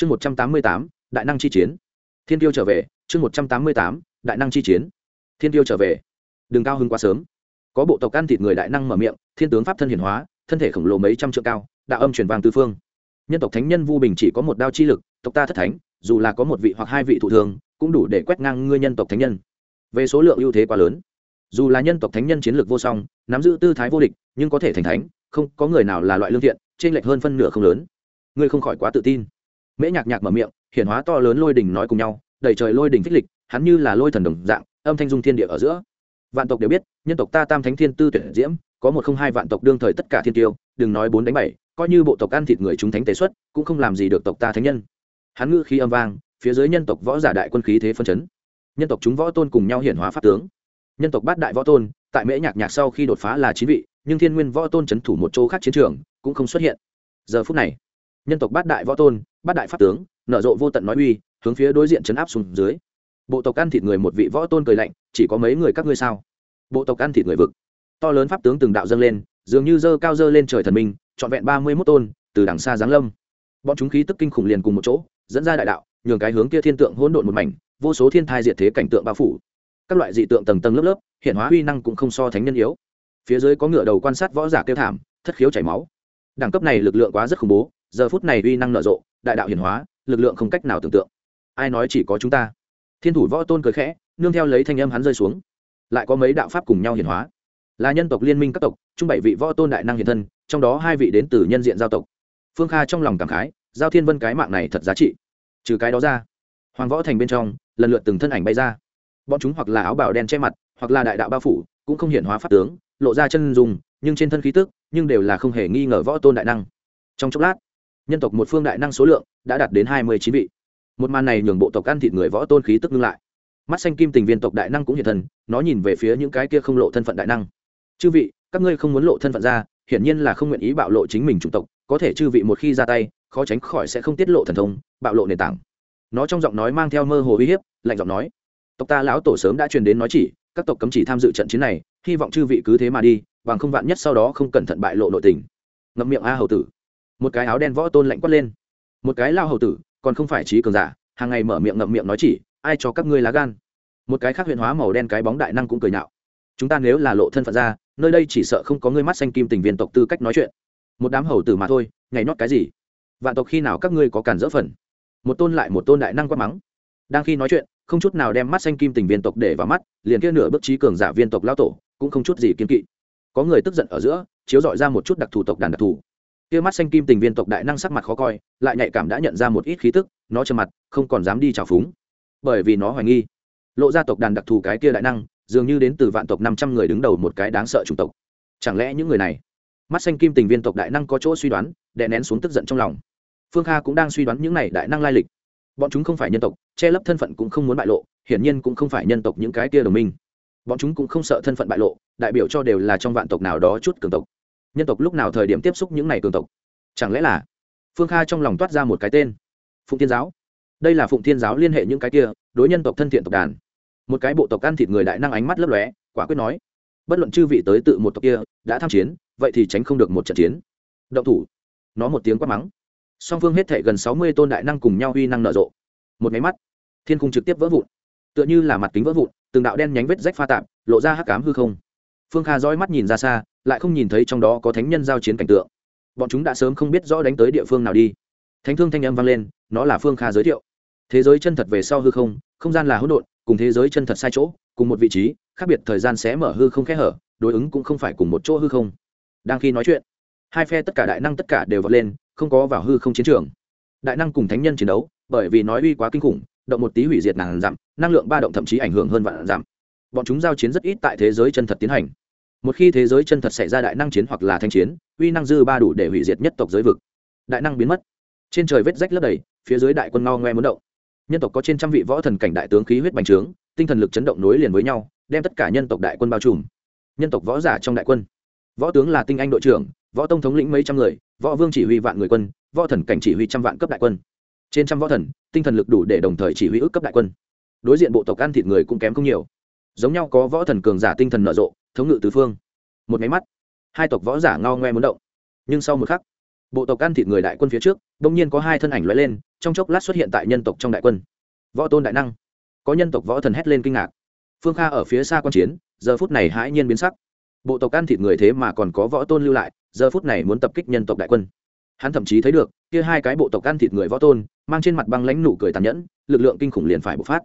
chương một trăm tám mươi tám, đại năng chi chiến. Thiên tiêu trở về, chương một trăm tám mươi tám, đại năng chi chiến. Thiên tiêu trở về. Đừng cao hứng quá sớm. Có bộ tộc ăn thịt người đại năng mở miệng, thiên tướng pháp thân hiển hóa, thân thể khổng lồ mấy trăm trượng cao, đạo âm truyền vàng tư phương. Nhân tộc thánh nhân vu bình chỉ có một đao chi lực, tộc ta thất thánh, dù là có một vị hoặc hai vị thủ thường cũng đủ để quét ngang ngươi nhân tộc thánh nhân. Về số lượng ưu thế quá lớn. Dù là nhân tộc thánh nhân chiến lược vô song, nắm giữ tư thái vô địch, nhưng có thể thành thánh, không có người nào là loại lương thiện trên lệch hơn phân nửa không lớn. Ngươi không khỏi quá tự tin mễ nhạc nhạc mở miệng, hiển hóa to lớn lôi đình nói cùng nhau, đầy trời lôi đình phích lịch, hắn như là lôi thần đồng dạng, âm thanh dung thiên địa ở giữa. Vạn tộc đều biết, nhân tộc ta tam thánh thiên tư tuyển diễm, có một không hai vạn tộc đương thời tất cả thiên tiêu, đừng nói bốn đánh bảy, coi như bộ tộc ăn thịt người chúng thánh tế xuất, cũng không làm gì được tộc ta thánh nhân. Hắn ngữ khí âm vang, phía dưới nhân tộc võ giả đại quân khí thế phân chấn. Nhân tộc chúng võ tôn cùng nhau hiển hóa pháp tướng. Nhân tộc bát đại võ tôn, tại mễ nhạc nhạc sau khi đột phá là chín vị, nhưng thiên nguyên võ tôn c h ấ n thủ một chỗ khác chiến trường, cũng không xuất hiện. Giờ phút này nhân tộc bát đại võ tôn, bát đại pháp tướng, nở rộ vô tận nói uy, hướng phía đối diện chấn áp xuống dưới. Bộ tộc ăn thịt người một vị võ tôn cười lạnh, chỉ có mấy người các ngươi sao? Bộ tộc ăn thịt người vực. To lớn pháp tướng từng đạo dâng lên, dường như dơ cao dơ lên trời thần minh, trọn vẹn ba mươi mốt tôn, từ đằng xa giáng lâm. Bọn chúng khí tức kinh khủng liền cùng một chỗ, dẫn ra đại đạo, nhường cái hướng kia thiên tượng hỗn độn một mảnh, vô số thiên thai diệt thế cảnh tượng bao phủ. Các loại dị tượng tầng tầng lớp lớp, hiện hóa uy năng cũng không so thánh nhân yếu. Phía dưới có ngựa đầu quan sát võ giả kêu thảm, thất khiếu chảy máu. Đẳng cấp này lực lượng quá rất khủng bố giờ phút này uy năng nở rộ, đại đạo hiển hóa, lực lượng không cách nào tưởng tượng. Ai nói chỉ có chúng ta? Thiên thủ võ tôn cười khẽ, nương theo lấy thanh âm hắn rơi xuống. Lại có mấy đạo pháp cùng nhau hiển hóa. Là nhân tộc, liên minh các tộc, chung bảy vị võ tôn đại năng hiện thân, trong đó hai vị đến từ nhân diện giao tộc. Phương kha trong lòng cảm khái, giao thiên vân cái mạng này thật giá trị. Trừ cái đó ra, hoàng võ thành bên trong, lần lượt từng thân ảnh bay ra. Bọn chúng hoặc là áo bào đen che mặt, hoặc là đại đạo bao phủ, cũng không hiện hóa pháp tướng, lộ ra chân dùng nhưng trên thân khí tức, nhưng đều là không hề nghi ngờ võ tôn đại năng. Trong chốc lát nhân tộc một phương đại năng số lượng đã đạt đến hai mươi chín vị. Một màn này nhường bộ tộc ăn thịt người võ tôn khí tức ngưng lại. Mắt xanh kim tình viên tộc đại năng cũng hiện thần nó nhìn về phía những cái kia không lộ thân phận đại năng. Chư vị, các ngươi không muốn lộ thân phận ra, hiển nhiên là không nguyện ý bạo lộ chính mình chủng tộc, có thể chư vị một khi ra tay, khó tránh khỏi sẽ không tiết lộ thần thông, bạo lộ nền tảng. Nó trong giọng nói mang theo mơ hồ uy hiếp, lạnh giọng nói, tộc ta lão tổ sớm đã truyền đến nói chỉ, các tộc cấm chỉ tham dự trận chiến này, hy vọng chư vị cứ thế mà đi, bằng không vạn nhất sau đó không cẩn thận bại lộ nội tình. Ngậm miệng a hầu tử một cái áo đen võ tôn lạnh quát lên. Một cái lao hầu tử, còn không phải trí cường giả, hàng ngày mở miệng ngậm miệng nói chỉ, ai cho các ngươi lá gan? Một cái khác huyện hóa màu đen cái bóng đại năng cũng cười nhạo. Chúng ta nếu là lộ thân phận ra, nơi đây chỉ sợ không có ngươi mắt xanh kim tình viên tộc tư cách nói chuyện. Một đám hầu tử mà thôi ngày nót cái gì? Vạn tộc khi nào các ngươi có cản dỡ phần? Một tôn lại một tôn đại năng quát mắng. Đang khi nói chuyện, không chút nào đem mắt xanh kim tình viên tộc để vào mắt, liền kia nửa bức trí cường giả viên tộc lao tổ, cũng không chút gì kiên kỵ. Có người tức giận ở giữa, chiếu dọi ra một chút đặc thù tộc đàn đặc thù kia mắt xanh kim tình viên tộc đại năng sắc mặt khó coi, lại nhạy cảm đã nhận ra một ít khí tức, nó trầm mặt, không còn dám đi trào phúng. Bởi vì nó hoài nghi, lộ ra tộc đàn đặc thù cái kia đại năng, dường như đến từ vạn tộc năm trăm người đứng đầu một cái đáng sợ chủng tộc. Chẳng lẽ những người này, mắt xanh kim tình viên tộc đại năng có chỗ suy đoán, đè nén xuống tức giận trong lòng. Phương kha cũng đang suy đoán những này đại năng lai lịch. Bọn chúng không phải nhân tộc, che lấp thân phận cũng không muốn bại lộ, hiển nhiên cũng không phải nhân tộc những cái kia đồng minh. Bọn chúng cũng không sợ thân phận bại lộ, đại biểu cho đều là trong vạn tộc nào đó chút cường tộc nhân tộc lúc nào thời điểm tiếp xúc những này cường tộc? Chẳng lẽ là phương kha trong lòng toát ra một cái tên? Phụng thiên giáo. Đây là phụng thiên giáo liên hệ những cái kia đối nhân tộc thân thiện tộc đàn. Một cái bộ tộc ăn thịt người đại năng ánh mắt lấp lóe, quả quyết nói, bất luận chư vị tới tự một tộc kia, đã tham chiến, vậy thì tránh không được một trận chiến. Động thủ. Nó một tiếng quát mắng. Song phương hết thể gần sáu mươi tôn đại năng cùng nhau huy năng nở rộ. Một máy mắt, thiên cung trực tiếp vỡ vụn. Tựa như là mặt kính vỡ vụn, từng đạo đen nhánh vết rách pha tạp, lộ ra hắc cám hư không phương kha dõi mắt nhìn ra xa lại không nhìn thấy trong đó có thánh nhân giao chiến cảnh tượng. Bọn chúng đã sớm không biết rõ đánh tới địa phương nào đi. Thánh thương thanh âm vang lên nó là phương kha giới thiệu. Thế giới chân thật về sau hư không không gian là hỗn độn cùng thế giới chân thật sai chỗ cùng một vị trí khác biệt thời gian sẽ mở hư không khẽ hở đối ứng cũng không phải cùng một chỗ hư không. Đang khi nói chuyện hai phe tất cả đại năng tất cả đều vọt lên không có vào hư không chiến trường. Đại năng cùng thánh nhân chiến đấu bởi vì nói uy quá kinh khủng động một tí hủy diệt nàng giảm, năng lượng ba động thậm chí ảnh hưởng hơn vạn giảm. bọn chúng giao chiến rất ít tại thế giới chân thật tiến hành một khi thế giới chân thật xảy ra đại năng chiến hoặc là thanh chiến, uy năng dư ba đủ để hủy diệt nhất tộc giới vực. Đại năng biến mất. Trên trời vết rách lấp đầy, phía dưới đại quân ngao ngoe muốn động. Nhân tộc có trên trăm vị võ thần cảnh đại tướng khí huyết bành trướng, tinh thần lực chấn động nối liền với nhau, đem tất cả nhân tộc đại quân bao trùm. Nhân tộc võ giả trong đại quân. Võ tướng là tinh anh đội trưởng, võ tông thống lĩnh mấy trăm người, võ vương chỉ huy vạn người quân, võ thần cảnh chỉ huy trăm vạn cấp đại quân. Trên trăm võ thần, tinh thần lực đủ để đồng thời chỉ huy ước cấp đại quân. Đối diện bộ tộc ăn thịt người cũng kém không nhiều. Giống nhau có võ thần cường giả tinh thần nở rộ thống ngự tứ phương. Một máy mắt, hai tộc võ giả ngao ngoe muốn động. Nhưng sau một khắc, bộ tộc ăn thịt người đại quân phía trước, đông nhiên có hai thân ảnh lóe lên, trong chốc lát xuất hiện tại nhân tộc trong đại quân. Võ tôn đại năng. Có nhân tộc võ thần hét lên kinh ngạc. Phương kha ở phía xa q u a n chiến, giờ phút này hãi nhiên biến sắc. Bộ tộc ăn thịt người thế mà còn có võ tôn lưu lại, giờ phút này muốn tập kích nhân tộc đại quân. Hắn thậm chí thấy được, kia hai cái bộ tộc ăn thịt người võ tôn, mang trên mặt băng lãnh nụ cười tàn nhẫn, lực lượng kinh khủng liền phải bộc phát.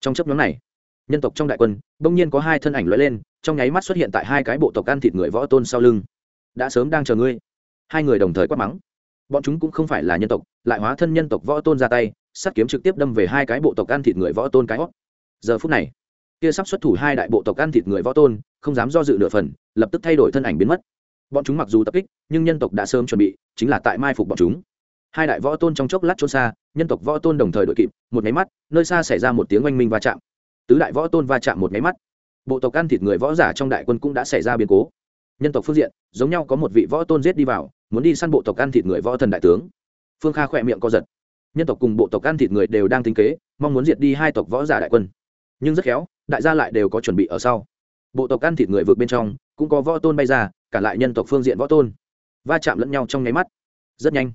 Trong chấp nhóm này, nhân tộc trong đại quân bỗng nhiên có hai thân ảnh lóe lên trong nháy mắt xuất hiện tại hai cái bộ tộc ăn thịt người võ tôn sau lưng. Đã sớm đang chờ ngươi. Hai người đồng thời quát mắng. Bọn chúng cũng không phải là nhân tộc, lại hóa thân nhân tộc võ tôn ra tay sắt kiếm trực tiếp đâm về hai cái bộ tộc ăn thịt người võ tôn cái hót. Giờ phút này, kia sắp xuất thủ hai đại bộ tộc ăn thịt người võ tôn, không dám do dự nửa phần, lập tức thay đổi thân ảnh biến mất. Bọn chúng mặc dù tập kích, nhưng nhân tộc đã sớm chuẩn bị, chính là tại mai phục bọn chúng. Hai đại võ tôn trong chốc lát trôn xa, nhân tộc võ tôn đồng thời đội kịp, một máy mắt, nơi xa xảy ra một tiếng oanh minh va chạm. Tứ đại võ tôn va chạm một máy mắt bộ tộc ăn thịt người võ giả trong đại quân cũng đã xảy ra biến cố. Nhân tộc phương diện, giống nhau có một vị võ tôn giết đi vào, muốn đi săn bộ tộc ăn thịt người võ thần đại tướng. Phương kha khỏe miệng co giật. Nhân tộc cùng bộ tộc ăn thịt người đều đang tính kế, mong muốn diệt đi hai tộc võ giả đại quân. Nhưng rất khéo, đại gia lại đều có chuẩn bị ở sau. Bộ tộc ăn thịt người vượt bên trong, cũng có võ tôn bay ra, cả lại nhân tộc phương diện võ tôn. Va chạm lẫn nhau trong nháy mắt. Rất nhanh,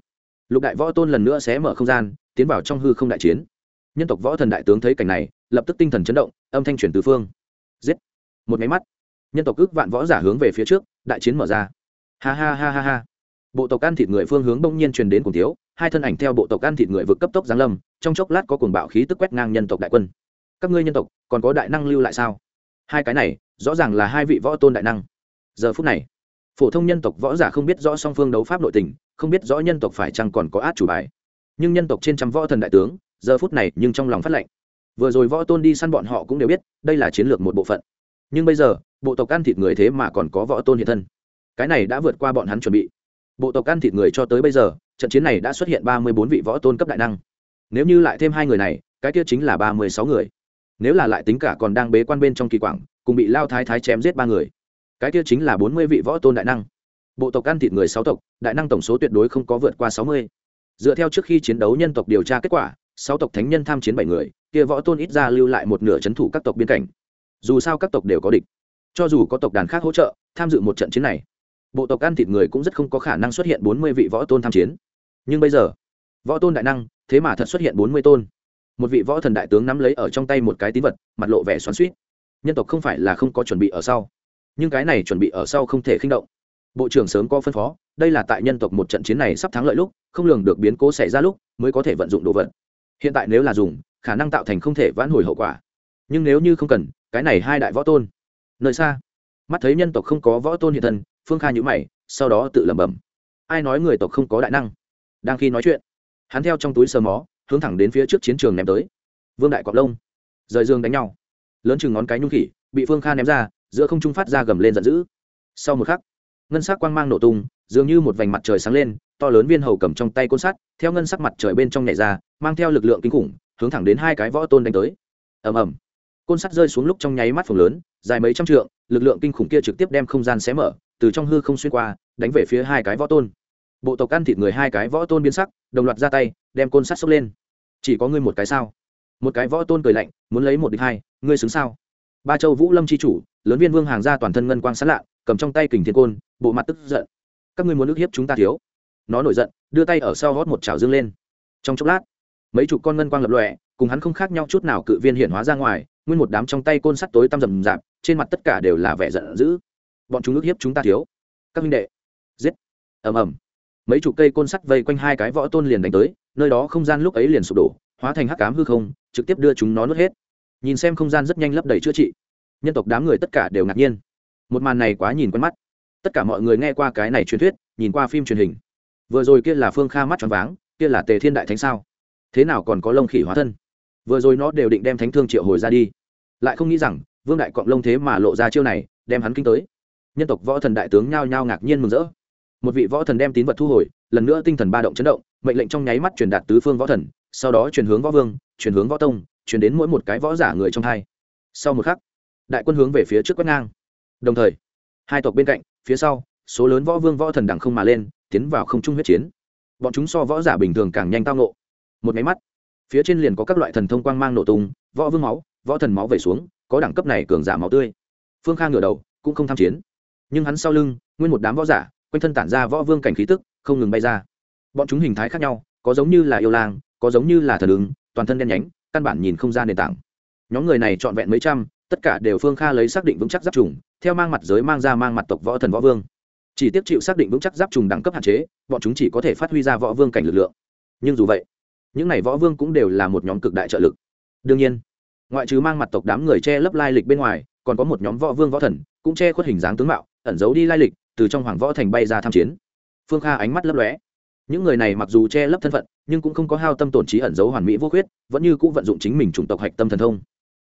lục đại võ tôn lần nữa sẽ mở không gian, tiến vào trong hư không đại chiến. Nhân tộc võ thần đại tướng thấy cảnh này, lập tức tinh thần chấn động, âm thanh chuyển từ phương một máy mắt. Nhân tộc ước vạn võ giả hướng về phía trước, đại chiến mở ra. Ha ha ha ha ha. Bộ tộc ăn thịt người phương hướng bỗng nhiên truyền đến cùng thiếu, hai thân ảnh theo bộ tộc ăn thịt người vượt cấp tốc giáng lâm, trong chốc lát có cuồng bạo khí tức quét ngang nhân tộc đại quân. Các ngươi nhân tộc, còn có đại năng lưu lại sao? Hai cái này, rõ ràng là hai vị võ tôn đại năng. Giờ phút này, phổ thông nhân tộc võ giả không biết rõ song phương đấu pháp nội tình, không biết rõ nhân tộc phải chăng còn có át chủ bài. Nhưng nhân tộc trên trăm võ thần đại tướng, giờ phút này nhưng trong lòng phát lệnh. Vừa rồi võ tôn đi săn bọn họ cũng đều biết, đây là chiến lược một bộ phận nhưng bây giờ, bộ tộc ăn thịt người thế mà còn có võ tôn hiện thân. Cái này đã vượt qua bọn hắn chuẩn bị. Bộ tộc ăn thịt người cho tới bây giờ, trận chiến này đã xuất hiện ba mươi bốn vị võ tôn cấp đại năng. Nếu như lại thêm hai người này, cái kia chính là ba mươi sáu người. Nếu là lại tính cả còn đang bế quan bên trong kỳ quảng, cùng bị lao thái thái chém giết ba người, cái kia chính là bốn mươi vị võ tôn đại năng. Bộ tộc ăn thịt người sáu tộc, đại năng tổng số tuyệt đối không có vượt qua sáu mươi. Dựa theo trước khi chiến đấu nhân tộc điều tra kết quả, sáu tộc thánh nhân tham chiến bảy người, kia võ tôn ít ra lưu lại một nửa c h ấ n thủ các tộc biên cảnh dù sao các tộc đều có địch. Cho dù có tộc đàn khác hỗ trợ, tham dự một trận chiến này, bộ tộc ăn thịt người cũng rất không có khả năng xuất hiện bốn mươi vị võ tôn tham chiến. Nhưng bây giờ, võ tôn đại năng, thế mà thật xuất hiện bốn mươi tôn. Một vị võ thần đại tướng nắm lấy ở trong tay một cái tín vật, mặt lộ vẻ xoắn suýt nhân tộc không phải là không có chuẩn bị ở sau, nhưng cái này chuẩn bị ở sau không thể khinh động. Bộ trưởng sớm có phân phó, đây là tại nhân tộc một trận chiến này sắp thắng lợi lúc, không lường được biến cố xảy ra lúc, mới có thể vận dụng đồ vật. Hiện tại nếu là dùng, khả năng tạo thành không thể vãn hồi hậu quả. Nhưng nếu như không cần cái này hai đại võ tôn. Nơi xa, mắt thấy nhân tộc không có võ tôn hiện thân, phương kha nhữ mày, sau đó tự lẩm bẩm. Ai nói người tộc không có đại năng? Đang khi nói chuyện, hắn theo trong túi sờ mó, hướng thẳng đến phía trước chiến trường ném tới. Vương đại cọc lông, rời dương đánh nhau. Lớn chừng ngón cái nhung khỉ, bị phương kha ném ra, giữa không trung phát ra gầm lên giận dữ. Sau một khắc, ngân sắc quang mang nổ tung, dường như một vành mặt trời sáng lên, to lớn viên hầu cầm trong tay côn sắt, theo ngân sắc mặt trời bên trong nhảy ra, mang theo lực lượng kinh khủng, hướng thẳng đến hai cái võ tôn đánh tới. Ầm ầm côn sắt rơi xuống lúc trong nháy mắt phồng lớn, dài mấy trăm trượng, lực lượng kinh khủng kia trực tiếp đem không gian xé mở, từ trong hư không xuyên qua, đánh về phía hai cái võ tôn. Bộ tộc ăn thịt người hai cái võ tôn biến sắc, đồng loạt ra tay, đem côn sắt xốc lên. Chỉ có ngươi một cái sao? Một cái võ tôn cười lạnh, muốn lấy một địch hai, ngươi xứng sao? Ba châu vũ lâm c h i chủ, lớn viên vương hàng ra toàn thân ngân quang sán lạ, cầm trong tay kình thiên côn, bộ mặt tức giận. Các ngươi muốn ức hiếp chúng ta thiếu. Nó nổi giận, đưa tay ở sau hót một chảo dương lên. Trong chốc lát, mấy chục con ngân quang lập lọe cùng hắn không khác nhau chút nào cự viên hiện hóa ra ngoài nguyên một đám trong tay côn sắt tối tăm rầm rạp, trên mặt tất cả đều là vẻ giận dữ. Bọn chúng ức hiếp chúng ta thiếu. Các minh đệ. Giết. Ầm ầm. Mấy chục cây côn sắt vây quanh hai cái võ tôn liền đánh tới, nơi đó không gian lúc ấy liền sụp đổ, hóa thành hắc cám hư không, trực tiếp đưa chúng nó nuốt hết. Nhìn xem không gian rất nhanh lấp đầy chữa trị. Nhân tộc đám người tất cả đều ngạc nhiên. Một màn này quá nhìn quen mắt. Tất cả mọi người nghe qua cái này truyền thuyết, nhìn qua phim truyền hình. Vừa rồi kia là phương kha mắt tròn váng, kia là tề thiên đại thánh sao? Thế nào còn có lông khỉ hóa thân? Vừa rồi nó đều định đem thánh thương triệu hồi ra đi lại không nghĩ rằng vương đại cọng lông thế mà lộ ra chiêu này, đem hắn kinh tới. Nhân tộc võ thần đại tướng nhao nhao ngạc nhiên mừng rỡ. Một vị võ thần đem tín vật thu hồi, lần nữa tinh thần ba động chấn động, mệnh lệnh trong nháy mắt truyền đạt tứ phương võ thần, sau đó chuyển hướng võ vương chuyển hướng võ tông chuyển đến mỗi một cái võ giả người trong hai. Sau một khắc, đại quân hướng về phía trước quét ngang. Đồng thời, hai tộc bên cạnh, phía sau, số lớn võ vương võ thần đẳng không mà lên, tiến vào không trung huyết chiến. Bọn chúng so võ giả bình thường càng nhanh tao nộ một máy mắt, phía trên liền có các loại thần thông quang mang nổ tung, võ vương máu võ thần máu về xuống, có đẳng cấp này cường giả máu tươi. Phương kha ngửa đầu, cũng không tham chiến. Nhưng hắn sau lưng, nguyên một đám võ giả, quanh thân tản ra võ vương cảnh khí tức, không ngừng bay ra. Bọn chúng hình thái khác nhau, có giống như là yêu lang, có giống như là thần ứng, toàn thân đen nhánh, căn bản nhìn không ra nền tảng. Nhóm người này trọn vẹn mấy trăm, tất cả đều phương kha lấy xác định vững chắc giáp trùng, theo mang mặt giới mang ra mang mặt tộc võ thần võ vương. Chỉ tiếp chịu xác định vững chắc giáp trùng đẳng cấp hạn chế, bọn chúng chỉ có thể phát huy ra võ vương cảnh lực lượng. Nhưng dù vậy, những này võ vương cũng đều là một nhóm cực đại trợ lực. Đương nhiên ngoại trừ mang mặt tộc đám người che lấp lai lịch bên ngoài, còn có một nhóm võ vương võ thần, cũng che khuất hình dáng tướng mạo, ẩn giấu đi lai lịch, từ trong hoàng võ thành bay ra tham chiến. Phương kha ánh mắt lấp lóe. Những người này mặc dù che lấp thân phận, nhưng cũng không có hao tâm tổn trí ẩn giấu hoàn mỹ vô khuyết, vẫn như cũng vận dụng chính mình chủng tộc hạch tâm thần thông.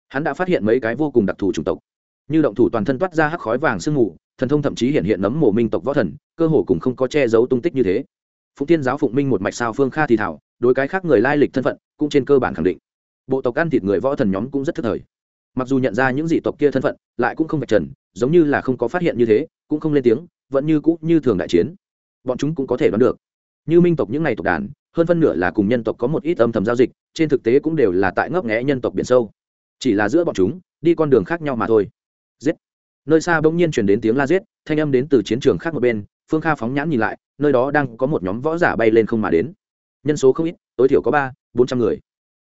Hắn đã phát hiện mấy cái vô cùng đặc thù chủng tộc. Như động thủ toàn thân toát ra hắc khói vàng sương mù, thần thông thậm chí hiện hiện nấm mộ minh tộc võ thần, cơ hồ cùng không có che giấu tung tích như thế. Phụng tiên giáo phụng minh một mạch sao phương kha thì thảo, đối cái khác người lai lịch thân phận, cũng trên cơ bản khẳng định bộ tộc ăn thịt người võ thần nhóm cũng rất thức thời. Mặc dù nhận ra những dị tộc kia thân phận, lại cũng không vạch trần, giống như là không có phát hiện như thế, cũng không lên tiếng, vẫn như cũ như thường đại chiến. Bọn chúng cũng có thể đoán được. Như minh tộc những ngày tộc đàn, hơn phân nửa là cùng nhân tộc có một ít âm thầm giao dịch, trên thực tế cũng đều là tại ngấp nghẽ nhân tộc biển sâu. Chỉ là giữa bọn chúng, đi con đường khác nhau mà thôi. Giết. Nơi xa bỗng nhiên chuyển đến tiếng la giết, thanh âm đến từ chiến trường khác một bên, phương kha phóng nhãn nhìn lại, nơi đó đang có một nhóm võ giả bay lên không mà đến. Nhân số không ít, tối thiểu có ba, bốn trăm người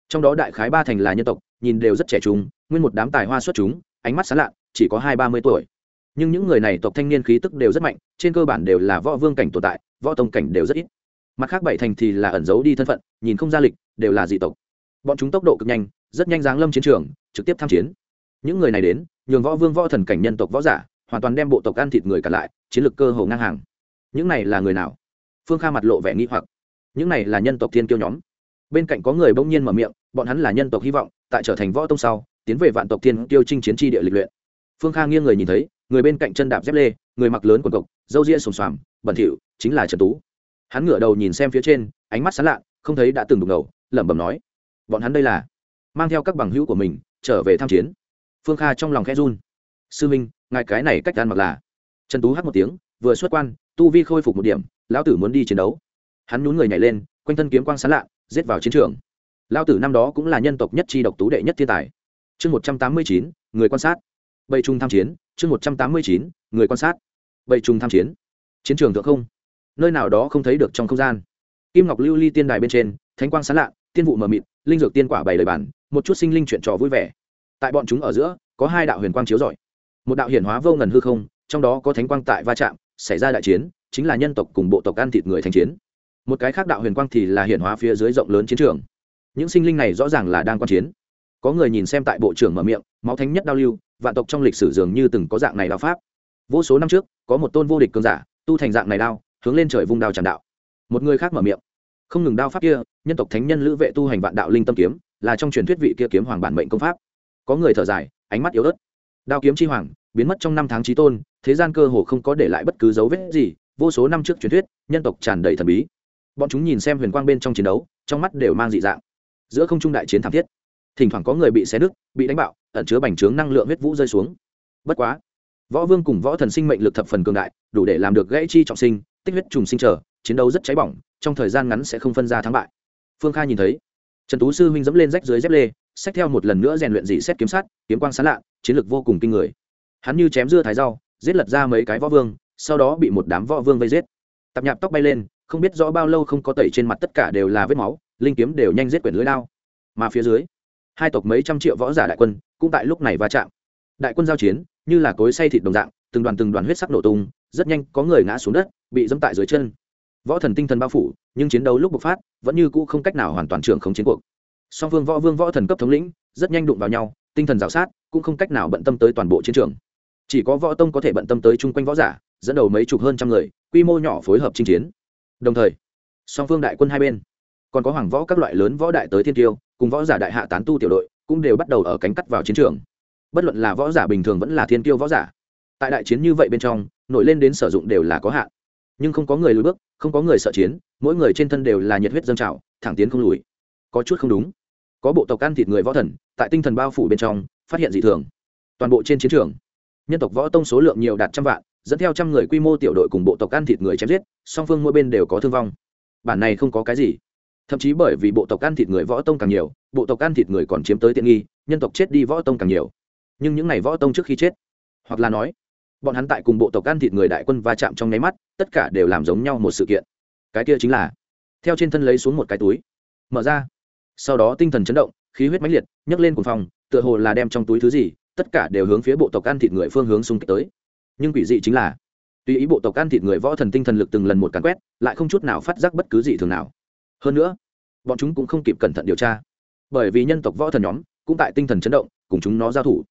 trong đó đại khái ba thành là nhân tộc, nhìn đều rất trẻ trung, nguyên một đám tài hoa xuất chúng, ánh mắt sán lạ chỉ có hai ba mươi tuổi. Nhưng những người này tộc thanh niên khí tức đều rất mạnh, trên cơ bản đều là võ vương cảnh tồn tại, võ tông cảnh đều rất ít. Mặt khác bảy thành thì là ẩn giấu đi thân phận, nhìn không ra lịch, đều là dị tộc. Bọn chúng tốc độ cực nhanh, rất nhanh giáng lâm chiến trường, trực tiếp tham chiến. Những người này đến, nhường võ vương võ thần cảnh nhân tộc võ giả, hoàn toàn đem bộ tộc ăn thịt người cả lại, chiến lược cơ hồ ngang hàng. Những này là người nào? Phương kha mặt lộ vẻ nghi hoặc. Những này là nhân tộc thiên kiêu nhóm bên cạnh có người bỗng nhiên mở miệng, bọn hắn là nhân tộc hy vọng, tại trở thành võ tông sau, tiến về vạn tộc thiên tiêu chinh chiến tri địa lịch luyện. Phương kha nghiêng người nhìn thấy, người bên cạnh chân đạp dép lê, người mặc lớn quần cộc, râu ria sồm xoàm, bẩn thỉu, chính là trần tú. Hắn ngửa đầu nhìn xem phía trên, ánh mắt sán lạ, không thấy đã từng đụng đầu, lẩm bẩm nói, bọn hắn đây là mang theo các bằng hữu của mình, trở về tham chiến. Phương kha trong lòng khẽ run, sư minh, ngài cái này cách ăn mặc là? Trần tú hát một tiếng, vừa xuất quan, tu vi khôi phục một điểm, lão tử muốn đi chiến đấu. Hắn nhún người nhảy lên, quanh thân kiếm quang sán lạ giết vào chiến trường. Lao tử năm đó cũng là nhân tộc nhất tri độc tú đệ nhất thiên tài. Chương một trăm tám mươi chín, người quan sát. Bầy trung tham chiến, chương một trăm tám mươi chín, người quan sát. Bầy trung tham chiến. Chiến trường thượng không. Nơi nào đó không thấy được trong không gian. Kim ngọc lưu ly tiên đài bên trên, thánh quang sán lạ, tiên vụ mờ mịt, linh dược tiên quả bày lời bản, một chút sinh linh chuyện trò vui vẻ. Tại bọn chúng ở giữa, có hai đạo huyền quang chiếu rọi. Một đạo hiển hóa vô ngần hư không, trong đó có thánh quang tại va chạm, xảy ra đại chiến, chính là nhân tộc cùng bộ tộc ăn thịt người thành chiến một cái khác đạo huyền quang thì là hiện hóa phía dưới rộng lớn chiến trường. Những sinh linh này rõ ràng là đang quan chiến. Có người nhìn xem tại bộ trưởng mở miệng, máu thánh nhất đao lưu, vạn tộc trong lịch sử dường như từng có dạng này đao pháp. Vô số năm trước, có một tôn vô địch cường giả, tu thành dạng này đao, hướng lên trời vung đao tràn đạo. Một người khác mở miệng, không ngừng đao pháp kia, nhân tộc thánh nhân lữ vệ tu hành vạn đạo linh tâm kiếm, là trong truyền thuyết vị kia kiếm hoàng bản mệnh công pháp. Có người thở dài, ánh mắt yếu ớt, đao kiếm chi hoàng, biến mất trong năm tháng trí tôn, thế gian cơ hồ không có để lại bất cứ dấu vết gì, vô số năm trước truyền thuyết, nhân tộc tràn đầy thần bí bọn chúng nhìn xem huyền quang bên trong chiến đấu, trong mắt đều mang dị dạng. Giữa không trung đại chiến thảm thiết, thỉnh thoảng có người bị xé nứt, bị đánh bạo, ẩn chứa bành trướng năng lượng huyết vũ rơi xuống. Bất quá, võ vương cùng võ thần sinh mệnh lực thập phần cường đại, đủ để làm được gãy chi trọng sinh, tích huyết trùng sinh trở, chiến đấu rất cháy bỏng, trong thời gian ngắn sẽ không phân ra thắng bại. Phương kha nhìn thấy, trần tú sư huynh dẫm lên rách dưới dép lê, xách theo một lần nữa rèn luyện dị xét kiếm sát, kiếm quang sán lạ, chiến lược vô cùng kinh người. Hắn như chém dưa thái rau, giết lật ra mấy cái võ vương, sau đó bị một đám võ vương vây giết. Tạp nhạp tóc bay lên không biết rõ bao lâu không có tẩy trên mặt tất cả đều là vết máu, linh kiếm đều nhanh giết quyển lưới lao mà phía dưới, hai tộc mấy trăm triệu võ giả đại quân cũng tại lúc này va chạm. Đại quân giao chiến, như là cối say thịt đồng dạng, từng đoàn từng đoàn huyết sắc nổ tung, rất nhanh có người ngã xuống đất, bị dẫm tại dưới chân. Võ thần tinh thần bao phủ, nhưng chiến đấu lúc bộc phát, vẫn như cũ không cách nào hoàn toàn trưởng không chiến cuộc. Song phương võ vương võ thần cấp thống lĩnh, rất nhanh đụng vào nhau, tinh thần rào sát, cũng không cách nào bận tâm tới toàn bộ chiến trường. Chỉ có võ tông có thể bận tâm tới chung quanh võ giả, dẫn đầu mấy chục hơn trăm người, quy mô nhỏ phối hợp chinh chiến đồng thời, song phương đại quân hai bên, còn có hoàng võ các loại lớn võ đại tới thiên tiêu, cùng võ giả đại hạ tán tu tiểu đội, cũng đều bắt đầu ở cánh cắt vào chiến trường. Bất luận là võ giả bình thường vẫn là thiên tiêu võ giả, tại đại chiến như vậy bên trong, nổi lên đến sử dụng đều là có hạn. Nhưng không có người lùi bước, không có người sợ chiến, mỗi người trên thân đều là nhiệt huyết dâng trào, thẳng tiến không lùi. Có chút không đúng. Có bộ tộc ăn thịt người võ thần, tại tinh thần bao phủ bên trong, phát hiện dị thường. Toàn bộ trên chiến trường, nhân tộc võ tông số lượng nhiều đạt trăm vạn dẫn theo trăm người quy mô tiểu đội cùng bộ tộc ăn thịt người chém giết song phương mỗi bên đều có thương vong. Bản này không có cái gì. Thậm chí bởi vì bộ tộc ăn thịt người võ tông càng nhiều bộ tộc ăn thịt người còn chiếm tới tiện nghi nhân tộc chết đi võ tông càng nhiều. Nhưng những n à y võ tông trước khi chết hoặc là nói bọn hắn tại cùng bộ tộc ăn thịt người đại quân va chạm trong nháy mắt tất cả đều làm giống nhau một sự kiện. Cái kia chính là theo trên thân lấy xuống một cái túi mở ra. Sau đó tinh thần chấn động khí huyết mãnh liệt nhấc lên cuồng phòng, tựa hồ là đem trong túi thứ gì tất cả đều hướng phía bộ tộc ăn thịt người phương hướng xung kích tới nhưng quỷ dị chính là tùy ý bộ tộc ăn thịt người võ thần tinh thần lực từng lần một càn quét, lại không chút nào phát giác bất cứ gì thường nào. Hơn nữa, bọn chúng cũng không kịp cẩn thận điều tra, bởi vì nhân tộc võ thần nhóm cũng tại tinh thần chấn động, cùng chúng nó giao thủ.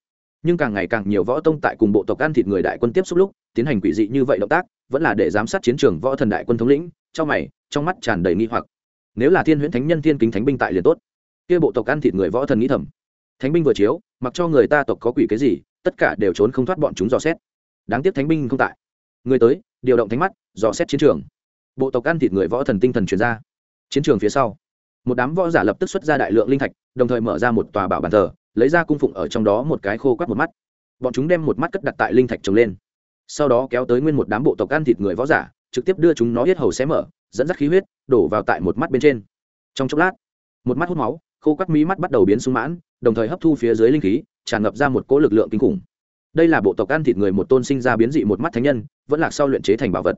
Nhưng càng ngày càng nhiều võ tông tại cùng bộ tộc ăn thịt người đại quân tiếp xúc lúc, tiến hành quỷ dị như vậy động tác, vẫn là để giám sát chiến trường võ thần đại quân thống lĩnh, trong mày, trong mắt tràn đầy nghi hoặc. Nếu là thiên huyễn thánh nhân, thiên kính thánh binh tại liền tốt. Kia bộ tộc ăn thịt người võ thần nghĩ thầm. Thánh binh vừa chiếu, mặc cho người ta tộc có quỷ cái gì, tất cả đều trốn không thoát bọn chúng dò xét đáng tiếc thánh binh không tại. Người tới, điều động thánh mắt, dò xét chiến trường. Bộ tộc ăn thịt người võ thần tinh thần truyền ra. Chiến trường phía sau, một đám võ giả lập tức xuất ra đại lượng linh thạch, đồng thời mở ra một tòa bảo bàn thờ, lấy ra cung phụng ở trong đó một cái khô quắt một mắt. Bọn chúng đem một mắt cất đặt tại linh thạch trồng lên. Sau đó kéo tới nguyên một đám bộ tộc ăn thịt người võ giả, trực tiếp đưa chúng nó hết hầu xé mở, dẫn dắt khí huyết, đổ vào tại một mắt bên trên. Trong chốc lát, một mắt hút máu, khô quắt mí mắt bắt đầu biến sung mãn, đồng thời hấp thu phía dưới linh khí, tràn ngập ra một cỗ lực lượng kinh khủng đây là bộ tộc ăn thịt người một tôn sinh ra biến dị một mắt thánh nhân, vẫn lạc sau luyện chế thành bảo vật.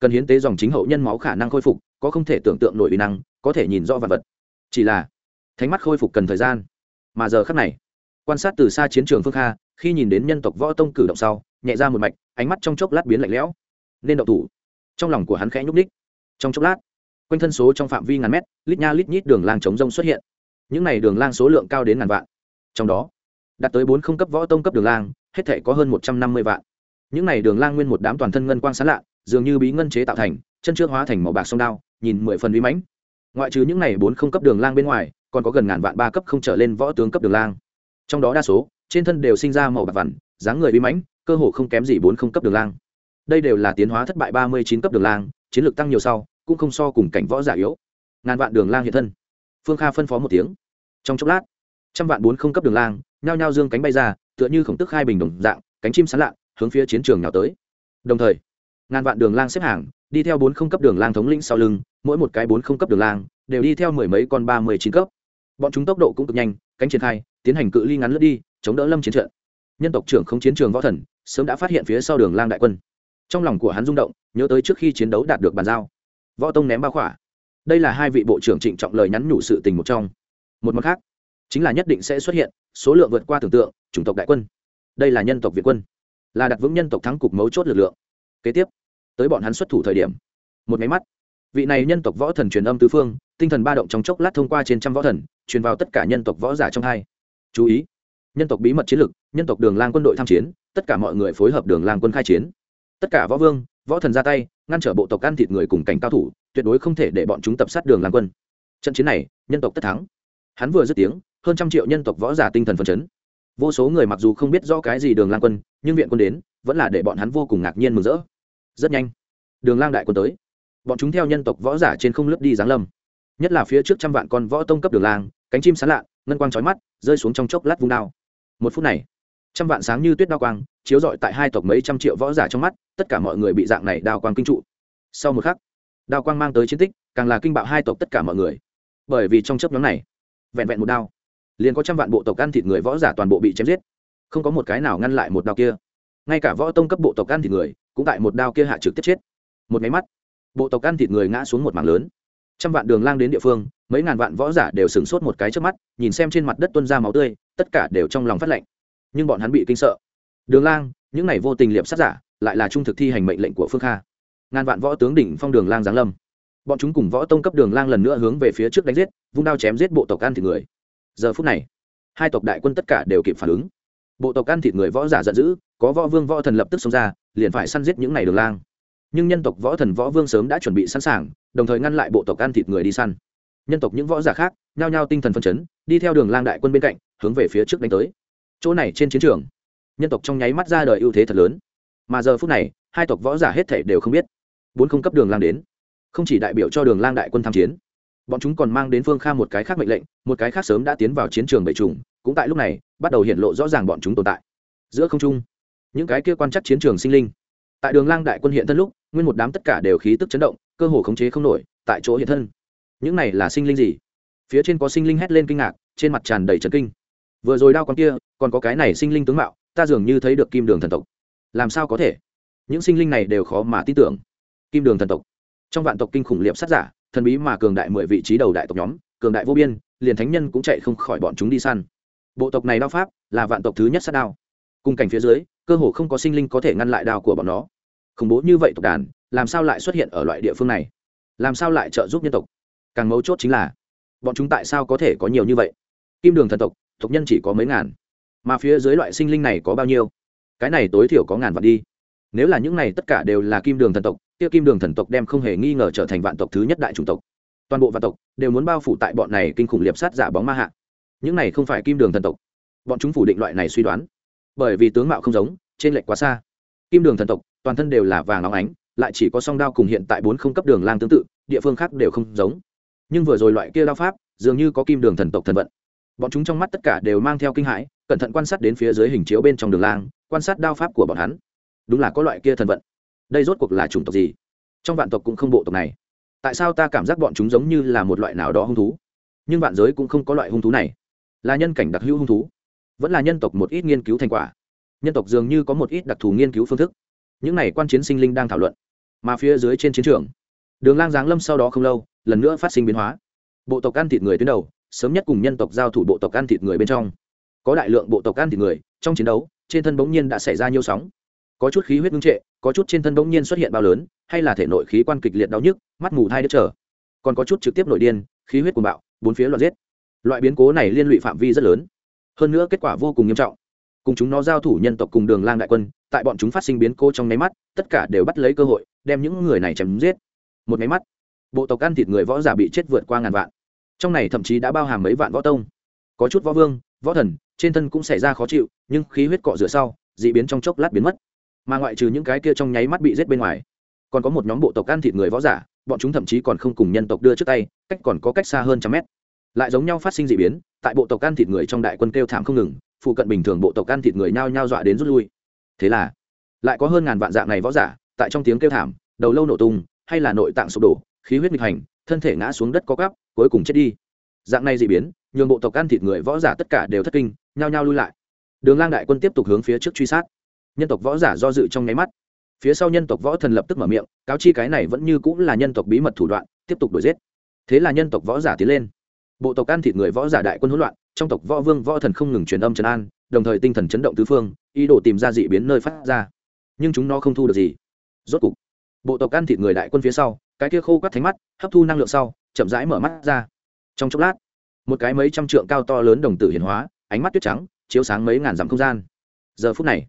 Cần hiến tế dòng chính hậu nhân máu khả năng khôi phục, có không thể tưởng tượng nổi uy năng, có thể nhìn rõ vật vật. Chỉ là, thánh mắt khôi phục cần thời gian. Mà giờ khắc này, quan sát từ xa chiến trường phương kha, khi nhìn đến nhân tộc võ tông cử động sau, nhẹ ra một mạch, ánh mắt trong chốc lát biến lạnh lẽo. Nên đậu thủ. Trong lòng của hắn khẽ nhúc ních trong chốc lát, quanh thân số trong phạm vi ngàn mét, lít nha lít nhít đường lang chống rông xuất hiện. Những n à y đường lang số lượng cao đến ngàn vạn. Trong đó đạt tới bốn không cấp võ tông cấp đường lang, hết thể có hơn một trăm năm mươi vạn. Những n à y đường lang nguyên một đám toàn thân ngân quang sán lạ, dường như bí ngân chế tạo thành, chân trước hóa thành màu bạc sông đao, nhìn mười phần bí mãnh. Ngoại trừ những n à y bốn không cấp đường lang bên ngoài, còn có gần ngàn vạn ba cấp không trở lên võ tướng cấp đường lang. Trong đó đa số, trên thân đều sinh ra màu bạc vằn, dáng người bí mãnh, cơ hồ không kém gì bốn không cấp đường lang. Đây đều là tiến hóa thất bại ba mươi chín cấp đường lang, chiến lược tăng nhiều sau, cũng không so cùng cảnh võ giả yếu. Ngàn vạn đường lang hiện thân. Phương kha phân phó một tiếng. Trong chốc lát, trăm vạn bốn không cấp đường lang nhao nhao dương cánh bay ra, tựa như khổng tức hai bình đồng dạng, cánh chim sán lạ, hướng phía chiến trường nào tới. Đồng thời, ngàn vạn đường lang xếp hàng, đi theo bốn không cấp đường lang thống lĩnh sau lưng, mỗi một cái bốn không cấp đường lang đều đi theo mười mấy con ba mươi chín cấp. Bọn chúng tốc độ cũng cực nhanh, cánh triển khai, tiến hành cự ly ngắn lướt đi, chống đỡ lâm chiến trận. Nhân tộc trưởng không chiến trường võ thần, sớm đã phát hiện phía sau đường lang đại quân. Trong lòng của hắn rung động, nhớ tới trước khi chiến đấu đạt được bàn giao. Võ tông ném bao khỏa. Đây là hai vị bộ trưởng trịnh trọng lời nhắn nhủ sự tình một trong. Một mặt khác chính là nhất định sẽ xuất hiện số lượng vượt qua tưởng tượng chủng tộc đại quân. Đây là nhân tộc việt quân, là đặt vững nhân tộc thắng cục mấu chốt lực lượng. Kế tiếp, tới bọn hắn xuất thủ thời điểm. Một máy mắt, vị này nhân tộc võ thần truyền âm tứ phương, tinh thần ba động trong chốc lát thông qua trên trăm võ thần, truyền vào tất cả nhân tộc võ giả trong hai. Chú ý, nhân tộc bí mật chiến lược, nhân tộc đường lang quân đội tham chiến, tất cả mọi người phối hợp đường lang quân khai chiến. Tất cả võ vương, võ thần ra tay, ngăn trở bộ tộc ăn thịt người cùng cảnh cao thủ, tuyệt đối không thể để bọn chúng tập sát đường lang quân. Trận chiến này, nhân tộc tất thắng. Hắn vừa dứt tiếng hơn trăm triệu nhân tộc võ giả tinh thần phấn chấn. Vô số người mặc dù không biết rõ cái gì đường lang quân, nhưng viện quân đến, vẫn là để bọn hắn vô cùng ngạc nhiên mừng rỡ. Rất nhanh, đường lang đại quân tới. Bọn chúng theo nhân tộc võ giả trên không lướt đi giáng lâm. Nhất là phía trước trăm vạn con võ tông cấp đường lang, cánh chim sán lạ, ngân quang trói mắt, rơi xuống trong chốc lát vung đao. Một phút này, trăm vạn sáng như tuyết đao quang, chiếu rọi tại hai tộc mấy trăm triệu võ giả trong mắt, tất cả mọi người bị dạng này đao quang kinh trụ. Sau một khắc, đao quang mang tới chiến tích, càng là kinh bạo hai tộc tất cả mọi người. Bởi vì trong chấp nhóm này, vẹn vẹn một đao liền có trăm vạn bộ tộc ăn thịt người võ giả toàn bộ bị chém giết. Không có một cái nào ngăn lại một đao kia. Ngay cả võ tông cấp bộ tộc ăn thịt người, cũng tại một đao kia hạ trực tiếp chết. Một máy mắt, bộ tộc ăn thịt người ngã xuống một mảng lớn. Trăm vạn đường lang đến địa phương, mấy ngàn vạn võ giả đều sửng sốt một cái trước mắt, nhìn xem trên mặt đất tuân ra máu tươi, tất cả đều trong lòng phát lệnh. Nhưng bọn hắn bị kinh sợ. Đường lang, những này vô tình liệp sát giả, lại là trung thực thi hành mệnh lệnh của phương kha. Ngàn vạn võ tướng đỉnh phong đường lang giáng lâm. Bọn chúng cùng võ tông cấp đường lang lần nữa hướng về phía trước đánh giết, vung đao chém giết bộ tộc ăn thịt người giờ phút này, hai tộc đại quân tất cả đều kịp phản ứng. Bộ tộc ăn thịt người võ giả giận dữ, có võ vương võ thần lập tức xông ra, liền phải săn giết những này đường lang. Nhưng nhân tộc võ thần võ vương sớm đã chuẩn bị sẵn sàng, đồng thời ngăn lại bộ tộc ăn thịt người đi săn. Nhân tộc những võ giả khác, nhao nhao tinh thần phân chấn, đi theo đường lang đại quân bên cạnh, hướng về phía trước đánh tới. Chỗ này trên chiến trường, nhân tộc trong nháy mắt ra đời ưu thế thật lớn. Mà giờ phút này, hai tộc võ giả hết thể đều không biết, bốn không cấp đường lang đến. Không chỉ đại biểu cho đường lang đại quân tham chiến bọn chúng còn mang đến phương kha một cái khác mệnh lệnh, một cái khác sớm đã tiến vào chiến trường bệ trùng cũng tại lúc này, bắt đầu hiện lộ rõ ràng bọn chúng tồn tại. Giữa không trung, những cái kia quan chắc chiến trường sinh linh. Tại đường lang đại quân hiện thân lúc, nguyên một đám tất cả đều khí tức chấn động, cơ hồ khống chế không nổi, tại chỗ hiện thân. Những này là sinh linh gì? Phía trên có sinh linh hét lên kinh ngạc, trên mặt tràn đầy trấn kinh. Vừa rồi đao con kia, còn có cái này sinh linh tướng mạo, ta dường như thấy được kim đường thần tộc. Làm sao có thể? Những sinh linh này đều khó mà tin tưởng. Kim đường thần tộc. Trong vạn tộc kinh khủng liệm sát giả thần bí mà cường đại mười vị trí đầu đại tộc nhóm, cường đại vô biên, liền thánh nhân cũng chạy không khỏi bọn chúng đi săn. Bộ tộc này đao pháp là vạn tộc thứ nhất sát đao. Cùng cảnh phía dưới, cơ hồ không có sinh linh có thể ngăn lại đao của bọn nó. Khủng bố như vậy tộc đàn, làm sao lại xuất hiện ở loại địa phương này? Làm sao lại trợ giúp nhân tộc? Càng mấu chốt chính là, bọn chúng tại sao có thể có nhiều như vậy? Kim đường thần tộc tộc nhân chỉ có mấy ngàn, mà phía dưới loại sinh linh này có bao nhiêu? Cái này tối thiểu có ngàn vạn đi. Nếu là những này tất cả đều là kim đường thần tộc kia kim đường thần tộc đem không hề nghi ngờ trở thành vạn tộc thứ nhất đại chủng tộc. Toàn bộ vạn tộc đều muốn bao phủ tại bọn này kinh khủng liệp sát giả bóng ma hạ. Những này không phải kim đường thần tộc. Bọn chúng phủ định loại này suy đoán. Bởi vì tướng mạo không giống, trên lệch quá xa. Kim đường thần tộc, toàn thân đều là vàng óng ánh, lại chỉ có song đao cùng hiện tại bốn không cấp đường lang tương tự, địa phương khác đều không giống. Nhưng vừa rồi loại kia đao pháp, dường như có kim đường thần tộc thần vận. Bọn chúng trong mắt tất cả đều mang theo kinh hãi, cẩn thận quan sát đến phía dưới hình chiếu bên trong đường lang, quan sát đao pháp của bọn hắn. Đúng là có loại kia thần vận đây rốt cuộc là chủng tộc gì? Trong vạn tộc cũng không bộ tộc này. Tại sao ta cảm giác bọn chúng giống như là một loại nào đó hung thú? Nhưng vạn giới cũng không có loại hung thú này. Là nhân cảnh đặc hữu hung thú. Vẫn là nhân tộc một ít nghiên cứu thành quả. Nhân tộc dường như có một ít đặc thù nghiên cứu phương thức. Những này quan chiến sinh linh đang thảo luận. Mà phía dưới trên chiến trường, đường lang giáng lâm sau đó không lâu, lần nữa phát sinh biến hóa. Bộ tộc ăn thịt người tuyến đầu, sớm nhất cùng nhân tộc giao thủ bộ tộc ăn thịt người bên trong. Có đại lượng bộ tộc ăn thịt người, trong chiến đấu, trên thân bỗng nhiên đã xảy ra nhiều sóng có chút khí huyết ngưng trệ, có chút trên thân bỗng nhiên xuất hiện bao lớn, hay là thể nội khí quan kịch liệt đau nhức, mắt mù thai đứt trở. Còn có chút trực tiếp nội điên, khí huyết cuồng bạo, bốn phía loạn giết. Loại biến cố này liên lụy phạm vi rất lớn. Hơn nữa kết quả vô cùng nghiêm trọng. Cùng chúng nó giao thủ nhân tộc cùng đường lang đại quân, tại bọn chúng phát sinh biến cố trong nháy mắt, tất cả đều bắt lấy cơ hội, đem những người này chém giết. Một nháy mắt, bộ tộc ăn thịt người võ giả bị chết vượt qua ngàn vạn. Trong này thậm chí đã bao hàm mấy vạn võ tông. Có chút võ vương, võ thần, trên thân cũng xảy ra khó chịu, nhưng khí huyết cọ rửa sau d ị biến trong chốc lát biến mất mà ngoại trừ những cái kia trong nháy mắt bị giết bên ngoài, còn có một nhóm bộ tộc ăn thịt người võ giả, bọn chúng thậm chí còn không cùng nhân tộc đưa trước tay, cách còn có cách xa hơn trăm mét. Lại giống nhau phát sinh d ị biến, tại bộ tộc ăn thịt người trong đại quân kêu thảm không ngừng, phụ cận bình thường bộ tộc ăn thịt người nhao nhao dọa đến rút lui. Thế là, lại có hơn ngàn vạn dạng này võ giả, tại trong tiếng kêu thảm, đầu lâu nổ tung, hay là nội tạng sụp đổ, khí huyết nghịch hành, thân thể ngã xuống đất có gắp cuối cùng chết đi. Dạng này d ị biến, nhường bộ tộc ăn thịt người võ giả tất cả đều thất kinh, nhao nhao lui lại. Đường lang đại quân tiếp tục hướng phía trước truy sát nhân tộc võ giả do dự trong nháy mắt. Phía sau nhân tộc võ thần lập tức mở miệng, cáo chi cái này vẫn như cũng là nhân tộc bí mật thủ đoạn, tiếp tục đuổi giết. Thế là nhân tộc võ giả tiến lên. Bộ tộc ăn thịt người võ giả đại quân hỗn loạn, trong tộc võ vương võ thần không ngừng truyền âm trấn an, đồng thời tinh thần chấn động tứ phương, ý đồ tìm ra dị biến nơi phát ra. Nhưng chúng nó không thu được gì. Rốt cục, bộ tộc ăn thịt người đại quân phía sau, cái kia khô cắt thánh mắt, hấp thu năng lượng sau, chậm rãi mở mắt ra. Trong chốc lát, một cái mấy trăm trượng cao to lớn đồng tử hiển hóa, ánh mắt tuyết trắng, chiếu sáng mấy ngàn dặm không gian. Giờ phút này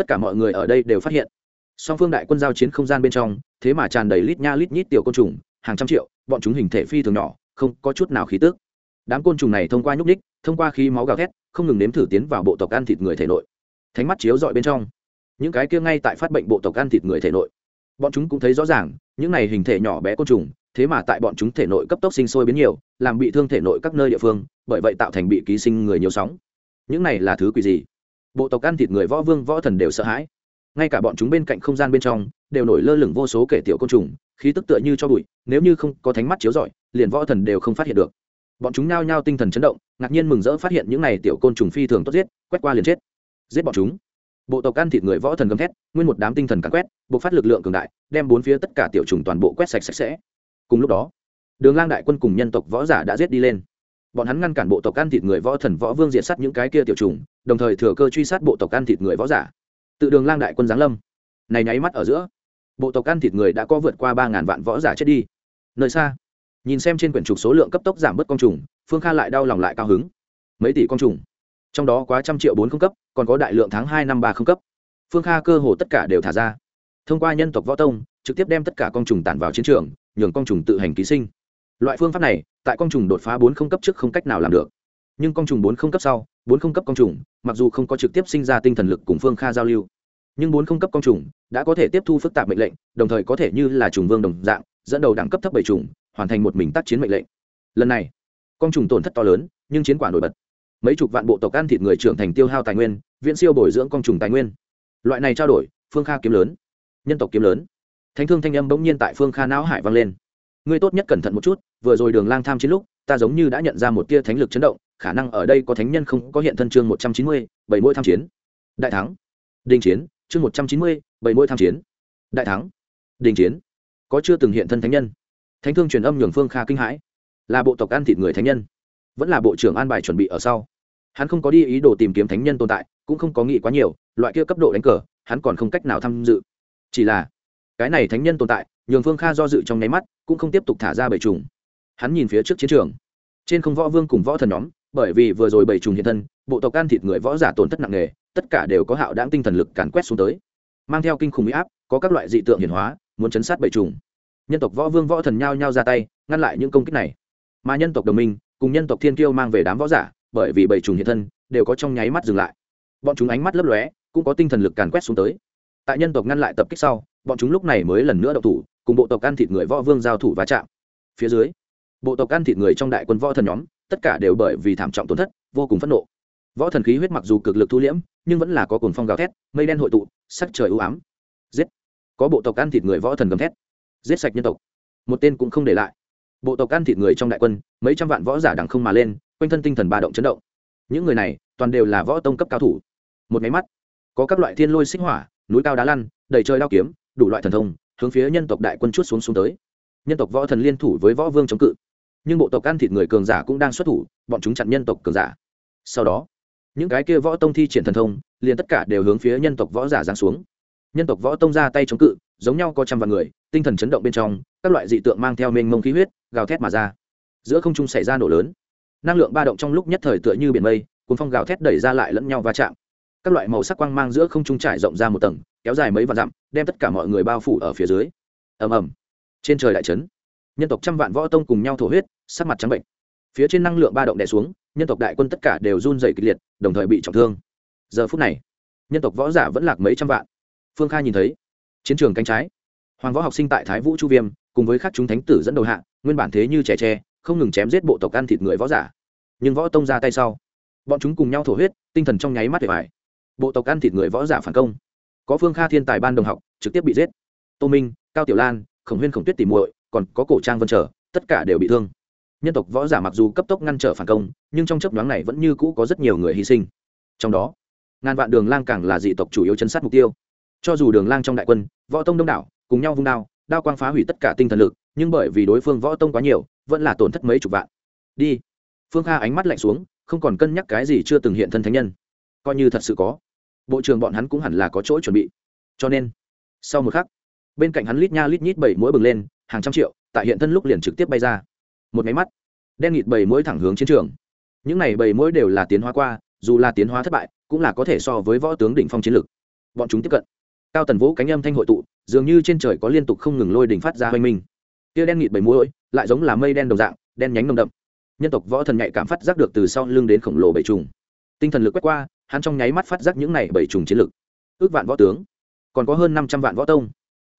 tất cả mọi người ở đây đều phát hiện. Song phương đại quân giao chiến không gian bên trong, thế mà tràn đầy lít nha lít nhít tiểu côn trùng, hàng trăm triệu, bọn chúng hình thể phi thường nhỏ, không có chút nào khí tức. Đám côn trùng này thông qua nhúc ních thông qua khí máu gào thét, không ngừng nếm thử tiến vào bộ tộc ăn thịt người thể nội. Thánh mắt chiếu dọi bên trong. Những cái kia ngay tại phát bệnh bộ tộc ăn thịt người thể nội. Bọn chúng cũng thấy rõ ràng, những này hình thể nhỏ bé côn trùng, thế mà tại bọn chúng thể nội cấp tốc sinh sôi biến nhiều, làm bị thương thể nội các nơi địa phương, bởi vậy tạo thành bị ký sinh người nhiều sóng. Những này là thứ quỷ gì? Bộ tộc ăn thịt người võ vương võ thần đều sợ hãi. Ngay cả bọn chúng bên cạnh không gian bên trong đều nổi lơ lửng vô số kể tiểu côn trùng, khí tức tựa như cho bụi, nếu như không có thánh mắt chiếu rọi, liền võ thần đều không phát hiện được. Bọn chúng nao nhao tinh thần chấn động, ngạc nhiên mừng rỡ phát hiện những này tiểu côn trùng phi thường tốt giết, quét qua liền chết. Giết bọn chúng. Bộ tộc ăn thịt người võ thần gầm thét, nguyên một đám tinh thần cắn quét buộc phát lực lượng cường đại, đem bốn phía tất cả tiểu trùng toàn bộ quét sạch sạch sẽ. Cùng lúc đó, đường lang đại quân cùng nhân tộc võ giả đã giết đi lên bọn hắn ngăn cản bộ tộc ăn thịt người võ thần võ vương diệt sát những cái kia tiểu trùng, đồng thời thừa cơ truy sát bộ tộc ăn thịt người võ giả. Tự đường lang đại quân giáng lâm. Này nháy mắt ở giữa, bộ tộc ăn thịt người đã có vượt qua ba ngàn vạn võ giả chết đi. Nơi xa, nhìn xem trên quyển trục số lượng cấp tốc giảm bớt con trùng, phương kha lại đau lòng lại cao hứng. Mấy tỷ con trùng, trong đó quá trăm triệu bốn không cấp, còn có đại lượng tháng hai năm ba không cấp. Phương kha cơ hồ tất cả đều thả ra. Thông qua nhân tộc võ tông, trực tiếp đem tất cả con trùng tản vào chiến trường, nhường con trùng tự hành ký sinh loại phương pháp này, tại con trùng đột phá bốn không cấp trước không cách nào làm được. Nhưng con trùng bốn không cấp sau, bốn không cấp con trùng, mặc dù không có trực tiếp sinh ra tinh thần lực cùng phương kha giao lưu, nhưng bốn không cấp con trùng đã có thể tiếp thu phức tạp mệnh lệnh, đồng thời có thể như là trùng vương đồng dạng, dẫn đầu đẳng cấp thấp bảy trùng, hoàn thành một mình tác chiến mệnh lệnh. Lần này con trùng tổn thất to lớn, nhưng chiến quả nổi bật. Mấy chục vạn bộ tộc ăn thịt người trưởng thành tiêu hao tài nguyên viện siêu bồi dưỡng con trùng tài nguyên. Loại này trao đổi, phương kha kiếm lớn. Nhân tộc kiếm lớn. Thánh thương thanh âm bỗng nhiên tại phương kha não hải vang lên. Ngươi tốt nhất cẩn thận một chút vừa rồi đường lang tham chiến lúc, ta giống như đã nhận ra một tia thánh lực chấn động, khả năng ở đây có thánh nhân không có hiện thân chương một trăm chín mươi, bảy mỗi tham chiến. Đại thắng. Đình chiến, chương một trăm chín mươi, bảy mỗi tham chiến. Đại thắng. Đình chiến. Có chưa từng hiện thân thánh nhân. Thánh thương truyền âm nhường phương kha kinh hãi. Là bộ tộc ăn thịt người thánh nhân. Vẫn là bộ trưởng an bài chuẩn bị ở sau. Hắn không có đi ý đồ tìm kiếm thánh nhân tồn tại, cũng không có nghĩ quá nhiều, loại kia cấp độ đánh cờ, hắn còn không cách nào tham dự. Chỉ là, cái này thánh nhân tồn tại, nhường phương kha do dự trong nháy mắt, cũng không tiếp tục thả ra bầy trùng hắn nhìn phía trước chiến trường. Trên không võ vương cùng võ thần nhóm, bởi vì vừa rồi bảy trùng hiện thân, bộ tộc can thịt người võ giả tổn thất nặng nề, tất cả đều có hạo đáng tinh thần lực càn quét xuống tới. Mang theo kinh khủng huy áp, có các loại dị tượng hiển hóa, muốn chấn sát bảy trùng. Nhân tộc võ vương võ thần nhao nhao ra tay, ngăn lại những công kích này. Mà nhân tộc đồng minh, cùng nhân tộc thiên kiêu mang về đám võ giả, bởi vì bảy trùng hiện thân, đều có trong nháy mắt dừng lại. Bọn chúng ánh mắt lấp lóe, cũng có tinh thần lực càn quét xuống tới. Tại nhân tộc ngăn lại tập kích sau, bọn chúng lúc này mới lần nữa đậu thủ, cùng bộ tộc ăn thịt người võ vương giao thủ va chạm. Phía dưới bộ tộc ăn thịt người trong đại quân võ thần nhóm, tất cả đều bởi vì thảm trọng tổn thất, vô cùng phẫn nộ. Võ thần khí huyết mặc dù cực lực thu liễm, nhưng vẫn là có cồn phong gào thét, mây đen hội tụ, sắc trời ưu ám. Giết! Có bộ tộc ăn thịt người võ thần gầm thét. Giết sạch nhân tộc. Một tên cũng không để lại. Bộ tộc ăn thịt người trong đại quân, mấy trăm vạn võ giả đằng không mà lên, quanh thân tinh thần ba động chấn động. Những người này, toàn đều là võ tông cấp cao thủ. Một máy mắt, có các loại thiên lôi xích hỏa, núi cao đá lăn, đầy trời đao kiếm, đủ loại thần thông, hướng phía nhân tộc đại quân chút xuống xuống tới. Nhân tộc võ thần liên thủ với võ vương chống cự nhưng bộ tộc ăn thịt người cường giả cũng đang xuất thủ, bọn chúng chặn nhân tộc cường giả. Sau đó, những cái kia võ tông thi triển thần thông, liền tất cả đều hướng phía nhân tộc võ giả giáng xuống. Nhân tộc võ tông ra tay chống cự, giống nhau có trăm vạn người, tinh thần chấn động bên trong, các loại dị tượng mang theo mênh mông khí huyết, gào thét mà ra. Giữa không trung xảy ra nổ lớn. Năng lượng ba động trong lúc nhất thời tựa như biển mây, cuốn phong gào thét đẩy ra lại lẫn nhau va chạm. Các loại màu sắc quang mang giữa không trung trải rộng ra một tầng, kéo dài mấy vạn dặm, đem tất cả mọi người bao phủ ở phía dưới. Ầm ầm. Trên trời đại trấn nhân tộc trăm vạn võ tông cùng nhau thổ huyết, sắc mặt trắng bệnh. Phía trên năng lượng ba động đè xuống, nhân tộc đại quân tất cả đều run dày kịch liệt, đồng thời bị trọng thương. Giờ phút này, nhân tộc võ giả vẫn lạc mấy trăm vạn. Phương kha nhìn thấy, chiến trường cánh trái. Hoàng võ học sinh tại thái vũ chu viêm, cùng với các chúng thánh tử dẫn đầu hạ, nguyên bản thế như trẻ tre, không ngừng chém giết bộ tộc ăn thịt người võ giả. Nhưng võ tông ra tay sau, bọn chúng cùng nhau thổ huyết, tinh thần trong nháy mắt để bài. Bộ tộc ăn thịt người võ giả phản công. Có phương kha thiên tài ban đồng học, trực tiếp bị giết. Tô minh, cao tiểu lan, khổng huyên khổng tuyết tìm muội còn có cổ trang vân trở, tất cả đều bị thương. Nhân tộc võ giả mặc dù cấp tốc ngăn trở phản công, nhưng trong chấp đoán này vẫn như cũ có rất nhiều người hy sinh. Trong đó, ngàn vạn đường lang càng là dị tộc chủ yếu chấn sát mục tiêu. Cho dù đường lang trong đại quân, võ tông đông đảo, cùng nhau vung đao đao quang phá hủy tất cả tinh thần lực, nhưng bởi vì đối phương võ tông quá nhiều, vẫn là tổn thất mấy chục vạn. Đi. Phương kha ánh mắt lạnh xuống, không còn cân nhắc cái gì chưa từng hiện thân thánh nhân. Coi như thật sự có. Bộ trưởng bọn hắn cũng hẳn là có chỗ chuẩn bị. Cho nên, sau một khắc, bên cạnh hắn lít nha lít nhít bảy mũi bừng lên hàng trăm triệu, tại hiện thân lúc liền trực tiếp bay ra. Một máy mắt, đen nghịt bầy mũi thẳng hướng chiến trường. Những này bầy mũi đều là tiến hóa qua, dù là tiến hóa thất bại, cũng là có thể so với võ tướng đỉnh phong chiến lực bọn chúng tiếp cận. Cao tần vũ cánh âm thanh hội tụ, dường như trên trời có liên tục không ngừng lôi đỉnh phát ra hoanh minh. Tia đen nghịt bầy mũi lại giống là mây đen đồng dạng, đen nhánh nồng đậm. Nhân tộc võ thần nhạy cảm phát giác được từ sau lưng đến khổng lồ bảy trùng. Tinh thần lực quét qua, hắn trong nháy mắt phát giác những này bảy trùng chiến lực ước vạn võ tướng, còn có hơn năm trăm vạn võ tông.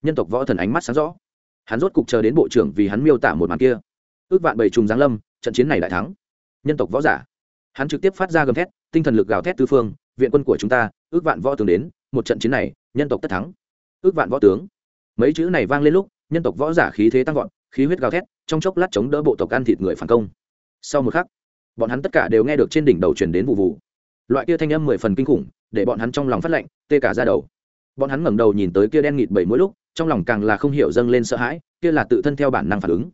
Nhân tộc võ thần ánh mắt sáng rõ hắn rốt cục chờ đến bộ trưởng vì hắn miêu tả một màn kia. Ước vạn bảy trùng giáng lâm, trận chiến này đại thắng. Nhân tộc võ giả. Hắn trực tiếp phát ra gầm thét, tinh thần lực gào thét tư phương, viện quân của chúng ta, ước vạn võ tướng đến, một trận chiến này, nhân tộc tất thắng. Ước vạn võ tướng. Mấy chữ này vang lên lúc, nhân tộc võ giả khí thế tăng vọt, khí huyết gào thét, trong chốc lát chống đỡ bộ tộc ăn thịt người phản công. Sau một khắc, bọn hắn tất cả đều nghe được trên đỉnh đầu chuyển đến vụ vụ. Loại kia thanh âm mười phần kinh khủng, để bọn hắn trong lòng phát lạnh, tê cả ra đầu. Bọn hắn ngẩng đầu nhìn tới kia đen nghịt bảy mỗi lúc trong lòng càng là không hiểu dâng lên sợ hãi, kia là tự thân theo bản năng phản ứng.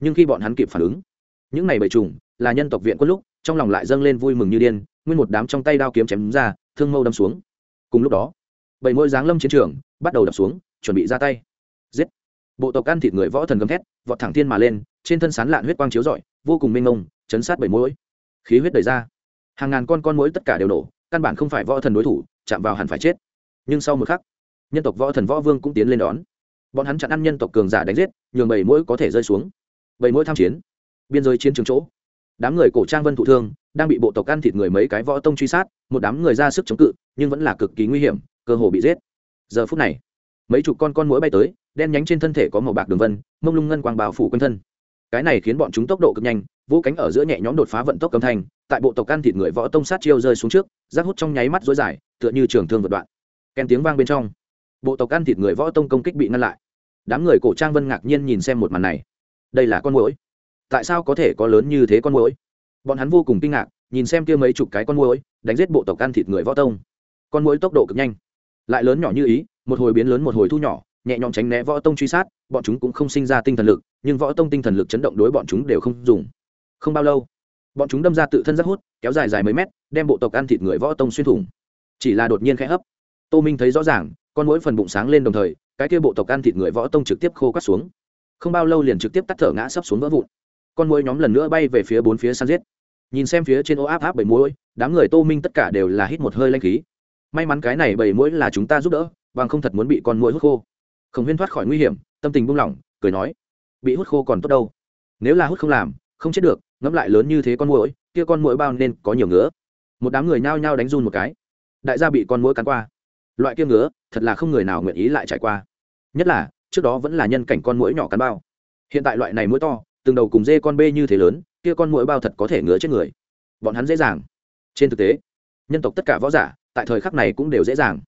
Nhưng khi bọn hắn kịp phản ứng, những này bảy trùng, là nhân tộc viện quân lúc, trong lòng lại dâng lên vui mừng như điên, nguyên một đám trong tay đao kiếm chém ra, thương mâu đâm xuống. Cùng lúc đó, bảy mỗi giáng lâm chiến trường, bắt đầu đập xuống, chuẩn bị ra tay. Giết! Bộ tộc ăn thịt người võ thần gầm thét, vọt thẳng thiên mà lên, trên thân sán lạn huyết quang chiếu rọi, vô cùng mênh mông, chấn sát bảy mũi khí huyết đầy ra hàng ngàn con con mũi tất cả đều nổ, căn bản không phải võ thần đối thủ, chạm vào hẳn phải chết. Nhưng sau một khắc nhân tộc võ thần võ vương cũng tiến lên đón. Bọn hắn chặn ăn nhân tộc cường giả đánh giết, nhường bảy mũi có thể rơi xuống. Bảy mũi tham chiến. Biên giới chiến trường chỗ. Đám người cổ trang vân thụ thương, đang bị bộ tộc ăn thịt người mấy cái võ tông truy sát, một đám người ra sức chống cự, nhưng vẫn là cực kỳ nguy hiểm, cơ hồ bị giết. Giờ phút này, mấy chục con con mũi bay tới, đen nhánh trên thân thể có màu bạc đường vân, mông lung ngân quang bào phủ quanh thân. Cái này khiến bọn chúng tốc độ cực nhanh, vũ cánh ở giữa nhẹ nhõm đột phá vận tốc cầm thành tại bộ tộc ăn thịt người võ tông sát chiêu rơi xuống trước rác hút trong nháy mắt dối dài, tựa như trường thương vượt đoạn. Kèn tiếng vang bên trong bộ tộc ăn thịt người võ tông công kích bị ngăn lại. Đám người cổ trang vân ngạc nhiên nhìn xem một màn này. Đây là con mũi tại sao có thể có lớn như thế con mũi bọn hắn vô cùng kinh ngạc, nhìn xem kia mấy chục cái con mũi đánh giết bộ tộc ăn thịt người võ tông. Con mũi tốc độ cực nhanh. Lại lớn nhỏ như ý, một hồi biến lớn một hồi thu nhỏ, nhẹ nhõm tránh né võ tông truy sát, bọn chúng cũng không sinh ra tinh thần lực, nhưng võ tông tinh thần lực chấn động đối bọn chúng đều không dùng. Không bao lâu, bọn chúng đâm ra tự thân rất hút, kéo dài dài mấy mét, đem bộ tộc ăn thịt người võ tông xuyên thủng. Chỉ là đột nhiên khẽ hấp. Tô minh thấy rõ ràng con mỗi phần bụng sáng lên đồng thời, cái kia bộ tộc ăn thịt người võ tông trực tiếp khô cắt xuống. Không bao lâu liền trực tiếp tắt thở ngã sấp xuống vỡ vụn. Con mỗi nhóm lần nữa bay về phía bốn phía săn giết. Nhìn xem phía trên ô áp áp bảy mũi đám người tô minh tất cả đều là hít một hơi lanh khí. May mắn cái này bảy mũi là chúng ta giúp đỡ, bằng không thật muốn bị con mũi hút khô. Khổng huyên thoát khỏi nguy hiểm, tâm tình buông lỏng, cười nói, bị hút khô còn tốt đâu. Nếu là hút không làm, không chết được, ngẫm lại lớn như thế con mũi kia con mũi bao nên có nhiều ngứa. Một đám người nhao nhao đánh run một cái. Đại gia bị con mũi cắn qua loại kia ngứa, thật là không người nào nguyện ý lại trải qua. Nhất là, trước đó vẫn là nhân cảnh con mũi nhỏ cắn bao. Hiện tại loại này mũi to, từng đầu cùng dê con bê như thế lớn, kia con mũi bao thật có thể ngứa chết người. Bọn hắn dễ dàng. Trên thực tế, nhân tộc tất cả võ giả, tại thời khắc này cũng đều dễ dàng.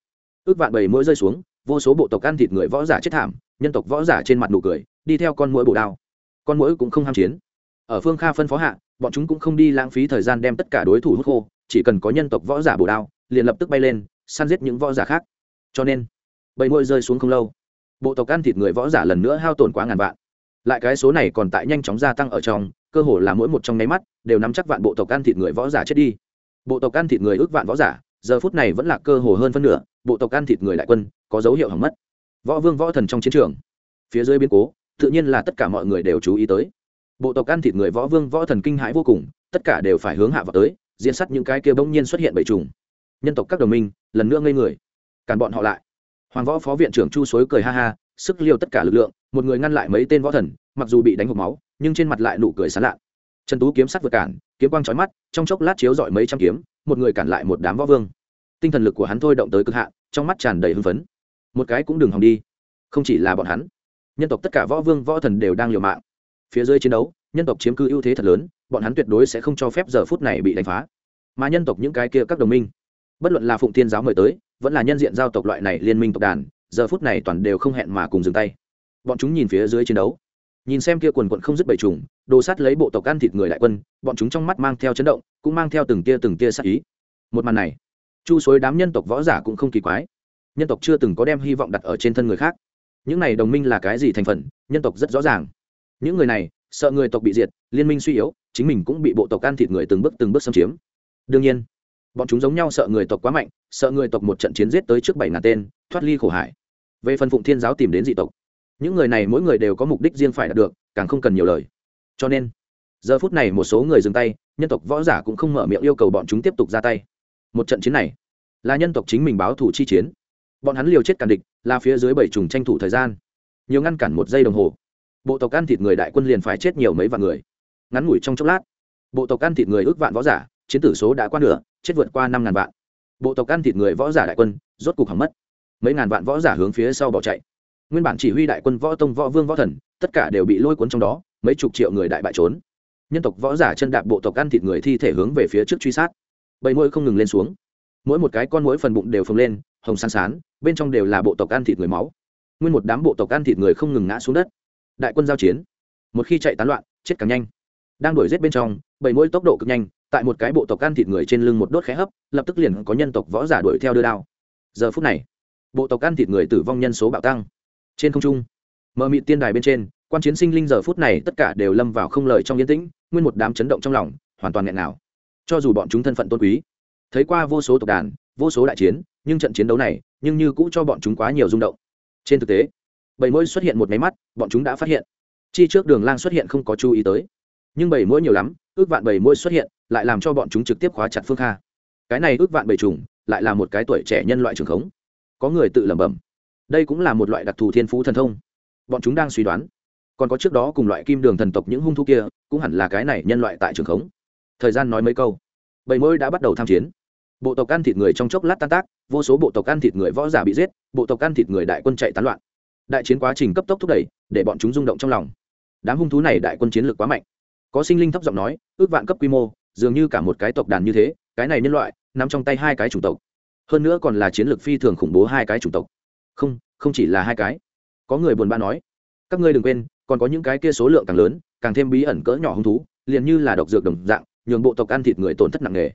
Ước vạn bầy mũi rơi xuống, vô số bộ tộc ăn thịt người võ giả chết thảm, nhân tộc võ giả trên mặt nụ cười, đi theo con mũi bổ đao. Con mũi cũng không ham chiến. Ở phương kha phân phó hạ, bọn chúng cũng không đi lãng phí thời gian đem tất cả đối thủ hút khô, chỉ cần có nhân tộc võ giả bổ đao, liền lập tức bay lên săn giết những võ giả khác. Cho nên, bầy môi rơi xuống không lâu, bộ tộc ăn thịt người võ giả lần nữa hao tổn quá ngàn vạn. Lại cái số này còn tại nhanh chóng gia tăng ở trong, cơ hồ là mỗi một trong nháy mắt, đều nắm chắc vạn bộ tộc ăn thịt người võ giả chết đi. Bộ tộc ăn thịt người ước vạn võ giả, giờ phút này vẫn là cơ hồ hơn phân nửa, bộ tộc ăn thịt người đại quân, có dấu hiệu hỏng mất. Võ vương võ thần trong chiến trường, phía dưới biến cố, tự nhiên là tất cả mọi người đều chú ý tới. Bộ tộc ăn thịt người võ vương võ thần kinh hãi vô cùng, tất cả đều phải hướng hạ vào tới, diễn sắt những cái kia bỗng nhiên xuất hiện bảy trùng nhân tộc các đồng minh, lần nữa ngây người. Cản bọn họ lại. Hoàng võ phó viện trưởng chu suối cười ha ha, sức liều tất cả lực lượng, một người ngăn lại mấy tên võ thần, mặc dù bị đánh hộp máu, nhưng trên mặt lại nụ cười sán lạ. Trần tú kiếm sắt vượt cản, kiếm quang trói mắt, trong chốc lát chiếu dọi mấy trăm kiếm, một người cản lại một đám võ vương. Tinh thần lực của hắn thôi động tới cực hạn, trong mắt tràn đầy hưng phấn. Một cái cũng đừng hòng đi. Không chỉ là bọn hắn, nhân tộc tất cả võ vương, võ thần đều đang liều mạng. Phía dưới chiến đấu, nhân tộc chiếm cứ ưu thế thật lớn, bọn hắn tuyệt đối sẽ không cho phép giờ phút này bị đánh phá. Mà nhân tộc những cái kia các đồng minh bất luận là phụng tiên giáo mời tới, vẫn là nhân diện giao tộc loại này liên minh tộc đàn, giờ phút này toàn đều không hẹn mà cùng dừng tay. Bọn chúng nhìn phía dưới chiến đấu. Nhìn xem kia quần quận không dứt bầy trùng, đồ sát lấy bộ tộc ăn thịt người đại quân, bọn chúng trong mắt mang theo chấn động, cũng mang theo từng tia từng tia sát ý. Một màn này, chu suối đám nhân tộc võ giả cũng không kỳ quái. Nhân tộc chưa từng có đem hy vọng đặt ở trên thân người khác. Những này đồng minh là cái gì thành phần, nhân tộc rất rõ ràng. Những người này, sợ người tộc bị diệt, liên minh suy yếu, chính mình cũng bị bộ tộc ăn thịt người từng bước từng bước xâm chiếm. Đương nhiên bọn chúng giống nhau sợ người tộc quá mạnh, sợ người tộc một trận chiến giết tới trước bảy ngàn tên, thoát ly khổ hải. Về phần phụng thiên giáo tìm đến dị tộc, những người này mỗi người đều có mục đích riêng phải đạt được, càng không cần nhiều lời. Cho nên, giờ phút này một số người dừng tay, nhân tộc võ giả cũng không mở miệng yêu cầu bọn chúng tiếp tục ra tay. Một trận chiến này, là nhân tộc chính mình báo thủ chi chiến. Bọn hắn liều chết cản địch, là phía dưới bảy trùng tranh thủ thời gian. Nhiều ngăn cản một giây đồng hồ, bộ tộc ăn thịt người đại quân liền phải chết nhiều mấy vạn người. Ngắn ngủi trong chốc lát, bộ tộc ăn thịt người ước vạn võ giả, chiến tử số đã qua nửa chết vượt qua năm ngàn vạn. Bộ tộc ăn thịt người võ giả đại quân, rốt cục hỏng mất. Mấy ngàn vạn võ giả hướng phía sau bỏ chạy. Nguyên bản chỉ huy đại quân võ tông, võ vương, võ thần, tất cả đều bị lôi cuốn trong đó, mấy chục triệu người đại bại trốn. Nhân tộc võ giả chân đạp bộ tộc ăn thịt người thi thể hướng về phía trước truy sát. Bầy mũi không ngừng lên xuống. Mỗi một cái con mỗi phần bụng đều phồng lên, hồng sáng sán, bên trong đều là bộ tộc ăn thịt người máu. Nguyên một đám bộ tộc ăn thịt người không ngừng ngã xuống đất. Đại quân giao chiến. Một khi chạy tán loạn, chết càng nhanh. Đang đuổi giết bên trong bảy mũi tốc độ cực nhanh, tại một cái bộ tộc ăn thịt người trên lưng một đốt khé hấp, lập tức liền có nhân tộc võ giả đuổi theo đưa đao. Giờ phút này, bộ tộc ăn thịt người tử vong nhân số bạo tăng. Trên không trung, mờ mịt tiên đài bên trên, quan chiến sinh linh giờ phút này tất cả đều lâm vào không lời trong yên tĩnh, nguyên một đám chấn động trong lòng, hoàn toàn nghẹn nào. Cho dù bọn chúng thân phận tôn quý, thấy qua vô số tộc đàn, vô số đại chiến, nhưng trận chiến đấu này, nhưng như cũ cho bọn chúng quá nhiều rung động. Trên thực tế, bảy mũi xuất hiện một máy mắt, bọn chúng đã phát hiện. Chi trước đường lang xuất hiện không có chú ý tới, nhưng bảy mũi nhiều lắm ước vạn bầy môi xuất hiện, lại làm cho bọn chúng trực tiếp khóa chặt phương kha. Cái này ước vạn bầy trùng, lại là một cái tuổi trẻ nhân loại trường khống. Có người tự lẩm bẩm, đây cũng là một loại đặc thù thiên phú thần thông. Bọn chúng đang suy đoán, còn có trước đó cùng loại kim đường thần tộc những hung thú kia, cũng hẳn là cái này nhân loại tại trường khống. Thời gian nói mấy câu, bầy môi đã bắt đầu tham chiến. Bộ tộc ăn thịt người trong chốc lát tan tác, vô số bộ tộc ăn thịt người võ giả bị giết, bộ tộc ăn thịt người đại quân chạy tán loạn. Đại chiến quá trình cấp tốc thúc đẩy, để bọn chúng rung động trong lòng. Đám hung thú này đại quân chiến lược quá mạnh có sinh linh thấp giọng nói, ước vạn cấp quy mô, dường như cả một cái tộc đàn như thế, cái này nhân loại nằm trong tay hai cái chủng tộc. Hơn nữa còn là chiến lược phi thường khủng bố hai cái chủng tộc. Không không chỉ là hai cái. Có người buồn bã nói, các ngươi đừng quên, còn có những cái kia số lượng càng lớn, càng thêm bí ẩn cỡ nhỏ hung thú, liền như là độc dược đồng dạng, nhường bộ tộc ăn thịt người tổn thất nặng nề.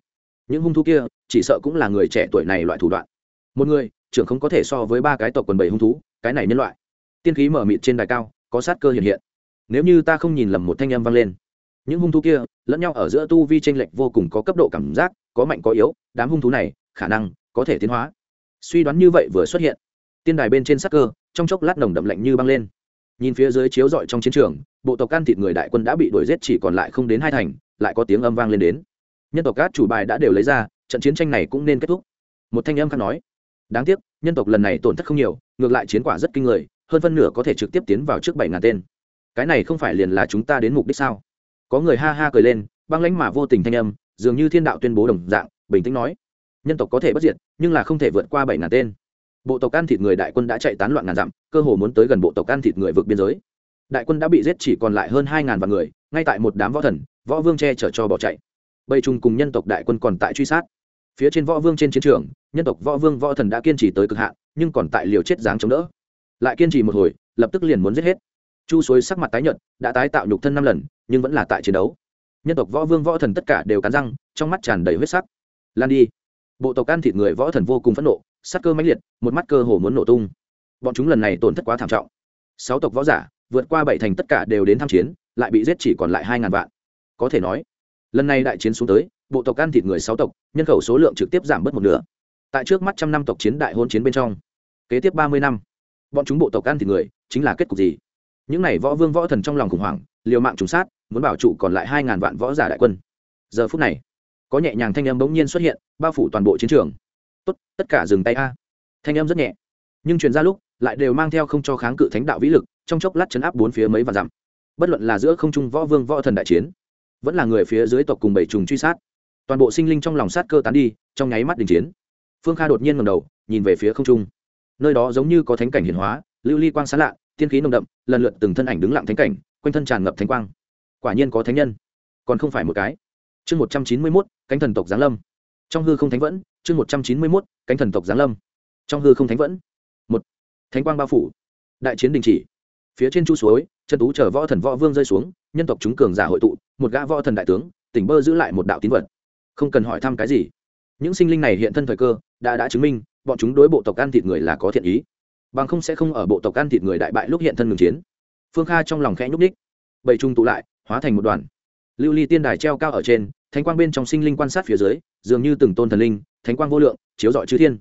Những hung thú kia, chỉ sợ cũng là người trẻ tuổi này loại thủ đoạn. Một người, trưởng không có thể so với ba cái tộc quần bảy hung thú, cái này nhân loại. Tiên khí mở mịt trên đài cao, có sát cơ hiện hiện. Nếu như ta không nhìn lầm một thanh âm vang lên những hung thú kia, lẫn nhau ở giữa tu vi tranh lệch vô cùng có cấp độ cảm giác, có mạnh có yếu, đám hung thú này, khả năng có thể tiến hóa. Suy đoán như vậy vừa xuất hiện, tiên đài bên trên sắc cơ, trong chốc lát nồng đậm lạnh như băng lên. Nhìn phía dưới chiếu rọi trong chiến trường, bộ tộc can thịt người đại quân đã bị đuổi giết chỉ còn lại không đến hai thành, lại có tiếng âm vang lên đến. Nhân tộc các chủ bài đã đều lấy ra, trận chiến tranh này cũng nên kết thúc. Một thanh âm khác nói, đáng tiếc, nhân tộc lần này tổn thất không nhiều, ngược lại chiến quả rất kinh người, hơn phân nửa có thể trực tiếp tiến vào trước bảy ngàn tên. Cái này không phải liền là chúng ta đến mục đích sao? Có người ha ha cười lên, băng lãnh mà vô tình thanh âm, dường như thiên đạo tuyên bố đồng dạng, bình tĩnh nói. Nhân tộc có thể bất diệt, nhưng là không thể vượt qua bảy ngàn tên. Bộ tộc ăn thịt người đại quân đã chạy tán loạn ngàn dặm, cơ hồ muốn tới gần bộ tộc ăn thịt người vượt biên giới. Đại quân đã bị giết chỉ còn lại hơn hai ngàn vạn người, ngay tại một đám võ thần, võ vương che chở cho bỏ chạy. Bầy trùng cùng nhân tộc đại quân còn tại truy sát. Phía trên võ vương trên chiến trường, nhân tộc võ vương võ thần đã kiên trì tới cực hạn, nhưng còn tại liều chết dáng chống đỡ. Lại kiên trì một hồi, lập tức liền muốn giết hết. Chu suối sắc mặt tái nhợt, đã tái tạo nhục thân năm lần nhưng vẫn là tại chiến đấu. Nhân tộc võ vương võ thần tất cả đều cắn răng, trong mắt tràn đầy huyết sắc. Lan đi. Bộ tộc ăn thịt người võ thần vô cùng phẫn nộ, sắc cơ mãnh liệt, một mắt cơ hồ muốn nổ tung. Bọn chúng lần này tổn thất quá thảm trọng. Sáu tộc võ giả, vượt qua bảy thành tất cả đều đến tham chiến, lại bị giết chỉ còn lại hai ngàn vạn. Có thể nói, lần này đại chiến xuống tới, bộ tộc ăn thịt người sáu tộc, nhân khẩu số lượng trực tiếp giảm bớt một nửa. Tại trước mắt trăm năm tộc chiến đại hôn chiến bên trong, kế tiếp ba mươi năm, bọn chúng bộ tộc ăn thịt người chính là kết cục gì? Những n à y võ vương võ thần trong lòng khủng hoảng, liều mạng trùng sát muốn bảo trụ còn lại hai ngàn vạn võ giả đại quân. Giờ phút này, có nhẹ nhàng thanh âm bỗng nhiên xuất hiện, bao phủ toàn bộ chiến trường. Tốt, tất cả dừng tay a. Thanh âm rất nhẹ, nhưng truyền ra lúc lại đều mang theo không cho kháng cự thánh đạo vĩ lực, trong chốc lát chấn áp bốn phía mấy và dặm. Bất luận là giữa không trung võ vương võ thần đại chiến, vẫn là người phía dưới tộc cùng bảy trùng truy sát, toàn bộ sinh linh trong lòng sát cơ tán đi, trong nháy mắt đình chiến. Phương kha đột nhiên ngầm đầu, nhìn về phía không trung. Nơi đó giống như có thánh cảnh hiển hóa, lưu ly quang sán lạ, tiên khí nồng đậm, lần lượt từng thân ảnh đứng lặng thánh cảnh, quanh thân tràn ngập thánh quang quả nhiên có thánh nhân. Còn không phải một cái. Chương một trăm chín mươi mốt, cánh thần tộc giáng lâm. Trong hư không thánh vẫn, chương một trăm chín mươi mốt, cánh thần tộc giáng lâm. Trong hư không thánh vẫn. Một, thánh quang bao phủ. Đại chiến đình chỉ. Phía trên chu suối, chân tú chở võ thần võ vương rơi xuống, nhân tộc chúng cường giả hội tụ, một gã võ thần đại tướng, tỉnh bơ giữ lại một đạo tín vật. Không cần hỏi thăm cái gì. Những sinh linh này hiện thân thời cơ, đã đã chứng minh, bọn chúng đối bộ tộc ăn thịt người là có thiện ý. Bằng không sẽ không ở bộ tộc ăn thịt người đại bại lúc hiện thân ngừng chiến. Phương kha trong lòng khẽ nhúc ních bầy trung tụ lại hóa thành một đoàn. Lưu ly tiên đài treo cao ở trên, thánh quang bên trong sinh linh quan sát phía dưới, dường như từng tôn thần linh, thánh quang vô lượng, chiếu rọi chư thiên.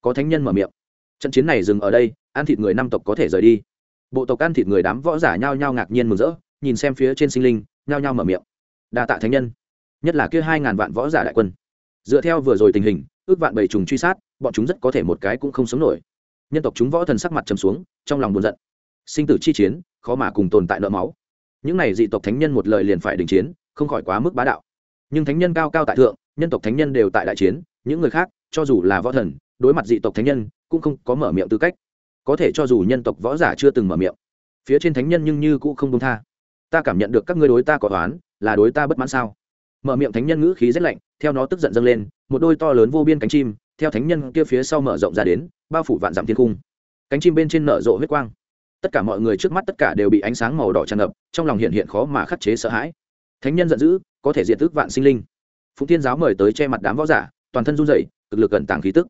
Có thánh nhân mở miệng. Trận chiến này dừng ở đây, ăn thịt người năm tộc có thể rời đi. Bộ tộc ăn thịt người đám võ giả nhao nhao ngạc nhiên mừng rỡ, nhìn xem phía trên sinh linh, nhao nhao mở miệng. Đa tạ thánh nhân. Nhất là kia hai ngàn vạn võ giả đại quân. Dựa theo vừa rồi tình hình, ước vạn bảy trùng truy sát, bọn chúng rất có thể một cái cũng không sống nổi. Nhân tộc chúng võ thần sắc mặt trầm xuống, trong lòng buồn giận. Sinh tử chi chiến, khó mà cùng tồn tại nợ máu những này dị tộc thánh nhân một lời liền phải đình chiến, không khỏi quá mức bá đạo. Nhưng thánh nhân cao cao tại thượng, nhân tộc thánh nhân đều tại đại chiến, những người khác, cho dù là võ thần, đối mặt dị tộc thánh nhân, cũng không có mở miệng tư cách. Có thể cho dù nhân tộc võ giả chưa từng mở miệng, phía trên thánh nhân nhưng như cũng không công tha. Ta cảm nhận được các ngươi đối ta có toán là đối ta bất mãn sao? Mở miệng thánh nhân ngữ khí rét lạnh, theo nó tức giận dâng lên, một đôi to lớn vô biên cánh chim, theo thánh nhân kia phía sau mở rộng ra đến, bao phủ vạn dặm thiên cung. Cánh chim bên trên nở rộ huyết quang tất cả mọi người trước mắt tất cả đều bị ánh sáng màu đỏ tràn ngập, trong lòng hiện hiện khó mà khắc chế sợ hãi. Thánh nhân giận dữ, có thể diệt tức vạn sinh linh. Phụng thiên giáo mời tới che mặt đám võ giả, toàn thân run rẩy, cực lực cẩn tàng khí tức.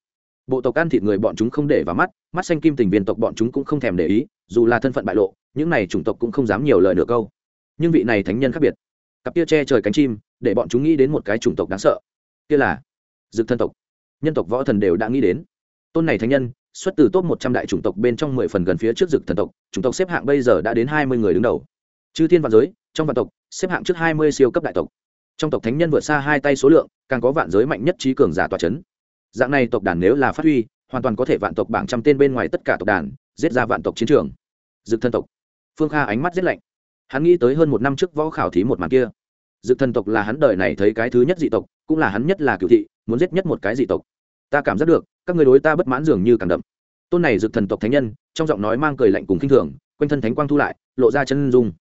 Bộ tộc ăn thịt người bọn chúng không để vào mắt mắt xanh kim tình viên tộc bọn chúng cũng không thèm để ý, dù là thân phận bại lộ, những này chủng tộc cũng không dám nhiều lời nửa câu. Nhưng vị này thánh nhân khác biệt. Cặp kia che trời cánh chim, để bọn chúng nghĩ đến một cái chủng tộc đáng sợ. Kia là dực thân tộc. Nhân tộc võ thần đều đã nghĩ đến. Tôn này thánh nhân xuất từ top một trăm đại chủng tộc bên trong mười phần gần phía trước dực thần tộc, chủng tộc xếp hạng bây giờ đã đến hai mươi người đứng đầu. Chư thiên vạn giới, trong vạn tộc, xếp hạng trước hai mươi siêu cấp đại tộc. Trong tộc thánh nhân vượt xa hai tay số lượng, càng có vạn giới mạnh nhất trí cường giả tòa c h ấ n dạng này tộc đàn nếu là phát huy, hoàn toàn có thể vạn tộc bảng trăm tên bên ngoài tất cả tộc đàn, giết ra vạn tộc chiến trường. Dực thân tộc. Phương kha ánh mắt giết lạnh. Hắn nghĩ tới hơn một năm trước võ khảo thí một màn kia. Dực thần tộc là hắn đời này thấy cái thứ nhất dị tộc, cũng là hắn nhất là cựu thị, muốn giết nhất một cái dị tộc. Ta cảm giác được các người đối ta bất mãn dường như càng đậm. Tôn này dực thần tộc thánh nhân, trong giọng nói mang cười lạnh cùng kinh thường, quanh thân thánh quang thu lại, lộ ra chân dung.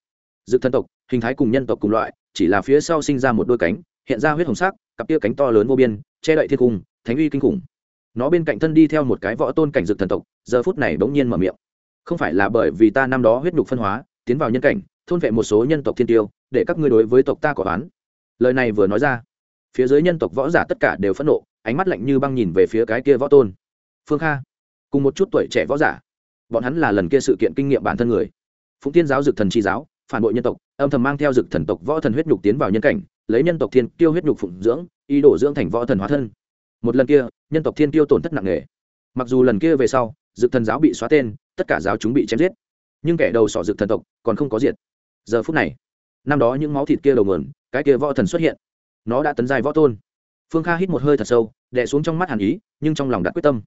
Dực thần tộc, hình thái cùng nhân tộc cùng loại, chỉ là phía sau sinh ra một đôi cánh, hiện ra huyết hồng sắc, cặp tia cánh to lớn vô biên, che đậy thiên cung, thánh uy kinh khủng. Nó bên cạnh thân đi theo một cái võ tôn cảnh dực thần tộc, giờ phút này bỗng nhiên mở miệng. Không phải là bởi vì ta năm đó huyết nhục phân hóa, tiến vào nhân cảnh, thôn vệ một số nhân tộc thiên tiêu, để các ngươi đối với tộc ta có toán lời này vừa nói ra, phía dưới nhân tộc võ giả tất cả đều phẫn nộ ánh mắt lạnh như băng nhìn về phía cái kia võ tôn. Phương kha, cùng một chút tuổi trẻ võ giả. Bọn hắn là lần kia sự kiện kinh nghiệm bản thân người. Phụng tiên giáo dực thần chi giáo, phản bội nhân tộc, âm thầm mang theo dực thần tộc võ thần huyết nhục tiến vào nhân cảnh, lấy nhân tộc thiên tiêu huyết nhục phụng dưỡng y đổ dưỡng thành võ thần hóa thân. Một lần kia, nhân tộc thiên tiêu tổn thất nặng nề. Mặc dù lần kia về sau, dực thần giáo bị xóa tên, tất cả giáo chúng bị chém giết. Nhưng kẻ đầu sỏ dực thần tộc còn không có diệt. Giờ phút này, năm đó những máu thịt kia đầu nguồn, cái kia võ thần xuất hiện. Nó đã tấn dài võ tôn phương kha hít một hơi thật sâu, đè xuống trong mắt hàn ý, nhưng trong lòng đã quyết tâm.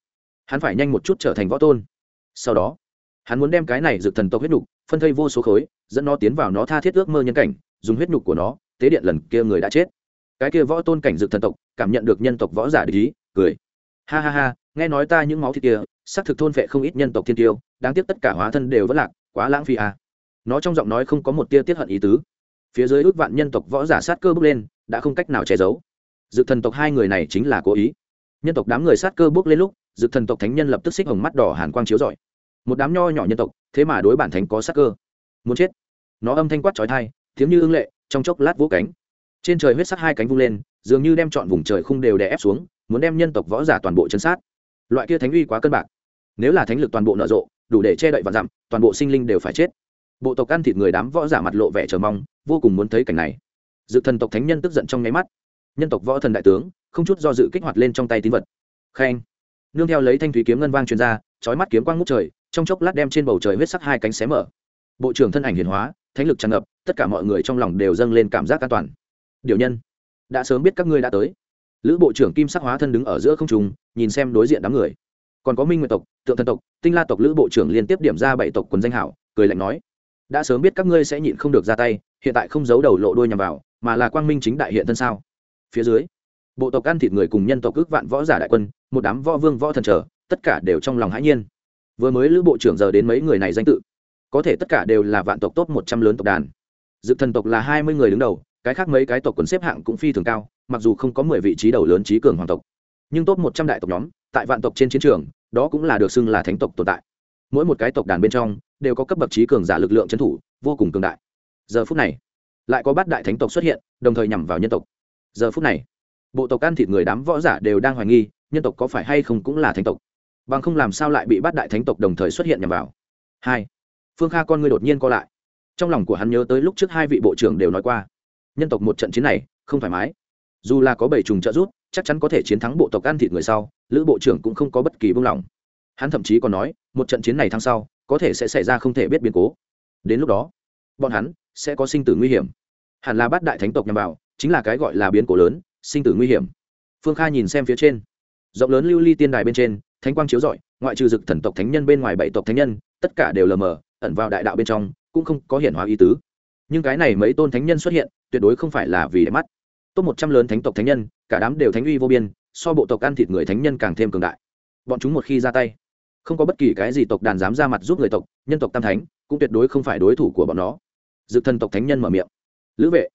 Hắn phải nhanh một chút trở thành võ tôn. Sau đó, hắn muốn đem cái này dược thần tộc huyết nhục phân thây vô số khối, dẫn nó tiến vào nó tha thiết ước mơ nhân cảnh, dùng huyết nhục của nó tế điện lần kia người đã chết. Cái kia võ tôn cảnh dược thần tộc cảm nhận được nhân tộc võ giả để ý, cười. Ha ha ha, nghe nói ta những máu thịt kia, xác thực thôn phệ không ít nhân tộc thiên tiêu, đáng tiếc tất cả hóa thân đều vẫn lạc, quá lãng phí à. nó trong giọng nói không có một tia tiết hận ý tứ. Phía dưới ước vạn nhân tộc võ giả sát cơ bước lên, đã không cách nào che giấu dự thần tộc hai người này chính là cố ý. Nhân tộc đám người sát cơ bước lên lúc dự thần tộc thánh nhân lập tức xích hồng mắt đỏ hàn quang chiếu rọi. Một đám nho nhỏ nhân tộc, thế mà đối bản thánh có sát cơ. Muốn chết. Nó âm thanh quát trói thai tiếng như ưng lệ, trong chốc lát vỗ cánh. Trên trời huyết sắc hai cánh vung lên, dường như đem chọn vùng trời khung đều đè ép xuống, muốn đem nhân tộc võ giả toàn bộ chân sát. Loại kia thánh uy quá cân bạc. Nếu là thánh lực toàn bộ nở rộ, đủ để che đậy và dặm toàn bộ sinh linh đều phải chết. Bộ tộc ăn thịt người đám võ giả mặt lộ vẻ chờ mong, vô cùng muốn thấy cảnh này. Dự thần tộc thánh nhân tức giận trong nháy mắt nhân tộc võ thần đại tướng, không chút do dự kích hoạt lên trong tay tín vật. Khen. Nương theo lấy thanh thúy kiếm ngân vang truyền ra, chói mắt kiếm quang ngút trời, trong chốc lát đem trên bầu trời huyết sắc hai cánh xé mở. Bộ trưởng thân ảnh hiền hóa, thánh lực tràn ngập, tất cả mọi người trong lòng đều dâng lên cảm giác an toàn. Điều nhân, đã sớm biết các ngươi đã tới. Lữ bộ trưởng kim sắc hóa thân đứng ở giữa không trùng nhìn xem đối diện đám người. Còn có minh nguyệt tộc, tượng thần tộc, tinh la tộc lữ bộ trưởng liên tiếp điểm ra bảy tộc quần danh hảo, cười lạnh nói, đã sớm biết các ngươi sẽ nhịn không được ra tay, hiện tại không giấu đầu lộ đôi nhằm vào, mà là quang minh chính đại hiện thân sao? Phía dưới. Bộ tộc ăn thịt người cùng nhân tộc ước vạn võ giả đại quân, một đám võ vương võ thần trở tất cả đều trong lòng hãi nhiên. Vừa mới lữ bộ trưởng giờ đến mấy người này danh tự, có thể tất cả đều là vạn tộc top một trăm lớn tộc đàn. Dự thần tộc là hai mươi người đứng đầu, cái khác mấy cái tộc quần xếp hạng cũng phi thường cao, mặc dù không có mười vị trí đầu lớn trí cường hoàng tộc. Nhưng top một trăm đại tộc nhóm, tại vạn tộc trên chiến trường, đó cũng là được xưng là thánh tộc tồn tại. Mỗi một cái tộc đàn bên trong, đều có cấp bậc trí cường giả lực lượng trấn thủ, vô cùng cường đại. Giờ phút này, lại có bát đại thánh tộc xuất hiện, đồng thời nhằm vào nhân tộc giờ phút này, bộ tộc ăn thịt người đám võ giả đều đang hoài nghi, nhân tộc có phải hay không cũng là thánh tộc. Bằng không làm sao lại bị bát đại thánh tộc đồng thời xuất hiện nhằm vào. Hai, phương kha con người đột nhiên co lại. Trong lòng của hắn nhớ tới lúc trước hai vị bộ trưởng đều nói qua, nhân tộc một trận chiến này không thoải mái. Dù là có bảy trùng trợ rút chắc chắn có thể chiến thắng bộ tộc ăn thịt người sau, lữ bộ trưởng cũng không có bất kỳ buông lỏng. Hắn thậm chí còn nói, một trận chiến này thắng sau, có thể sẽ xảy ra không thể biết biến cố. Đến lúc đó, bọn hắn sẽ có sinh tử nguy hiểm. Hẳn là bát đại thánh tộc nhằm vào chính là cái gọi là biến cố lớn, sinh tử nguy hiểm. Phương kha nhìn xem phía trên. Rộng lớn lưu ly tiên đài bên trên, thánh quang chiếu rọi, ngoại trừ dực thần tộc thánh nhân bên ngoài bảy tộc thánh nhân, tất cả đều lờ mờ, ẩn vào đại đạo bên trong, cũng không có hiển hóa ý tứ. Nhưng cái này mấy tôn thánh nhân xuất hiện, tuyệt đối không phải là vì đẹp mắt. Top một trăm lớn thánh tộc thánh nhân, cả đám đều thánh uy vô biên, so bộ tộc ăn thịt người thánh nhân càng thêm cường đại. Bọn chúng một khi ra tay, không có bất kỳ cái gì tộc đàn dám ra mặt giúp người tộc, nhân tộc tam thánh, cũng tuyệt đối không phải đối thủ của bọn nó. Dực thần tộc thánh nhân mở miệng. Lữ vệ,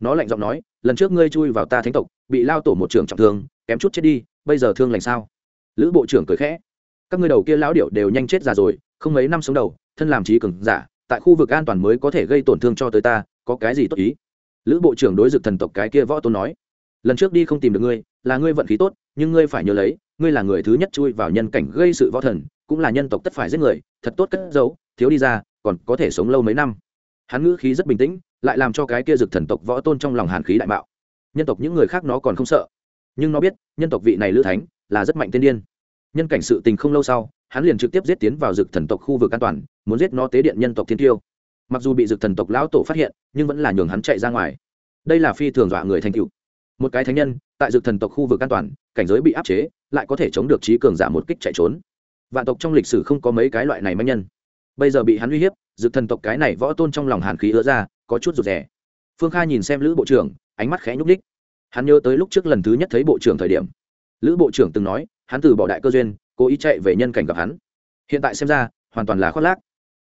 nó lạnh giọng nói lần trước ngươi chui vào ta thánh tộc, bị lao tổ một trưởng trọng thương, kém chút chết đi, bây giờ thương lành sao? Lữ bộ trưởng cười khẽ. Các ngươi đầu kia lão điệu đều nhanh chết già rồi, không mấy năm sống đầu, thân làm trí cường giả, tại khu vực an toàn mới có thể gây tổn thương cho tới ta, có cái gì tốt ý? Lữ bộ trưởng đối dực thần tộc cái kia võ tôn nói. Lần trước đi không tìm được ngươi, là ngươi vận khí tốt, nhưng ngươi phải nhớ lấy, ngươi là người thứ nhất chui vào nhân cảnh gây sự võ thần, cũng là nhân tộc tất phải giết người, thật tốt cất giấu, thiếu đi ra, còn có thể sống lâu mấy năm. Hắn ngữ khí rất bình tĩnh lại làm cho cái kia dực thần tộc võ tôn trong lòng hàn khí đại mạo. Nhân tộc những người khác nó còn không sợ. Nhưng nó biết, nhân tộc vị này lữ thánh là rất mạnh tiên điên. Nhân cảnh sự tình không lâu sau, hắn liền trực tiếp giết tiến vào dực thần tộc khu vực an toàn, muốn giết nó tế điện nhân tộc thiên tiêu. Mặc dù bị dực thần tộc lão tổ phát hiện, nhưng vẫn là nhường hắn chạy ra ngoài. Đây là phi thường dọa người thành cựu một cái thánh nhân, tại dực thần tộc khu vực an toàn, cảnh giới bị áp chế, lại có thể chống được trí cường giả một kích chạy trốn. Vạn tộc trong lịch sử không có mấy cái loại này manh nhân. Bây giờ bị hắn uy hiếp, dực thần tộc cái này võ tôn trong lòng hàn khí ứa ra có chút rụt rè. Phương kha nhìn xem lữ bộ trưởng, ánh mắt khẽ nhúc ních hắn nhớ tới lúc trước lần thứ nhất thấy bộ trưởng thời điểm. Lữ bộ trưởng từng nói, hắn từ bỏ đại cơ duyên, cố ý chạy về nhân cảnh gặp hắn. Hiện tại xem ra, hoàn toàn là khoác lác.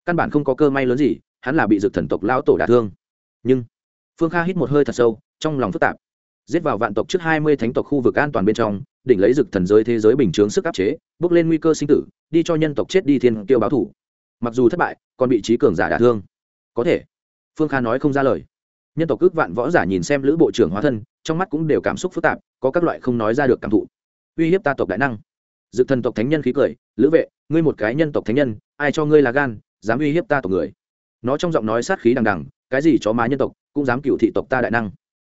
Căn bản không có cơ may lớn gì, hắn là bị dược thần tộc lão tổ đả thương. Nhưng, phương kha hít một hơi thật sâu, trong lòng phức tạp. Giết vào vạn tộc trước hai mươi thánh tộc khu vực an toàn bên trong, đỉnh lấy dực thần giới thế giới bình chướng sức áp chế, bước lên nguy cơ sinh tử, đi cho nhân tộc chết đi thiên kiêu báo thủ. Mặc dù thất bại, còn bị trí cường giả đả thương. Có thể phương kha nói không ra lời. Nhân tộc ước vạn võ giả nhìn xem lữ bộ trưởng hóa thân, trong mắt cũng đều cảm xúc phức tạp, có các loại không nói ra được cảm thụ. Uy hiếp ta tộc đại năng. Dự thần tộc thánh nhân khí cười, lữ vệ, ngươi một cái nhân tộc thánh nhân, ai cho ngươi là gan, dám uy hiếp ta tộc người? Nó trong giọng nói sát khí đằng đằng, cái gì chó má nhân tộc, cũng dám cựu thị tộc ta đại năng.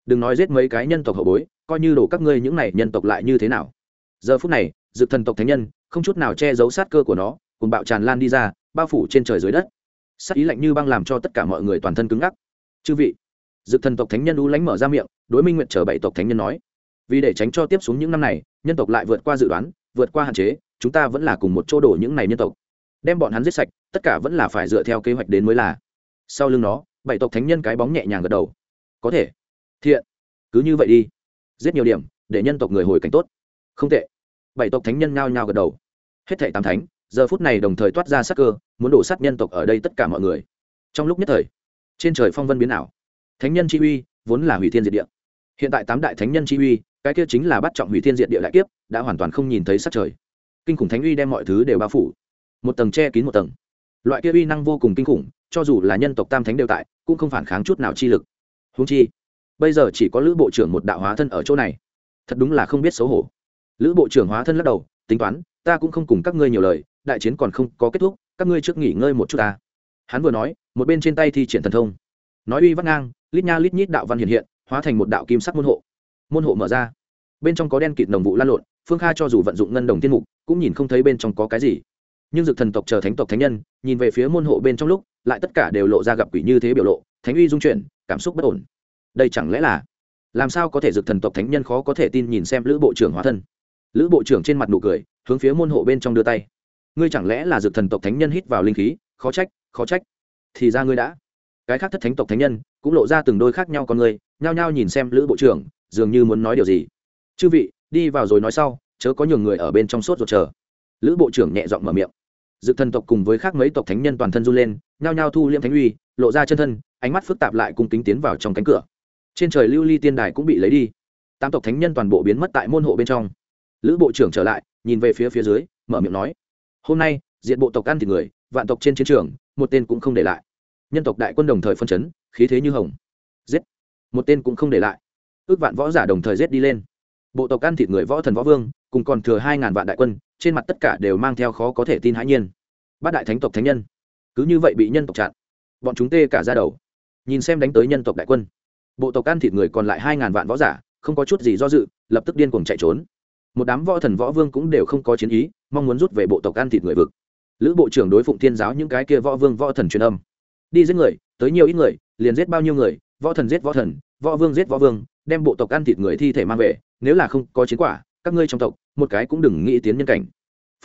Đừng nói giết mấy cái nhân tộc hậu bối, coi như đổ các ngươi những này nhân tộc lại như thế nào. Giờ phút này dự thần tộc thánh nhân, không chút nào che giấu sát cơ của nó, cùng bạo tràn lan đi ra, bao phủ trên trời dưới đất sát ý lạnh như băng làm cho tất cả mọi người toàn thân cứng ngắc. Chư vị. Dực thần tộc thánh nhân u lánh mở ra miệng, đối minh nguyện chờ bảy tộc thánh nhân nói. Vì để tránh cho tiếp xuống những năm này, nhân tộc lại vượt qua dự đoán, vượt qua hạn chế, chúng ta vẫn là cùng một chỗ đổ những này nhân tộc. Đem bọn hắn giết sạch, tất cả vẫn là phải dựa theo kế hoạch đến mới là. Sau lưng nó, bảy tộc thánh nhân cái bóng nhẹ nhàng gật đầu. Có thể. Thiện. Cứ như vậy đi. Giết nhiều điểm, để nhân tộc người hồi cảnh tốt. Không tệ. Bảy tộc thánh nhân nhao nhao gật đầu. Hết thệ tam thánh giờ phút này đồng thời toát ra sắc cơ, muốn đổ sát nhân tộc ở đây tất cả mọi người. Trong lúc nhất thời, trên trời phong vân biến ảo. Thánh nhân chi uy vốn là hủy thiên diệt địa. Hiện tại tám đại thánh nhân chi uy, cái kia chính là bắt trọng hủy thiên diệt địa đại kiếp, đã hoàn toàn không nhìn thấy sắc trời. Kinh khủng thánh uy đem mọi thứ đều bao phủ. Một tầng che kín một tầng. Loại kia uy năng vô cùng kinh khủng, cho dù là nhân tộc tam thánh đều tại, cũng không phản kháng chút nào chi lực. Húng chi, bây giờ chỉ có lữ bộ trưởng một đạo hóa thân ở chỗ này. Thật đúng là không biết xấu hổ. Lữ bộ trưởng hóa thân lắc đầu, tính toán, ta cũng không cùng các ngươi nhiều lời đại chiến còn không có kết thúc, các ngươi trước nghỉ ngơi một chút ta. Hắn vừa nói, một bên trên tay thi triển thần thông. Nói uy vắt ngang, lít nha lít nhít đạo văn hiện hiện, hóa thành một đạo kim sắc môn hộ. Môn hộ mở ra. Bên trong có đen kịt đồng vụ lan lộn, phương kha cho dù vận dụng ngân đồng tiên mục, cũng nhìn không thấy bên trong có cái gì. Nhưng dực thần tộc chờ thánh tộc thánh nhân, nhìn về phía môn hộ bên trong lúc, lại tất cả đều lộ ra gặp quỷ như thế biểu lộ, thánh uy dung chuyển, cảm xúc bất ổn. Đây chẳng lẽ là, làm sao có thể dực thần tộc thánh nhân khó có thể tin nhìn xem lữ bộ trưởng hóa thân? Lữ bộ trưởng trên mặt nụ cười, hướng phía môn hộ bên trong đưa tay ngươi chẳng lẽ là dược thần tộc thánh nhân hít vào linh khí, khó trách khó trách. Thì ra ngươi đã. Cái khác thất thánh tộc thánh nhân cũng lộ ra từng đôi khác nhau con người nhao nhao nhìn xem lữ bộ trưởng, dường như muốn nói điều gì. Chư vị, đi vào rồi nói sau, chớ có nhiều người ở bên trong sốt ruột chờ. Lữ bộ trưởng nhẹ giọng mở miệng. Dự thần tộc cùng với khác mấy tộc thánh nhân toàn thân run lên, nhao nhao thu liễm thánh uy, lộ ra chân thân, ánh mắt phức tạp lại cùng kính tiến vào trong cánh cửa. Trên trời lưu ly tiên đài cũng bị lấy đi. Tám tộc thánh nhân toàn bộ biến mất tại môn hộ bên trong. Lữ bộ trưởng trở lại, nhìn về phía phía dưới, mở miệng nói hôm nay diện bộ tộc ăn thịt người, vạn tộc trên chiến trường, một tên cũng không để lại. Nhân tộc đại quân đồng thời phân chấn, khí thế như hồng. Giết. Một tên cũng không để lại. Ước vạn võ giả đồng thời giết đi lên. Bộ tộc ăn thịt người võ thần võ vương, cùng còn thừa hai ngàn vạn đại quân, trên mặt tất cả đều mang theo khó có thể tin hãi nhiên. Bát đại thánh tộc thánh nhân. Cứ như vậy bị nhân tộc chặn. Bọn chúng tê cả ra đầu. Nhìn xem đánh tới nhân tộc đại quân. Bộ tộc ăn thịt người còn lại hai ngàn vạn võ giả, không có chút gì do dự, lập tức điên cuồng chạy trốn một đám võ thần võ vương cũng đều không có chiến ý, mong muốn rút về bộ tộc ăn thịt người vực. Lữ bộ trưởng đối phụng thiên giáo những cái kia võ vương võ thần truyền âm. Đi giết người, tới nhiều ít người, liền giết bao nhiêu người, võ thần giết võ thần, võ vương giết võ vương, đem bộ tộc ăn thịt người thi thể mang về, nếu là không có chiến quả, các ngươi trong tộc, một cái cũng đừng nghĩ tiến nhân cảnh.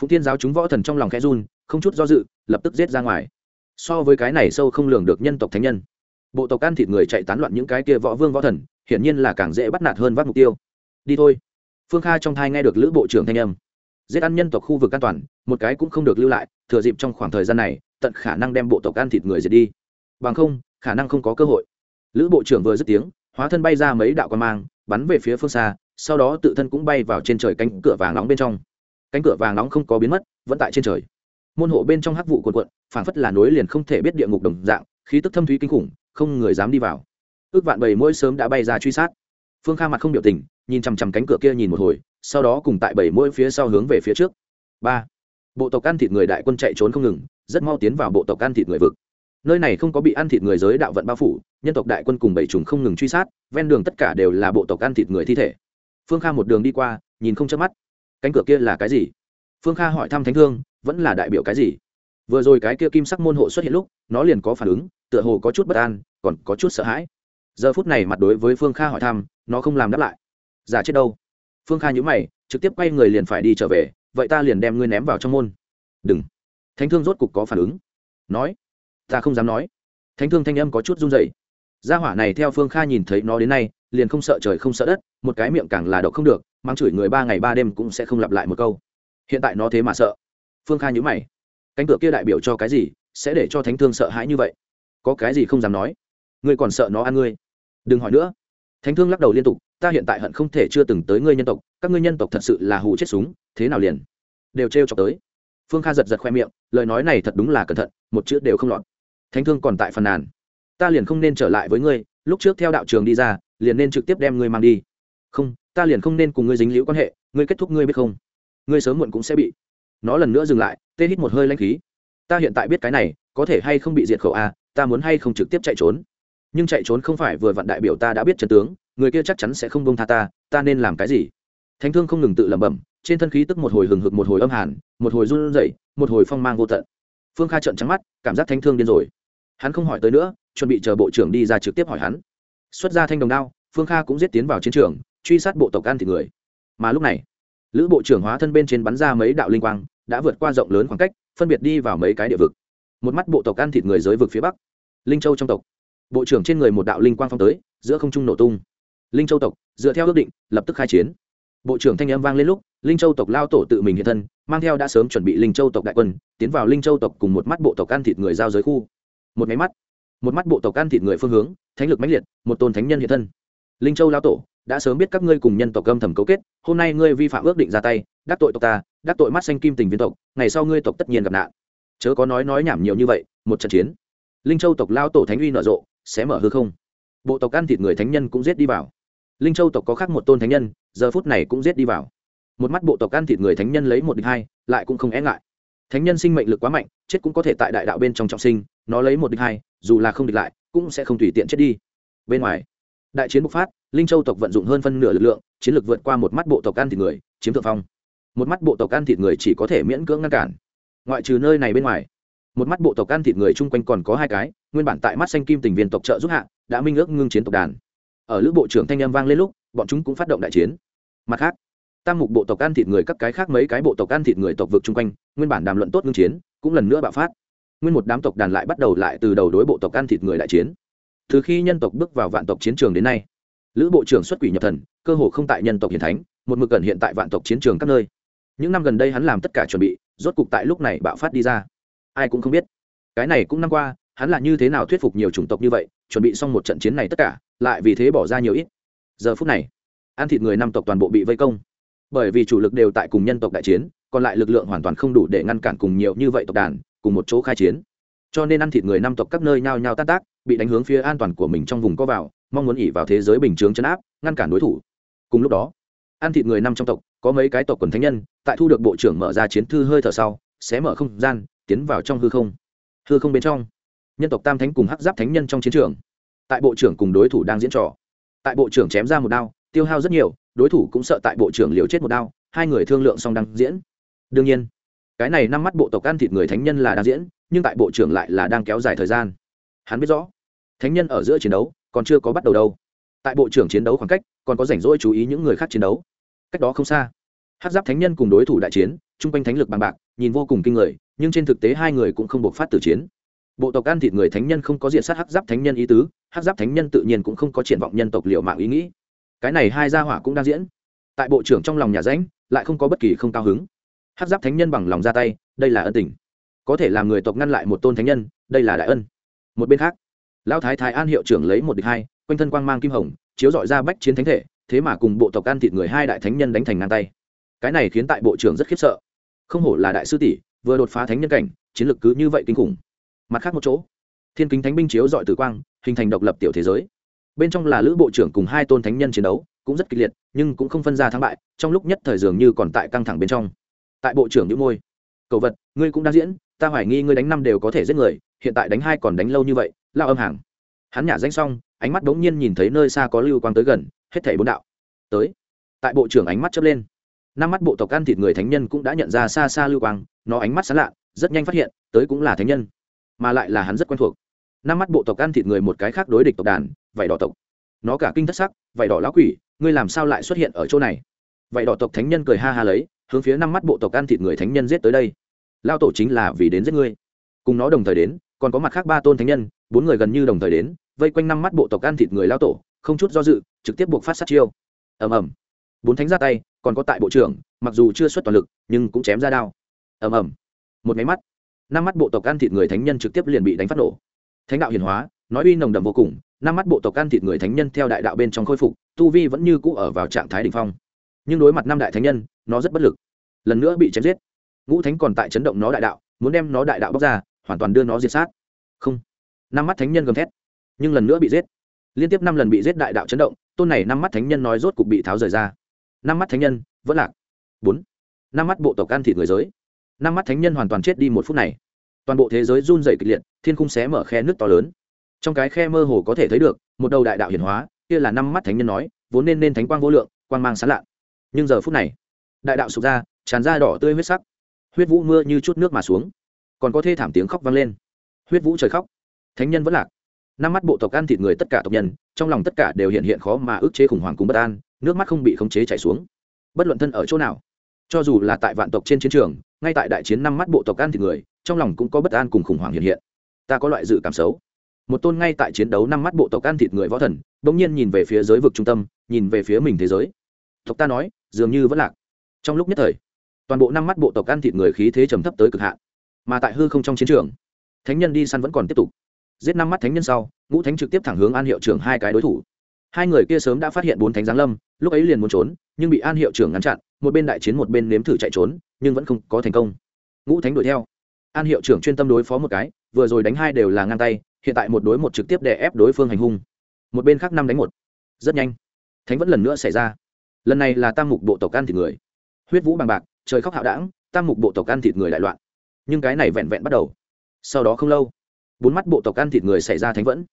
Phụng thiên giáo chúng võ thần trong lòng khẽ run, không chút do dự, lập tức giết ra ngoài. So với cái này sâu không lường được nhân tộc thánh nhân. Bộ tộc ăn thịt người chạy tán loạn những cái kia võ vương võ thần, hiển nhiên là càng dễ bắt nạt hơn vắt mục tiêu. Đi thôi phương kha trong thai nghe được lữ bộ trưởng thanh âm. Giết ăn nhân tộc khu vực an toàn, một cái cũng không được lưu lại, thừa dịp trong khoảng thời gian này, tận khả năng đem bộ tộc ăn thịt người diệt đi. Bằng không, khả năng không có cơ hội. Lữ bộ trưởng vừa dứt tiếng, hóa thân bay ra mấy đạo quan mang, bắn về phía phương xa, sau đó tự thân cũng bay vào trên trời cánh cửa vàng nóng bên trong. Cánh cửa vàng nóng không có biến mất, vẫn tại trên trời. Môn hộ bên trong hắc vụ cuộn cuộn, phảng phất là nối liền không thể biết địa ngục đồng dạng, khí tức thâm thúy kinh khủng, không người dám đi vào. Ước vạn bầy mỗi sớm đã bay ra truy sát. Phương kha mặt không biểu tình nhìn chằm chằm cánh cửa kia nhìn một hồi, sau đó cùng tại bảy mũi phía sau hướng về phía trước. Ba. Bộ tộc ăn thịt người đại quân chạy trốn không ngừng, rất mau tiến vào bộ tộc ăn thịt người vực. Nơi này không có bị ăn thịt người giới đạo vận bao phủ, nhân tộc đại quân cùng bảy trùng không ngừng truy sát, ven đường tất cả đều là bộ tộc ăn thịt người thi thể. Phương kha một đường đi qua, nhìn không chớp mắt. Cánh cửa kia là cái gì? Phương kha hỏi thăm thánh thương, vẫn là đại biểu cái gì? Vừa rồi cái kia kim sắc môn hộ xuất hiện lúc, nó liền có phản ứng, tựa hồ có chút bất an, còn có chút sợ hãi. Giờ phút này mặt đối với phương kha hỏi thăm, nó không làm đáp lại giả chết đâu? Phương kha nhữ mày, trực tiếp quay người liền phải đi trở về, vậy ta liền đem ngươi ném vào trong môn. Đừng. Thánh thương rốt cục có phản ứng. Nói. Ta không dám nói. Thánh thương thanh âm có chút run dậy gia hỏa này theo phương kha nhìn thấy nó đến nay, liền không sợ trời không sợ đất, một cái miệng càng là đậu không được mang chửi người ba ngày ba đêm cũng sẽ không lặp lại một câu. Hiện tại nó thế mà sợ. Phương kha nhữ mày. Cánh cửa kia đại biểu cho cái gì, sẽ để cho thánh thương sợ hãi như vậy? Có cái gì không dám nói? Ngươi còn sợ nó ăn ngươi? Đừng hỏi nữa. Thánh thương lắc đầu liên tục ta hiện tại hận không thể chưa từng tới ngươi nhân tộc, các ngươi nhân tộc thật sự là hù chết súng, thế nào liền? Đều trêu chọc tới. Phương kha giật giật khoe miệng, lời nói này thật đúng là cẩn thận, một chữ đều không lọt. Thánh thương còn tại phần nàn. Ta liền không nên trở lại với ngươi, lúc trước theo đạo trường đi ra, liền nên trực tiếp đem ngươi mang đi. Không, ta liền không nên cùng ngươi dính liễu quan hệ, ngươi kết thúc ngươi biết không? Ngươi sớm muộn cũng sẽ bị nó lần nữa dừng lại, tê hít một hơi lanh khí. Ta hiện tại biết cái này, có thể hay không bị diệt khẩu a ta muốn hay không trực tiếp chạy trốn? Nhưng chạy trốn không phải vừa vặn đại biểu ta đã biết trần tướng người kia chắc chắn sẽ không bông tha ta ta nên làm cái gì? Thánh thương không ngừng tự lẩm bẩm, trên thân khí tức một hồi hừng hực một hồi âm hàn, một hồi run rẩy, một hồi phong mang vô tận. Phương kha trợn trắng mắt, cảm giác thánh thương điên rồi. Hắn không hỏi tới nữa, chuẩn bị chờ bộ trưởng đi ra trực tiếp hỏi hắn. Xuất ra thanh đồng đao, phương kha cũng giết tiến vào chiến trường, truy sát bộ tộc an thịt người. Mà lúc này, lữ bộ trưởng hóa thân bên trên bắn ra mấy đạo linh quang, đã vượt qua rộng lớn khoảng cách, phân biệt đi vào mấy cái địa vực. Một mắt bộ tộc ăn thịt người giới vực phía bắc, linh châu trong tộc. Bộ trưởng trên người một đạo linh quang phong tới, giữa không trung nổ tung linh châu tộc, dựa theo ước định, lập tức khai chiến. Bộ trưởng thanh âm vang lên lúc, linh châu tộc lao tổ tự mình hiện thân, mang theo đã sớm chuẩn bị linh châu tộc đại quân, tiến vào linh châu tộc cùng một mắt bộ tộc ăn thịt người giao giới khu. Một máy mắt, một mắt bộ tộc ăn thịt người phương hướng, thánh lực mãnh liệt, một tôn thánh nhân hiện thân. Linh châu lao tổ, đã sớm biết các ngươi cùng nhân tộc âm thầm cấu kết, hôm nay ngươi vi phạm ước định ra tay, đắc tội tộc ta, đắc tội mắt xanh kim tình viên tộc, ngày sau ngươi tộc tất nhiên gặp nạn. Chớ có nói nói nhảm nhiều như vậy, một trận chiến. Linh châu tộc lao tổ thánh uy nở rộ sẽ mở hư không. Bộ tộc ăn thịt người thánh nhân cũng giết đi vào linh châu tộc có khác một tôn thánh nhân, giờ phút này cũng giết đi vào. Một mắt bộ tộc ăn thịt người thánh nhân lấy một địch hai, lại cũng không e ngại. Thánh nhân sinh mệnh lực quá mạnh, chết cũng có thể tại đại đạo bên trong trọng sinh, nó lấy một địch hai, dù là không địch lại, cũng sẽ không tùy tiện chết đi. Bên ngoài, đại chiến bộc phát, linh châu tộc vận dụng hơn phân nửa lực lượng, chiến lược vượt qua một mắt bộ tộc ăn thịt người, chiếm thượng phong. Một mắt bộ tộc ăn thịt người chỉ có thể miễn cưỡng ngăn cản. Ngoại trừ nơi này bên ngoài, một mắt bộ tộc ăn thịt người chung quanh còn có hai cái, nguyên bản tại mắt xanh kim tình viên tộc trợ giúp hạ, đã minh ước ngưng chiến tộc đàn ở lữ bộ trưởng thanh âm vang lên lúc, bọn chúng cũng phát động đại chiến. Mặt khác, tam mục bộ tộc ăn thịt người các cái khác mấy cái bộ tộc ăn thịt người tộc vực chung quanh, nguyên bản đàm luận tốt ngưng chiến, cũng lần nữa bạo phát. Nguyên một đám tộc đàn lại bắt đầu lại từ đầu đối bộ tộc ăn thịt người đại chiến. Từ khi nhân tộc bước vào vạn tộc chiến trường đến nay, lữ bộ trưởng xuất quỷ nhập thần, cơ hồ không tại nhân tộc hiền thánh, một mực gần hiện tại vạn tộc chiến trường các nơi. Những năm gần đây hắn làm tất cả chuẩn bị, rốt cục tại lúc này bạo phát đi ra. Ai cũng không biết. Cái này cũng năm qua hắn là như thế nào thuyết phục nhiều chủng tộc như vậy, chuẩn bị xong một trận chiến này tất cả, lại vì thế bỏ ra nhiều ít. Giờ phút này, ăn thịt người năm tộc toàn bộ bị vây công. Bởi vì chủ lực đều tại cùng nhân tộc đại chiến, còn lại lực lượng hoàn toàn không đủ để ngăn cản cùng nhiều như vậy tộc đàn, cùng một chỗ khai chiến. Cho nên ăn thịt người năm tộc các nơi nhao nhao tát tác, bị đánh hướng phía an toàn của mình trong vùng có vào, mong muốn ỉ vào thế giới bình chướng chấn áp, ngăn cản đối thủ. Cùng lúc đó, ăn thịt người năm trong tộc, có mấy cái tộc quần thánh nhân, tại thu được bộ trưởng mở ra chiến thư hơi thở sau, sẽ mở không gian, tiến vào trong hư không. Hư không bên trong nhân tộc tam thánh cùng hắc giáp thánh nhân trong chiến trường. Tại bộ trưởng cùng đối thủ đang diễn trò. Tại bộ trưởng chém ra một đao, tiêu hao rất nhiều, đối thủ cũng sợ tại bộ trưởng liều chết một đao, hai người thương lượng xong đang diễn. Đương nhiên, cái này năm mắt bộ tộc ăn thịt người thánh nhân là đang diễn, nhưng tại bộ trưởng lại là đang kéo dài thời gian. Hắn biết rõ, thánh nhân ở giữa chiến đấu còn chưa có bắt đầu đâu. Tại bộ trưởng chiến đấu khoảng cách, còn có rảnh rỗi chú ý những người khác chiến đấu. Cách đó không xa hát giáp thánh nhân cùng đối thủ đại chiến, chung quanh thánh lực bằng bạc, nhìn vô cùng kinh người, nhưng trên thực tế hai người cũng không buộc phát tử chiến bộ tộc ăn thịt người thánh nhân không có diện sát hắc giáp thánh nhân ý tứ, hắc giáp thánh nhân tự nhiên cũng không có triển vọng nhân tộc liệu mạng ý nghĩ. Cái này hai gia hỏa cũng đang diễn. Tại bộ trưởng trong lòng nhà ránh lại không có bất kỳ không cao hứng. Hắc giáp thánh nhân bằng lòng ra tay, đây là ân tình. Có thể làm người tộc ngăn lại một tôn thánh nhân, đây là đại ân. Một bên khác, lão thái thái an hiệu trưởng lấy một địch hai, quanh thân quang mang kim hồng, chiếu dọi ra bách chiến thánh thể, thế mà cùng bộ tộc ăn thịt người hai đại thánh nhân đánh thành ngang tay. Cái này khiến tại bộ trưởng rất khiếp sợ. Không hổ là đại sư tỷ, vừa đột phá thánh nhân cảnh, chiến lược cứ như vậy kinh khủng mặt khác một chỗ. Thiên kính thánh binh chiếu dọi tử quang, hình thành độc lập tiểu thế giới. Bên trong là lữ bộ trưởng cùng hai tôn thánh nhân chiến đấu, cũng rất kịch liệt, nhưng cũng không phân ra thắng bại, trong lúc nhất thời dường như còn tại căng thẳng bên trong. Tại bộ trưởng đĩu môi, cầu vật, ngươi cũng đang diễn, ta hoài nghi ngươi đánh năm đều có thể giết người, hiện tại đánh hai còn đánh lâu như vậy, lao âm hàng. Hắn nhả danh xong, ánh mắt bỗng nhiên nhìn thấy nơi xa có lưu quang tới gần, hết thảy bốn đạo. Tới. Tại bộ trưởng ánh mắt chớp lên, năm mắt bộ tộc ăn thịt người thánh nhân cũng đã nhận ra xa xa lưu quang, nó ánh mắt sáng lạ, rất nhanh phát hiện, tới cũng là thánh nhân mà lại là hắn rất quen thuộc. Năm mắt bộ tộc ăn thịt người một cái khác đối địch tộc đàn, vảy đỏ tộc. Nó cả kinh thất sắc, vảy đỏ lão quỷ, ngươi làm sao lại xuất hiện ở chỗ này? Vảy đỏ tộc thánh nhân cười ha ha lấy, hướng phía năm mắt bộ tộc ăn thịt người thánh nhân giết tới đây. Lao tổ chính là vì đến giết ngươi. Cùng nó đồng thời đến, còn có mặt khác ba tôn thánh nhân, bốn người gần như đồng thời đến, vây quanh năm mắt bộ tộc ăn thịt người lao tổ, không chút do dự, trực tiếp buộc phát sát chiêu. Ầm ầm. Bốn thánh ra tay, còn có tại bộ trưởng, mặc dù chưa xuất toàn lực, nhưng cũng chém ra đao. Ầm ầm. Một máy mắt năm mắt bộ tộc ăn thịt người thánh nhân trực tiếp liền bị đánh phát nổ. Thánh đạo hiền hóa, nói uy nồng đậm vô cùng, năm mắt bộ tộc ăn thịt người thánh nhân theo đại đạo bên trong khôi phục, tu vi vẫn như cũ ở vào trạng thái đ ỉ n h phong. Nhưng đối mặt năm đại thánh nhân, nó rất bất lực. Lần nữa bị chém giết. Ngũ thánh còn tại chấn động nó đại đạo, muốn đem nó đại đạo bóc ra, hoàn toàn đưa nó diệt sát. Không. Năm mắt thánh nhân gầm thét, nhưng lần nữa bị giết. Liên tiếp năm lần bị giết đại đạo chấn động, tôn này năm mắt thánh nhân nói rốt cục bị tháo rời ra. Năm mắt thánh nhân, vẫn lạc. Bốn. Năm mắt bộ tộc ăn thịt người giới năm mắt thánh nhân hoàn toàn chết đi một phút này. Toàn bộ thế giới run dày kịch liệt, thiên khung xé mở khe nước to lớn. Trong cái khe mơ hồ có thể thấy được, một đầu đại đạo hiển hóa, kia là năm mắt thánh nhân nói, vốn nên nên thánh quang vô lượng, quang mang sán lạ. Nhưng giờ phút này, đại đạo sụp ra, tràn ra đỏ tươi huyết sắc. Huyết vũ mưa như chút nước mà xuống. Còn có thê thảm tiếng khóc vang lên. Huyết vũ trời khóc. Thánh nhân vẫn lạc. Năm mắt bộ tộc ăn thịt người tất cả tộc nhân, trong lòng tất cả đều hiện hiện khó mà ức chế khủng hoảng cùng bất an, nước mắt không bị khống chế chảy xuống. Bất luận thân ở chỗ nào cho dù là tại vạn tộc trên chiến trường, ngay tại đại chiến năm mắt bộ tộc ăn thịt người, trong lòng cũng có bất an cùng khủng hoảng hiện hiện. Ta có loại dự cảm xấu. Một tôn ngay tại chiến đấu năm mắt bộ tộc ăn thịt người võ thần đ ỗ n g nhiên nhìn về phía giới vực trung tâm, nhìn về phía mình thế giới. Tộc ta nói, dường như vẫn lạc. Trong lúc nhất thời, toàn bộ năm mắt bộ tộc ăn thịt người khí thế trầm thấp tới cực hạn. Mà tại hư không trong chiến trường, thánh nhân đi săn vẫn còn tiếp tục. Giết năm mắt thánh nhân sau, ngũ thánh trực tiếp thẳng hướng an hiệu trưởng hai cái đối thủ. Hai người kia sớm đã phát hiện bốn thánh giáng lâm, lúc ấy liền muốn trốn, nhưng bị an hiệu trưởng ngăn chặn một bên đại chiến một bên nếm thử chạy trốn, nhưng vẫn không có thành công. Ngũ thánh đuổi theo. An hiệu trưởng chuyên tâm đối phó một cái, vừa rồi đánh hai đều là ngang tay, hiện tại một đối một trực tiếp đè ép đối phương hành hung. Một bên khác năm đánh một. Rất nhanh, thánh vẫn lần nữa xảy ra. Lần này là tam mục bộ tộc ăn thịt người. Huyết vũ bằng bạc, trời khóc hạo đảng tam mục bộ tộc ăn thịt người đại loạn. Nhưng cái này vẹn vẹn bắt đầu. Sau đó không lâu, bốn mắt bộ tộc ăn thịt người xảy ra thánh vẫn.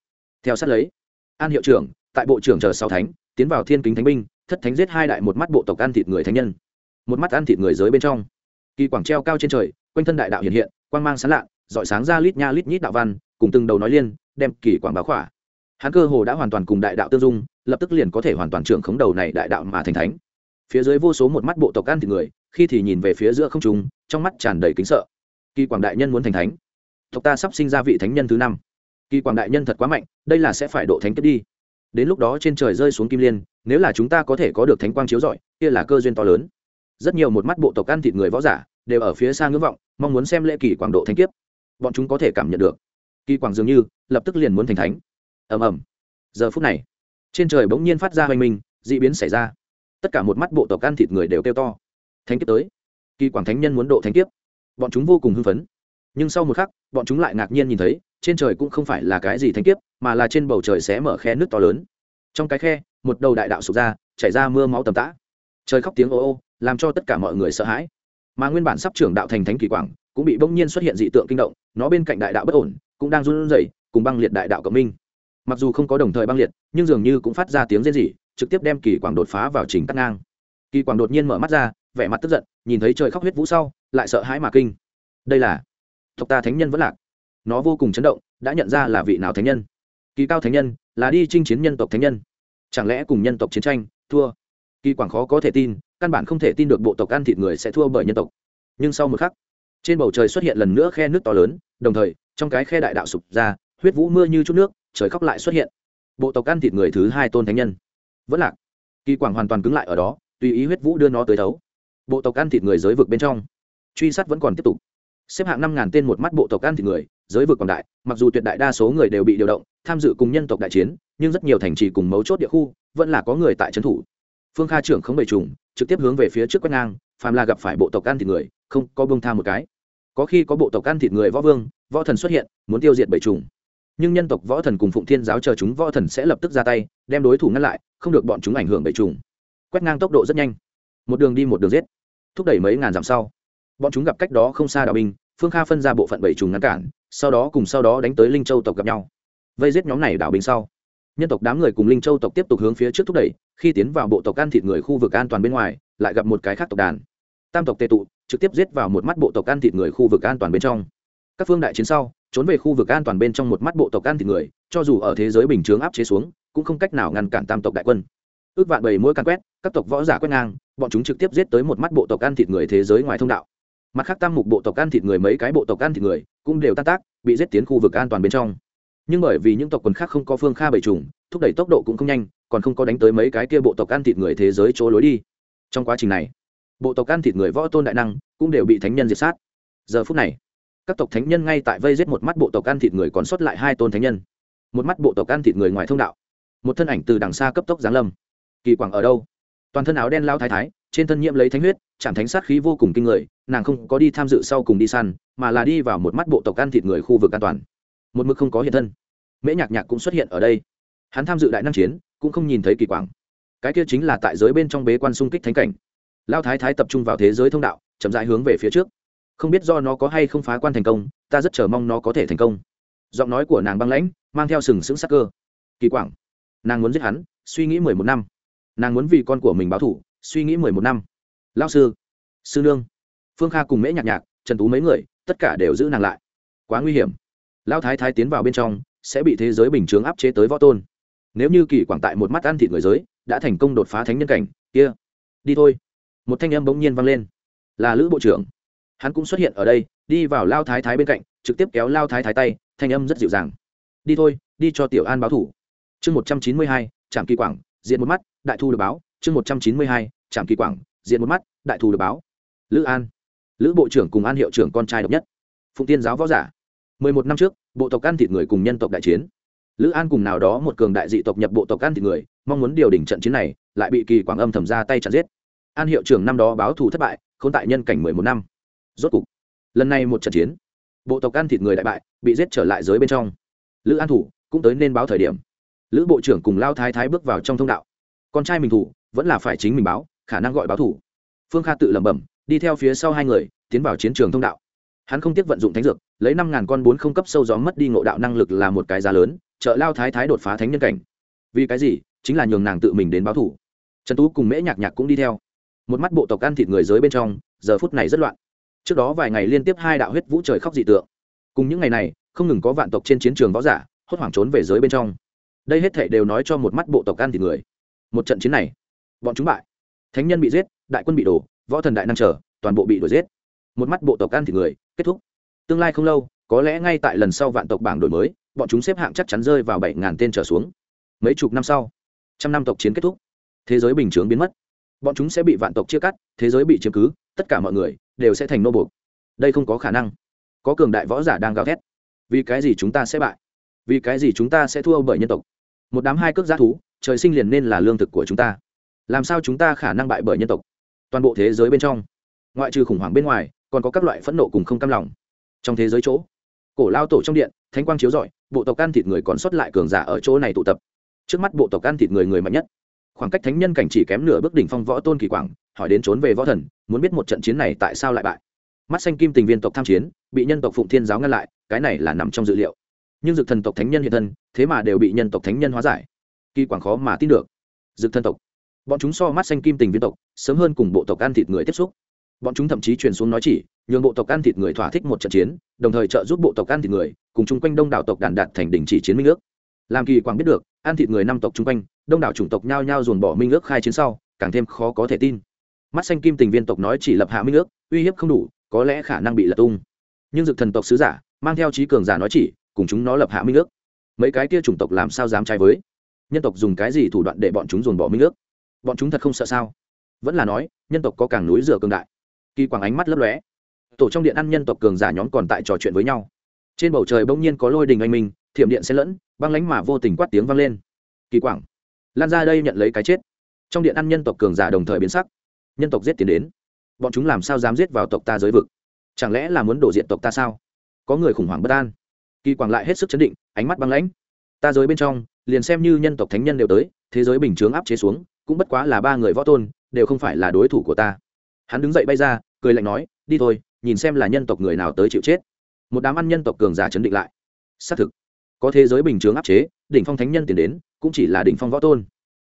Theo sát lấy, an hiệu trưởng, tại bộ trưởng chờ sáu thánh, tiến vào thiên kính thánh binh thất thánh giết hai đại một mắt bộ tộc ăn thịt người thánh nhân, một mắt ăn thịt người dưới bên trong. Kỳ quảng treo cao trên trời, quanh thân đại đạo hiện hiện, quang mang sán lạ dọi sáng ra lít nha lít nhít đạo văn, cùng từng đầu nói liên, đem kỳ quảng báo khỏa. Hắn cơ hồ đã hoàn toàn cùng đại đạo tương dung, lập tức liền có thể hoàn toàn trưởng khống đầu này đại đạo mà thành thánh. Phía dưới vô số một mắt bộ tộc ăn thịt người, khi thì nhìn về phía giữa không trung, trong mắt tràn đầy kính sợ. Kỳ quảng đại nhân muốn thành thánh. Tộc ta sắp sinh ra vị thánh nhân thứ năm. Kỳ quảng đại nhân thật quá mạnh, đây là sẽ phải độ thánh kết đi. Đến lúc đó trên trời rơi xuống kim liên nếu là chúng ta có thể có được thánh quang chiếu rọi, kia là cơ duyên to lớn. Rất nhiều một mắt bộ tộc ăn thịt người võ giả đều ở phía xa ngưỡng vọng, mong muốn xem lễ kỳ quảng độ thánh kiếp. Bọn chúng có thể cảm nhận được. Kỳ quảng dường như, lập tức liền muốn thành thánh. Ầm ầm. Giờ phút này, trên trời bỗng nhiên phát ra hoành minh, dị biến xảy ra. Tất cả một mắt bộ tộc ăn thịt người đều kêu to. Thánh kiếp tới. Kỳ quảng thánh nhân muốn độ thánh kiếp. Bọn chúng vô cùng hưng phấn. Nhưng sau một khắc, bọn chúng lại ngạc nhiên nhìn thấy, trên trời cũng không phải là cái gì thanh kiếp, mà là trên bầu trời sẽ mở khe nước to lớn. Trong cái khe một đầu đại đạo sụp ra, chảy ra mưa máu tầm tã. Trời khóc tiếng ô ô, làm cho tất cả mọi người sợ hãi. Mà nguyên bản sắp trưởng đạo thành thánh kỳ quảng cũng bị bỗng nhiên xuất hiện dị tượng kinh động, nó bên cạnh đại đạo bất ổn, cũng đang run rẩy, cùng băng liệt đại đạo cộng minh. Mặc dù không có đồng thời băng liệt, nhưng dường như cũng phát ra tiếng rên rỉ, trực tiếp đem kỳ quảng đột phá vào trình tắt ngang. Kỳ quảng đột nhiên mở mắt ra, vẻ mặt tức giận, nhìn thấy trời khóc huyết vũ sau, lại sợ hãi mà kinh. Đây là tộc ta thánh nhân vẫn lạc. Nó vô cùng chấn động, đã nhận ra là vị nào thánh nhân. Kỳ cao thánh nhân, là đi chinh chiến nhân tộc thánh nhân chẳng lẽ cùng nhân tộc chiến tranh, thua? Kỳ quảng khó có thể tin, căn bản không thể tin được bộ tộc ăn thịt người sẽ thua bởi nhân tộc. Nhưng sau một khắc, trên bầu trời xuất hiện lần nữa khe nước to lớn, đồng thời, trong cái khe đại đạo sụp ra, huyết vũ mưa như chút nước, trời khóc lại xuất hiện. Bộ tộc ăn thịt người thứ hai tôn thánh nhân. Vẫn lạc. Kỳ quảng hoàn toàn cứng lại ở đó, tùy ý huyết vũ đưa nó tới thấu. Bộ tộc ăn thịt người giới vực bên trong. Truy sát vẫn còn tiếp tục xếp hạng năm ngàn tên một mắt bộ tộc ăn thịt người, giới vực quảng đại, mặc dù tuyệt đại đa số người đều bị điều động, tham dự cùng nhân tộc đại chiến, nhưng rất nhiều thành trì cùng mấu chốt địa khu vẫn là có người tại trấn thủ. Phương kha trưởng không bày trùng, trực tiếp hướng về phía trước quét ngang, phàm là gặp phải bộ tộc ăn thịt người, không có bông tha một cái. Có khi có bộ tộc ăn thịt người võ vương, võ thần xuất hiện, muốn tiêu diệt bầy trùng. Nhưng nhân tộc võ thần cùng phụng thiên giáo chờ chúng võ thần sẽ lập tức ra tay, đem đối thủ ngăn lại, không được bọn chúng ảnh hưởng bầy trùng. Quét ngang tốc độ rất nhanh. Một đường đi một đường giết. Thúc đẩy mấy ngàn dặm sau bọn chúng gặp cách đó không xa đào binh, phương kha phân ra bộ phận bảy trùng ngăn cản, sau đó cùng sau đó đánh tới linh châu tộc gặp nhau. Vây giết nhóm này đảo binh sau, nhân tộc đám người cùng linh châu tộc tiếp tục hướng phía trước thúc đẩy, khi tiến vào bộ tộc ăn thịt người khu vực an toàn bên ngoài, lại gặp một cái khác tộc đàn. Tam tộc tệ tụ trực tiếp giết vào một mắt bộ tộc ăn thịt người khu vực an toàn bên trong. Các phương đại chiến sau, trốn về khu vực an toàn bên trong một mắt bộ tộc ăn thịt người, cho dù ở thế giới bình chướng áp chế xuống, cũng không cách nào ngăn cản tam tộc đại quân. Ước vạn bầy mỗi căn quét, các tộc võ giả quét ngang, bọn chúng trực tiếp giết tới một mắt bộ tộc ăn thịt người thế giới ngoài thông đạo mặt khác, tam mục bộ tộc ăn thịt người, mấy cái bộ tộc ăn thịt người cũng đều tan tác, bị giết tiến khu vực an toàn bên trong. Nhưng bởi vì những tộc quần khác không có phương kha bảy trùng, thúc đẩy tốc độ cũng không nhanh, còn không có đánh tới mấy cái kia bộ tộc ăn thịt người thế giới chỗ lối đi. Trong quá trình này, bộ tộc ăn thịt người võ tôn đại năng cũng đều bị thánh nhân diệt sát. Giờ phút này, các tộc thánh nhân ngay tại vây giết một mắt bộ tộc ăn thịt người còn sót lại hai tôn thánh nhân. Một mắt bộ tộc ăn thịt người ngoài thông đạo. Một thân ảnh từ đằng xa cấp tốc giáng lâm. Kỳ quảng ở đâu? Toàn thân áo đen lao thái thái, trên thân nhiễm lấy thánh huyết chạm thánh sát khí vô cùng kinh người nàng không có đi tham dự sau cùng đi săn, mà là đi vào một mắt bộ tộc ăn thịt người khu vực an toàn. Một mực không có hiện thân. Mễ nhạc nhạc cũng xuất hiện ở đây. Hắn tham dự đại năng chiến, cũng không nhìn thấy kỳ quảng. Cái kia chính là tại giới bên trong bế quan xung kích thánh cảnh. Lao thái thái tập trung vào thế giới thông đạo, chậm rãi hướng về phía trước. Không biết do nó có hay không phá quan thành công, ta rất chờ mong nó có thể thành công. Giọng nói của nàng băng lãnh, mang theo sừng sững sắc cơ. Kỳ quảng. Nàng muốn giết hắn, suy nghĩ mười một năm. Nàng muốn vì con của mình báo thủ suy nghĩ mười một năm. Lao sư. Sư nương phương kha cùng mễ nhạc nhạc, trần tú mấy người, tất cả đều giữ nàng lại. Quá nguy hiểm. Lao thái thái tiến vào bên trong, sẽ bị thế giới bình chướng áp chế tới võ tôn. Nếu như kỳ quảng tại một mắt ăn thịt người giới, đã thành công đột phá thánh nhân cảnh, kia, đi thôi. Một thanh âm bỗng nhiên vang lên. Là lữ bộ trưởng. Hắn cũng xuất hiện ở đây, đi vào lao thái thái bên cạnh, trực tiếp kéo lao thái thái tay, thanh âm rất dịu dàng. Đi thôi, đi cho tiểu an báo thủ. Chương một trăm chín mươi hai trạm kỳ quảng diện một mắt, đại thu được báo. Chương một trăm chín mươi hai trạm kỳ quảng diện một mắt, đại thu được báo. Lữ an lữ bộ trưởng cùng an hiệu trưởng con trai độc nhất, phụng tiên giáo võ giả. Mười một năm trước, bộ tộc ăn thịt người cùng nhân tộc đại chiến. Lữ an cùng nào đó một cường đại dị tộc nhập bộ tộc ăn thịt người, mong muốn điều đỉnh trận chiến này, lại bị kỳ quảng âm thầm ra tay chặn giết. An hiệu trưởng năm đó báo thù thất bại k h ô n tại nhân cảnh mười một năm. Rốt cục, lần này một trận chiến, bộ tộc ăn thịt người đại bại, bị giết trở lại giới bên trong. Lữ an thủ, cũng tới nên báo thời điểm. Lữ bộ trưởng cùng lao thái thái bước vào trong thông đạo. Con trai mình thủ, vẫn là phải chính mình báo, khả năng gọi báo thủ. Phương kha tự lẩm bẩm đi theo phía sau hai người, tiến vào chiến trường thông đạo. Hắn không tiếc vận dụng thánh dược, lấy năm ngàn con bốn không cấp sâu gió mất đi ngộ đạo năng lực là một cái giá lớn, trợ lao thái thái đột phá thánh nhân cảnh. Vì cái gì? Chính là nhường nàng tự mình đến báo thủ. Trần tú cùng mễ nhạc nhạc cũng đi theo. Một mắt bộ tộc ăn thịt người dưới bên trong, giờ phút này rất loạn. Trước đó vài ngày liên tiếp hai đạo huyết vũ trời khóc dị tượng. Cùng những ngày này, không ngừng có vạn tộc trên chiến trường võ giả, hốt hoảng trốn về giới bên trong. Đây hết thể đều nói cho một mắt bộ tộc ăn thịt người. Một trận chiến này, bọn chúng bại. Thánh nhân bị giết, đại quân bị đổ võ thần đại năng trở toàn bộ bị đuổi giết. Một mắt bộ tộc ăn thịt người, kết thúc. Tương lai không lâu, có lẽ ngay tại lần sau vạn tộc bảng đổi mới, bọn chúng xếp hạng chắc chắn rơi vào bảy ngàn tên trở xuống. Mấy chục năm sau, trăm năm tộc chiến kết thúc. Thế giới bình chướng biến mất. Bọn chúng sẽ bị vạn tộc chia cắt, thế giới bị chiếm cứ, tất cả mọi người đều sẽ thành nô buộc. Đây không có khả năng. Có cường đại võ giả đang gào thét. Vì cái gì chúng ta sẽ bại? Vì cái gì chúng ta sẽ thua bởi nhân tộc? Một đám hai cước g thú, trời sinh liền nên là lương thực của chúng ta. Làm sao chúng ta khả năng bại bởi nhân tộc? Toàn bộ thế giới bên trong. Ngoại trừ khủng hoảng bên ngoài, còn có các loại phẫn nộ cùng không cam lòng. Trong thế giới chỗ, cổ lao tổ trong điện, thánh quang chiếu rọi, bộ tộc ăn thịt người còn sót lại cường giả ở chỗ này tụ tập. Trước mắt bộ tộc ăn thịt người người mạnh nhất. Khoảng cách thánh nhân cảnh chỉ kém nửa bước đỉnh phong võ tôn kỳ quảng, hỏi đến trốn về võ thần, muốn biết một trận chiến này tại sao lại bại. Mắt xanh kim tình viên tộc tham chiến, bị nhân tộc phụng thiên giáo ngăn lại, cái này là nằm trong dự liệu. Nhưng dực thần tộc thánh nhân hiện thân, thế mà đều bị nhân tộc thánh nhân hóa giải. Kỳ quảng khó mà tin được. Dực thần tộc bọn chúng so mắt xanh kim tình viên tộc, sớm hơn cùng bộ tộc ăn thịt người tiếp xúc. Bọn chúng thậm chí truyền xuống nói chỉ, nhường bộ tộc ăn thịt người thỏa thích một trận chiến, đồng thời trợ giúp bộ tộc ăn thịt người, cùng chung quanh đông đảo tộc đàn đạt thành đình chỉ chiến minh ước. Làm kỳ quảng biết được, ăn thịt người năm tộc chung quanh, đông đảo chủng tộc nhao nhao dồn bỏ minh ước khai chiến sau, càng thêm khó có thể tin. Mắt xanh kim tình viên tộc nói chỉ lập hạ minh ước, uy hiếp không đủ, có lẽ khả năng bị lật tung. Nhưng dực thần tộc sứ giả, mang theo trí cường giả nói chỉ, cùng chúng nó lập hạ minh ước. Mấy cái kia chủng tộc làm sao dám trái với? Nhân tộc dùng cái gì thủ đoạn để bọn chúng dồn bỏ minh ước? Bọn chúng thật không sợ sao? Vẫn là nói, nhân tộc có càng núi rửa cường đại. Kỳ quảng ánh mắt lấp lóe. Tổ trong điện ăn nhân tộc cường giả nhóm còn tại trò chuyện với nhau. Trên bầu trời bỗng nhiên có lôi đình anh minh, thiểm điện xen lẫn, băng lánh mà vô tình quát tiếng vang lên. Kỳ quảng, lan ra đây nhận lấy cái chết. Trong điện ăn nhân tộc cường giả đồng thời biến sắc. Nhân tộc giết tiến đến. Bọn chúng làm sao dám giết vào tộc ta giới vực? Chẳng lẽ là muốn đổ diện tộc ta sao? Có người khủng hoảng bất an. Kỳ quảng lại hết sức chấn định, ánh mắt băng lãnh. Ta giới bên trong, liền xem như nhân tộc thánh nhân đều tới, thế giới bình chướng áp chế xuống cũng bất quá là ba người võ tôn, đều không phải là đối thủ của ta. Hắn đứng dậy bay ra, cười lạnh nói, đi thôi, nhìn xem là nhân tộc người nào tới chịu chết. Một đám ăn nhân tộc cường giả chấn định lại. Xác thực, có thế giới bình chướng áp chế, đỉnh phong thánh nhân tiến đến, cũng chỉ là đỉnh phong võ tôn.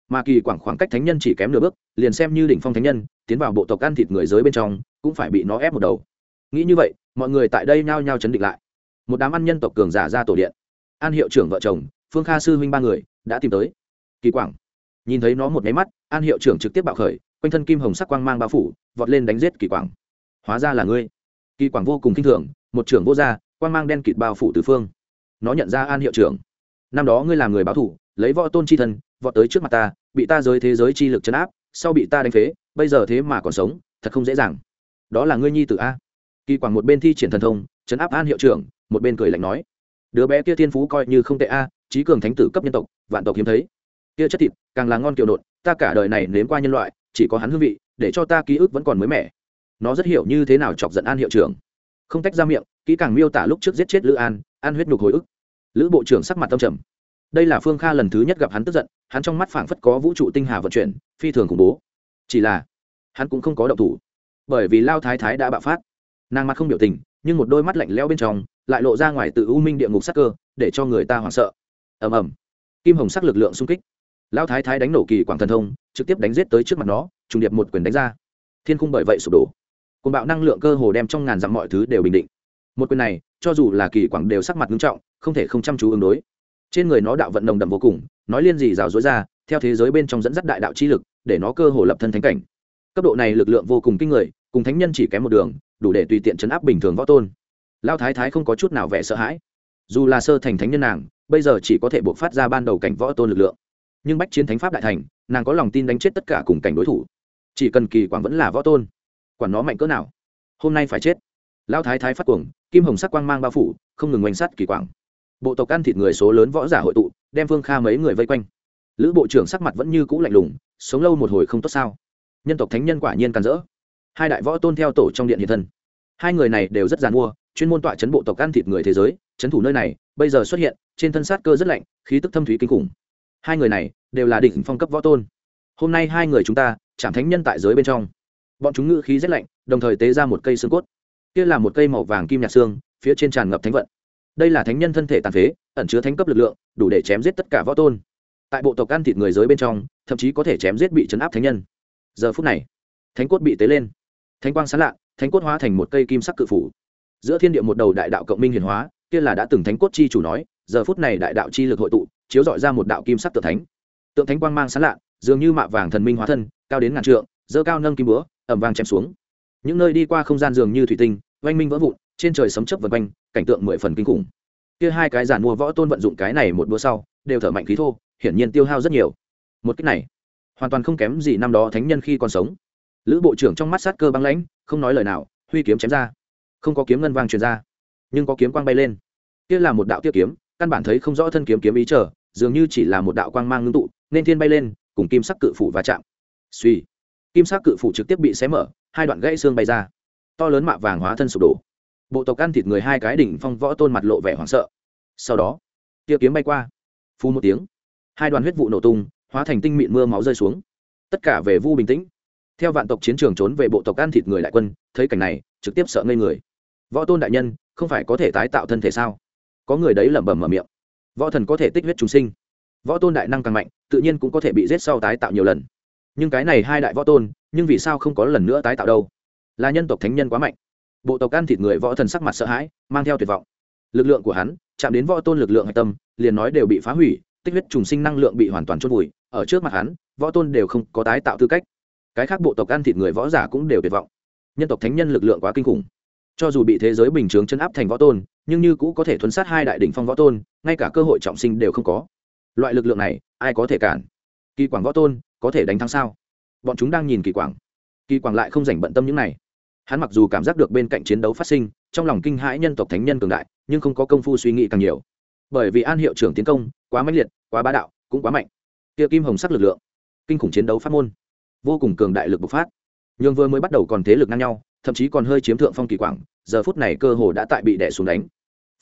Mà kỳ quảng khoảng cách thánh nhân chỉ kém nửa bước, liền xem như đỉnh phong thánh nhân, tiến vào bộ tộc ăn thịt người giới bên trong, cũng phải bị nó ép một đầu. Nghĩ như vậy, mọi người tại đây nhao nhao chấn định lại. Một đám ăn nhân tộc cường giả ra tổ điện. An hiệu trưởng vợ chồng, phương kha sư huynh ba người, đã tìm tới. Kỳ quảng nhìn thấy nó một nháy mắt, an hiệu trưởng trực tiếp bạo khởi, quanh thân kim hồng sắc quang mang bao phủ, vọt lên đánh giết kỳ quảng. Hóa ra là ngươi. Kỳ quảng vô cùng k i n h thường, một trưởng vô gia, quang mang đen kịt bao phủ tứ phương. Nó nhận ra an hiệu trưởng. Năm đó ngươi làm người báo thủ, lấy võ tôn chi thân, vọt tới trước mặt ta, bị ta giới thế giới chi lực chấn áp, sau bị ta đánh phế, bây giờ thế mà còn sống, thật không dễ dàng. Đó là ngươi nhi t a. Kỳ quảng một bên thi triển thần thông, chấn áp an hiệu trưởng, một bên cười lạnh nói. Đứa bé kia thiên phú coi như không tệ a trí cường thánh tử cấp nhân tộc, vạn tộc hiếm thấy kia chất thịt, càng là ngon kiểu nộn, ta cả đời này nếm qua nhân loại, chỉ có hắn hương vị, để cho ta ký ức vẫn còn mới mẻ. Nó rất hiểu như thế nào chọc giận an hiệu trưởng. Không tách ra miệng, kỹ càng miêu tả lúc trước giết chết lữ an an huyết nhục hồi ức. Lữ bộ trưởng sắc mặt tâm trầm. Đây là phương kha lần thứ nhất gặp hắn tức giận, hắn trong mắt phảng phất có vũ trụ tinh hà vận chuyển, phi thường khủng bố. Chỉ là, hắn cũng không có động thủ. Bởi vì lao thái thái đã bạo phát. Nàng mặt không biểu tình, nhưng một đôi mắt lạnh leo bên trong, lại lộ ra ngoài từ u minh địa ngục sắc cơ, để cho người ta hoảng sợ. Ầm ầm. Kim hồng sắc lực lượng xung kích lão thái thái đánh nổ kỳ quảng thần thông, trực tiếp đánh giết tới trước mặt nó, trùng điệp một quyền đánh ra. Thiên khung bởi vậy sụp đổ. Côn bạo năng lượng cơ hồ đem trong ngàn dặm mọi thứ đều bình định. Một quyền này, cho dù là kỳ quảng đều sắc mặt nghiêm trọng, không thể không chăm chú ứng đối. Trên người nó đạo vận nồng đậm vô cùng, nói liên gì rào rối ra, theo thế giới bên trong dẫn dắt đại đạo chi lực, để nó cơ hồ lập thân thánh cảnh. Cấp độ này lực lượng vô cùng kinh người, cùng thánh nhân chỉ kém một đường, đủ để tùy tiện chấn áp bình thường võ tôn. Lao thái thái không có chút nào vẻ sợ hãi. Dù là sơ thành thánh nhân nàng, bây giờ chỉ có thể buộc phát ra ban đầu cảnh võ tôn lực lượng nhưng bách chiến thánh pháp đại thành, nàng có lòng tin đánh chết tất cả cùng cảnh đối thủ. Chỉ cần kỳ quảng vẫn là võ tôn, quản nó mạnh cỡ nào, hôm nay phải chết. Lao thái thái phát cuồng, kim hồng sắc quang mang bao phủ, không ngừng oanh sắt kỳ quảng. Bộ tộc ăn thịt người số lớn võ giả hội tụ, đem vương kha mấy người vây quanh. Lữ bộ trưởng sắc mặt vẫn như cũ lạnh lùng, sống lâu một hồi không tốt sao? Nhân tộc thánh nhân quả nhiên càn rỡ. Hai đại võ tôn theo tổ trong điện hiện thân. Hai người này đều rất g mua chuyên môn tọa chấn bộ tộc ăn thịt người thế giới, chấn thủ nơi này, bây giờ xuất hiện, trên thân sát cơ rất lạnh, khí tức thâm thúy kinh khủng hai người này đều là đỉnh phong cấp võ tôn. Hôm nay hai người chúng ta chạm thánh nhân tại giới bên trong. Bọn chúng ngữ khí rất lạnh, đồng thời tế ra một cây xương cốt. Kia là một cây màu vàng kim nhạt xương, phía trên tràn ngập thánh vận. Đây là thánh nhân thân thể tàn phế, ẩn chứa thánh cấp lực lượng, đủ để chém giết tất cả võ tôn. Tại bộ tộc ăn thịt người giới bên trong, thậm chí có thể chém giết bị chấn áp thánh nhân. Giờ phút này, thánh cốt bị tế lên. Thánh quang sán lạ, thánh cốt hóa thành một cây kim sắc cự phủ. Giữa thiên địa một đầu đại đạo cộng minh hiền hóa, kia là đã từng thánh cốt chi chủ nói, giờ phút này đại đạo chi lực hội tụ chiếu dọi ra một đạo kim sắc tượng thánh. Tượng thánh quang mang sán lạ, dường như mạ vàng thần minh hóa thân, cao đến ngàn trượng dơ cao nâng kim búa, ẩm vàng chém xuống. Những nơi đi qua không gian dường như thủy tinh, oanh minh vỡ vụn, trên trời sấm chấp vật quanh, cảnh tượng mười phần kinh khủng. Kia hai cái giản mua võ tôn vận dụng cái này một búa sau, đều thở mạnh khí thô, hiển nhiên tiêu hao rất nhiều. Một cách này, hoàn toàn không kém gì năm đó thánh nhân khi còn sống. Lữ bộ trưởng trong mắt sát cơ băng lãnh, không nói lời nào, huy kiếm chém ra. Không có kiếm ngân vang truyền ra, nhưng có kiếm quang bay lên. Kia là một đạo tiêu kiếm căn bản thấy không rõ thân kiếm kiếm ý trở dường như chỉ là một đạo quang mang ngưng tụ, nên thiên bay lên, cùng kim sắc cự phủ va chạm. Suy, kim sắc cự phủ trực tiếp bị xé mở, hai đoạn gãy xương bay ra. To lớn mạ vàng hóa thân sụp đổ. Bộ tộc ăn thịt người hai cái đỉnh phong võ tôn mặt lộ vẻ hoảng sợ. Sau đó, tia kiếm bay qua. Phu một tiếng, hai đoàn huyết vụ nổ tung, hóa thành tinh mịn mưa máu rơi xuống. Tất cả về vu bình tĩnh. Theo vạn tộc chiến trường trốn về bộ tộc ăn thịt người đại quân, thấy cảnh này, trực tiếp sợ ngây người. Võ tôn đại nhân, không phải có thể tái tạo thân thể sao? Có người đấy lẩm bẩm mở miệng. Võ thần có thể tích huyết chúng sinh. Võ tôn đại năng càng mạnh, tự nhiên cũng có thể bị giết sau tái tạo nhiều lần. Nhưng cái này hai đại võ tôn, nhưng vì sao không có lần nữa tái tạo đâu? Là nhân tộc thánh nhân quá mạnh. Bộ tộc ăn thịt người võ thần sắc mặt sợ hãi, mang theo tuyệt vọng. Lực lượng của hắn, chạm đến võ tôn lực lượng hạch tâm, liền nói đều bị phá hủy, tích huyết trùng sinh năng lượng bị hoàn toàn chôn vùi, ở trước mặt hắn, võ tôn đều không có tái tạo tư cách. Cái khác bộ tộc ăn thịt người võ giả cũng đều tuyệt vọng. Nhân tộc thánh nhân lực lượng quá kinh khủng. Cho dù bị thế giới bình chướng chân áp thành võ tôn nhưng như cũ có thể thuấn sát hai đại đỉnh phong võ tôn, ngay cả cơ hội trọng sinh đều không có. Loại lực lượng này, ai có thể cản? Kỳ quảng võ tôn, có thể đánh thắng sao? Bọn chúng đang nhìn kỳ quảng. Kỳ quảng lại không dành bận tâm những này. Hắn mặc dù cảm giác được bên cạnh chiến đấu phát sinh, trong lòng kinh hãi nhân tộc thánh nhân cường đại, nhưng không có công phu suy nghĩ càng nhiều. Bởi vì an hiệu trưởng tiến công, quá mãnh liệt, quá bá đạo, cũng quá mạnh. Kia kim hồng sắc lực lượng, kinh khủng chiến đấu phát môn, vô cùng cường đại lực bộc phát. Nhường vừa mới bắt đầu còn thế lực ngang nhau, thậm chí còn hơi chiếm thượng phong kỳ quảng giờ phút này cơ hồ đã tại bị đẻ xuống đánh.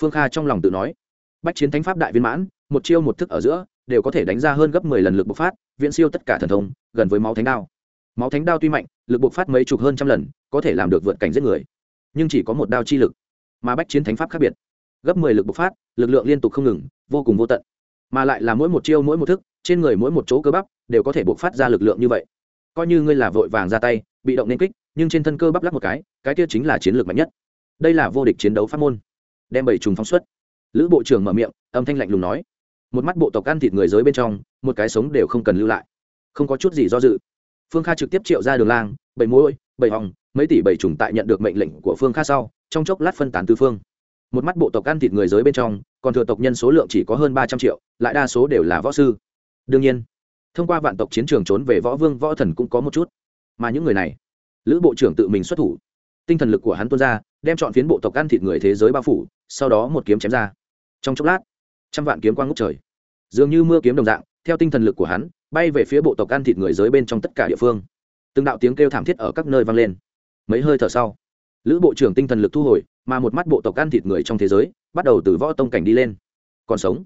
Phương kha trong lòng tự nói, bách chiến thánh pháp đại viên mãn, một chiêu một thức ở giữa, đều có thể đánh ra hơn gấp mười lần lực bộc phát, viễn siêu tất cả thần thông, gần với máu thánh đao. Máu thánh đao tuy mạnh, lực bộc phát mấy chục hơn trăm lần, có thể làm được vượt cảnh giết người. Nhưng chỉ có một đao chi lực, mà bách chiến thánh pháp khác biệt. Gấp mười lực bộc phát, lực lượng liên tục không ngừng, vô cùng vô tận. Mà lại là mỗi một chiêu mỗi một thức, trên người mỗi một chỗ cơ bắp, đều có thể bộc phát ra lực lượng như vậy. Coi như ngươi là vội vàng ra tay, bị động nên kích, nhưng trên thân cơ bắp lắc một cái cái kia chính là chiến lược mạnh nhất đây là vô địch chiến đấu pháp môn. Đem bảy trùng phóng xuất. Lữ bộ trưởng mở miệng, âm thanh lạnh lùng nói. Một mắt bộ tộc ăn thịt người giới bên trong, một cái sống đều không cần lưu lại. Không có chút gì do dự. Phương kha trực tiếp triệu ra đường lang, bảy mũi bảy hòng, mấy tỷ bảy trùng tại nhận được mệnh lệnh của phương kha sau, trong chốc lát phân tán tư phương. Một mắt bộ tộc ăn thịt người giới bên trong, còn thừa tộc nhân số lượng chỉ có hơn ba trăm triệu, lại đa số đều là võ sư. Đương nhiên, thông qua vạn tộc chiến trường trốn về võ vương, võ thần cũng có một chút. Mà những người này, lữ bộ trưởng tự mình xuất thủ. Tinh thần lực của hắn tuôn ra đem chọn phiến bộ tộc ăn thịt người thế giới bao phủ, sau đó một kiếm chém ra. Trong chốc lát, trăm vạn kiếm quang ngốc trời. Dường như mưa kiếm đồng dạng, theo tinh thần lực của hắn, bay về phía bộ tộc ăn thịt người giới bên trong tất cả địa phương. Từng đạo tiếng kêu thảm thiết ở các nơi vang lên. Mấy hơi thở sau, lữ bộ trưởng tinh thần lực thu hồi, mà một mắt bộ tộc ăn thịt người trong thế giới, bắt đầu từ võ tông cảnh đi lên. Còn sống,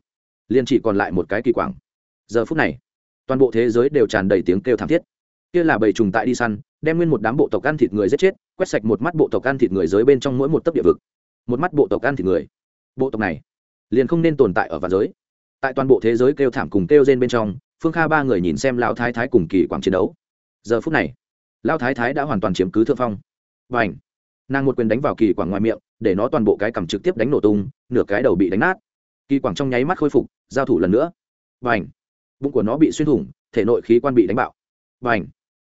liền chỉ còn lại một cái kỳ quảng. Giờ phút này, toàn bộ thế giới đều tràn đầy tiếng kêu thảm thiết. Kia là bầy trùng tại đi săn đem nguyên một đám bộ tộc ăn thịt người giết chết, quét sạch một mắt bộ tộc ăn thịt người giới bên trong mỗi một tấc địa vực. Một mắt bộ tộc ăn thịt người. Bộ tộc này liền không nên tồn tại ở vạn giới. Tại toàn bộ thế giới kêu thảm cùng kêu rên bên trong, phương kha ba người nhìn xem Lão thái thái cùng kỳ quảng chiến đấu. Giờ phút này, Lão thái thái đã hoàn toàn chiếm cứ thượng phong. Và ảnh nàng một quyền đánh vào kỳ quảng ngoài miệng, để nó toàn bộ cái cầm trực tiếp đánh nổ tung, nửa cái đầu bị đánh nát. Kỳ quảng trong nháy mắt khôi phục, giao thủ lần nữa. Và ảnh bụng của nó bị xuyên thủng, thể nội khí quan bị đánh bạo. Và ảnh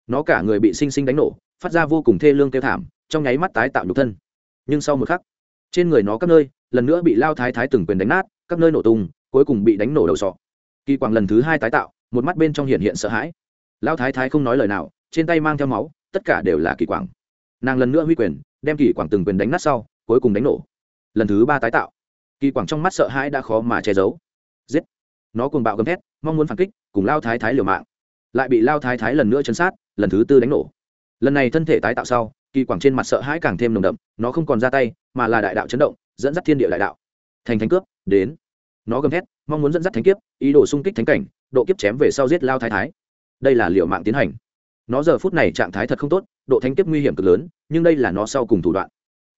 nó cả người bị sinh sinh đánh nổ, phát ra vô cùng thê lương kêu thảm, trong nháy mắt tái tạo nhục thân. Nhưng sau một khắc, trên người nó các nơi, lần nữa bị lao thái thái từng quyền đánh nát, các nơi nổ tung, cuối cùng bị đánh nổ đầu sọ. Kỳ quảng lần thứ hai tái tạo, một mắt bên trong hiện hiện sợ hãi. Lao thái thái không nói lời nào, trên tay mang theo máu, tất cả đều là kỳ quảng. Nàng lần nữa huy quyền, đem kỳ quảng từng quyền đánh nát sau, cuối cùng đánh nổ. Lần thứ ba tái tạo, kỳ quảng trong mắt sợ hãi đã khó mà che giấu. Giết! Nó cùng bạo gầm thét, mong muốn phản kích, cùng lao thái thái liều mạng. Lại bị lao thái thái lần nữa chấn sát lần thứ tư đánh nổ. Lần này thân thể tái tạo sau, kỳ quảng trên mặt sợ hãi càng thêm nồng đậm, nó không còn ra tay, mà là đại đạo chấn động, dẫn dắt thiên địa đại đạo. Thành thánh cướp, đến. Nó gầm thét, mong muốn dẫn dắt thánh kiếp, ý đồ xung kích thánh cảnh, độ kiếp chém về sau giết lao thái thái. Đây là liệu mạng tiến hành. Nó giờ phút này trạng thái thật không tốt, độ thánh kiếp nguy hiểm cực lớn, nhưng đây là nó sau cùng thủ đoạn.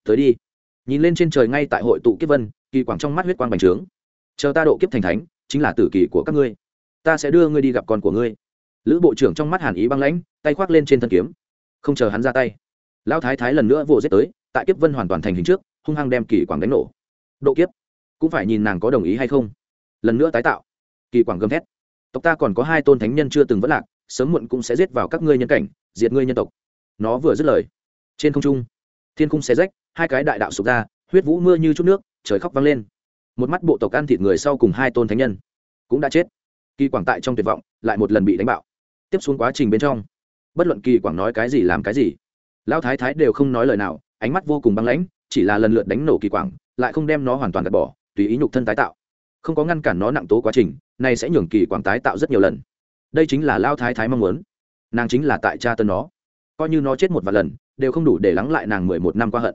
Tới đi. Nhìn lên trên trời ngay tại hội tụ kiếp vân, kỳ quảng trong mắt huyết quang bành trướng. Chờ ta độ kiếp thành thánh, chính là tử kỳ của các ngươi. Ta sẽ đưa ngươi đi gặp con của ngươi lữ bộ trưởng trong mắt hàn ý băng lãnh, tay khoác lên trên thân kiếm. Không chờ hắn ra tay, lão thái thái lần nữa vồ giết tới, tại kiếp vân hoàn toàn thành hình trước, hung hăng đem kỳ quảng đánh nổ. Độ kiếp, cũng phải nhìn nàng có đồng ý hay không. Lần nữa tái tạo, kỳ quảng gầm thét. Tộc ta còn có hai tôn thánh nhân chưa từng vất lạc, sớm muộn cũng sẽ giết vào các ngươi nhân cảnh, diệt ngươi nhân tộc. Nó vừa dứt lời, trên không trung, thiên cung xé rách, hai cái đại đạo sụp ra, huyết vũ mưa như chút nước, trời khóc vang lên. Một mắt bộ tộc ăn thịt người sau cùng hai tôn thánh nhân cũng đã chết. Kỳ quảng tại trong tuyệt vọng, lại một lần bị đánh bạo tiếp xuống quá trình bên trong. Bất luận kỳ quảng nói cái gì làm cái gì, lão thái thái đều không nói lời nào, ánh mắt vô cùng băng lãnh, chỉ là lần lượt đánh nổ kỳ quảng, lại không đem nó hoàn toàn gạt bỏ, tùy ý nhục thân tái tạo. Không có ngăn cản nó nặng tố quá trình này sẽ nhường kỳ quảng tái tạo rất nhiều lần. Đây chính là lao thái thái mong muốn. Nàng chính là tại cha tân nó. Coi như nó chết một vài lần, đều không đủ để lắng lại nàng mười một năm qua hận.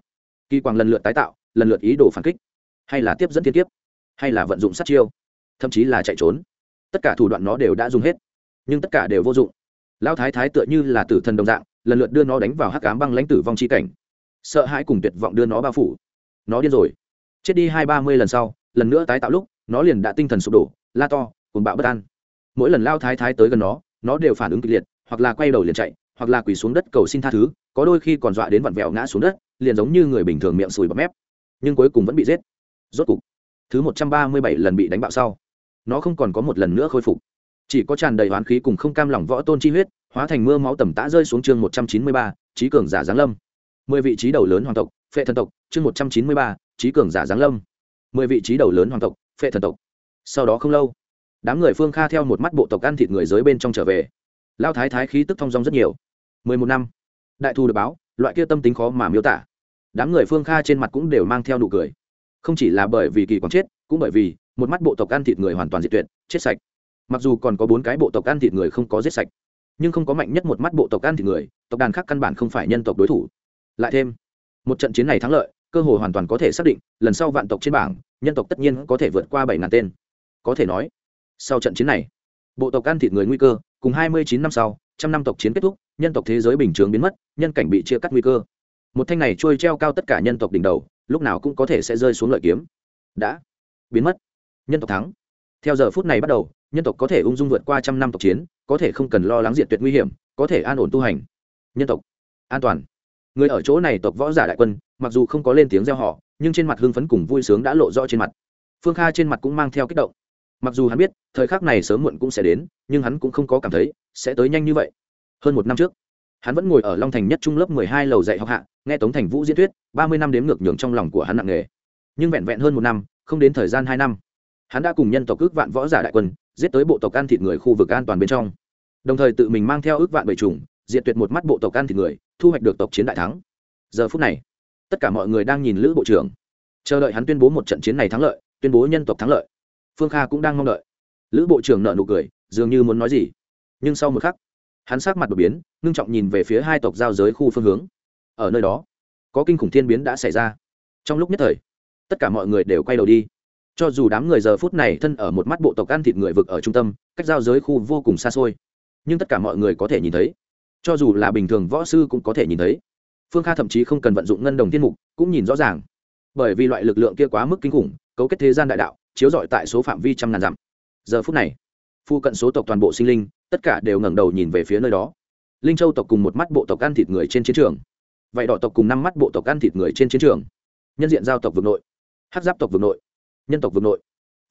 Kỳ quảng lần lượt tái tạo, lần lượt ý đồ phản kích, hay là tiếp dẫn thiên kiếp, hay là vận dụng sát chiêu, thậm chí là chạy trốn. Tất cả thủ đoạn nó đều đã dùng hết nhưng tất cả đều vô dụng. Lao thái thái tựa như là tử thần đồng dạng, lần lượt đưa nó đánh vào hắc cám băng lãnh tử vong chi cảnh. Sợ hãi cùng tuyệt vọng đưa nó bao phủ. Nó điên rồi. Chết đi hai ba mươi lần sau, lần nữa tái tạo lúc, nó liền đã tinh thần sụp đổ, la to cùng bạo bất an. Mỗi lần lao thái thái tới gần nó nó đều phản ứng kịch liệt, hoặc là quay đầu liền chạy, hoặc là quỳ xuống đất cầu xin tha thứ, có đôi khi còn dọa đến vặn vẹo ngã xuống đất, liền giống như người bình thường miệng sùi bọt mép. Nhưng cuối cùng vẫn bị giết. Rốt cục, thứ một trăm ba mươi bảy lần bị đánh bạo sau, nó không còn có một lần nữa khôi phục chỉ có tràn đầy oán khí cùng không cam lòng võ tôn chi huyết, hóa thành mưa máu tầm tã rơi xuống chương một trăm chín mươi ba, trí cường giả giáng lâm. Mười vị trí đầu lớn hoàng tộc, phệ thần tộc, chương một trăm chín mươi ba, trí cường giả giáng lâm. Mười vị trí đầu lớn hoàng tộc, phệ thần tộc. Sau đó không lâu, đám người phương kha theo một mắt bộ tộc ăn thịt người giới bên trong trở về. Lao thái thái khí tức thong dong rất nhiều. Mười một năm, đại thu được báo, loại kia tâm tính khó mà miêu tả. Đám người phương kha trên mặt cũng đều mang theo nụ cười. Không chỉ là bởi vì kỳ quán chết, cũng bởi vì một mắt bộ tộc ăn thịt người hoàn toàn diệt tuyệt, chết sạch mặc dù còn có bốn cái bộ tộc ăn thịt người không có giết sạch, nhưng không có mạnh nhất một mắt bộ tộc ăn thịt người, tộc đàn khác căn bản không phải nhân tộc đối thủ. Lại thêm, một trận chiến này thắng lợi, cơ hội hoàn toàn có thể xác định, lần sau vạn tộc trên bảng, nhân tộc tất nhiên có thể vượt qua bảy ngàn tên. Có thể nói, sau trận chiến này, bộ tộc ăn thịt người nguy cơ, cùng hai mươi chín năm sau, trăm năm tộc chiến kết thúc, nhân tộc thế giới bình thường biến mất, nhân cảnh bị chia cắt nguy cơ. Một thanh này trôi treo cao tất cả nhân tộc đỉnh đầu, lúc nào cũng có thể sẽ rơi xuống lợi kiếm. Đã, biến mất. Nhân tộc thắng. Theo giờ phút này bắt đầu nhân tộc có thể ung dung vượt qua trăm năm tộc chiến, có thể không cần lo lắng diệt tuyệt nguy hiểm, có thể an ổn tu hành. Nhân tộc, an toàn. Người ở chỗ này tộc võ giả đại quân, mặc dù không có lên tiếng gieo họ, nhưng trên mặt hưng phấn cùng vui sướng đã lộ rõ trên mặt. Phương kha trên mặt cũng mang theo kích động. Mặc dù hắn biết, thời khắc này sớm muộn cũng sẽ đến, nhưng hắn cũng không có cảm thấy sẽ tới nhanh như vậy. Hơn một năm trước, hắn vẫn ngồi ở long thành nhất trung lớp mười hai lầu dạy học hạ, nghe tống thành vũ diễn thuyết, ba mươi năm đếm ngược nhường trong lòng của hắn nặng nề. Nhưng vẹn vẹn hơn một năm, không đến thời gian hai năm hắn đã cùng nhân tộc ước vạn võ giả đại quân, giết tới bộ tộc ăn thịt người khu vực an toàn bên trong. Đồng thời tự mình mang theo ước vạn bầy trùng, diệt tuyệt một mắt bộ tộc ăn thịt người, thu hoạch được tộc chiến đại thắng. Giờ phút này, tất cả mọi người đang nhìn lữ bộ trưởng. Chờ đợi hắn tuyên bố một trận chiến này thắng lợi, tuyên bố nhân tộc thắng lợi. Phương kha cũng đang mong đợi. Lữ bộ trưởng nợ nụ cười, dường như muốn nói gì. Nhưng sau một khắc, hắn sát mặt đột biến, ngưng trọng nhìn về phía hai tộc giao giới khu phương hướng. Ở nơi đó, có kinh khủng thiên biến đã xảy ra. Trong lúc nhất thời, tất cả mọi người đều quay đầu đi cho dù đám người giờ phút này thân ở một mắt bộ tộc ăn thịt người vực ở trung tâm, cách giao giới khu vô cùng xa xôi. Nhưng tất cả mọi người có thể nhìn thấy. Cho dù là bình thường võ sư cũng có thể nhìn thấy. Phương kha thậm chí không cần vận dụng ngân đồng tiên mục, cũng nhìn rõ ràng. Bởi vì loại lực lượng kia quá mức kinh khủng, cấu kết thế gian đại đạo, chiếu rọi tại số phạm vi trăm ngàn dặm. Giờ phút này, phu cận số tộc toàn bộ sinh linh, tất cả đều ngẩng đầu nhìn về phía nơi đó. Linh châu tộc cùng một mắt bộ tộc ăn thịt người trên chiến trường. Vậy đỏ tộc cùng năm mắt bộ tộc ăn thịt người trên chiến trường. Nhân diện giao tộc vực nội. Hát giáp tộc vực nội nhân tộc vực nội.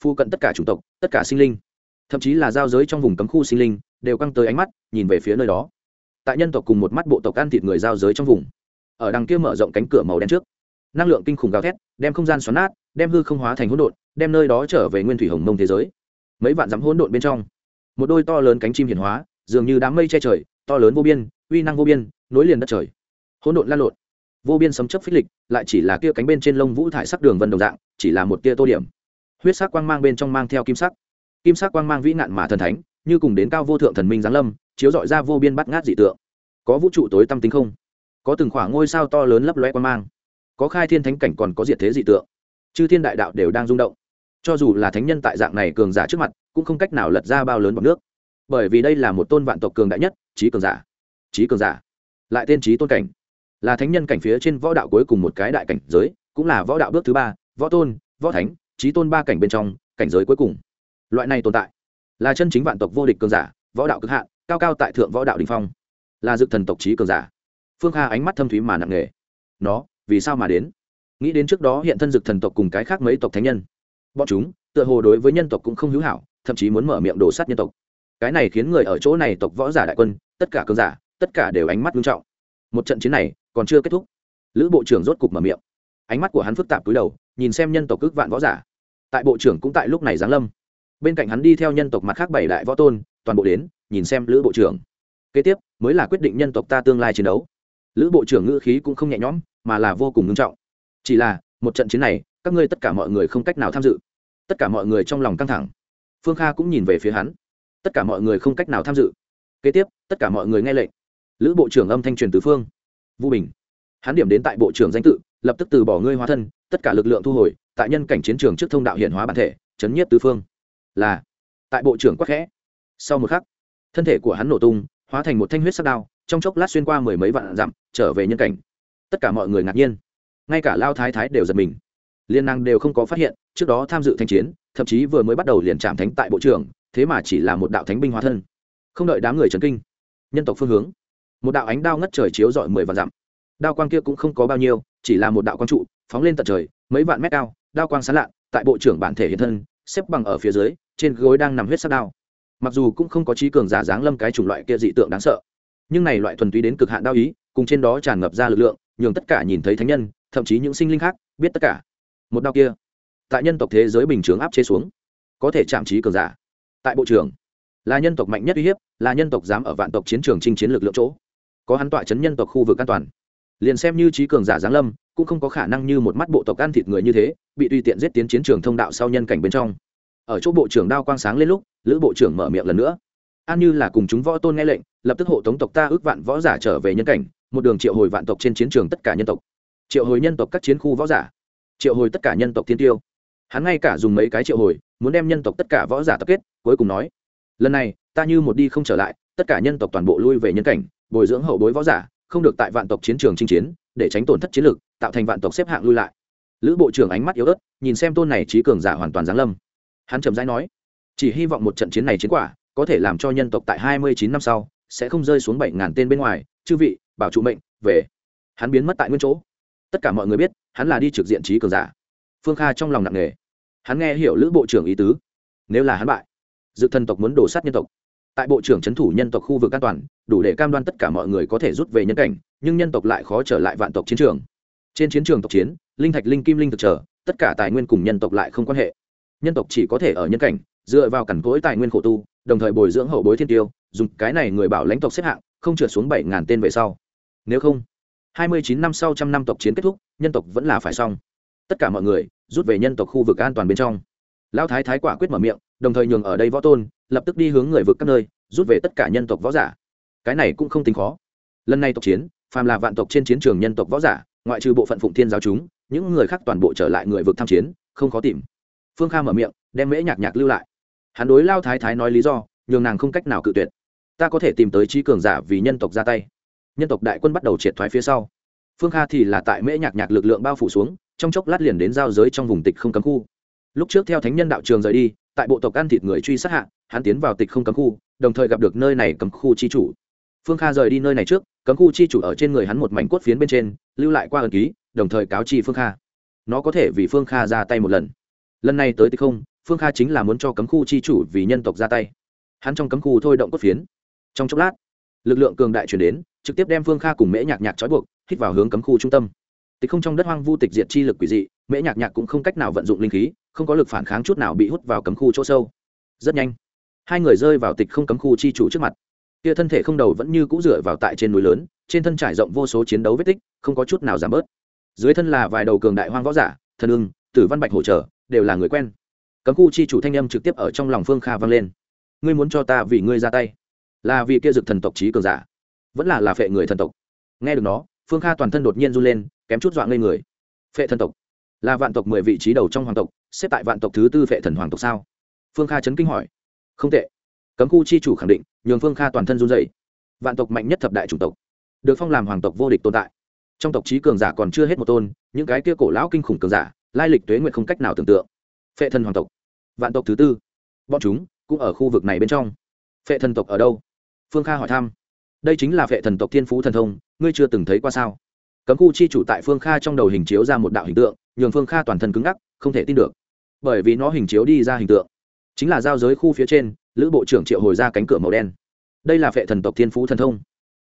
Phu cận tất cả chủng tộc, tất cả sinh linh, thậm chí là giao giới trong vùng cấm khu sinh linh, đều căng tới ánh mắt, nhìn về phía nơi đó. Tại nhân tộc cùng một mắt bộ tộc ăn thịt người giao giới trong vùng, ở đằng kia mở rộng cánh cửa màu đen trước, năng lượng kinh khủng gào thét, đem không gian xoắn nát, đem hư không hóa thành hỗn độn, đem nơi đó trở về nguyên thủy hồng mông thế giới. Mấy vạn dặm hỗn độn bên trong, một đôi to lớn cánh chim hiển hóa, dường như đám mây che trời, to lớn vô biên, uy năng vô biên, nối liền đất trời. Hỗn độn lan lộn vô biên sấm chấp phích lịch, lại chỉ là kia cánh bên trên lông vũ thải sắc đường vân đồng dạng, chỉ là một tia tô điểm. Huyết sắc quang mang bên trong mang theo kim sắc. Kim sắc quang mang vĩ nạn mà thần thánh, như cùng đến cao vô thượng thần minh giáng lâm, chiếu dọi ra vô biên bắt ngát dị tượng. Có vũ trụ tối tâm tính không? Có từng khoảng ngôi sao to lớn lấp loe quang mang. Có khai thiên thánh cảnh còn có diệt thế dị tượng. Chư thiên đại đạo đều đang rung động. Cho dù là thánh nhân tại dạng này cường giả trước mặt, cũng không cách nào lật ra bao lớn bọc nước. Bởi vì đây là một tôn vạn tộc cường đại nhất trí cường giả. Trí cường giả. Lại tên trí tôn cảnh là thánh nhân cảnh phía trên võ đạo cuối cùng một cái đại cảnh giới, cũng là võ đạo bước thứ ba, võ tôn, võ thánh trí tôn ba cảnh bên trong, cảnh giới cuối cùng. Loại này tồn tại, là chân chính vạn tộc vô địch cường giả, võ đạo cực hạn, cao cao tại thượng võ đạo đình phong. Là dự thần tộc trí cường giả. Phương kha ánh mắt thâm thúy mà nặng nề. Nó, vì sao mà đến? Nghĩ đến trước đó hiện thân dực thần tộc cùng cái khác mấy tộc thánh nhân. Bọn chúng, tựa hồ đối với nhân tộc cũng không hữu hảo, thậm chí muốn mở miệng đổ sát nhân tộc. Cái này khiến người ở chỗ này tộc võ giả đại quân, tất cả cường giả, tất cả đều ánh mắt nghiêm trọng. Một trận chiến này còn chưa kết thúc. Lữ bộ trưởng rốt cục mở miệng. Ánh mắt của hắn phức tạp cúi đầu, nhìn xem nhân tộc ước vạn võ giả. Tại bộ trưởng cũng tại lúc này giáng lâm. Bên cạnh hắn đi theo nhân tộc mặt khác bảy đại võ tôn, toàn bộ đến, nhìn xem lữ bộ trưởng. Kế tiếp, mới là quyết định nhân tộc ta tương lai chiến đấu. Lữ bộ trưởng ngữ khí cũng không nhẹ nhõm, mà là vô cùng nghiêm trọng. Chỉ là, một trận chiến này, các ngươi tất cả mọi người không cách nào tham dự. Tất cả mọi người trong lòng căng thẳng. Phương kha cũng nhìn về phía hắn. Tất cả mọi người không cách nào tham dự. Kế tiếp, tất cả mọi người nghe lệnh. Lữ bộ trưởng âm thanh truyền tứ phương vũ bình. Hắn điểm đến tại bộ trưởng danh tự, lập tức từ bỏ ngươi hóa thân, tất cả lực lượng thu hồi, tại nhân cảnh chiến trường trước thông đạo hiện hóa bản thể, chấn nhiếp tứ phương. Là, tại bộ trưởng quắc khẽ. Sau một khắc, thân thể của hắn nổ tung, hóa thành một thanh huyết sắc đao, trong chốc lát xuyên qua mười mấy vạn dặm, trở về nhân cảnh. Tất cả mọi người ngạc nhiên. Ngay cả lao thái thái đều giật mình. Liên năng đều không có phát hiện, trước đó tham dự thanh chiến, thậm chí vừa mới bắt đầu liền chạm thánh tại bộ trưởng, thế mà chỉ là một đạo thánh binh hóa thân. Không đợi đám người trấn kinh, nhân tộc phương hướng một đạo ánh đao ngất trời chiếu rọi mười vạn dặm. Đao quang kia cũng không có bao nhiêu, chỉ là một đạo quang trụ, phóng lên tận trời, mấy vạn mét cao, đao quang sán lạ, tại bộ trưởng bản thể hiện thân, xếp bằng ở phía dưới, trên gối đang nằm huyết sắc đao. Mặc dù cũng không có trí cường giả dáng lâm cái chủng loại kia dị tượng đáng sợ, nhưng này loại thuần túy đến cực hạn đao ý, cùng trên đó tràn ngập ra lực lượng, nhường tất cả nhìn thấy thánh nhân, thậm chí những sinh linh khác, biết tất cả. Một đao kia, tại nhân tộc thế giới bình chướng áp chế xuống, có thể chạm trí cường giả. Tại bộ trưởng, là nhân tộc mạnh nhất uy hiếp, là nhân tộc dám ở vạn tộc chiến trường chinh chiến lực lượng chỗ có hắn tọa chấn nhân tộc khu vực an toàn. Liền xem như trí cường giả giáng lâm, cũng không có khả năng như một mắt bộ tộc ăn thịt người như thế, bị tùy tiện giết tiến chiến trường thông đạo sau nhân cảnh bên trong. Ở chỗ bộ trưởng đao quang sáng lên lúc, lữ bộ trưởng mở miệng lần nữa. An như là cùng chúng võ tôn nghe lệnh, lập tức hộ tống tộc ta ước vạn võ giả trở về nhân cảnh, một đường triệu hồi vạn tộc trên chiến trường tất cả nhân tộc. Triệu hồi nhân tộc các chiến khu võ giả. Triệu hồi tất cả nhân tộc thiên tiêu. Hắn ngay cả dùng mấy cái triệu hồi, muốn đem nhân tộc tất cả võ giả tập kết, cuối cùng nói, lần này, ta như một đi không trở lại, tất cả nhân tộc toàn bộ lui về nhân cảnh bồi dưỡng hậu bối võ giả, không được tại vạn tộc chiến trường chinh chiến, để tránh tổn thất chiến lược, tạo thành vạn tộc xếp hạng lui lại. Lữ bộ trưởng ánh mắt yếu ớt, nhìn xem tôn này trí cường giả hoàn toàn giáng lâm. Hắn trầm rãi nói, chỉ hy vọng một trận chiến này chiến quả, có thể làm cho nhân tộc tại hai mươi chín năm sau, sẽ không rơi xuống bảy ngàn tên bên ngoài. Chư vị, bảo trụ mệnh, về. Hắn biến mất tại nguyên chỗ. Tất cả mọi người biết, hắn là đi trực diện trí cường giả. Phương kha trong lòng nặng nề. Hắn nghe hiểu lữ bộ trưởng ý tứ. Nếu là hắn bại, dự thần tộc muốn đổ sát nhân tộc tại bộ trưởng trấn thủ nhân tộc khu vực an toàn, đủ để cam đoan tất cả mọi người có thể rút về nhân cảnh, nhưng nhân tộc lại khó trở lại vạn tộc chiến trường. Trên chiến trường tộc chiến, linh thạch, linh kim, linh thực trở, tất cả tài nguyên cùng nhân tộc lại không quan hệ. Nhân tộc chỉ có thể ở nhân cảnh, dựa vào cẩn cỗi tài nguyên khổ tu, đồng thời bồi dưỡng hậu bối thiên tiêu, dùng cái này người bảo lãnh tộc xếp hạng, không trượt xuống bảy ngàn tên về sau. Nếu không, hai mươi chín năm sau trăm năm tộc chiến kết thúc, nhân tộc vẫn là phải xong. Tất cả mọi người rút về nhân tộc khu vực an toàn bên trong. Lão thái thái quả quyết mở miệng đồng thời nhường ở đây võ tôn, lập tức đi hướng người vực các nơi, rút về tất cả nhân tộc võ giả. Cái này cũng không tính khó. Lần này tộc chiến, phàm là vạn tộc trên chiến trường nhân tộc võ giả, ngoại trừ bộ phận phụng thiên giáo chúng, những người khác toàn bộ trở lại người vực tham chiến, không khó tìm. Phương kha mở miệng, đem mễ nhạc nhạc lưu lại. Hắn đối lao thái thái nói lý do, nhường nàng không cách nào cự tuyệt. Ta có thể tìm tới trí cường giả vì nhân tộc ra tay. Nhân tộc đại quân bắt đầu triệt thoái phía sau. Phương kha thì là tại mễ nhạc nhạc lực lượng bao phủ xuống, trong chốc lát liền đến giao giới trong vùng tịch không cấm khu. Lúc trước theo thánh nhân đạo trường rời đi tại bộ tộc ăn thịt người truy sát hạ, hắn tiến vào tịch không cấm khu, đồng thời gặp được nơi này cấm khu chi chủ. Phương kha rời đi nơi này trước, cấm khu chi chủ ở trên người hắn một mảnh cốt phiến bên trên, lưu lại qua ẩn ký, đồng thời cáo chi phương kha. Nó có thể vì phương kha ra tay một lần. Lần này tới tịch không, phương kha chính là muốn cho cấm khu chi chủ vì nhân tộc ra tay. Hắn trong cấm khu thôi động cốt phiến. Trong chốc lát, lực lượng cường đại chuyển đến, trực tiếp đem phương kha cùng mễ nhạc nhạc trói buộc, hít vào hướng cấm khu trung tâm tịch không trong đất hoang vu tịch diệt chi lực quỷ dị, mễ nhạc nhạc cũng không cách nào vận dụng linh khí, không có lực phản kháng chút nào bị hút vào cấm khu chỗ sâu. Rất nhanh, hai người rơi vào tịch không cấm khu chi chủ trước mặt. Kia thân thể không đầu vẫn như cũ dựa vào tại trên núi lớn, trên thân trải rộng vô số chiến đấu vết tích, không có chút nào giảm bớt. Dưới thân là vài đầu cường đại hoang võ giả, thần ưng, tử văn bạch hỗ trợ đều là người quen. Cấm khu chi chủ thanh âm trực tiếp ở trong lòng phương kha vang lên. Ngươi muốn cho ta vì ngươi ra tay? Là vì kia dực thần tộc trí cường giả. Vẫn là là phệ người thần tộc. Nghe được nó, phương kha toàn thân đột nhiên run lên kém chút dọa ngây người. Phệ thần tộc, là vạn tộc mười vị trí đầu trong hoàng tộc, xếp tại vạn tộc thứ tư phệ thần hoàng tộc sao? Phương kha chấn kinh hỏi. Không tệ. Cấm khu chi chủ khẳng định, nhường phương kha toàn thân run dày vạn tộc mạnh nhất thập đại chủng tộc, được phong làm hoàng tộc vô địch tồn tại. Trong tộc trí cường giả còn chưa hết một tôn, những cái kia cổ lão kinh khủng cường giả, lai lịch tuế nguyện không cách nào tưởng tượng. Phệ thần hoàng tộc, vạn tộc thứ tư. Bọn chúng cũng ở khu vực này bên trong. Phệ thần tộc ở đâu? Phương kha hỏi thăm. Đây chính là phệ thần tộc thiên phú thần thông, ngươi chưa từng thấy qua sao? Cấm khu chi chủ tại phương kha trong đầu hình chiếu ra một đạo hình tượng, nhường phương kha toàn thân cứng ngắc, không thể tin được. Bởi vì nó hình chiếu đi ra hình tượng. Chính là giao giới khu phía trên, lữ bộ trưởng triệu hồi ra cánh cửa màu đen. Đây là phệ thần tộc thiên phú thần thông.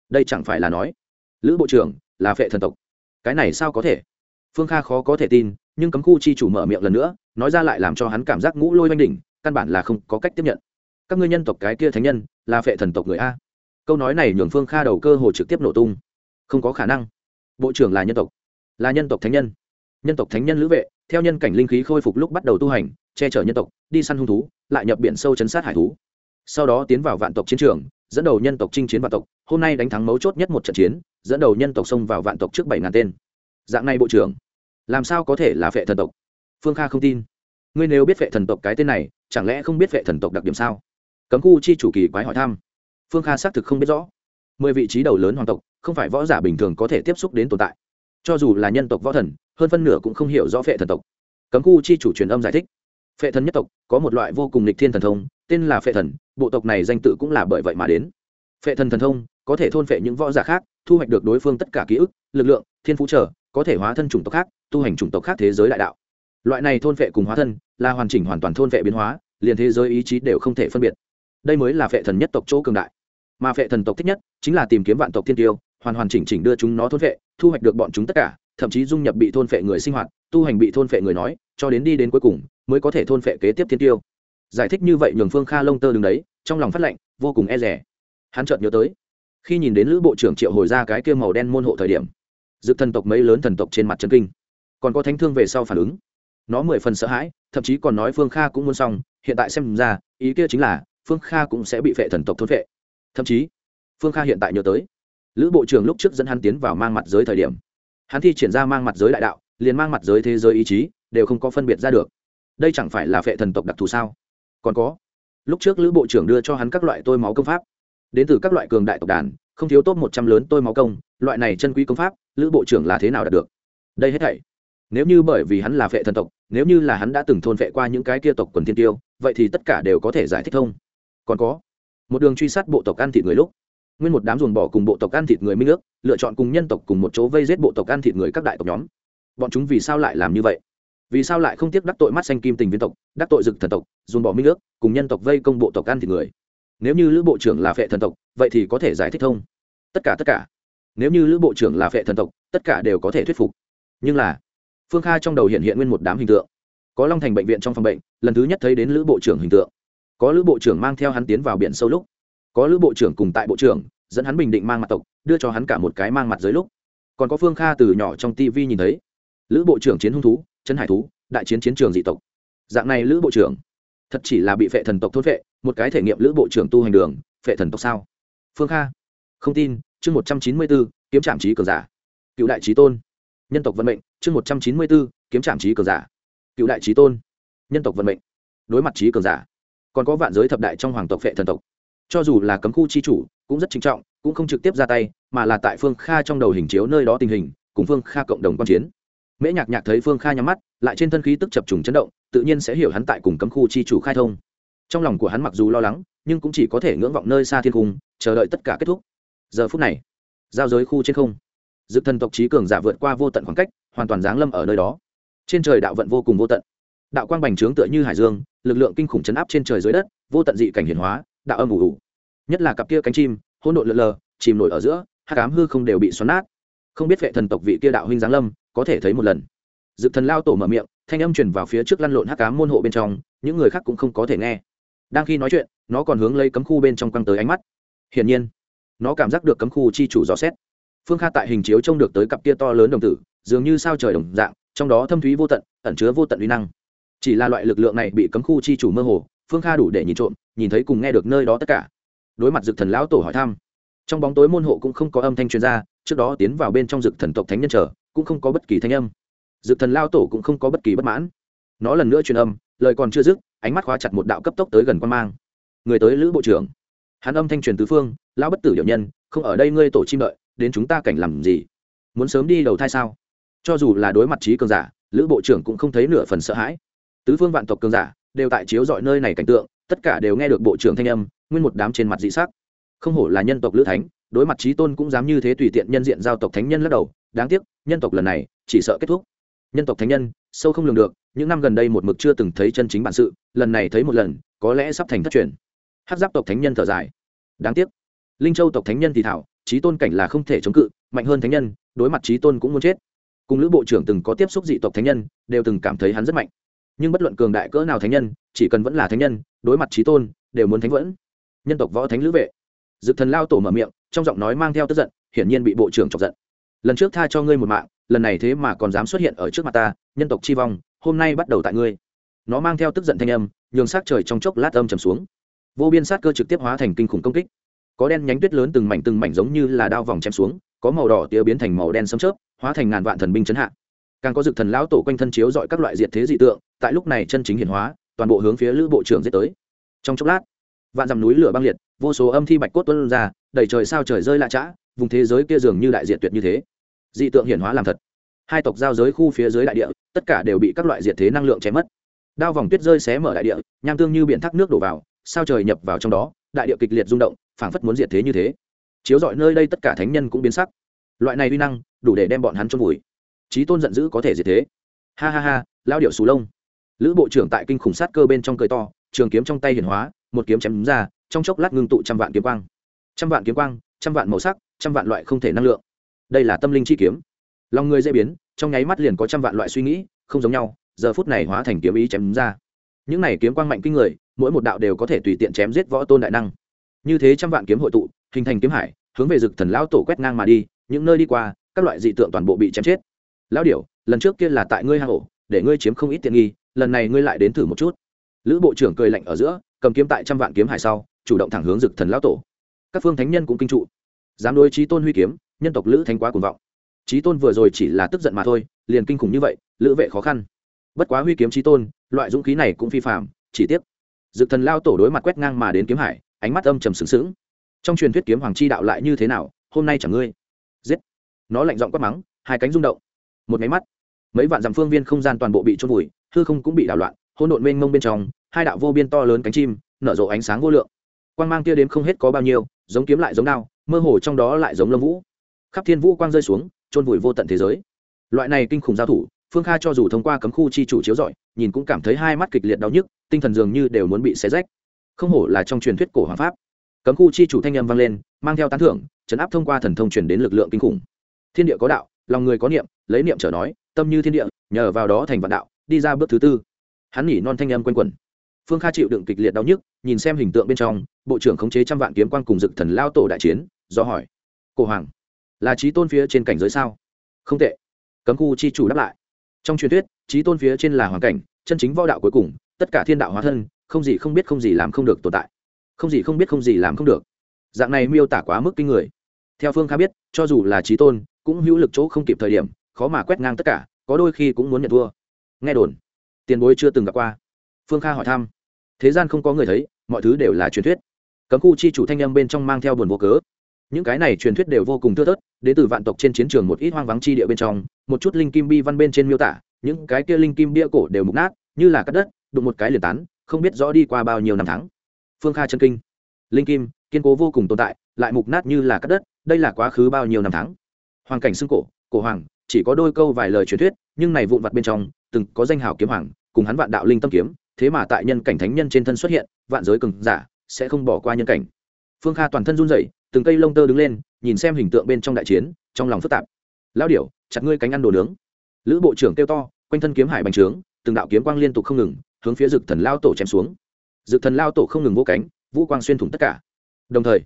Đây chẳng phải là nói, lữ bộ trưởng, là phệ thần tộc. Cái này sao có thể? Phương kha khó có thể tin, nhưng cấm khu chi chủ mở miệng lần nữa, nói ra lại làm cho hắn cảm giác ngũ lôi oanh đỉnh, căn bản là không có cách tiếp nhận. Các ngươi nhân tộc cái kia thánh nhân, là phệ thần tộc người a. Câu nói này nhường phương kha đầu cơ hồ trực tiếp nổ tung. Không có khả năng bộ trưởng là nhân tộc. Là nhân tộc thánh nhân. Nhân tộc thánh nhân lữ vệ, theo nhân cảnh linh khí khôi phục lúc bắt đầu tu hành, che chở nhân tộc, đi săn hung thú, lại nhập biển sâu chấn sát hải thú. Sau đó tiến vào vạn tộc chiến trường, dẫn đầu nhân tộc chinh chiến vạn tộc, hôm nay đánh thắng mấu chốt nhất một trận chiến, dẫn đầu nhân tộc xông vào vạn tộc trước bảy ngàn tên. Dạng này bộ trưởng, làm sao có thể là phệ thần tộc? Phương kha không tin. Ngươi nếu biết phệ thần tộc cái tên này, chẳng lẽ không biết phệ thần tộc đặc điểm sao? Cấm khu chi chủ kỳ quái hỏi thăm. Phương kha xác thực không biết rõ. Mười vị trí đầu lớn hoàng tộc không phải võ giả bình thường có thể tiếp xúc đến tồn tại. Cho dù là nhân tộc võ thần, hơn phân nửa cũng không hiểu rõ phệ thần tộc. Cấm khu chi chủ truyền âm giải thích. Phệ thần nhất tộc có một loại vô cùng lịch thiên thần thông, tên là phệ thần, bộ tộc này danh tự cũng là bởi vậy mà đến. Phệ thần thần thông có thể thôn phệ những võ giả khác, thu hoạch được đối phương tất cả ký ức, lực lượng, thiên phú trở có thể hóa thân chủng tộc khác, tu hành chủng tộc khác thế giới đại đạo. Loại này thôn phệ cùng hóa thân, là hoàn chỉnh hoàn toàn thôn phệ biến hóa, liền thế giới ý chí đều không thể phân biệt. Đây mới là phệ thần nhất tộc chỗ cường đại. Mà phệ thần tộc thích nhất chính là tìm kiếm vạn tộc thiên tiêu hoàn hoàn chỉnh chỉnh đưa chúng nó thôn phệ, thu hoạch được bọn chúng tất cả, thậm chí dung nhập bị thôn phệ người sinh hoạt, tu hành bị thôn phệ người nói, cho đến đi đến cuối cùng, mới có thể thôn phệ kế tiếp thiên tiêu. Giải thích như vậy nhường phương kha lông tơ đứng đấy, trong lòng phát lệnh vô cùng e rẻ hắn chợt nhớ tới, khi nhìn đến lữ bộ trưởng triệu hồi ra cái kia màu đen môn hộ thời điểm dự thần tộc mấy lớn thần tộc trên mặt trần kinh. Còn có thánh thương về sau phản ứng, nó mười phần sợ hãi, thậm chí còn nói phương kha cũng muốn xong, hiện tại xem ra, ý kia chính là, phương kha cũng sẽ bị phệ thần tộc thôn phệ. Thậm chí, phương kha hiện tại nhớ tới lữ bộ trưởng lúc trước dẫn hắn tiến vào mang mặt giới thời điểm. Hắn thi triển ra mang mặt giới đại đạo, liền mang mặt giới thế giới ý chí, đều không có phân biệt ra được. Đây chẳng phải là phệ thần tộc đặc thù sao? Còn có, lúc trước lữ bộ trưởng đưa cho hắn các loại tôi máu công pháp. Đến từ các loại cường đại tộc đàn, không thiếu top một trăm lớn tôi máu công, loại này chân quý công pháp, lữ bộ trưởng là thế nào đạt được? Đây hết thảy, nếu như bởi vì hắn là phệ thần tộc, nếu như là hắn đã từng thôn phệ qua những cái kia tộc quần thiên tiêu, vậy thì tất cả đều có thể giải thích thông còn có, một đường truy sát bộ tộc ăn thịt người lúc nguyên một đám ruồng bỏ cùng bộ tộc ăn thịt người minh ước, lựa chọn cùng nhân tộc cùng một chỗ vây giết bộ tộc ăn thịt người các đại tộc nhóm. Bọn chúng vì sao lại làm như vậy? Vì sao lại không tiếc đắc tội mắt xanh kim tình viên tộc, đắc tội dực thần tộc dùng bỏ minh ước, cùng nhân tộc vây công bộ tộc ăn thịt người? Nếu như lữ bộ trưởng là phệ thần tộc, vậy thì có thể giải thích thông tất cả tất cả. Nếu như lữ bộ trưởng là phệ thần tộc, tất cả đều có thể thuyết phục. Nhưng là, phương kha trong đầu hiện hiện nguyên một đám hình tượng. Có long thành bệnh viện trong phòng bệnh, lần thứ nhất thấy đến lữ bộ trưởng hình tượng. Có lữ bộ trưởng mang theo hắn tiến vào biển sâu lúc có lữ bộ trưởng cùng tại bộ trưởng, dẫn hắn bình định mang mặt tộc, đưa cho hắn cả một cái mang mặt dưới lúc. Còn có phương kha từ nhỏ trong tv nhìn thấy. Lữ bộ trưởng chiến hung thú, chân hải thú, đại chiến chiến trường dị tộc. Dạng này lữ bộ trưởng, thật chỉ là bị phệ thần tộc thốt phệ, một cái thể nghiệm lữ bộ trưởng tu hành đường, phệ thần tộc sao? Phương kha, không tin, chương một trăm chín mươi bốn, kiếm trạm trí cờ giả. Cựu đại trí tôn, nhân tộc vận mệnh, chương một trăm chín mươi bốn, kiếm trạm trí cờ giả. Cựu đại trí tôn, nhân tộc vận mệnh, đối mặt trí cờ giả. Còn có vạn giới thập đại trong hoàng tộc phệ thần tộc cho dù là cấm khu chi chủ, cũng rất trinh trọng, cũng không trực tiếp ra tay, mà là tại phương kha trong đầu hình chiếu nơi đó tình hình, cùng phương kha cộng đồng quan chiến. Mễ nhạc nhạc thấy phương kha nhắm mắt, lại trên thân khí tức chập trùng chấn động, tự nhiên sẽ hiểu hắn tại cùng cấm khu chi chủ khai thông. Trong lòng của hắn mặc dù lo lắng, nhưng cũng chỉ có thể ngưỡng vọng nơi xa thiên cung, chờ đợi tất cả kết thúc. Giờ phút này, giao giới khu trên không dự thần tộc trí cường giả vượt qua vô tận khoảng cách, hoàn toàn giáng lâm ở nơi đó. Trên trời đạo vận vô cùng vô tận. Đạo quang bành trướng tựa như hải dương, lực lượng kinh khủng chấn áp trên trời dưới đất, vô tận dị cảnh hiển hóa đạo âm ủ ủ. Nhất là cặp kia cánh chim, hỗn độn lượn lờ, chìm nổi ở giữa, hát cám hư không đều bị xoắn nát. Không biết vệ thần tộc vị kia đạo huynh giáng lâm, có thể thấy một lần. Dự thần lao tổ mở miệng, thanh âm truyền vào phía trước lăn lộn hát cám môn hộ bên trong, những người khác cũng không có thể nghe. Đang khi nói chuyện, nó còn hướng lấy cấm khu bên trong quăng tới ánh mắt. Hiển nhiên, nó cảm giác được cấm khu chi chủ rõ xét. Phương kha tại hình chiếu trông được tới cặp kia to lớn đồng tử, dường như sao trời đồng dạng, trong đó thâm thúy vô tận, ẩn chứa vô tận uy năng. Chỉ là loại lực lượng này bị cấm khu chi chủ mơ hồ, phương kha đủ để nhìn trộm nhìn thấy cùng nghe được nơi đó tất cả. Đối mặt dực thần lão tổ hỏi thăm, trong bóng tối môn hộ cũng không có âm thanh chuyên gia trước đó tiến vào bên trong dực thần tộc thánh nhân trở cũng không có bất kỳ thanh âm. Dực thần lao tổ cũng không có bất kỳ bất mãn. Nó lần nữa truyền âm, lời còn chưa dứt, ánh mắt khóa chặt một đạo cấp tốc tới gần quan mang. Người tới lữ bộ trưởng. Hắn âm thanh truyền tứ phương, lão bất tử điệu nhân, không ở đây ngươi tổ chim đợi, đến chúng ta cảnh làm gì? Muốn sớm đi đầu thai sao? Cho dù là đối mặt trí cường giả, lữ bộ trưởng cũng không thấy nửa phần sợ hãi. Tứ phương vạn tộc cường giả, đều tại chiếu dọi nơi này cảnh tượng tất cả đều nghe được bộ trưởng thanh âm, nguyên một đám trên mặt dị sắc. Không hổ là nhân tộc lữ thánh, đối mặt trí tôn cũng dám như thế tùy tiện nhân diện giao tộc thánh nhân lắc đầu, đáng tiếc, nhân tộc lần này chỉ sợ kết thúc. Nhân tộc thánh nhân, sâu không lường được, những năm gần đây một mực chưa từng thấy chân chính bản sự, lần này thấy một lần, có lẽ sắp thành thất truyền. Hát giáp tộc thánh nhân thở dài. Đáng tiếc. Linh châu tộc thánh nhân thì thảo trí tôn cảnh là không thể chống cự, mạnh hơn thánh nhân, đối mặt trí tôn cũng muốn chết. Cùng lữ bộ trưởng từng có tiếp xúc dị tộc thánh nhân, đều từng cảm thấy hắn rất mạnh nhưng bất luận cường đại cỡ nào thánh nhân, chỉ cần vẫn là thánh nhân, đối mặt trí tôn, đều muốn thánh vẫn. Nhân tộc võ thánh lữ vệ. Dực thần lao tổ mở miệng, trong giọng nói mang theo tức giận, hiển nhiên bị bộ trưởng chọc giận. Lần trước tha cho ngươi một mạng, lần này thế mà còn dám xuất hiện ở trước mặt ta, nhân tộc chi vong, hôm nay bắt đầu tại ngươi. Nó mang theo tức giận thanh âm, nhường sát trời trong chốc lát âm trầm xuống. Vô biên sát cơ trực tiếp hóa thành kinh khủng công kích. Có đen nhánh tuyết lớn từng mảnh từng mảnh giống như là đao vòng chém xuống, có màu đỏ tía biến thành màu đen sấm chớp, hóa thành ngàn vạn thần binh chấn hạ càng có dực thần lão tổ quanh thân chiếu dọi các loại diệt thế dị tượng, tại lúc này chân chính hiển hóa, toàn bộ hướng phía lữ bộ trưởng giết tới. Trong chốc lát, vạn dằm núi lửa băng liệt, vô số âm thi bạch cốt tuân ra, đầy trời sao trời rơi lạ chã vùng thế giới kia dường như đại diệt tuyệt như thế. Dị tượng hiển hóa làm thật. Hai tộc giao giới khu phía dưới đại địa, tất cả đều bị các loại diệt thế năng lượng chém mất. Đao vòng tuyết rơi xé mở đại địa, nham tương như biển thác nước đổ vào, sao trời nhập vào trong đó, đại địa kịch liệt rung động, phảng phất muốn diệt thế như thế. Chiếu dọi nơi đây tất cả thánh nhân cũng biến sắc. Loại này uy năng, đủ để đem bọn hắn chôn vùi trí tôn giận dữ có thể diệt thế. Ha ha ha lao điệu xù lông. Lữ bộ trưởng tại kinh khủng sát cơ bên trong cười to, trường kiếm trong tay hiển hóa, một kiếm chém đúng ra, trong chốc lát ngưng tụ trăm vạn kiếm quang. Trăm vạn kiếm quang, trăm vạn màu sắc, trăm vạn loại không thể năng lượng. Đây là tâm linh chi kiếm. Lòng người dễ biến, trong nháy mắt liền có trăm vạn loại suy nghĩ, không giống nhau, giờ phút này hóa thành kiếm ý chém đúng ra. Những này kiếm quang mạnh kinh người, mỗi một đạo đều có thể tùy tiện chém giết võ tôn đại năng. Như thế trăm vạn kiếm hội tụ, hình thành kiếm hải, hướng về rực thần lão tổ quét ngang mà đi, những nơi đi qua, các loại dị tượng toàn bộ bị chém chết lão điểu, lần trước kia là tại ngươi hang ổ, để ngươi chiếm không ít tiện nghi, lần này ngươi lại đến thử một chút. Lữ bộ trưởng cười lạnh ở giữa, cầm kiếm tại trăm vạn kiếm hải sau, chủ động thẳng hướng rực thần lão tổ. Các phương thánh nhân cũng kinh trụ. Dám đối trí tôn huy kiếm, nhân tộc lữ thánh quá cuồng vọng. Trí tôn vừa rồi chỉ là tức giận mà thôi, liền kinh khủng như vậy, lữ vệ khó khăn. Bất quá huy kiếm trí tôn, loại dũng khí này cũng phi phạm chỉ tiếc. Dực thần lao tổ đối mặt quét ngang mà đến kiếm hải, ánh mắt âm trầm sướng sướng trong truyền thuyết kiếm hoàng chi đạo lại như thế nào, hôm nay chẳng ngươi. Giết. Nó lạnh giọng quát mắng, hai cánh rung động một máy mắt. Mấy vạn dặm phương viên không gian toàn bộ bị trôn vùi, hư không cũng bị đảo loạn, hỗn độn mênh mông bên trong, hai đạo vô biên to lớn cánh chim, nở rộ ánh sáng vô lượng. Quang mang kia đếm không hết có bao nhiêu, giống kiếm lại giống đao, mơ hồ trong đó lại giống lâm vũ. Khắp thiên vũ quang rơi xuống trôn vùi vô tận thế giới. Loại này kinh khủng giao thủ, phương kha cho dù thông qua cấm khu chi chủ chiếu rọi, nhìn cũng cảm thấy hai mắt kịch liệt đau nhức, tinh thần dường như đều muốn bị xé rách. Không hổ là trong truyền thuyết cổ hoàng pháp. Cấm khu chi chủ thanh â m vang lên, mang theo tán thưởng, chấn áp thông qua thần thông truyền đến lực lượng kinh khủng. Thiên địa có đạo, lòng người có niệm lấy niệm trở nói, tâm như thiên địa, nhờ vào đó thành vạn đạo, đi ra bước thứ tư. Hắn nhỉ non thanh âm quanh quẩn. Phương kha chịu đựng kịch liệt đau nhức, nhìn xem hình tượng bên trong, bộ trưởng khống chế trăm vạn kiếm quan cùng dực thần lao tổ đại chiến, do hỏi, cổ hoàng, là trí tôn phía trên cảnh giới sao? Không tệ. Cấm khu chi chủ đáp lại. Trong truyền thuyết trí tôn phía trên là hoàn cảnh, chân chính võ đạo cuối cùng, tất cả thiên đạo hóa thân, không gì không biết không gì làm không được tồn tại. Không gì không biết không gì làm không được. Dạng này miêu tả quá mức kinh người. Theo phương kha biết, cho dù là trí tôn, cũng hữu lực chỗ không kịp thời điểm khó mà quét ngang tất cả, có đôi khi cũng muốn nhận thua. Nghe đồn, tiền bối chưa từng gặp qua. Phương kha hỏi thăm. Thế gian không có người thấy, mọi thứ đều là truyền thuyết. Cấm khu chi chủ thanh âm bên trong mang theo buồn vô cớ. Những cái này truyền thuyết đều vô cùng thưa thớt, đến từ vạn tộc trên chiến trường một ít hoang vắng chi địa bên trong, một chút linh kim bi văn bên trên miêu tả, những cái kia linh kim bia cổ đều mục nát, như là cắt đất, đụng một cái liền tán, không biết rõ đi qua bao nhiêu năm tháng. Phương kha chân kinh. Linh kim, kiên cố vô cùng tồn tại, lại mục nát như là cắt đất, đây là quá khứ bao nhiêu năm tháng. Hoàng cảnh xưng cổ cổ hoàng chỉ có đôi câu vài lời truyền thuyết, nhưng này vụn vặt bên trong, từng có danh hào kiếm hoàng, cùng hắn vạn đạo linh tâm kiếm, thế mà tại nhân cảnh thánh nhân trên thân xuất hiện, vạn giới cường giả sẽ không bỏ qua nhân cảnh. Phương kha toàn thân run rẩy, từng cây lông tơ đứng lên, nhìn xem hình tượng bên trong đại chiến, trong lòng phức tạp. Lão điểu, chặt ngươi cánh ăn đồ nướng. Lữ bộ trưởng kêu to, quanh thân kiếm hải bành trướng, từng đạo kiếm quang liên tục không ngừng, hướng phía dực thần lao tổ chém xuống. Dực thần lao tổ không ngừng vô cánh, vũ quang xuyên thủng tất cả. Đồng thời,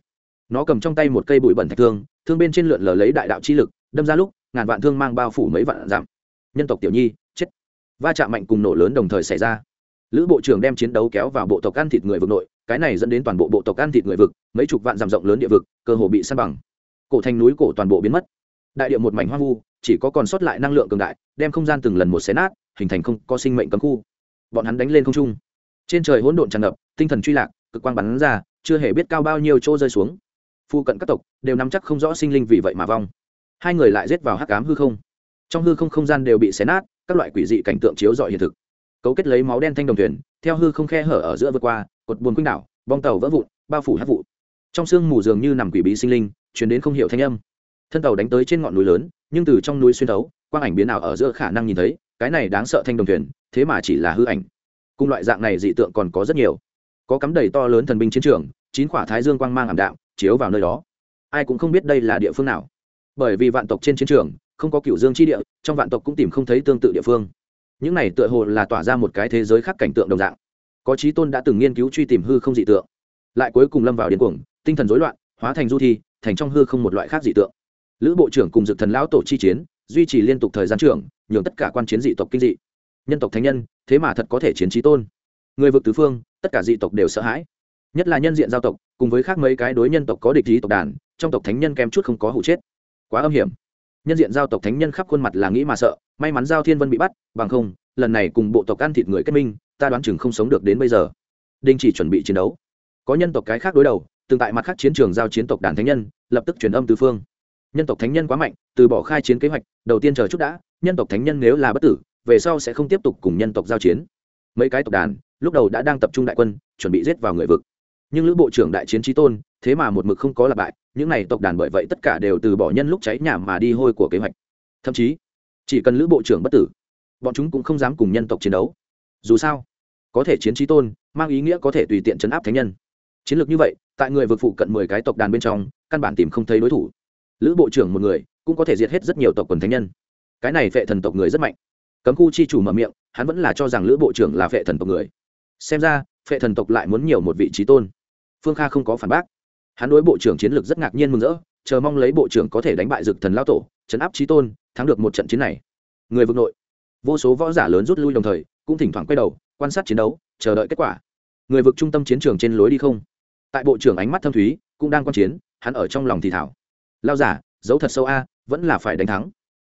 nó cầm trong tay một cây bụi bẩn thạch thương thương bên trên lượn lờ lấy đại đạo chi lực, đâm ra lúc ngàn vạn thương mang bao phủ mấy vạn giảm nhân tộc tiểu nhi, chết. Va chạm mạnh cùng nổ lớn đồng thời xảy ra. Lữ bộ trưởng đem chiến đấu kéo vào bộ tộc ăn thịt người vực nội, cái này dẫn đến toàn bộ bộ tộc ăn thịt người vực, mấy chục vạn dặm rộng lớn địa vực, cơ hồ bị săn bằng. Cổ thành núi cổ toàn bộ biến mất. Đại địa một mảnh hoang vu, chỉ có còn sót lại năng lượng cường đại, đem không gian từng lần một xé nát, hình thành không có sinh mệnh cấm khu. Bọn hắn đánh lên không trung. Trên trời hỗn độn tràn ngập, tinh thần truy lạc, cực quang bắn ra, chưa hề biết cao bao nhiêu chỗ rơi xuống. Phu cận các tộc đều nắm chắc không rõ sinh linh vì vậy mà vong hai người lại rết vào hắc cám hư không. Trong hư không không gian đều bị xé nát, các loại quỷ dị cảnh tượng chiếu dọi hiện thực. Cấu kết lấy máu đen thanh đồng thuyền, theo hư không khe hở ở giữa vượt qua, cột buồn quýnh đảo, bong tàu vỡ vụn, bao phủ hát vụ. Trong sương mù dường như nằm quỷ bí sinh linh chuyển đến không hiểu thanh âm. Thân tàu đánh tới trên ngọn núi lớn, nhưng từ trong núi xuyên tấu quang ảnh biến nào ở giữa khả năng nhìn thấy, cái này đáng sợ thanh đồng thuyền, thế mà chỉ là hư ảnh. Cùng loại dạng này dị tượng còn có rất nhiều. Có cắm đầy to lớn thần binh chiến trường, chín quả thái dương quang mang ảm đạm, chiếu vào nơi đó. Ai cũng không biết đây là địa phương nào bởi vì vạn tộc trên chiến trường không có cựu dương chi địa, trong vạn tộc cũng tìm không thấy tương tự địa phương. Những này tựa hồ là tỏa ra một cái thế giới khác cảnh tượng đồng dạng. Có trí tôn đã từng nghiên cứu truy tìm hư không dị tượng, lại cuối cùng lâm vào điên cuồng, tinh thần rối loạn, hóa thành du thi, thành trong hư không một loại khác dị tượng. Lữ bộ trưởng cùng dực thần lão tổ chi chiến, duy trì liên tục thời gian trưởng, nhường tất cả quan chiến dị tộc kinh dị. Nhân tộc thánh nhân, thế mà thật có thể chiến trí tôn. Người vực tứ phương, tất cả dị tộc đều sợ hãi. Nhất là nhân diện giao tộc, cùng với khác mấy cái đối nhân tộc có địch lý tộc đàn, trong tộc thánh nhân kém chút không có hụ chết quá âm hiểm. Nhân diện giao tộc thánh nhân khắp khuôn mặt là nghĩ mà sợ, may mắn giao thiên vân bị bắt, bằng không, lần này cùng bộ tộc ăn thịt người kết minh, ta đoán chừng không sống được đến bây giờ. Đinh chỉ chuẩn bị chiến đấu. Có nhân tộc cái khác đối đầu từng tại mặt khác chiến trường giao chiến tộc đàn thánh nhân, lập tức truyền âm tứ phương. Nhân tộc thánh nhân quá mạnh, từ bỏ khai chiến kế hoạch, đầu tiên chờ chút đã, nhân tộc thánh nhân nếu là bất tử, về sau sẽ không tiếp tục cùng nhân tộc giao chiến. Mấy cái tộc đàn, lúc đầu đã đang tập trung đại quân, chuẩn bị giết vào người vực. Nhưng lữ bộ trưởng đại chiến trí tôn, thế mà một mực không có lặp bại những n à y tộc đàn bởi vậy tất cả đều từ bỏ nhân lúc cháy nhà mà đi hôi của kế hoạch. Thậm chí, chỉ cần lữ bộ trưởng bất tử, bọn chúng cũng không dám cùng nhân tộc chiến đấu. Dù sao, có thể chiến trí tôn, mang ý nghĩa có thể tùy tiện chấn áp thánh nhân. Chiến lược như vậy, tại người vượt phụ cận mười cái tộc đàn bên trong, căn bản tìm không thấy đối thủ. Lữ bộ trưởng một người, cũng có thể diệt hết rất nhiều tộc quần thánh nhân. Cái này vệ thần tộc người rất mạnh. Cấm khu chi chủ mở miệng, hắn vẫn là cho rằng lữ bộ trưởng là vệ thần tộc người. Xem ra vệ thần tộc lại muốn nhiều một vị trí tôn. Phương kha không có phản bác hắn đối bộ trưởng chiến lược rất ngạc nhiên mừng rỡ, chờ mong lấy bộ trưởng có thể đánh bại dực thần lao tổ, chấn áp trí tôn, thắng được một trận chiến này. Người vực nội. Vô số võ giả lớn rút lui đồng thời, cũng thỉnh thoảng quay đầu, quan sát chiến đấu, chờ đợi kết quả. Người vực trung tâm chiến trường trên lối đi không? Tại bộ trưởng ánh mắt thâm thúy, cũng đang quan chiến, hắn ở trong lòng thì thảo. Lao giả, giấu thật sâu a, vẫn là phải đánh thắng.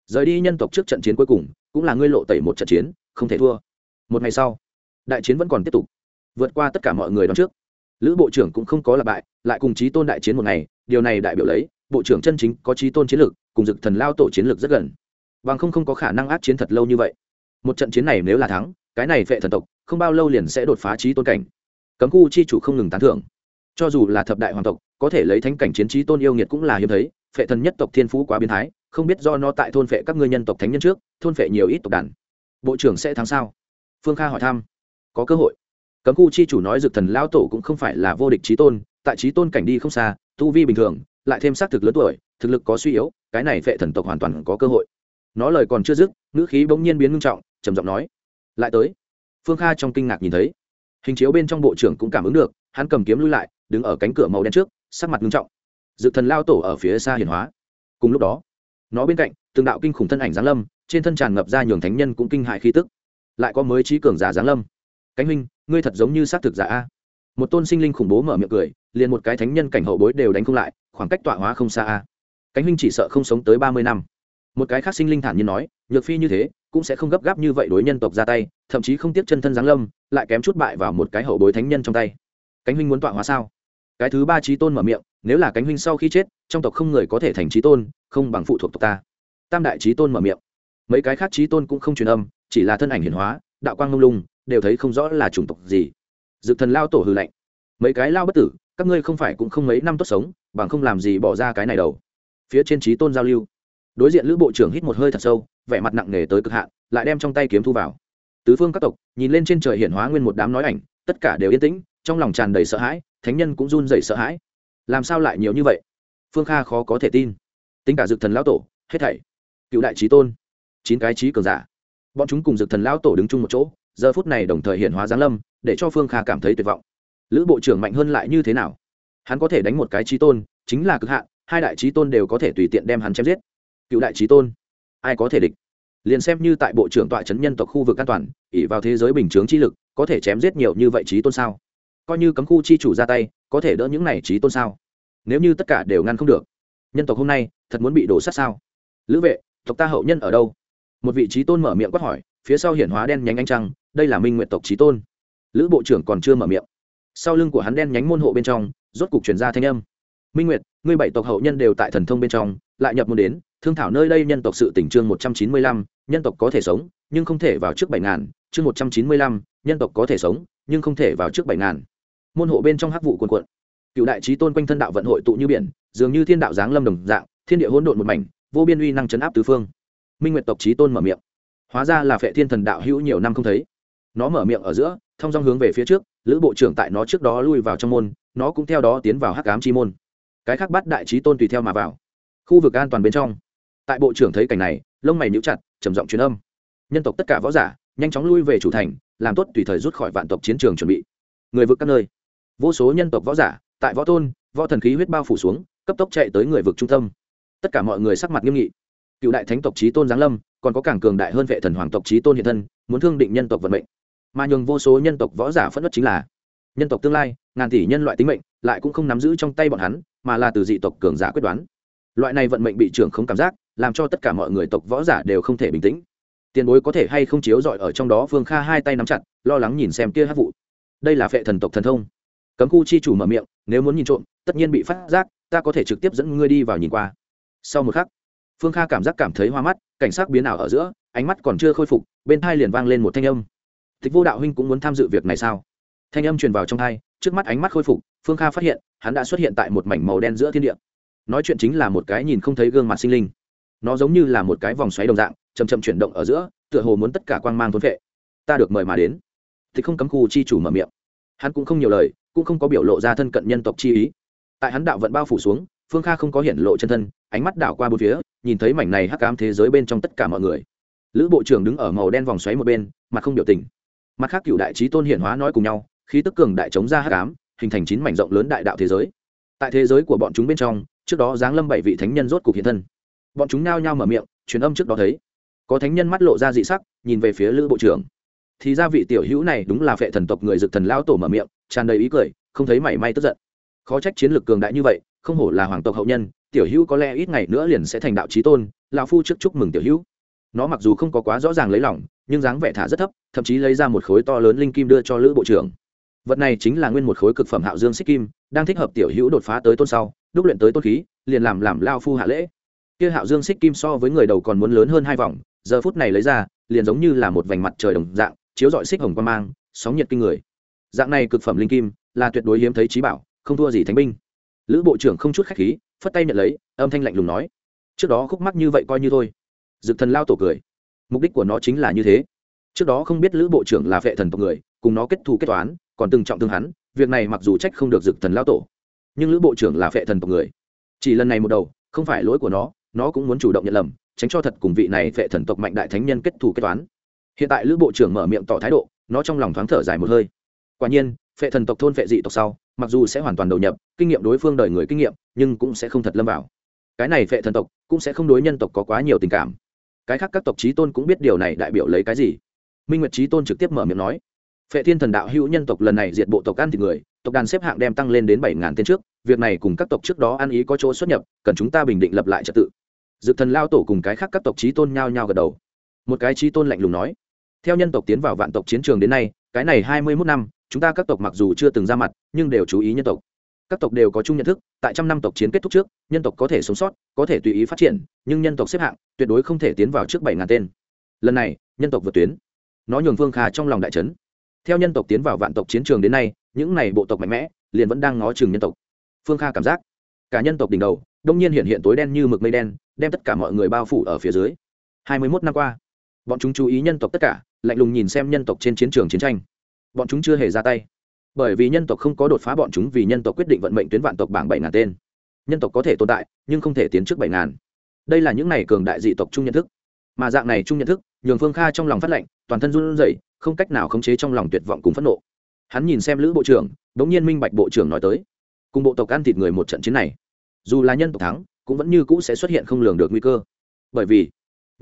Rời đi nhân tộc trước trận chiến cuối cùng, cũng là ngươi lộ tẩy một trận chiến, không thể thua. Một ngày sau, đại chiến vẫn còn tiếp tục. Vượt qua tất cả mọi người đón trước lữ bộ trưởng cũng không có là bại, lại cùng chí tôn đại chiến một ngày, điều này đại biểu lấy, bộ trưởng chân chính có chí tôn chiến lược, cùng dực thần lao tổ chiến lược rất gần. Bằng không không có khả năng áp chiến thật lâu như vậy. Một trận chiến này nếu là thắng, cái này vệ thần tộc, không bao lâu liền sẽ đột phá chí tôn cảnh. Cấm khu chi chủ không ngừng tán thưởng. Cho dù là thập đại hoàng tộc, có thể lấy thánh cảnh chiến trí tôn yêu nghiệt cũng là hiếm thấy phệ thần nhất tộc thiên phú quá biến thái, không biết do nó tại thôn phệ các ngươi nhân tộc thánh nhân trước, thôn phệ nhiều ít tộc đàn. Bộ trưởng sẽ thắng sao? Phương kha hỏi thăm. Có cơ hội cấm khu chi chủ nói dược thần Lão tổ cũng không phải là vô địch trí tôn, tại trí tôn cảnh đi không xa, tu vi bình thường, lại thêm xác thực lớn tuổi, thực lực có suy yếu, cái này phệ thần tộc hoàn toàn có cơ hội. Nó lời còn chưa dứt, ngữ khí bỗng nhiên biến ngưng trọng, trầm giọng nói, lại tới. Phương kha trong kinh ngạc nhìn thấy, hình chiếu bên trong bộ trưởng cũng cảm ứng được, hắn cầm kiếm lui lại, đứng ở cánh cửa màu đen trước, sắc mặt ngưng trọng. Dự thần lao tổ ở phía xa hiền hóa. Cùng lúc đó, nó bên cạnh, từng đạo kinh khủng thân ảnh giáng lâm, trên thân tràn ngập ra nhường thánh nhân cũng kinh hại khí tức. Lại có mới trí cường giả giáng lâm cánh huynh, ngươi thật giống như xác thực giả a. Một tôn sinh linh khủng bố mở miệng cười, liền một cái thánh nhân cảnh hậu bối đều đánh không lại, khoảng cách tọa hóa không xa a. Cánh huynh chỉ sợ không sống tới ba mươi năm. Một cái khác sinh linh thản nhiên nói, nhược phi như thế, cũng sẽ không gấp gáp như vậy đối nhân tộc ra tay, thậm chí không tiếc chân thân giáng lâm, lại kém chút bại vào một cái hậu bối thánh nhân trong tay. Cánh huynh muốn tọa hóa sao? Cái thứ ba trí tôn mở miệng, nếu là cánh huynh sau khi chết, trong tộc không người có thể thành trí tôn, không bằng phụ thuộc tộc ta. Tam đại trí tôn mở miệng. Mấy cái khác trí tôn cũng không truyền âm, chỉ là thân ảnh hiển hóa, đạo quang ngông lung đều thấy không rõ là chủng tộc gì. Dực thần lao tổ hư lạnh. Mấy cái lao bất tử, các ngươi không phải cũng không mấy năm tốt sống, bằng không làm gì bỏ ra cái này đầu phía trên trí tôn giao lưu. Đối diện lữ bộ trưởng hít một hơi thật sâu, vẻ mặt nặng nề tới cực hạn, lại đem trong tay kiếm thu vào. Tứ phương các tộc, nhìn lên trên trời hiện hóa nguyên một đám nói ảnh, tất cả đều yên tĩnh, trong lòng tràn đầy sợ hãi, thánh nhân cũng run dậy sợ hãi. Làm sao lại nhiều như vậy? Phương kha khó có thể tin. Tính cả dực thần lão tổ, hết thảy. Cựu đại trí tôn. Chín cái trí cường giả. Bọn chúng cùng dực thần lão tổ đứng chung một chỗ giờ phút này đồng thời hiện hóa giáng lâm, để cho phương kha cảm thấy tuyệt vọng. Lữ bộ trưởng mạnh hơn lại như thế nào? Hắn có thể đánh một cái trí tôn, chính là cực hạn, hai đại trí tôn đều có thể tùy tiện đem hắn chém giết. Cựu đại trí tôn, ai có thể địch? Liền xem như tại bộ trưởng tọa trấn nhân tộc khu vực an toàn ỉ vào thế giới bình chướng chi lực, có thể chém giết nhiều như vậy trí tôn sao? Coi như cấm khu chi chủ ra tay, có thể đỡ những này trí tôn sao? Nếu như tất cả đều ngăn không được, nhân tộc hôm nay thật muốn bị đổ sát sao? Lữ vệ, tộc ta hậu nhân ở đâu? Một vị trí tôn mở miệng quát hỏi phía sau hiển hóa đen nhánh anh trăng, đây là minh nguyện tộc trí tôn. Lữ bộ trưởng còn chưa mở miệng. Sau lưng của hắn đen nhánh môn hộ bên trong, rốt cục chuyển ra thanh âm. Minh nguyệt, ngươi bảy tộc hậu nhân đều tại thần thông bên trong, lại nhập môn đến, thương thảo nơi đây nhân tộc sự tỉnh chương một trăm chín mươi lăm, nhân tộc có thể sống, nhưng không thể vào trước bảy ngàn, chương một trăm chín mươi lăm, nhân tộc có thể sống, nhưng không thể vào trước bảy ngàn. Môn hộ bên trong hắc vụ quần quận cựu đại trí tôn quanh thân đạo vận hội tụ như biển, dường như thiên đạo giáng lâm đồng dạng, thiên địa hỗn độn một mảnh, vô biên uy năng chấn áp tứ phương. Minh nguyệt tộc trí tôn mở miệng hóa ra là phệ thiên thần đạo hữu nhiều năm không thấy. Nó mở miệng ở giữa, thông dong hướng về phía trước, lữ bộ trưởng tại nó trước đó lui vào trong môn, nó cũng theo đó tiến vào hắc ám chi môn. Cái khác bắt đại trí tôn tùy theo mà vào. Khu vực an toàn bên trong. Tại bộ trưởng thấy cảnh này, lông mày níu chặt, trầm giọng truyền âm. Nhân tộc tất cả võ giả, nhanh chóng lui về chủ thành, làm tốt tùy thời rút khỏi vạn tộc chiến trường chuẩn bị. Người vực các nơi. Vô số nhân tộc võ giả, tại võ tôn, võ thần khí huyết bao phủ xuống, cấp tốc chạy tới người vực trung tâm. Tất cả mọi người sắc mặt nghiêm nghị. Cựu đại thánh tộc trí tôn giáng lâm còn có càng cường đại hơn vệ thần hoàng tộc trí tôn hiện thân, muốn thương định nhân tộc vận mệnh. Mà nhường vô số nhân tộc võ giả phẫn nộ chính là, nhân tộc tương lai, ngàn tỷ nhân loại tính mệnh, lại cũng không nắm giữ trong tay bọn hắn, mà là từ dị tộc cường giả quyết đoán. Loại này vận mệnh bị trưởng không cảm giác, làm cho tất cả mọi người tộc võ giả đều không thể bình tĩnh. Tiền bối có thể hay không chiếu dọi ở trong đó, phương kha hai tay nắm chặt, lo lắng nhìn xem kia hát vụ. Đây là phệ thần tộc thần thông. Cấm khu chi chủ mở miệng, nếu muốn nhìn trộm, tất nhiên bị phát giác, ta có thể trực tiếp dẫn ngươi đi vào nhìn qua. Sau một khắc phương kha cảm giác cảm thấy hoa mắt, cảnh sát biến ảo ở giữa, ánh mắt còn chưa khôi phục, bên thai liền vang lên một thanh âm. Tịch vô đạo huynh cũng muốn tham dự việc này sao? Thanh âm truyền vào trong thai, trước mắt ánh mắt khôi phục, phương kha phát hiện, hắn đã xuất hiện tại một mảnh màu đen giữa thiên địa. Nói chuyện chính là một cái nhìn không thấy gương mặt sinh linh. Nó giống như là một cái vòng xoáy đồng dạng chầm chậm chuyển động ở giữa, tựa hồ muốn tất cả quang mang thôn vệ ta được mời mà đến. Thì không cấm khu chi chủ mở miệng. Hắn cũng không nhiều lời, cũng không có biểu lộ ra thân cận nhân tộc chi ý. Tại hắn đạo vận bao phủ xuống phương kha không có hiện lộ chân thân, ánh mắt đảo qua bốn phía, nhìn thấy mảnh này hắc cám thế giới bên trong tất cả mọi người. Lữ bộ trưởng đứng ở màu đen vòng xoáy một bên, mặt không biểu tình. Mặt khác cựu đại trí tôn hiển hóa nói cùng nhau, khí tức cường đại chống ra hắc ám, hình thành chín mảnh rộng lớn đại đạo thế giới. Tại thế giới của bọn chúng bên trong, trước đó giáng lâm bảy vị thánh nhân rốt cục hiện thân. Bọn chúng nao nhao mở miệng, truyền âm trước đó thấy. Có thánh nhân mắt lộ ra dị sắc, nhìn về phía lữ bộ trưởng. Thì ra vị tiểu hữu này đúng là phệ thần tộc người dực thần lao tổ mở miệng, tràn đầy ý cười, không thấy mảy may tức giận. Khó trách chiến lược cường đại như vậy không hổ là hoàng tộc hậu nhân tiểu hữu có lẽ ít ngày nữa liền sẽ thành đạo trí tôn lão phu trước chúc mừng tiểu hữu. Nó mặc dù không có quá rõ ràng lấy lỏng, nhưng dáng vẻ thả rất thấp thậm chí lấy ra một khối to lớn linh kim đưa cho lữ bộ trưởng. Vật này chính là nguyên một khối cực phẩm hạo dương xích kim đang thích hợp tiểu hữu đột phá tới tôn sau đúc luyện tới tôn khí liền làm làm lao phu hạ lễ. Kia hạo dương xích kim so với người đầu còn muốn lớn hơn hai vòng giờ phút này lấy ra liền giống như là một vành mặt trời đồng dạng chiếu dọi xích hồng quan mang sóng nhiệt kinh người. Dạng này cực phẩm linh kim là tuyệt đối hiếm thấy trí bảo không thua gì thánh binh lữ bộ trưởng không chút khách khí, phất tay nhận lấy, âm thanh lạnh lùng nói, trước đó khúc mắc như vậy coi như thôi. Dực thần lao tổ cười, mục đích của nó chính là như thế. Trước đó không biết lữ bộ trưởng là vệ thần tộc người, cùng nó kết thù kết toán, còn từng trọng thương hắn, việc này mặc dù trách không được dực thần lao tổ, nhưng lữ bộ trưởng là vệ thần tộc người. Chỉ lần này một đầu, không phải lỗi của nó nó cũng muốn chủ động nhận lầm, tránh cho thật cùng vị này vệ thần tộc mạnh đại thánh nhân kết thù kết toán. Hiện tại lữ bộ trưởng mở miệng tỏ thái độ, nó trong lòng thoáng thở dài một hơi. Quả nhiên vệ thần tộc thôn vệ dị tộc sau mặc dù sẽ hoàn toàn đầu nhập, kinh nghiệm đối phương đời người kinh nghiệm, nhưng cũng sẽ không thật lâm vào. Cái này phệ thần tộc cũng sẽ không đối nhân tộc có quá nhiều tình cảm. Cái khác các tộc trí tôn cũng biết điều này đại biểu lấy cái gì. Minh nguyệt trí tôn trực tiếp mở miệng nói, phệ thiên thần đạo hữu nhân tộc lần này diệt bộ tộc ăn thịt người, tộc đàn xếp hạng đem tăng lên đến bảy ngàn tên trước, việc này cùng các tộc trước đó ăn ý có chỗ xuất nhập, cần chúng ta bình định lập lại trật tự. Dự thần lao tổ cùng cái khác các tộc trí tôn nhao nhao gật đầu. Một cái trí tôn lạnh lùng nói, theo nhân tộc tiến vào vạn tộc chiến trường đến nay, cái này hai mươi mốt năm chúng ta các tộc mặc dù chưa từng ra mặt, nhưng đều chú ý nhân tộc. Các tộc đều có chung nhận thức, tại trăm năm tộc chiến kết thúc trước, nhân tộc có thể sống sót, có thể tùy ý phát triển, nhưng nhân tộc xếp hạng tuyệt đối không thể tiến vào trước bảy ngàn tên. Lần này, nhân tộc vượt tuyến. Nó nhường vương kha trong lòng đại trấn theo nhân tộc tiến vào vạn tộc chiến trường đến nay, những này bộ tộc mạnh mẽ, liền vẫn đang ngó chừng nhân tộc. Phương kha cảm giác, cả nhân tộc đỉnh đầu, đông nhiên hiện hiện tối đen như mực mây đen, đem tất cả mọi người bao phủ ở phía dưới. Hai mươi mốt năm qua, bọn chúng chú ý nhân tộc tất cả, lạnh lùng nhìn xem nhân tộc trên chiến trường chiến tranh bọn chúng chưa hề ra tay. Bởi vì nhân tộc không có đột phá bọn chúng vì nhân tộc quyết định vận mệnh tuyến vạn tộc bảng bảy ngàn tên. Nhân tộc có thể tồn tại, nhưng không thể tiến trước bảy ngàn. Đây là những này cường đại dị tộc chung nhận thức. Mà dạng này chung nhận thức, nhường phương kha trong lòng phát lệnh, toàn thân run rẩy, không cách nào khống chế trong lòng tuyệt vọng cùng phẫn nộ. Hắn nhìn xem lữ bộ trưởng đ ố n g nhiên minh bạch bộ trưởng nói tới. Cùng bộ tộc ăn thịt người một trận chiến này, dù là nhân tộc thắng, cũng vẫn như cũ sẽ xuất hiện không lường được nguy cơ. Bởi vì,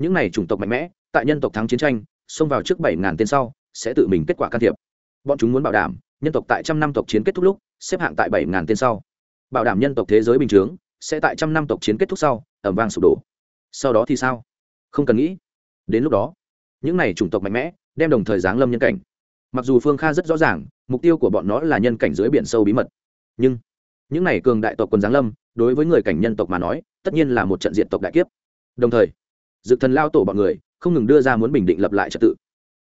những này chủng tộc mạnh mẽ, tại nhân tộc thắng chiến tranh, xông vào trước bảy ngàn tên sau, sẽ tự mình kết quả can thiệp bọn chúng muốn bảo đảm nhân tộc tại trăm năm tộc chiến kết thúc lúc xếp hạng tại bảy ngàn tên sau. Bảo đảm nhân tộc thế giới bình chướng sẽ tại trăm năm tộc chiến kết thúc sau, ẩm vang sụp đổ. Sau đó thì sao? Không cần nghĩ. Đến lúc đó, những này chủng tộc mạnh mẽ đem đồng thời giáng lâm nhân cảnh. Mặc dù phương kha rất rõ ràng, mục tiêu của bọn nó là nhân cảnh dưới biển sâu bí mật. Nhưng, những này cường đại tộc quần giáng lâm, đối với người cảnh nhân tộc mà nói, tất nhiên là một trận diện tộc đại kiếp. Đồng thời dự thần lao tổ bọn người không ngừng đưa ra muốn bình định lập lại trật tự.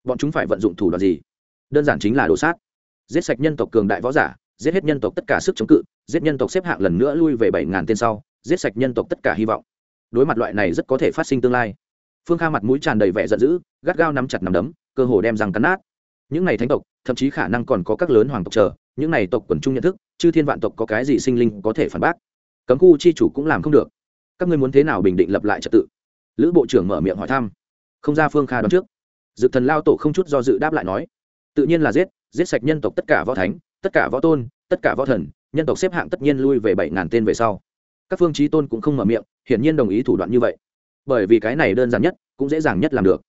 Bọn chúng phải vận dụng thủ đoạn gì? Đơn giản chính là đổ sát. Giết sạch nhân tộc cường đại võ giả, giết hết nhân tộc tất cả sức chống cự, giết nhân tộc xếp hạng lần nữa lui về bảy ngàn tên sau, giết sạch nhân tộc tất cả hy vọng. Đối mặt loại này rất có thể phát sinh tương lai. Phương kha mặt mũi tràn đầy vẻ giận dữ, gắt gao nắm chặt nắm đấm, cơ hồ đem răng cắn nát. Những này thánh tộc, thậm chí khả năng còn có các lớn hoàng tộc chờ, những này tộc quần trung nhận thức, chư thiên vạn tộc có cái gì sinh linh có thể phản bác? Cấm khu chi chủ cũng làm không được. Các ngươi muốn thế nào bình định lập lại trật tự? Lữ bộ trưởng mở miệng hỏi thăm. Không ra phương kha đón trước. Dự thần lao tổ không chút do dự đáp lại nói tự nhiên là giết giết sạch nhân tộc tất cả võ thánh, tất cả võ tôn, tất cả võ thần, nhân tộc xếp hạng tất nhiên lui về bảy ngàn tên về sau. Các phương trí tôn cũng không mở miệng, hiển nhiên đồng ý thủ đoạn như vậy. Bởi vì cái này đơn giản nhất, cũng dễ dàng nhất làm được.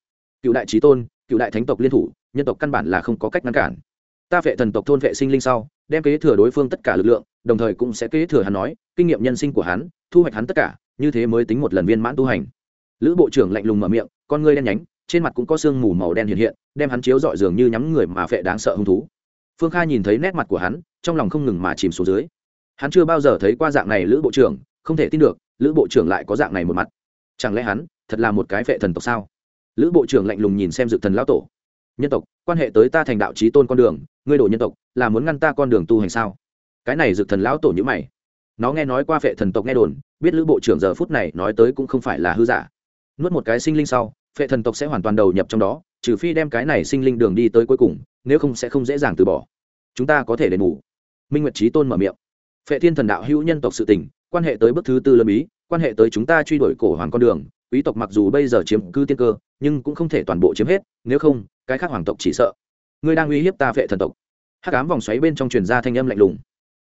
Cựu đại trí tôn, cựu đại thánh tộc liên thủ, nhân tộc căn bản là không có cách ngăn cản. Ta vệ thần tộc thôn vệ sinh linh sau, đem kế thừa đối phương tất cả lực lượng, đồng thời cũng sẽ kế thừa hắn nói, kinh nghiệm nhân sinh của hắn, thu hoạch hắn tất cả, như thế mới tính một lần viên mãn tu hành. Lữ bộ trưởng lạnh lùng mở miệng, con ngươi đen nhánh trên mặt cũng có sương mù màu đen hiện hiện, đem hắn chiếu dọi dường như nhắm người mà phệ đáng sợ hung thú. Phương kha nhìn thấy nét mặt của hắn, trong lòng không ngừng mà chìm xuống dưới. Hắn chưa bao giờ thấy qua dạng này lữ bộ trưởng, không thể tin được, lữ bộ trưởng lại có dạng này một mặt. Chẳng lẽ hắn thật là một cái vệ thần tộc sao? Lữ bộ trưởng lạnh lùng nhìn xem dự thần lão tổ. Nhân tộc, quan hệ tới ta thành đạo trí tôn con đường, ngươi đổ nhân tộc, là muốn ngăn ta con đường tu hành sao? Cái này dự thần lão tổ nhữ mày. Nó nghe nói qua vệ thần tộc nghe đồn, biết lữ bộ trưởng giờ phút này nói tới cũng không phải là hư giả. Nuốt một cái sinh linh sau phệ thần tộc sẽ hoàn toàn đầu nhập trong đó, trừ phi đem cái này sinh linh đường đi tới cuối cùng, nếu không sẽ không dễ dàng từ bỏ. Chúng ta có thể đền bù. Minh nguyệt trí tôn mở miệng. Phệ thiên thần đạo hữu nhân tộc sự tình, quan hệ tới bước thứ tư lâm ý quan hệ tới chúng ta truy đuổi cổ hoàng con đường, quý tộc mặc dù bây giờ chiếm cư tiên cơ, nhưng cũng không thể toàn bộ chiếm hết, nếu không, cái khác hoàng tộc chỉ sợ. Ngươi đang uy hiếp ta phệ thần tộc. Hắc ám vòng xoáy bên trong truyền ra thanh âm lạnh lùng.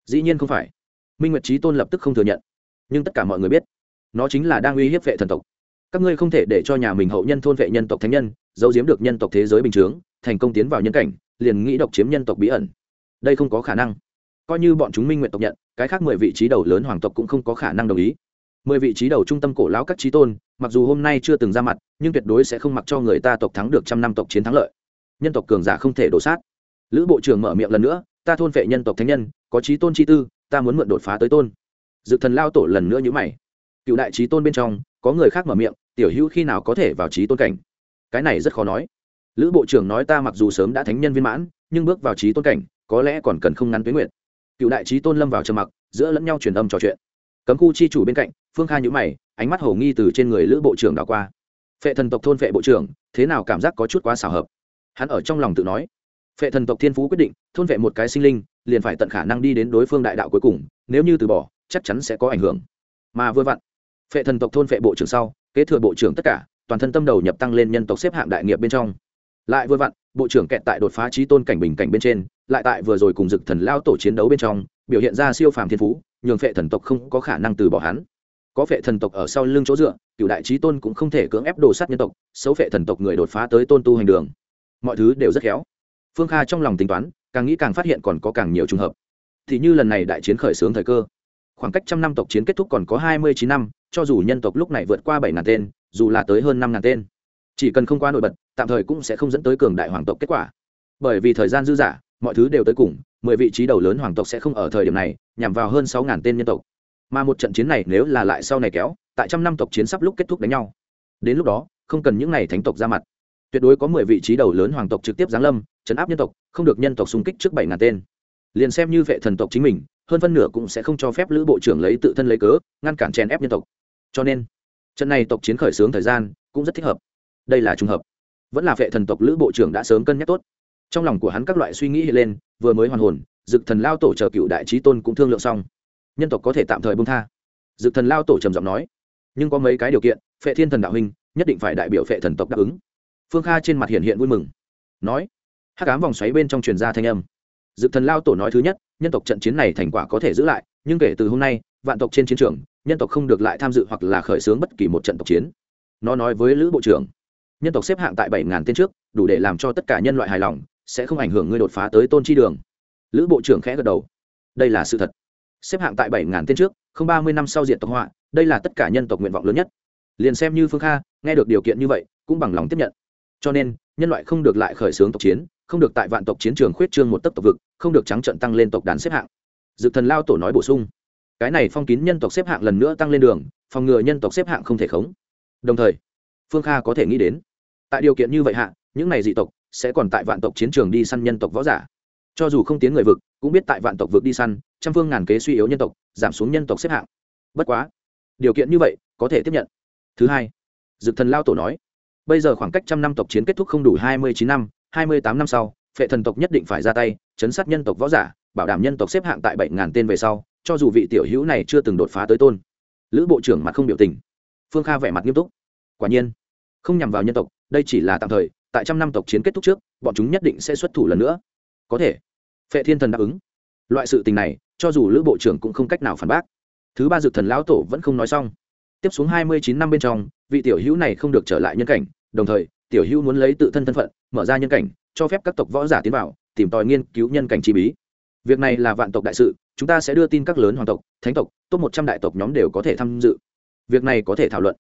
Dĩ nhiên không phải. Minh nguyệt trí tôn lập tức không thừa nhận. Nhưng tất cả mọi người biết, nó chính là đang uy hiếp phệ thần tộc các ngươi không thể để cho nhà mình hậu nhân thôn vệ nhân tộc thánh nhân, giấu giếm được nhân tộc thế giới bình chướng, thành công tiến vào nhân cảnh, liền nghĩ độc chiếm nhân tộc bí ẩn. Đây không có khả năng. Coi như bọn chúng minh nguyện tộc nhận, cái khác mười vị trí đầu lớn hoàng tộc cũng không có khả năng đồng ý. Mười vị trí đầu trung tâm cổ lão các trí tôn, mặc dù hôm nay chưa từng ra mặt, nhưng tuyệt đối sẽ không mặc cho người ta tộc thắng được trăm năm tộc chiến thắng lợi. Nhân tộc cường giả không thể đổ sát. Lữ bộ trưởng mở miệng lần nữa, ta thôn vệ nhân tộc thánh nhân, có trí tôn chi tư, ta muốn mượn đột phá tới tôn. Dự thần lao tổ lần nữa như mày. Cựu đại trí tôn bên trong, có người khác mở miệng tiểu hữu khi nào có thể vào trí tôn cảnh? Cái này rất khó nói. Lữ bộ trưởng nói ta mặc dù sớm đã thánh nhân viên mãn, nhưng bước vào trí tôn cảnh, có lẽ còn cần không ngắn tuyến nguyện cựu đại trí tôn lâm vào trầm mặc, giữa lẫn nhau truyền âm trò chuyện. Cấm khu chi chủ bên cạnh, phương kha nhữ mày, ánh mắt hầu nghi từ trên người lữ bộ trưởng đảo qua. Phệ thần tộc thôn phệ bộ trưởng, thế nào cảm giác có chút quá xảo hợp? Hắn ở trong lòng tự nói. Phệ thần tộc thiên phú quyết định, thôn vệ một cái sinh linh, liền phải tận khả năng đi đến đối phương đại đạo cuối cùng, nếu như từ bỏ, chắc chắn sẽ có ảnh hưởng. Mà vừa vặn, phệ thần tộc thôn phệ bộ trưởng sau kế thừa bộ trưởng tất cả, toàn thân tâm đầu nhập tăng lên nhân tộc xếp hạng đại nghiệp bên trong. Lại vừa vặn, bộ trưởng kẹt tại đột phá trí tôn cảnh bình cảnh bên trên, lại tại vừa rồi cùng dực thần lao tổ chiến đấu bên trong, biểu hiện ra siêu phàm thiên phú, nhường phệ thần tộc không có khả năng từ bỏ hắn. Có phệ thần tộc ở sau lưng chỗ dựa cựu đại trí tôn cũng không thể cưỡng ép đồ sát nhân tộc, xấu phệ thần tộc người đột phá tới tôn tu hành đường. Mọi thứ đều rất khéo. Phương kha trong lòng tính toán, càng nghĩ càng phát hiện còn có càng nhiều t r ư n g hợp. Thì như lần này đại chiến khởi xướng thời cơ khoảng cách trăm năm tộc chiến kết thúc còn có hai mươi chín năm, cho dù nhân tộc lúc này vượt qua bảy ngàn tên, dù là tới hơn năm ngàn tên, chỉ cần không qua nổi bật, tạm thời cũng sẽ không dẫn tới cường đại hoàng tộc kết quả. Bởi vì thời gian dư dả, mọi thứ đều tới cùng, mười vị trí đầu lớn hoàng tộc sẽ không ở thời điểm này, nhằm vào hơn sáu ngàn tên nhân tộc. Mà một trận chiến này nếu là lại sau này kéo, tại trăm năm tộc chiến sắp lúc kết thúc đánh nhau. Đến lúc đó, không cần những n à y thánh tộc ra mặt. Tuyệt đối có mười vị trí đầu lớn hoàng tộc trực tiếp giáng lâm chấn áp nhân tộc, không được nhân tộc xung kích trước bảy ngàn tên. Liền xem như vệ thần tộc chính mình hơn phân nửa cũng sẽ không cho phép lữ bộ trưởng lấy tự thân lấy cớ, ngăn cản chèn ép nhân tộc. Cho nên, trận này tộc chiến khởi xướng thời gian cũng rất thích hợp. Đây là trùng hợp. Vẫn là vệ thần tộc lữ bộ trưởng đã sớm cân nhắc tốt. Trong lòng của hắn các loại suy nghĩ hiện lên, vừa mới hoàn hồn, dực thần lao tổ chờ cựu đại trí tôn cũng thương lượng xong. Nhân tộc có thể tạm thời bông tha. Dực thần lao tổ trầm giọng nói. Nhưng có mấy cái điều kiện, phệ thiên thần đạo huynh nhất định phải đại biểu phệ thần tộc đáp ứng. Phương kha trên mặt hiện hiện vui mừng. Nói. Hát cám vòng xoáy bên trong truyền ra thanh âm dực thần lao tổ nói thứ nhất, nhân tộc trận chiến này thành quả có thể giữ lại, nhưng kể từ hôm nay, vạn tộc trên chiến trường, nhân tộc không được lại tham dự hoặc là khởi xướng bất kỳ một trận tộc chiến. Nó nói với lữ bộ trưởng, nhân tộc xếp hạng tại bảy ngàn tên trước, đủ để làm cho tất cả nhân loại hài lòng, sẽ không ảnh hưởng ngươi đột phá tới tôn chi đường. Lữ bộ trưởng khẽ gật đầu. Đây là sự thật. Xếp hạng tại bảy ngàn tên trước, không ba mươi năm sau diện tộc họa, đây là tất cả nhân tộc nguyện vọng lớn nhất. Liền xem như phương kha, nghe được điều kiện như vậy, cũng bằng lòng tiếp nhận. Cho nên nhân loại không được lại khởi xướng tộc chiến, không được tại vạn tộc chiến trường khuyết trương một tấc tộc vực, không được trắng trận tăng lên tộc đàn xếp hạng. Dự thần lao tổ nói bổ sung, cái này phong kín nhân tộc xếp hạng lần nữa tăng lên đường, phòng ngừa nhân tộc xếp hạng không thể khống. Đồng thời, phương kha có thể nghĩ đến, tại điều kiện như vậy hạ, những này dị tộc sẽ còn tại vạn tộc chiến trường đi săn nhân tộc võ giả. Cho dù không tiến người vực, cũng biết tại vạn tộc vực đi săn, trăm phương ngàn kế suy yếu nhân tộc, giảm xuống nhân tộc xếp hạng. Bất quá, điều kiện như vậy có thể tiếp nhận. Thứ hai dực thần lao tổ nói bây giờ khoảng cách trăm năm tộc chiến kết thúc không đủ hai mươi chín năm, hai mươi tám năm sau, phệ thần tộc nhất định phải ra tay, chấn sát nhân tộc võ giả, bảo đảm nhân tộc xếp hạng tại bảy ngàn tên về sau, cho dù vị tiểu hữu này chưa từng đột phá tới tôn. Lữ bộ trưởng mặt không biểu tình. Phương kha vẻ mặt nghiêm túc. Quả nhiên, không nhằm vào nhân tộc, đây chỉ là tạm thời, tại trăm năm tộc chiến kết thúc trước, bọn chúng nhất định sẽ xuất thủ lần nữa. Có thể, phệ thiên thần đáp ứng. Loại sự tình này, cho dù lữ bộ trưởng cũng không cách nào phản bác. Thứ ba dược thần lão tổ vẫn không nói xong tiếp xuống hai mươi chín năm bên trong, vị tiểu hữu này không được trở lại nhân cảnh, đồng thời, tiểu hữu muốn lấy tự thân thân phận, mở ra nhân cảnh, cho phép các tộc võ giả tiến vào, tìm tòi nghiên cứu nhân cảnh chi bí. Việc này là vạn tộc đại sự, chúng ta sẽ đưa tin các lớn hoàng tộc, thánh tộc, top một trăm đại tộc nhóm đều có thể tham dự. Việc này có thể thảo luận.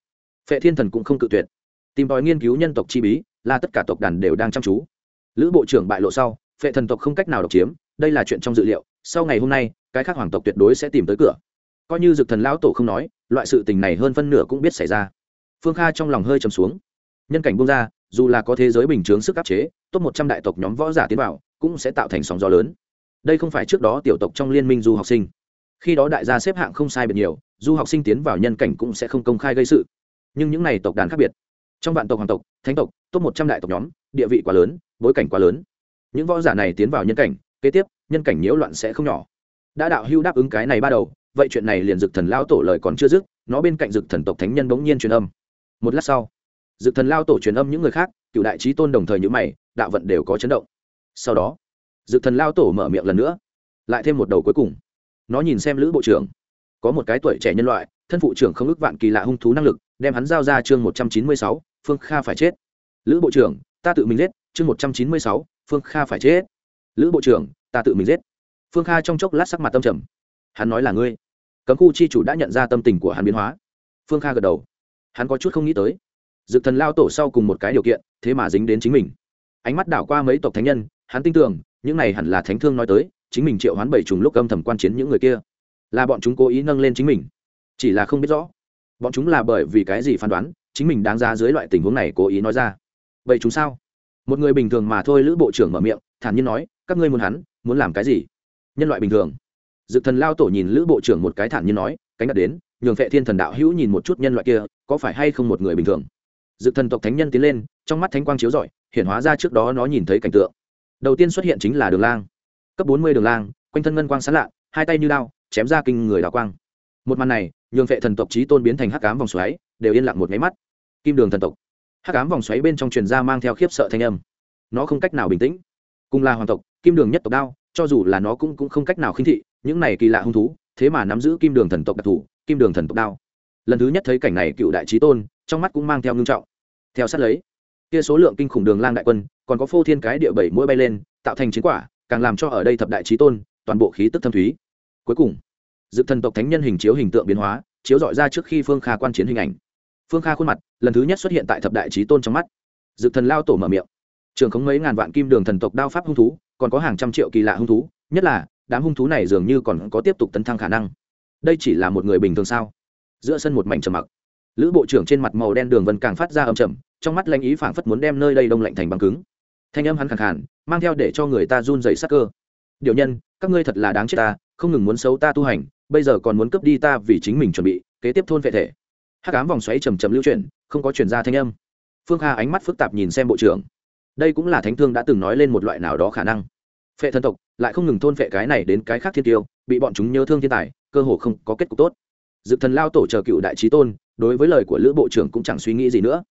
Phệ thiên thần cũng không cự tuyệt. Tìm tòi nghiên cứu nhân tộc chi bí, là tất cả tộc đàn đều đang chăm chú. Lữ bộ trưởng bại lộ sau, phệ thần tộc không cách nào độc chiếm, đây là chuyện trong dự liệu, sau ngày hôm nay, cái khác hoàng tộc tuyệt đối sẽ tìm tới cửa. Coi như dực thần lão tổ không nói loại sự tình này hơn phân nửa cũng biết xảy ra. Phương kha trong lòng hơi trầm xuống. Nhân cảnh bung ra, dù là có thế giới bình chướng sức áp chế, top một trăm đại tộc nhóm võ giả tiến vào, cũng sẽ tạo thành sóng gió lớn. Đây không phải trước đó tiểu tộc trong liên minh du học sinh. Khi đó đại gia xếp hạng không sai biệt nhiều, du học sinh tiến vào nhân cảnh cũng sẽ không công khai gây sự. Nhưng những n à y tộc đàn khác biệt. Trong vạn tộc hoàng tộc, thánh tộc, top một trăm đại tộc nhóm, địa vị quá lớn, bối cảnh quá lớn. Những võ giả này tiến vào nhân cảnh, kế tiếp, nhân cảnh nhiễu loạn sẽ không nhỏ. Đã đạo hưu đáp ứng cái này ba đầu vậy chuyện này liền dực thần lao tổ lời còn chưa dứt, nó bên cạnh dực thần tộc thánh nhân bỗng nhiên truyền âm. Một lát sau, dực thần lao tổ truyền âm những người khác, cựu đại trí tôn đồng thời nhữ mày, đạo vận đều có chấn động. Sau đó, dực thần lao tổ mở miệng lần nữa, lại thêm một đầu cuối cùng. Nó nhìn xem lữ bộ trưởng, có một cái tuổi trẻ nhân loại, thân phụ trưởng không ước vạn kỳ lạ hung thú năng lực, đem hắn giao ra chương một trăm chín mươi sáu, phương kha phải chết. Lữ bộ trưởng, ta tự mình giết, chương một trăm chín mươi sáu, phương kha phải chết. Lữ bộ trưởng, ta tự mình giết. Phương kha trong chốc lát sắc mặt tâm trầm hắn nói là ngươi cấm khu chi chủ đã nhận ra tâm tình của hắn biến hóa phương kha gật đầu hắn có chút không nghĩ tới dực thần lao tổ sau cùng một cái điều kiện thế mà dính đến chính mình ánh mắt đảo qua mấy tộc thánh nhân hắn tin tưởng những này hẳn là thánh thương nói tới chính mình triệu hoán bảy trùng lúc âm thầm quan chiến những người kia là bọn chúng cố ý nâng lên chính mình chỉ là không biết rõ bọn chúng là bởi vì cái gì phán đoán chính mình đáng ra dưới loại tình huống này cố ý nói ra vậy chúng sao? một người bình thường mà thôi lữ bộ trưởng mở miệng thản nhiên nói các ngươi muốn hắn muốn làm cái gì? nhân loại bình thường dực thần lao tổ nhìn lữ bộ trưởng một cái thản nhiên nói, cánh đặt đến, nhường vệ thiên thần đạo hữu nhìn một chút nhân loại kia, có phải hay không một người bình thường? Dực thần tộc thánh nhân tiến lên, trong mắt thánh quang chiếu rọi hiện hóa ra trước đó nó nhìn thấy cảnh tượng. Đầu tiên xuất hiện chính là đường lang. Cấp bốn mươi đường lang, quanh thân ngân quang sáng lạ, hai tay như đao, chém ra kinh người đào quang. Một màn này, nhường vệ thần tộc trí tôn biến thành hắc cám vòng xoáy, đều yên lặng một máy mắt. Kim đường thần tộc. Hắc ám vòng xoáy bên trong truyền ra mang theo khiếp sợ thanh âm. Nó không cách nào bình tĩnh. Cùng là hoàng tộc, kim đường nhất tộc đao, cho dù là nó cũng cũng không cách nào khinh thị những này kỳ lạ hung thú, thế mà nắm giữ kim đường thần tộc đặc thù, kim đường thần tộc đao. Lần thứ nhất thấy cảnh này cựu đại trí tôn, trong mắt cũng mang theo ngưng trọng. Theo sát lấy, kia số lượng kinh khủng đường lang đại quân, còn có phô thiên cái địa bảy mũi bay lên, tạo thành chiến quả, càng làm cho ở đây thập đại trí tôn, toàn bộ khí tức thâm thúy. Cuối cùng dự thần tộc thánh nhân hình chiếu hình tượng biến hóa, chiếu dọi ra trước khi phương kha quan chiến hình ảnh. Phương kha khuôn mặt, lần thứ nhất xuất hiện tại thập đại trí tôn trong mắt. Dự thần lao tổ mở miệng. Trường không mấy ngàn vạn kim đường thần tộc đao pháp hung thú, còn có hàng trăm triệu kỳ lạ hung thú, nhất là đám hung thú này dường như còn có tiếp tục tấn thăng khả năng. Đây chỉ là một người bình thường sao? Giữa sân một mảnh trầm mặc. Lữ bộ trưởng trên mặt màu đen đường vân càng phát ra âm trầm, trong mắt lanh ý phảng phất muốn đem nơi đây đông lạnh thành băng cứng. Thanh âm hắn khẳng khàn, mang theo để cho người ta run dày sắc cơ. Điều nhân, các ngươi thật là đáng chết ta, không ngừng muốn xấu ta tu hành, bây giờ còn muốn cướp đi ta vì chính mình chuẩn bị, kế tiếp thôn vệ thể. Hắc ám vòng xoáy trầm trầm lưu chuyển, không có chuyển ra thanh âm. Phương kha ánh mắt phức tạp nhìn xem bộ trưởng. Đây cũng là thánh thương đã từng nói lên một loại nào đó khả năng phệ thần tộc lại không ngừng thôn phệ cái này đến cái khác thiên tiêu, bị bọn chúng nhớ thương thiên tài, cơ hồ không có kết cục tốt. Dự thần lao tổ chờ cựu đại trí tôn, đối với lời của lữ bộ trưởng cũng chẳng suy nghĩ gì nữa.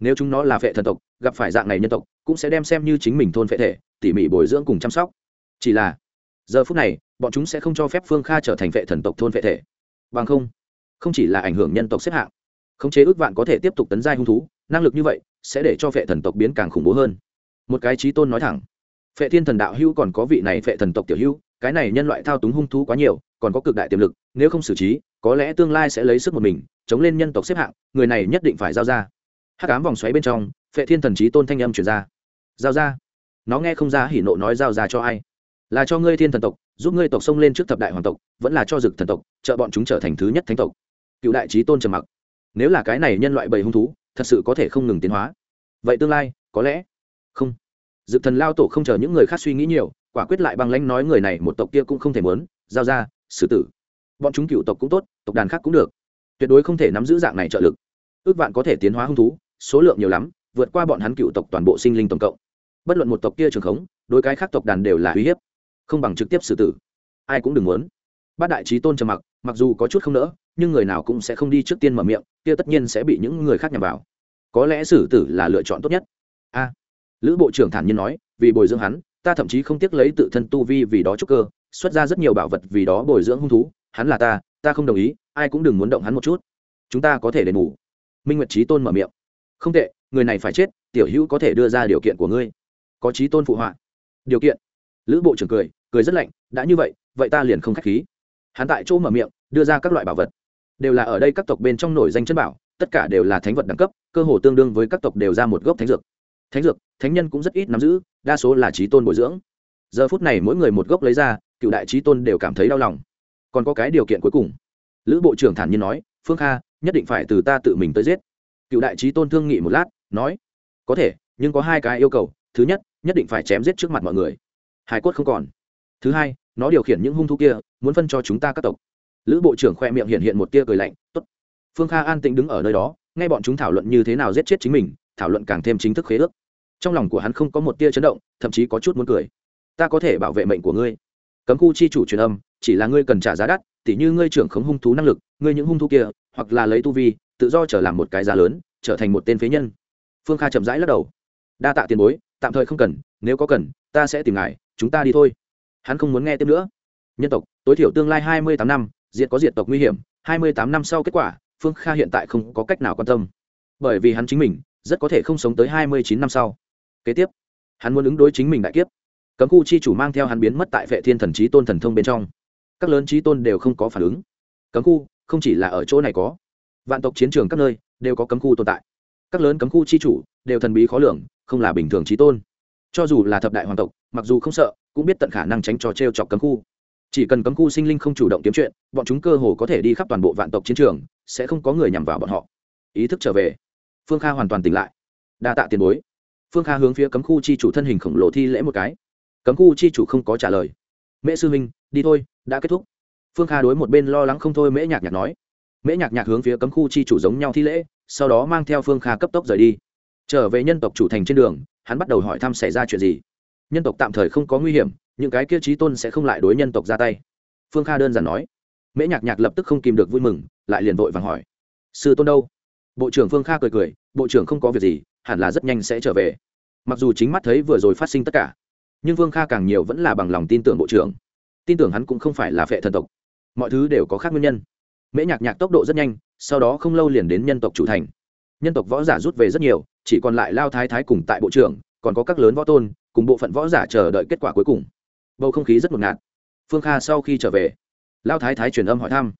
Nếu chúng nó là phệ thần tộc, gặp phải dạng này nhân tộc, cũng sẽ đem xem như chính mình thôn phệ thể, tỉ mỉ bồi dưỡng cùng chăm sóc. Chỉ là, giờ phút này, bọn chúng sẽ không cho phép phương kha trở thành phệ thần tộc thôn phệ thể. Bằng không không chỉ là ảnh hưởng nhân tộc xếp hạng, khống chế ước vạn có thể tiếp tục tấn giai hung thú, năng lực như vậy sẽ để cho phệ thần tộc biến càng khủng bố hơn. Một cái trí tôn nói thẳng phệ thiên thần đạo hữu còn có vị này phệ thần tộc tiểu hữu, cái này nhân loại thao túng hung thú quá nhiều, còn có cực đại tiềm lực, nếu không xử trí, có lẽ tương lai sẽ lấy sức một mình, chống lên nhân tộc xếp hạng, người này nhất định phải giao ra. Hắc ám vòng xoáy bên trong, phệ thiên thần trí tôn thanh âm chuyển ra. Giao ra. Nó nghe không ra hỉ nộ nói giao ra cho ai. Là cho ngươi thiên thần tộc, giúp ngươi tộc xông lên trước thập đại hoàng tộc, vẫn là cho dực thần tộc, trợ bọn chúng trở thành thứ nhất thánh tộc. Cựu đại trí tôn trầm mặc. Nếu là cái này nhân loại bầy hung thú, thật sự có thể không ngừng tiến hóa. Vậy tương lai, có lẽ không dực thần lao tổ không chờ những người khác suy nghĩ nhiều, quả quyết lại băng lãnh nói người này một tộc kia cũng không thể muốn, giao ra, xử tử. Bọn chúng cựu tộc cũng tốt, tộc đàn khác cũng được. Tuyệt đối không thể nắm giữ dạng này trợ lực. Ước vạn có thể tiến hóa hung thú, số lượng nhiều lắm, vượt qua bọn hắn cựu tộc toàn bộ sinh linh tổng cộng. Bất luận một tộc kia trường khống, đối cái khác tộc đàn đều là uy hiếp. Không bằng trực tiếp xử tử. Ai cũng đừng muốn. Bát đại trí tôn trầm mặc mặc dù có chút không nỡ, nhưng người nào cũng sẽ không đi trước tiên mở miệng, kia tất nhiên sẽ bị những người khác nhằm vào. Có lẽ xử tử là lựa chọn tốt nhất. A lữ bộ trưởng thản nhiên nói, vì bồi dưỡng hắn, ta thậm chí không tiếc lấy tự thân tu vi vì đó trúc cơ, xuất ra rất nhiều bảo vật vì đó bồi dưỡng hung thú, hắn là ta ta không đồng ý, ai cũng đừng muốn động hắn một chút. Chúng ta có thể đền bù. Minh nguyệt trí tôn mở miệng. Không tệ, người này phải chết, tiểu hữu có thể đưa ra điều kiện của ngươi. Có trí tôn phụ họa. Điều kiện? Lữ bộ trưởng cười cười rất lạnh, đã như vậy vậy ta liền không k h á c h khí. Hắn tại chỗ mở miệng, đưa ra các loại bảo vật. Đều là ở đây các tộc bên trong nổi danh chân bảo, tất cả đều là thánh vật đẳng cấp, cơ hồ tương đương với các tộc đều ra một gốc thánh dược thánh dược, thánh nhân cũng rất ít nắm giữ, đa số là trí tôn bồi dưỡng. Giờ phút này mỗi người một gốc lấy ra, cựu đại trí tôn đều cảm thấy đau lòng. Còn có cái điều kiện cuối cùng. Lữ bộ trưởng thản nhiên nói, phương kha, nhất định phải từ ta tự mình tới giết. Cựu đại trí tôn thương nghị một lát, nói, có thể, nhưng có hai cái yêu cầu. Thứ nhất nhất định phải chém giết trước mặt mọi người. Hải quất không còn. Thứ hai, nó điều khiển những hung thú kia, muốn phân cho chúng ta các tộc. Lữ bộ trưởng khoe miệng hiện hiện một tia cười lạnh, tốt. Phương kha an tĩnh đứng ở nơi đó, nghe bọn chúng thảo luận như thế nào giết chết chính mình, thảo luận càng thêm chính thức khế ước trong lòng của hắn không có một tia chấn động, thậm chí có chút muốn cười. Ta có thể bảo vệ mệnh của ngươi. Cấm khu chi chủ truyền âm, chỉ là ngươi cần trả giá đắt, tỉ như ngươi trưởng khống hung thú năng lực, ngươi những hung thú kia, hoặc là lấy tu vi, tự do trở làm một cái giá lớn, trở thành một tên phế nhân. Phương kha chậm rãi lắc đầu. Đa tạ tiền bối, tạm thời không cần, nếu có cần, ta sẽ tìm ngài, chúng ta đi thôi. Hắn không muốn nghe tiếp nữa. Nhân tộc, tối thiểu tương lai hai mươi tám năm, diệt có diệt tộc nguy hiểm, hai mươi tám năm sau kết quả, phương kha hiện tại không có cách nào quan tâm. Bởi vì hắn chính mình, rất có thể không sống tới hai mươi chín năm sau kế tiếp, hắn muốn ứng đối chính mình đại kiếp. Cấm khu chi chủ mang theo hắn biến mất tại vệ thiên thần trí tôn thần thông bên trong. Các lớn trí tôn đều không có phản ứng. Cấm khu không chỉ là ở chỗ này có. Vạn tộc chiến trường các nơi đều có cấm khu tồn tại. Các lớn cấm khu chi chủ đều thần bí khó lường, không là bình thường trí tôn. Cho dù là thập đại hoàng tộc, mặc dù không sợ, cũng biết tận khả năng tránh trò t r e o chọc cấm khu. Chỉ cần cấm khu sinh linh không chủ động kiếm chuyện, bọn chúng cơ hồ có thể đi khắp toàn bộ vạn tộc chiến trường, sẽ không có người nhằm vào bọn họ. Ý thức trở về, phương kha hoàn toàn tỉnh lại. Đa tạ tiền bối phương kha hướng phía cấm khu chi chủ thân hình khổng lồ thi lễ một cái. Cấm khu chi chủ không có trả lời. Mễ sư minh đi thôi, đã kết thúc. Phương kha đối một bên lo lắng không thôi mễ nhạc nhạc nói. Mễ nhạc nhạc hướng phía cấm khu chi chủ giống nhau thi lễ, sau đó mang theo phương kha cấp tốc rời đi. Trở về nhân tộc chủ thành trên đường, hắn bắt đầu hỏi thăm xảy ra chuyện gì. Nhân tộc tạm thời không có nguy hiểm, những cái kia trí tôn sẽ không lại đối nhân tộc ra tay. Phương kha đơn giản nói. Mễ nhạc nhạc lập tức không kìm được vui mừng, lại liền vội vàng hỏi. Sư tôn đâu? Bộ trưởng phương kha cười cười, bộ trưởng không có việc gì hẳn là rất nhanh sẽ trở về. Mặc dù chính mắt thấy vừa rồi phát sinh tất cả, nhưng vương kha càng nhiều vẫn là bằng lòng tin tưởng bộ trưởng. Tin tưởng hắn cũng không phải là phệ thần tộc. Mọi thứ đều có khác nguyên nhân. Mễ nhạc nhạc tốc độ rất nhanh, sau đó không lâu liền đến nhân tộc chủ thành. Nhân tộc võ giả rút về rất nhiều, chỉ còn lại lao thái thái cùng tại bộ trưởng, còn có các lớn võ tôn, cùng bộ phận võ giả chờ đợi kết quả cuối cùng. Bầu không khí rất ngột ngạt. Phương kha sau khi trở về, lao thái thái truyền âm hỏi thăm.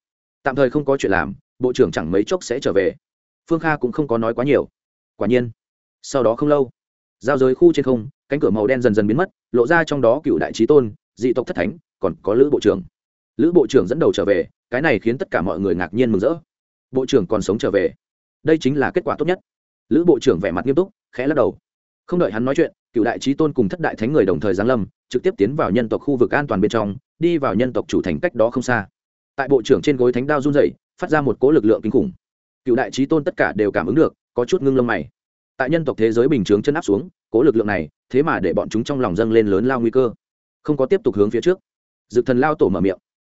Tạm thời không có chuyện làm, bộ trưởng chẳng mấy chốc sẽ trở về. Phương kha cũng không có nói quá nhiều. Quả nhiên sau đó không lâu, giao giới khu trên không, cánh cửa màu đen dần dần biến mất, lộ ra trong đó cựu đại trí tôn, dị tộc thất thánh, còn có lữ bộ trưởng. Lữ bộ trưởng dẫn đầu trở về, cái này khiến tất cả mọi người ngạc nhiên mừng rỡ. Bộ trưởng còn sống trở về. Đây chính là kết quả tốt nhất. Lữ bộ trưởng vẻ mặt nghiêm túc, khẽ lắc đầu. Không đợi hắn nói chuyện, cựu đại trí tôn cùng thất đại thánh người đồng thời giáng lâm, trực tiếp tiến vào nhân tộc khu vực an toàn bên trong, đi vào nhân tộc chủ thành cách đó không xa. Tại bộ trưởng trên gối thánh đao run dậy phát ra một cố lực lượng kinh khủng. Cựu đại trí tôn tất cả đều cảm ứng được, có chút ngưng lông mày tại nhân tộc thế giới bình chướng chân áp xuống, cố lực lượng này, thế mà để bọn chúng trong lòng dâng lên lớn lao nguy cơ. Không có tiếp tục hướng phía trước. Dực thần lao tổ mở miệng.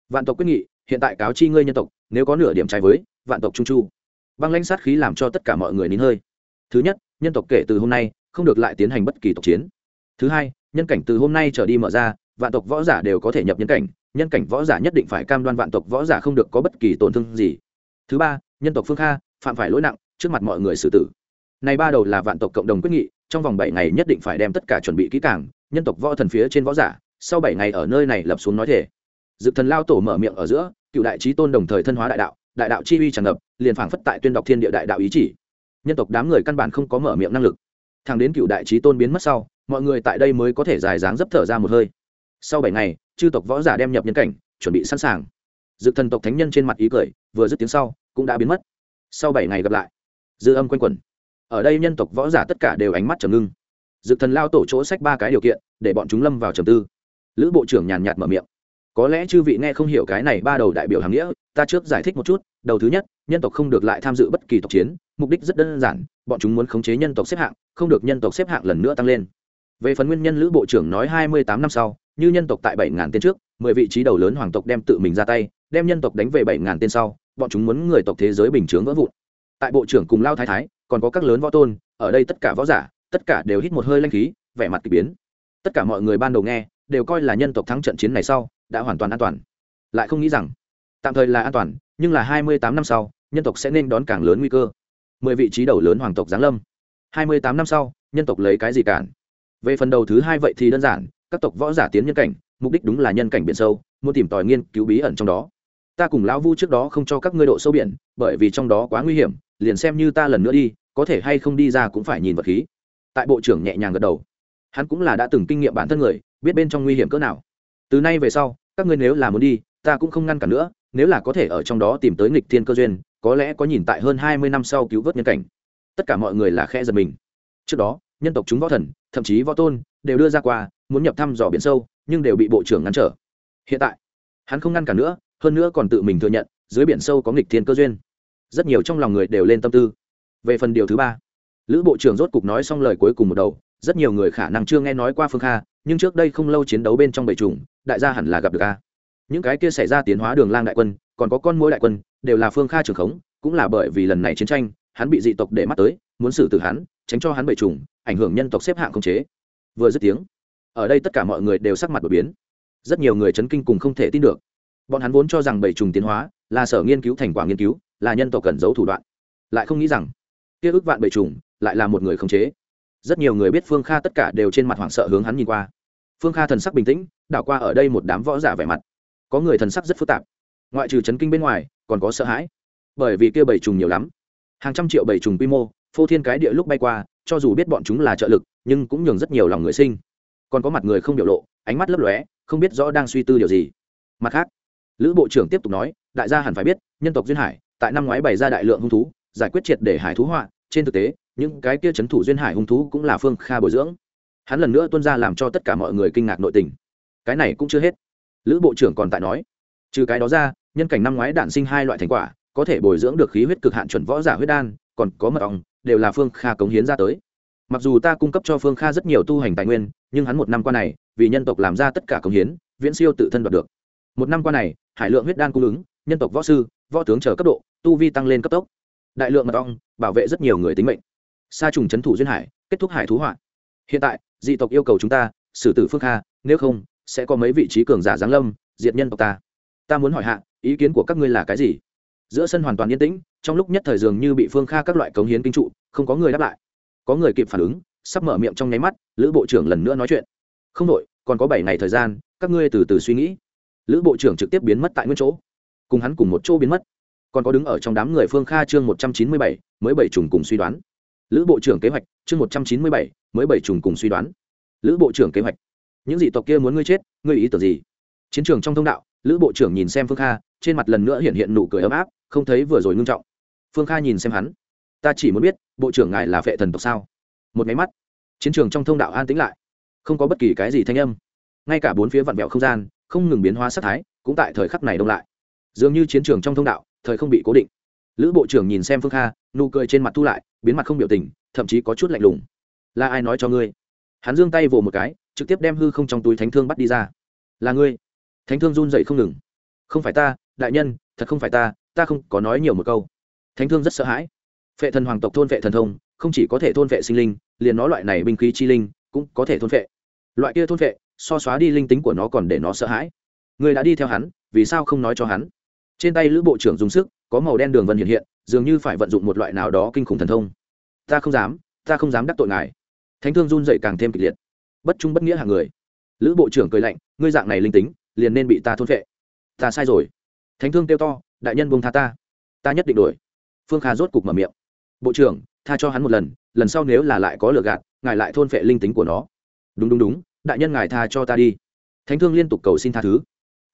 Vạn tộc quyết nghị, hiện tại cáo chi ngươi nhân tộc, nếu có nửa điểm trái với, vạn tộc trung chu. Băng lãnh sát khí làm cho tất cả mọi người nín hơi. Thứ nhất, nhân tộc kể từ hôm nay, không được lại tiến hành bất kỳ tộc chiến. Thứ hai, nhân cảnh từ hôm nay trở đi mở ra, vạn tộc võ giả đều có thể nhập nhân cảnh nhân cảnh võ giả nhất định phải cam đoan vạn tộc võ giả không được có bất kỳ tổn thương gì. Thứ ba, nhân tộc phương kha, phạm phải lỗi nặng trước mặt mọi người xử tử này ba đầu là vạn tộc cộng đồng quyết nghị, trong vòng bảy ngày nhất định phải đem tất cả chuẩn bị kỹ càng, nhân tộc võ thần phía trên võ giả, sau bảy ngày ở nơi này lập xuống nói thể dự thần lao tổ mở miệng ở giữa, cựu đại trí tôn đồng thời thân hóa đại đạo đại đạo chi uy tràn ngập, liền phảng phất tại tuyên đọc thiên địa đại đạo ý chỉ. Nhân tộc đám người căn bản không có mở miệng năng lực. Thằng đến cựu đại trí tôn biến mất sau, mọi người tại đây mới có thể dài dáng dấp thở ra một hơi. Sau bảy ngày, chư tộc võ giả đem nhập nhân cảnh, chuẩn bị sẵn sàng. Dự thần tộc thánh nhân trên mặt ý cười, vừa dứt tiếng sau, cũng đã biến mất. Sau bảy ngày gặp lại, dư âm quanh quẩn ở đây nhân tộc võ giả tất cả đều ánh mắt trầm ngưng. Dược thần lao tổ chỗ sách ba cái điều kiện, để bọn chúng lâm vào trầm tư. Lữ bộ trưởng nhàn nhạt mở miệng. Có lẽ chư vị nghe không hiểu cái này ba đầu đại biểu hàng nghĩa, ta trước giải thích một chút, đầu thứ nhất, nhân tộc không được lại tham dự bất kỳ tộc chiến, mục đích rất đơn giản, bọn chúng muốn khống chế nhân tộc xếp hạng, không được nhân tộc xếp hạng lần nữa tăng lên. Về phần nguyên nhân lữ bộ trưởng nói hai mươi tám năm sau, như nhân tộc tại bảy ngàn tên trước, mười vị trí đầu lớn hoàng tộc đem tự mình ra tay, đem nhân tộc đánh về bảy ngàn tên sau, bọn chúng muốn người tộc thế giới bình chướng vỡ vụn. Tại bộ trưởng cùng lao thái thái còn có các lớn võ tôn, ở đây tất cả võ giả, tất cả đều hít một hơi lanh khí, vẻ mặt k ỳ biến. Tất cả mọi người ban đầu nghe, đều coi là nhân tộc thắng trận chiến này sau, đã hoàn toàn an toàn. Lại không nghĩ rằng, tạm thời là an toàn, nhưng là hai mươi tám năm sau, nhân tộc sẽ nên đón càng lớn nguy cơ. Mười vị trí đầu lớn hoàng tộc giáng lâm. hai mươi tám năm sau, nhân tộc lấy cái gì cản? Về phần đầu thứ hai vậy thì đơn giản, các tộc võ giả tiến nhân cảnh, mục đích đúng là nhân cảnh biển sâu, muốn tìm tòi nghiên cứu bí ẩn trong đó. Ta cùng lão vu trước đó không cho các ngươi độ sâu biển, bởi vì trong đó quá nguy hiểm liền xem như ta lần nữa đi, có thể hay không đi ra cũng phải nhìn vật khí. Tại bộ trưởng nhẹ nhàng gật đầu. Hắn cũng là đã từng kinh nghiệm bản thân người, biết bên trong nguy hiểm cỡ nào. Từ nay về sau, các ngươi nếu là muốn đi, ta cũng không ngăn cản nữa, nếu là có thể ở trong đó tìm tới nghịch thiên cơ duyên, có lẽ có nhìn tại hơn hai mươi năm sau cứu vớt nhân cảnh. Tất cả mọi người là khe giật mình. Trước đó, nhân tộc chúng võ thần, thậm chí võ tôn, đều đưa ra qua, muốn nhập thăm dò biển sâu, nhưng đều bị bộ trưởng ngăn trở. Hiện tại, hắn không ngăn cản nữa, hơn nữa còn tự mình thừa nhận, dưới biển sâu có nghịch thiên cơ duyên rất nhiều trong lòng người đều lên tâm tư. Về phần điều thứ ba, lữ bộ trưởng rốt cục nói xong lời cuối cùng một đầu, rất nhiều người khả năng chưa nghe nói qua phương kha, nhưng trước đây không lâu chiến đấu bên trong bầy trùng đại gia hẳn là gặp được a. Những cái kia xảy ra tiến hóa đường lang đại quân, còn có con mũi đại quân, đều là phương kha trưởng khống, cũng là bởi vì lần này chiến tranh, hắn bị dị tộc để mắt tới, muốn xử tử hắn, tránh cho hắn bầy trùng ảnh hưởng nhân tộc xếp hạng không chế. Vừa dứt tiếng, ở đây tất cả mọi người đều sắc mặt đột biến. Rất nhiều người chấn kinh cùng không thể tin được. Bọn hắn vốn cho rằng bầy trùng tiến hóa là sở nghiên cứu thành quả nghiên cứu là nhân tộc cần giấu thủ đoạn. Lại không nghĩ rằng, kia ước vạn bầy trùng lại là một người không chế. Rất nhiều người biết phương kha tất cả đều trên mặt hoảng sợ hướng hắn nhìn qua. Phương kha thần sắc bình tĩnh, đảo qua ở đây một đám võ giả vẻ mặt. Có người thần sắc rất phức tạp. Ngoại trừ chấn kinh bên ngoài, còn có sợ hãi. Bởi vì kia bầy trùng nhiều lắm. Hàng trăm triệu bầy trùng quy mô, phô thiên cái địa lúc bay qua, cho dù biết bọn chúng là trợ lực, nhưng cũng nhường rất nhiều lòng người sinh. Còn có mặt người không biểu lộ, ánh mắt lấp lóe, không biết rõ đang suy tư điều gì. Mặt khác, lữ bộ trưởng tiếp tục nói, đại gia hẳn phải biết, nhân tộc duyên hải tại năm ngoái bày ra đại lượng hung thú, giải quyết triệt để hải thú họa. Trên thực tế, những cái kia c h ấ n thủ duyên hải hung thú cũng là phương kha bồi dưỡng. Hắn lần nữa tuân ra làm cho tất cả mọi người kinh ngạc nội tình. Cái này cũng chưa hết. Lữ bộ trưởng còn tại nói, trừ cái đó ra, nhân cảnh năm ngoái đản sinh hai loại thành quả, có thể bồi dưỡng được khí huyết cực hạn chuẩn võ giả huyết đan, còn có mật ong, đều là phương kha cống hiến ra tới. Mặc dù ta cung cấp cho phương kha rất nhiều tu hành tài nguyên, nhưng hắn một năm qua này, vì nhân tộc làm ra tất cả cống hiến, viễn siêu tự thân đoạt được. Một năm qua này, hải lượng huyết đan cung ứng, nhân tộc võ sư, võ tướng chờ cấp độ tu vi tăng lên cấp tốc. Đại lượng mật ong bảo vệ rất nhiều người tính mệnh. Sa trùng c h ấ n thủ duyên hải, kết thúc hải thú họa. Hiện tại, dị tộc yêu cầu chúng ta, xử tử phương kha, nếu không, sẽ có mấy vị trí cường giả giáng lâm, diệt nhân tộc ta. Ta muốn hỏi hạ, ý kiến của các ngươi là cái gì? Giữa sân hoàn toàn yên tĩnh, trong lúc nhất thời dường như bị phương kha các loại cống hiến kinh trụ, không có người đáp lại. Có người kịp phản ứng, sắp mở miệng trong nháy mắt, lữ bộ trưởng lần nữa nói chuyện. Không đội còn có bảy ngày thời gian, các ngươi từ từ suy nghĩ. Lữ bộ trưởng trực tiếp biến mất tại nguyên chỗ. Cùng hắn cùng một chỗ biến mất còn có đứng ở trong đám người phương kha chương một trăm chín mươi bảy, mới bảy trùng cùng suy đoán. Lữ bộ trưởng kế hoạch chương một trăm chín mươi bảy, mới bảy trùng cùng suy đoán. Lữ bộ trưởng kế hoạch, những dị tộc kia muốn ngươi chết, ngươi ý tưởng gì? Chiến trường trong thông đạo, lữ bộ trưởng nhìn xem phương kha, trên mặt lần nữa hiện hiện nụ cười ấm áp, không thấy vừa rồi ngưng trọng. Phương kha nhìn xem hắn, ta chỉ muốn biết, bộ trưởng ngài là phệ thần tộc sao? Một máy mắt, chiến trường trong thông đạo an tĩnh lại, không có bất kỳ cái gì thanh âm. Ngay cả bốn phía vặn vẹo không gian, không ngừng biến hóa sắc thái, cũng tại thời khắc này đông lại. Dường như chiến trường trong thông đạo thời không bị cố định. Lữ bộ trưởng nhìn xem phương kha, nụ cười trên mặt thu lại, biến mặt không biểu tình, thậm chí có chút lạnh lùng. Là ai nói cho ngươi? Hắn giương tay vồ một cái, trực tiếp đem hư không trong túi thánh thương bắt đi ra. Là ngươi. Thánh thương run dậy không ngừng. Không phải ta, đại nhân, thật không phải ta ta không có nói nhiều một câu. Thánh thương rất sợ hãi. Phệ thần hoàng tộc thôn vệ thần thông, không chỉ có thể thôn vệ sinh linh, liền nó loại này binh khí chi linh cũng có thể thôn vệ loại kia thôn vệ so xóa đi linh tính của nó còn để nó sợ hãi. Người đã đi theo hắn, vì sao không nói cho hắn? Trên tay lữ bộ trưởng dùng sức, có màu đen đường vân hiện hiện, dường như phải vận dụng một loại nào đó kinh khủng thần thông. Ta không dám, ta không dám đắc tội ngài. Thánh thương run dậy càng thêm kịch liệt. Bất trung bất nghĩa hàng người. Lữ bộ trưởng cười lạnh, ngươi dạng này linh tính, liền nên bị ta thôn vệ ta sai rồi. Thánh thương kêu to, đại nhân buông tha ta. Ta nhất định đổi phương kha rốt cục mở miệng. Bộ trưởng, tha cho hắn một lần lần sau nếu là lại có lừa gạt, ngài lại thôn phệ linh tính của nó. Đúng đúng đúng, đại nhân ngài tha cho ta đi. Thánh thương liên tục cầu xin tha thứ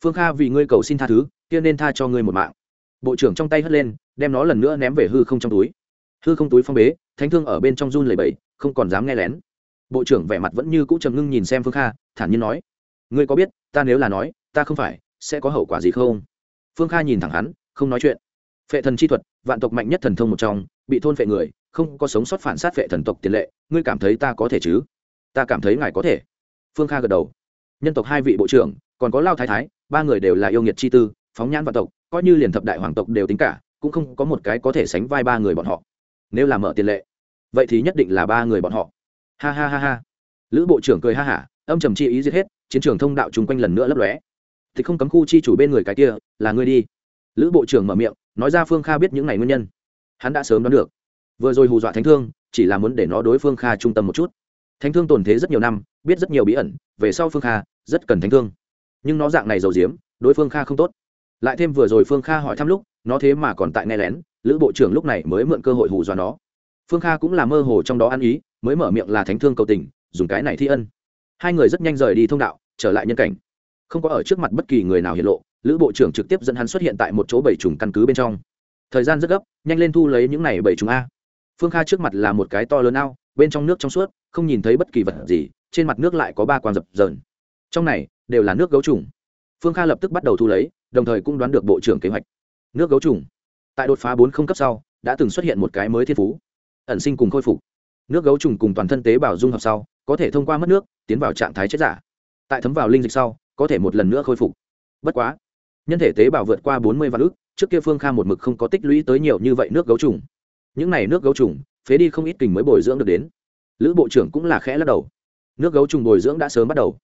phương kha vì ngươi cầu xin tha thứ, kia nên tha cho ngươi một mạng. Bộ trưởng trong tay hất lên, đem nó lần nữa ném về hư không trong túi. Hư không túi phong bế, thánh thương ở bên trong run lầy bẫy không còn dám nghe lén. Bộ trưởng vẻ mặt vẫn như cũ trầm ngưng nhìn xem phương kha, thản nhiên nói, ngươi có biết, ta nếu là nói, ta không phải, sẽ có hậu quả gì không? Phương kha nhìn thẳng hắn, không nói chuyện. Phệ thần chi thuật, vạn tộc mạnh nhất thần thông một trong, bị thôn phệ người, không có sống sót phản sát phệ thần tộc tiền lệ, ngươi cảm thấy ta có thể chứ? Ta cảm thấy ngài có thể. Phương kha gật đầu. Nhân tộc hai vị bộ trưởng, còn có lao thái thái ba người đều là yêu nghiệt chi tư, phóng nhãn vạn tộc, coi như liền thập đại hoàng tộc đều tính cả, cũng không có một cái có thể sánh vai ba người bọn họ. Nếu là mở tiền lệ, vậy thì nhất định là ba người bọn họ. Ha ha ha ha. Lữ bộ trưởng cười ha hả, âm trầm chi ý giết hết, chiến trường thông đạo chung quanh lần nữa lấp lóe. Thì không cấm khu chi chủ bên người cái kia, là ngươi đi. Lữ bộ trưởng mở miệng, nói ra phương kha biết những ngày nguyên nhân. Hắn đã sớm đoán được. Vừa rồi hù dọa thánh thương, chỉ là muốn để nó đối phương kha trung tâm một chút. Thánh thương tồn thế rất nhiều năm, biết rất nhiều bí ẩn, về sau phương kha rất cần thánh thương nhưng nó dạng này giàu diếm, đối phương kha không tốt. Lại thêm vừa rồi phương kha hỏi thăm lúc, nó thế mà còn tại nghe lén, lữ bộ trưởng lúc này mới mượn cơ hội hù dọa nó. Phương kha cũng là mơ hồ trong đó ăn ý, mới mở miệng là thánh thương cầu tình, dùng cái này thi ân. Hai người rất nhanh rời đi thông đạo, trở lại nhân cảnh. Không có ở trước mặt bất kỳ người nào hiện lộ, lữ bộ trưởng trực tiếp dẫn hắn xuất hiện tại một chỗ bảy trùng căn cứ bên trong. Thời gian rất gấp, nhanh lên thu lấy những này bảy trùng a. Phương kha trước mặt là một cái to lớn ao, bên trong nước trong suốt, không nhìn thấy bất kỳ vật gì, trên mặt nước lại có ba quan dập dờn trong này, đều là nước gấu trùng. Phương kha lập tức bắt đầu thu lấy, đồng thời cũng đoán được bộ trưởng kế hoạch. Nước gấu trùng. Tại đột phá bốn không cấp sau, đã từng xuất hiện một cái mới thiên phú. Ẩn sinh cùng khôi phục. Nước gấu trùng cùng toàn thân tế bào dung hợp sau, có thể thông qua mất nước, tiến vào trạng thái chết giả. Tại thấm vào linh dịch sau, có thể một lần nữa khôi phục. Bất quá, nhân thể tế bào vượt qua bốn mươi vạn ước trước kia phương kha một mực không có tích lũy tới nhiều như vậy nước gấu trùng. Những này nước gấu trùng, phế đi không ít kình mới bồi dưỡng được đến. Lữ bộ trưởng cũng là khẽ lắc đầu. Nước gấu trùng bồi dưỡng đã sớm bắt đầu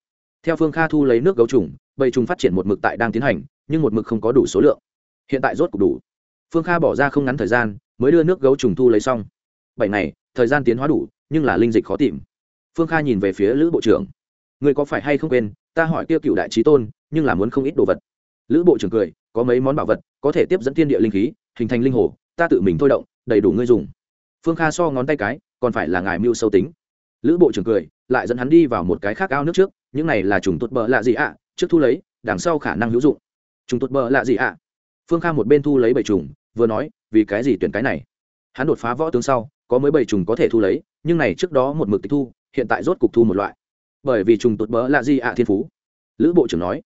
theo phương kha thu lấy nước gấu trùng, bầy trùng phát triển một mực tại đang tiến hành, nhưng một mực không có đủ số lượng. Hiện tại rốt cục đủ. Phương kha bỏ ra không ngắn thời gian, mới đưa nước gấu trùng thu lấy xong. Bảy ngày, thời gian tiến hóa đủ, nhưng là linh dịch khó tìm. Phương kha nhìn về phía lữ bộ trưởng. Người có phải hay không quên, ta hỏi kia cựu đại trí tôn, nhưng là muốn không ít đồ vật. Lữ bộ trưởng cười, có mấy món bảo vật, có thể tiếp dẫn thiên địa linh khí, hình thành linh hồ, ta tự mình thôi động, đầy đủ ngươi dùng. Phương kha so ngón tay cái, còn phải là ngài mưu sâu tính. Lữ bộ trưởng cười, lại dẫn hắn đi vào một cái khác ao nước trước những này là trùng tuột bờ lạ gì ạ? Trước thu lấy, đằng sau khả năng hữu dụng. Trùng tuột bờ lạ gì ạ? Phương kha một bên thu lấy bảy trùng, vừa nói, vì cái gì tuyển cái này? Hắn đột phá võ tướng sau, có mấy bảy trùng có thể thu lấy, nhưng này trước đó một mực tịch thu, hiện tại rốt cục thu một loại. Bởi vì trùng tuột bờ lạ gì ạ, thiên phú. Lữ bộ trưởng nói,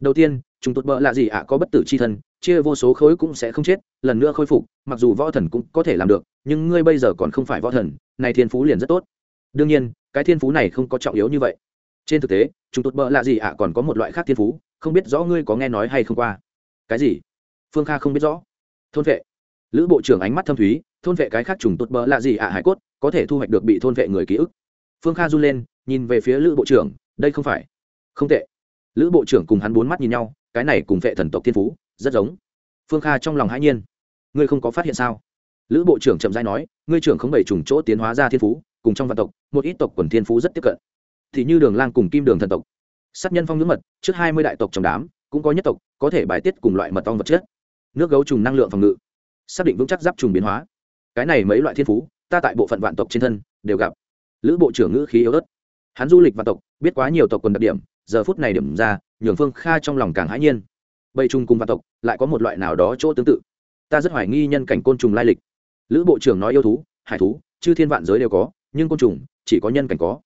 đầu tiên, trùng tuột bờ lạ gì ạ có bất tử c h i thân, chia vô số khối cũng sẽ không chết, lần nữa khôi phục, mặc dù võ thần cũng có thể làm được, nhưng ngươi bây giờ còn không phải võ thần, này thiên phú liền rất tốt. Đương nhiên, cái thiên phú này không có trọng yếu như vậy trên thực tế trùng tốt bỡ lạ gì ạ, còn có một loại khác thiên phú, không biết rõ ngươi có nghe nói hay không qua. Cái gì? Phương kha không biết rõ. Thôn vệ. Lữ bộ trưởng ánh mắt thâm thúy, thôn vệ cái khác trùng tốt bỡ lạ gì ạ, hải cốt, có thể thu hoạch được bị thôn vệ người ký ức. Phương kha run lên, nhìn về phía lữ bộ trưởng, đây không phải. Không tệ. Lữ bộ trưởng cùng hắn bốn mắt nhìn nhau, cái này cùng vệ thần tộc thiên phú, rất giống. Phương kha trong lòng hãi nhiên. Ngươi không có phát hiện sao? Lữ bộ trưởng chậm dai nói, ngươi trưởng không bảy trùng chỗ tiến hóa ra thiên phú, cùng trong vạn tộc, một ít tộc quần thiên phú rất tiếp cận thì như đường lang cùng kim đường thần tộc. Sát nhân phong ngưỡng mật, trước hai mươi đại tộc trong đám, cũng có nhất tộc, có thể bài tiết cùng loại mật ong vật chất. Nước gấu trùng năng lượng phòng ngự. Xác định vững chắc giáp trùng biến hóa. Cái này mấy loại thiên phú, ta tại bộ phận vạn tộc trên thân, đều gặp. Lữ bộ trưởng ngữ khí yếu ớt. Hắn du lịch vạn tộc, biết quá nhiều tộc quần đặc điểm, giờ phút này điểm ra, nhường phương kha trong lòng càng hãi nhiên. Bầy trùng cùng vạn tộc, lại có một loại nào đó chỗ tương tự. Ta rất hoài nghi nhân cảnh côn trùng lai lịch. Lữ bộ trưởng nói yêu thú, hải thú, chư thiên vạn giới đều có, nhưng côn trùng, chỉ có nhân cảnh có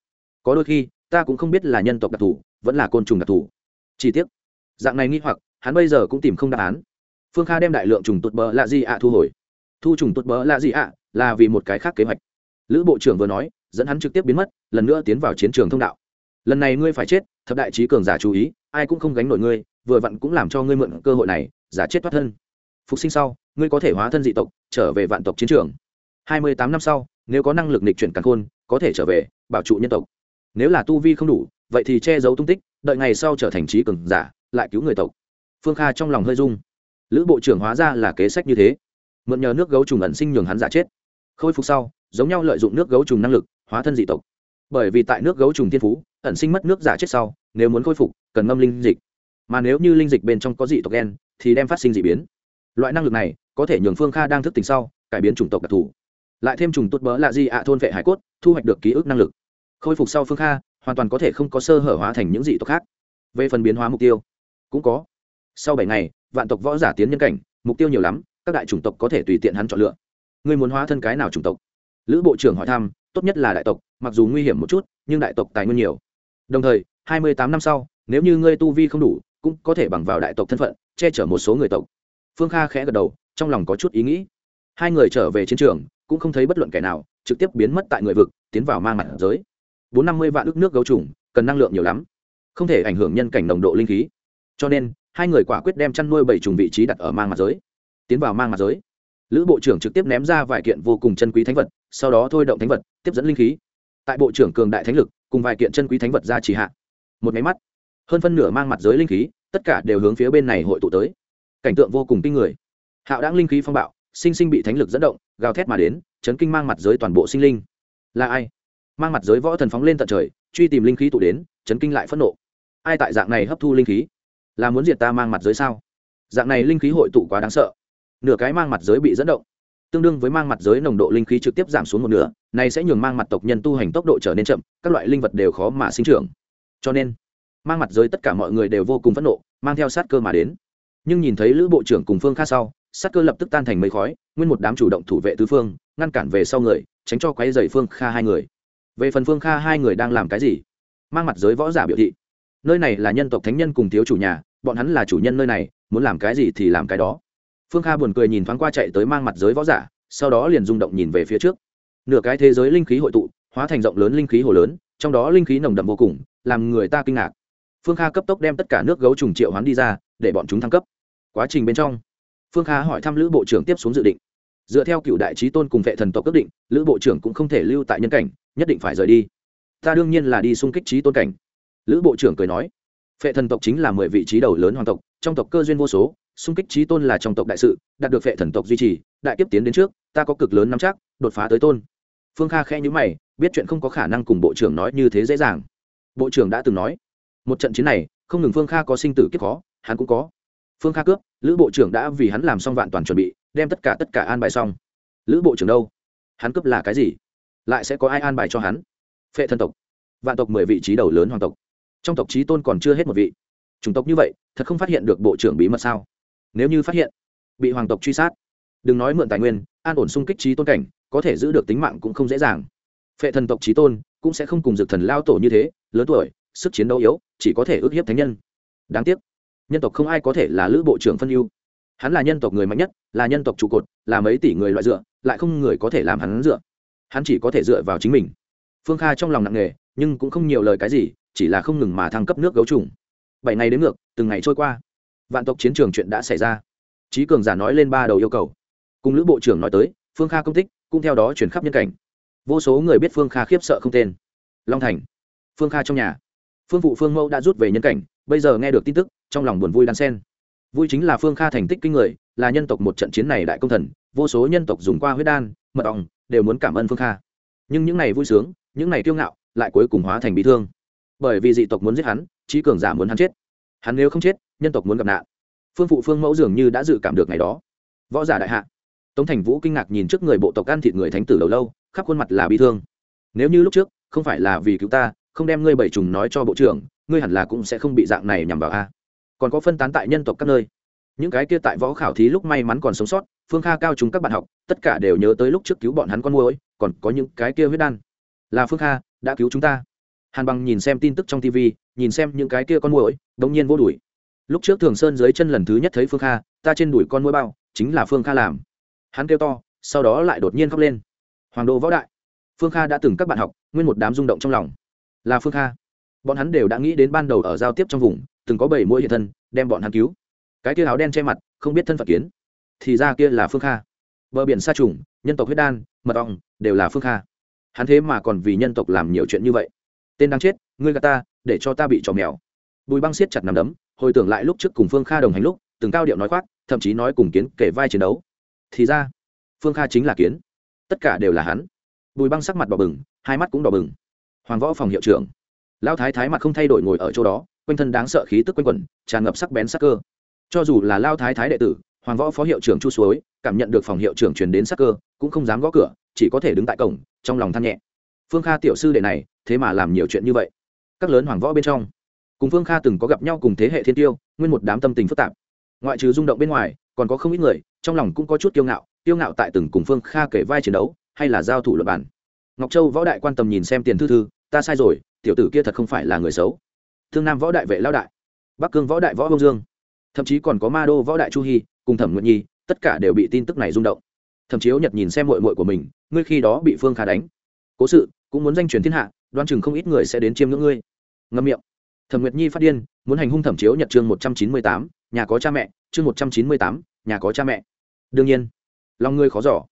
có đôi khi, ta cũng không biết là nhân tộc đặc thù, vẫn là côn trùng đặc thù. Chi tiết dạng này nghi hoặc, hắn bây giờ cũng tìm không đáp án. Phương kha đem đại lượng trùng tụt bờ lạ gì ạ thu hồi. Thu trùng tụt bờ lạ gì ạ, là vì một cái khác kế hoạch. Lữ bộ trưởng vừa nói, dẫn hắn trực tiếp biến mất, lần nữa tiến vào chiến trường thông đạo. Lần này ngươi phải chết, thập đại trí cường giả chú ý, ai cũng không gánh nổi ngươi, vừa vặn cũng làm cho ngươi mượn cơ hội này, giả chết thoát thân. Phục sinh sau, ngươi có thể hóa thân dị tộc, trở về vạn tộc chiến trường. Hai mươi tám năm sau, nếu có năng lực nịch chuyển càn khôn, có thể trở về, bảo trụ nhân tộc nếu là tu vi không đủ, vậy thì che giấu tung tích, đợi ngày sau trở thành trí cường giả, lại cứu người tộc. Phương kha trong lòng hơi dung lữ bộ trưởng hóa ra là kế sách như thế. Mượn nhờ nước gấu trùng ẩn sinh nhường hắn giả chết. Khôi phục sau, giống nhau lợi dụng nước gấu trùng năng lực, hóa thân dị tộc. Bởi vì tại nước gấu trùng thiên phú, ẩn sinh mất nước giả chết sau, nếu muốn khôi phục, cần ngâm linh dịch. Mà nếu như linh dịch bên trong có dị tộc gen, thì đem phát sinh dị biến. Loại năng lực này, có thể nhường phương kha đang thức tỉnh sau, cải biến chủng tộc đặc thù. Lại thêm trùng tốt bỡ lạ di ạ thôn vệ hải cốt, thu hoạch được ký ức năng lực khôi phục sau phương kha, hoàn toàn có thể không có sơ hở hóa thành những dị tộc khác. Về phần biến hóa mục tiêu, cũng có. Sau bảy ngày, vạn tộc võ giả tiến nhân cảnh, mục tiêu nhiều lắm, các đại chủng tộc có thể tùy tiện hắn chọn lựa. Ngươi muốn hóa thân cái nào chủng tộc? Lữ bộ trưởng hỏi thăm, tốt nhất là đại tộc, mặc dù nguy hiểm một chút, nhưng đại tộc tài nguyên nhiều. Đồng thời, hai mươi tám năm sau, nếu như ngươi tu vi không đủ, cũng có thể bằng vào đại tộc thân phận, che chở một số người tộc. Phương kha khẽ gật đầu, trong lòng có chút ý nghĩ. Hai người trở về chiến trường, cũng không thấy bất luận kẻ nào, trực tiếp biến mất tại người vực, tiến vào mang mặt giới bốn năm mươi vạn ức nước gấu trùng, cần năng lượng nhiều lắm. Không thể ảnh hưởng nhân cảnh nồng độ linh khí. Cho nên, hai người quả quyết đem chăn nuôi bảy trùng vị trí đặt ở mang mặt giới. Tiến vào mang mặt giới. Lữ bộ trưởng trực tiếp ném ra vài kiện vô cùng chân quý thánh vật, sau đó thôi động thánh vật, tiếp dẫn linh khí. Tại bộ trưởng cường đại thánh lực, cùng vài kiện chân quý thánh vật ra chỉ hạ. Một máy mắt. Hơn phân nửa mang mặt giới linh khí, tất cả đều hướng phía bên này hội tụ tới. Cảnh tượng vô cùng kinh người. Hạo đáng linh khí phong bạo, sinh sinh bị thánh lực dẫn động, gào thét mà đến, chấn kinh mang mặt giới toàn bộ sinh linh. Là ai? Mang mặt giới võ thần phóng lên tận trời, truy tìm linh khí tụ đến, chấn kinh lại phẫn nộ. Ai tại dạng này hấp thu linh khí? Là muốn diệt ta mang mặt giới sao? Dạng này linh khí hội tụ quá đáng sợ. Nửa cái mang mặt giới bị dẫn động. Tương đương với mang mặt giới nồng độ linh khí trực tiếp giảm xuống một nửa, này sẽ nhường mang mặt tộc nhân tu hành tốc độ trở nên chậm, các loại linh vật đều khó mà sinh trưởng. Cho nên, mang mặt giới tất cả mọi người đều vô cùng phẫn nộ, mang theo sát cơ mà đến. Nhưng nhìn thấy lữ bộ trưởng cùng phương kha sau, sát cơ lập tức tan thành mây khói, nguyên một đám chủ động thủ vệ tứ phương, ngăn cản về sau người, tránh cho quấy dày phương kha hai người về phần phương kha hai người đang làm cái gì? Mang mặt giới võ giả biểu thị. Nơi này là nhân tộc thánh nhân cùng thiếu chủ nhà, bọn hắn là chủ nhân nơi này, muốn làm cái gì thì làm cái đó. Phương kha buồn cười nhìn thoáng qua chạy tới mang mặt giới võ giả, sau đó liền rung động nhìn về phía trước. Nửa cái thế giới linh khí hội tụ, hóa thành rộng lớn linh khí hồ lớn, trong đó linh khí nồng đậm vô cùng, làm người ta kinh ngạc. Phương kha cấp tốc đem tất cả nước gấu trùng triệu hoán đi ra, để bọn chúng thăng cấp. Quá trình bên trong, phương kha hỏi thăm lữ bộ trưởng tiếp xuống dự định. Dựa theo cựu đại trí tôn cùng vệ thần tộc ước định, lữ bộ trưởng cũng không thể lưu tại nhân cảnh nhất định phải rời đi. Ta đương nhiên là đi xung kích trí tôn cảnh. Lữ bộ trưởng cười nói. Phệ thần tộc chính là mười vị trí đầu lớn hoàng tộc, trong tộc cơ duyên vô số, xung kích trí tôn là trong tộc đại sự, đạt được phệ thần tộc duy trì, đại tiếp tiến đến trước, ta có cực lớn nắm chắc, đột phá tới tôn. Phương kha khẽ nhữ mày, biết chuyện không có khả năng cùng bộ trưởng nói như thế dễ dàng. Bộ trưởng đã từng nói, một trận chiến này, không ngừng phương kha có sinh tử kiếp khó, hắn cũng có. Phương kha cướp, lữ bộ trưởng đã vì hắn làm xong vạn toàn chuẩn bị, đem tất cả tất cả an bài xong. Lữ bộ trưởng đâu? Hắn cướp là cái gì? Lại sẽ có ai an bài cho hắn? Phệ thần tộc. Vạn tộc mười vị trí đầu lớn hoàng tộc. Trong tộc trí tôn còn chưa hết một vị. Chủng tộc như vậy, thật không phát hiện được bộ trưởng bí mật sao? Nếu như phát hiện, bị hoàng tộc truy sát, đừng nói mượn tài nguyên, an ổn sung kích trí tôn cảnh, có thể giữ được tính mạng cũng không dễ dàng. Phệ thần tộc trí tôn cũng sẽ không cùng dược thần lao tổ như thế, lớn tuổi, sức chiến đấu yếu, chỉ có thể ước hiếp thánh nhân. Đáng tiếc, nhân tộc không ai có thể là lữ bộ trưởng phân ưu. Hắn là nhân tộc người mạnh nhất, là nhân tộc trụ cột, là mấy tỷ người loại dựa, lại không người có thể làm hắn dựa hắn chỉ có thể dựa vào chính mình. Phương kha trong lòng nặng nề, nhưng cũng không nhiều lời cái gì, chỉ là không ngừng mà thăng cấp nước gấu trùng. Bảy ngày đến ngược, từng ngày trôi qua. Vạn tộc chiến trường chuyện đã xảy ra. Trí cường giả nói lên ba đầu yêu cầu. Cùng lữ bộ trưởng nói tới, phương kha công tích, cũng theo đó chuyển khắp nhân cảnh. Vô số người biết phương kha khiếp sợ không tên. Long thành. Phương kha trong nhà. Phương phụ phương mẫu đã rút về nhân cảnh, bây giờ nghe được tin tức, trong lòng buồn vui đan sen vui chính là phương kha thành tích kinh người, là nhân tộc một trận chiến này đại công thần, vô số nhân tộc dùng qua huyết đan, mật ong đều muốn cảm ơn phương kha. Nhưng những ngày vui sướng, những ngày kiêu ngạo, lại cuối cùng hóa thành bị thương. Bởi vì dị tộc muốn giết hắn, trí cường giả muốn hắn chết. Hắn nếu không chết, nhân tộc muốn gặp nạn. Phương phụ phương mẫu dường như đã dự cảm được ngày đó. Võ giả đại hạ. Tống thành vũ kinh ngạc nhìn trước người bộ tộc ăn thịt người thánh tử đầu lâu, khắp khuôn mặt là bị thương. Nếu như lúc trước, không phải là vì cứu ta, không đem ngươi bảy trùng nói cho bộ trưởng, ngươi hẳn là cũng sẽ không bị dạng này nhằm vào a. Còn có phân tán tại nhân tộc các nơi những cái kia tại võ khảo thí lúc may mắn còn sống sót, phương kha cao chúng các bạn học, tất cả đều nhớ tới lúc trước cứu bọn hắn con môi còn có những cái kia huyết đan. Là phương kha, đã cứu chúng ta. Hàn bằng nhìn xem tin tức trong tv nhìn xem những cái kia con muỗi, đống nhiên vô đuổi. Lúc trước thường sơn dưới chân lần thứ nhất thấy phương kha, ta trên đùi con muỗi bao, chính là phương kha làm. Hắn kêu to, sau đó lại đột nhiên khóc lên. Hoàng đô võ đại. Phương kha đã từng các bạn học, nguyên một đám rung động trong lòng. Là phương kha. Bọn hắn đều đã nghĩ đến ban đầu ở giao tiếp trong vùng, từng có bảy mũi hiện thân, đem bọn hắn cứu cái kia áo đen che mặt, không biết thân phận kiến. Thì ra kia là phương kha. Bờ biển sa trùng, nhân tộc huyết đan, mật ong, đều là phương kha. Hắn thế mà còn vì nhân tộc làm nhiều chuyện như vậy. Tên đang chết, ngươi gà ta, để cho ta bị trò mèo. Bùi băng siết chặt nằm đấm, hồi tưởng lại lúc trước cùng phương kha đồng hành lúc, từng cao điệu nói khoác, thậm chí nói cùng kiến kể vai chiến đấu. Thì ra, phương kha chính là kiến. Tất cả đều là hắn. Bùi băng sắc mặt đỏ bừng, hai mắt cũng đỏ bừng. Hoàng võ phòng hiệu trưởng. Lão thái thái mặt không thay đổi ngồi ở chỗ đó, quanh thân đáng sợ khí tức quanh quẩn, tràn ngập sắc bén sắc cơ cho dù là lao thái thái đệ tử, hoàng võ phó hiệu trưởng chu suối, cảm nhận được phòng hiệu trưởng truyền đến sắc cơ, cũng không dám gõ cửa, chỉ có thể đứng tại cổng, trong lòng than nhẹ. Phương kha tiểu sư đệ này, thế mà làm nhiều chuyện như vậy. Các lớn hoàng võ bên trong, cùng phương kha từng có gặp nhau cùng thế hệ thiên tiêu, nguyên một đám tâm tình phức tạp. Ngoại trừ rung động bên ngoài, còn có không ít người, trong lòng cũng có chút kiêu ngạo kiêu ngạo tại từng cùng phương kha kể vai chiến đấu, hay là giao thủ luật bản ngọc châu võ đại quan tâm nhìn xem tiền thư thư, ta sai rồi, tiểu tử kia thật không phải là người xấu. Thương nam võ đại vệ lao đại, bắc cương võ đại võ bông dương thậm chí còn có ma đô võ đại chu hy cùng thẩm nguyện nhi, tất cả đều bị tin tức này rung động. Thậm chí nhật nhìn xem mội mội của mình, ngươi khi đó bị phương kha đánh. Cố sự, cũng muốn danh truyền thiên hạ đoan chừng không ít người sẽ đến chiêm ngưỡng ngươi. Ngâm miệng. Thẩm nguyệt nhi phát điên, muốn hành hung thẩm chiếu nhật chương một trăm chín mươi tám, nhà có cha mẹ, chương một trăm chín mươi tám, nhà có cha mẹ. Đương nhiên, lòng ngươi khó giỏ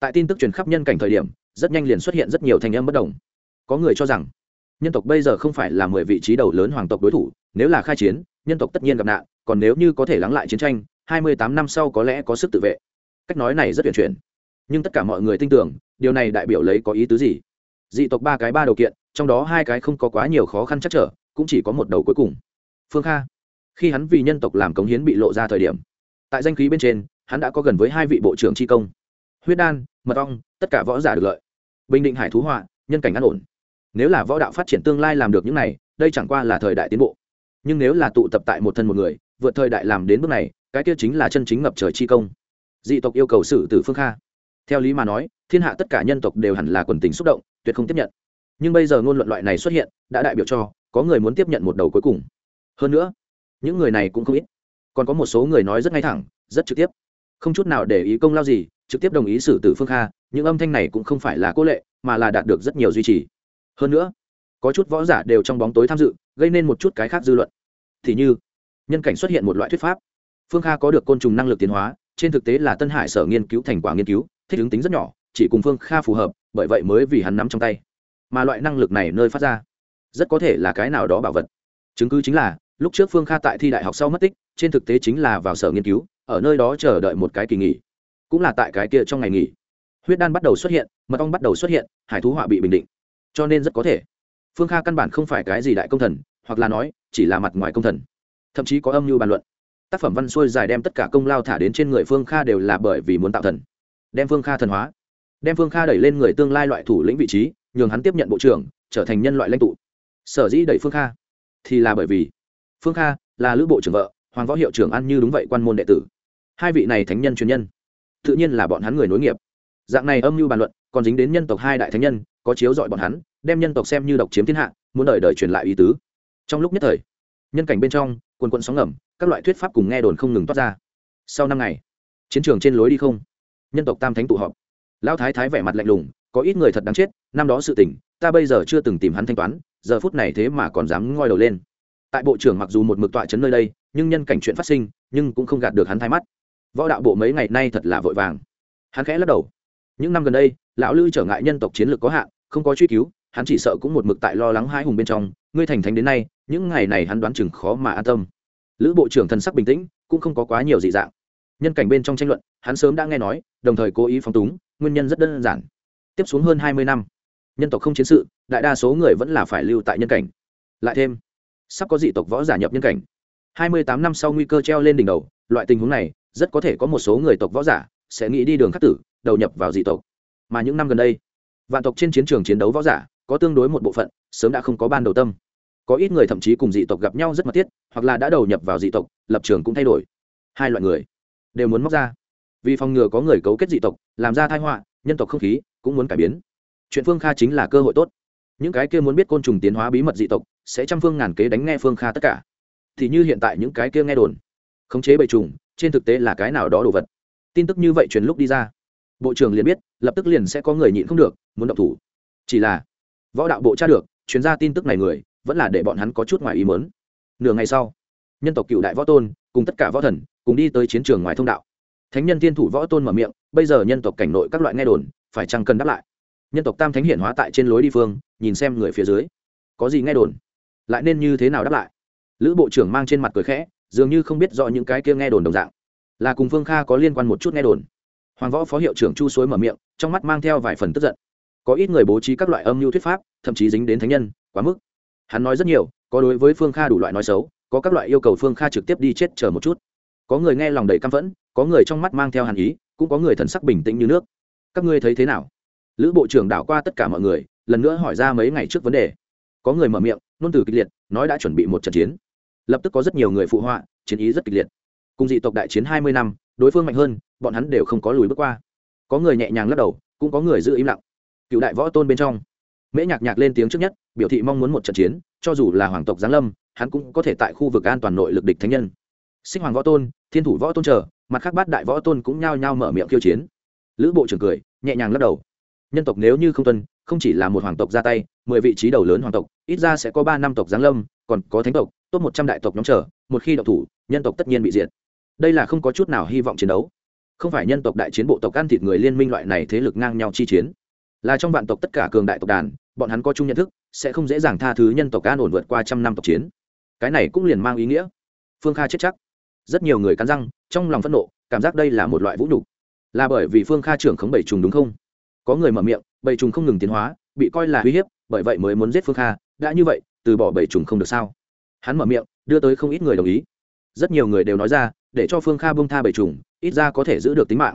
tại tin tức truyền khắp nhân cảnh thời điểm, rất nhanh liền xuất hiện rất nhiều thành âm bất đồng. Có người cho rằng, nhân tộc bây giờ không phải là mười vị trí đầu lớn hoàng tộc đối thủ, nếu là khai chiến nhân tộc tất nhiên gặp nạn, còn nếu như có thể lắng lại chiến tranh, hai mươi tám năm sau có lẽ có sức tự vệ. Cách nói này rất tuyển chuyển. Nhưng tất cả mọi người tin tưởng, điều này đại biểu lấy có ý tứ gì? Dị tộc ba cái ba điều kiện, trong đó hai cái không có quá nhiều khó khăn chắc trở, cũng chỉ có một đầu cuối cùng. Phương kha, khi hắn vì nhân tộc làm cống hiến bị lộ ra thời điểm, tại danh khí bên trên, hắn đã có gần với hai vị bộ trưởng tri công. Huyết đan, mật ong, tất cả võ giả được lợi. Bình định hải thú họa, nhân cảnh an ổn. Nếu là võ đạo phát triển tương lai làm được những này, đây chẳng qua là thời đại tiến bộ nhưng nếu là tụ tập tại một thân một người, vượt thời đại làm đến bước này, cái kia chính là chân chính ngập trời chi công. Dị tộc yêu cầu xử tử phương kha. Theo lý mà nói, thiên hạ tất cả nhân tộc đều hẳn là quần tình xúc động, tuyệt không tiếp nhận. Nhưng bây giờ ngôn luận loại này xuất hiện, đã đại biểu cho, có người muốn tiếp nhận một đầu cuối cùng. Hơn nữa, những người này cũng không ít. Còn có một số người nói rất ngay thẳng, rất trực tiếp. Không chút nào để ý công lao gì, trực tiếp đồng ý xử tử phương kha, những âm thanh này cũng không phải là cô lệ, mà là đạt được rất nhiều duy trì. Hơn nữa có chút võ giả đều trong bóng tối tham dự, gây nên một chút cái khác dư luận. Thì như, nhân cảnh xuất hiện một loại thuyết pháp. Phương kha có được côn trùng năng lực tiến hóa, trên thực tế là tân hải sở nghiên cứu thành quả nghiên cứu, thích ứng tính rất nhỏ, chỉ cùng phương kha phù hợp, bởi vậy mới vì hắn nắm trong tay. Mà loại năng lực này nơi phát ra, rất có thể là cái nào đó bảo vật. Chứng cứ chính là, lúc trước phương kha tại thi đại học sau mất tích, trên thực tế chính là vào sở nghiên cứu, ở nơi đó chờ đợi một cái kỳ nghỉ. Cũng là tại cái kia trong ngày nghỉ. Huyết đan bắt đầu xuất hiện, mật ong bắt đầu xuất hiện, hải thú họa bị bình định. Cho nên rất có thể phương kha căn bản không phải cái gì đại công thần, hoặc là nói, chỉ là mặt ngoài công thần. Thậm chí có âm mưu bàn luận. Tác phẩm văn xuôi dài đem tất cả công lao thả đến trên người phương kha đều là bởi vì muốn tạo thần. Đem phương kha thần hóa. Đem phương kha đẩy lên người tương lai loại thủ lĩnh vị trí, nhường hắn tiếp nhận bộ trưởng, trở thành nhân loại lãnh tụ. Sở dĩ đẩy phương kha, thì là bởi vì phương kha là lữ bộ trưởng vợ, hoàng võ hiệu trưởng ăn như đúng vậy quan môn đệ tử. Hai vị này thánh nhân truyền nhân, tự nhiên là bọn hắn người nối nghiệp. Dạng này âm mưu bàn luận, còn dính đến nhân tộc hai đại thánh nhân, có chiếu dọi bọn hắn đem nhân tộc xem như độc chiếm thiên hạ, muốn đợi đời truyền lại ý tứ. Trong lúc nhất thời, nhân cảnh bên trong, quần quận sóng ngầm, các loại thuyết pháp cùng nghe đồn không ngừng toát ra. Sau năm ngày, chiến trường trên lối đi không. Nhân tộc tam thánh tụ họp. Lão thái thái vẻ mặt lạnh lùng, có ít người thật đáng chết, năm đó sự tình, ta bây giờ chưa từng tìm hắn thanh toán, giờ phút này thế mà còn dám ngoi đầu lên. Tại bộ trưởng mặc dù một mực tọa chấn nơi đây, nhưng nhân cảnh chuyện phát sinh, nhưng cũng không gạt được hắn thay mắt. Võ đạo bộ mấy ngày nay thật là vội vàng. Hắn khẽ lắc đầu. Những năm gần đây, lão lư trở ngại nhân tộc chiến lược có hạn, không có truy cứu hắn chỉ sợ cũng một mực tại lo lắng hai hùng bên trong, ngươi thành thánh đến nay, những ngày này hắn đoán chừng khó mà an tâm. Lữ bộ trưởng thần sắc bình tĩnh, cũng không có quá nhiều dị dạng. Nhân cảnh bên trong tranh luận, hắn sớm đã nghe nói, đồng thời cố ý phóng túng, nguyên nhân rất đơn giản. Tiếp xuống hơn hai mươi năm, nhân tộc không chiến sự, đại đa số người vẫn là phải lưu tại nhân cảnh. Lại thêm, sắp có dị tộc võ giả nhập nhân cảnh. Hai mươi tám năm sau nguy cơ treo lên đỉnh đầu, loại tình huống này, rất có thể có một số người tộc võ giả sẽ nghĩ đi đường khắc tử, đầu nhập vào dị tộc. Mà những năm gần đây, vạn tộc trên chiến trường chiến đấu võ giả có tương đối một bộ phận, sớm đã không có ban đầu tâm. Có ít người thậm chí cùng dị tộc gặp nhau rất mật thiết, hoặc là đã đầu nhập vào dị tộc, lập trường cũng thay đổi. Hai loại người đều muốn móc ra. Vì phòng ngừa có người cấu kết dị tộc, làm ra thai họa, nhân tộc không khí cũng muốn cải biến. Chuyện phương kha chính là cơ hội tốt. Những cái kia muốn biết côn trùng tiến hóa bí mật dị tộc, sẽ trăm phương ngàn kế đánh nghe phương kha tất cả. Thì như hiện tại những cái kia nghe đồn, khống chế bầy trùng, trên thực tế là cái nào đó đồ vật. Tin tức như vậy truyền lúc đi ra. Bộ trưởng liền biết, lập tức liền sẽ có người nhịn không được, muốn động thủ. Chỉ là võ đạo bộ tra được, chuyên gia tin tức này người, vẫn là để bọn hắn có chút ngoài ý mớn nửa ngày sau, nhân tộc cựu đại võ tôn, cùng tất cả võ thần, cùng đi tới chiến trường ngoài thông đạo. Thánh nhân thiên thủ võ tôn mở miệng, bây giờ nhân tộc cảnh nội các loại nghe đồn, phải chăng cần đáp lại? Nhân tộc tam thánh hiển hóa tại trên lối đi phương, nhìn xem người phía dưới. Có gì nghe đồn? Lại nên như thế nào đáp lại? Lữ bộ trưởng mang trên mặt cười khẽ, dường như không biết rõ những cái kia nghe đồn đồng dạng. Là cùng phương kha có liên quan một chút nghe đồn. Hoàng võ phó hiệu trưởng chu suối mở miệng, trong mắt mang theo vài phần tức giận có ít người bố trí các loại âm mưu thuyết pháp, thậm chí dính đến thánh nhân, quá mức. Hắn nói rất nhiều, có đối với phương kha đủ loại nói xấu, có các loại yêu cầu phương kha trực tiếp đi chết chờ một chút. Có người nghe lòng đầy căm phẫn, có người trong mắt mang theo hàn ý, cũng có người thần sắc bình tĩnh như nước. Các ngươi thấy thế nào? Lữ bộ trưởng đảo qua tất cả mọi người, lần nữa hỏi ra mấy ngày trước vấn đề. Có người mở miệng nôn từ kịch liệt, nói đã chuẩn bị một trận chiến. Lập tức có rất nhiều người phụ họa, chiến ý rất kịch liệt. Cùng dị tộc đại chiến hai mươi năm, đối phương mạnh hơn, bọn hắn đều không có lùi bước qua. Có người nhẹ nhàng lắc đầu, cũng có người giữ im lặng cựu đại võ tôn bên trong. Mễ nhạc nhạc lên tiếng trước nhất, biểu thị mong muốn một trận chiến, cho dù là hoàng tộc giáng lâm, hắn cũng có thể tại khu vực an toàn nội lực địch thánh nhân. Sinh hoàng võ tôn, thiên thủ võ tôn chờ, mặt khác bát đại võ tôn cũng nhao nhao mở miệng khiêu chiến. Lữ bộ trưởng cười, nhẹ nhàng lắc đầu. Nhân tộc nếu như không tuân, không chỉ là một hoàng tộc ra tay, mười vị trí đầu lớn hoàng tộc, ít ra sẽ có ba năm tộc giáng lâm, còn có thánh tộc tốt một trăm đại tộc nhóm trở một khi độc thủ, nhân tộc tất nhiên bị diệt. Đây là không có chút nào hy vọng chiến đấu. Không phải nhân tộc đại chiến bộ tộc ăn thịt người liên minh loại này thế lực ngang nhau chi chiến là trong vạn tộc tất cả cường đại tộc đàn, bọn hắn có chung nhận thức, sẽ không dễ dàng tha thứ nhân tộc an ổn vượt qua trăm năm tộc chiến. Cái này cũng liền mang ý nghĩa. Phương kha chết chắc. Rất nhiều người cắn răng, trong lòng phẫn nộ, cảm giác đây là một loại vũ nhục. Là bởi vì phương kha trưởng khống bảy trùng đúng không? Có người mở miệng bảy trùng không ngừng tiến hóa, bị coi là uy hiếp, bởi vậy mới muốn giết phương kha. Đã như vậy, từ bỏ bảy trùng không được sao? Hắn mở miệng, đưa tới không ít người đồng ý. Rất nhiều người đều nói ra, để cho phương kha bông tha bảy trùng, ít ra có thể giữ được tính mạng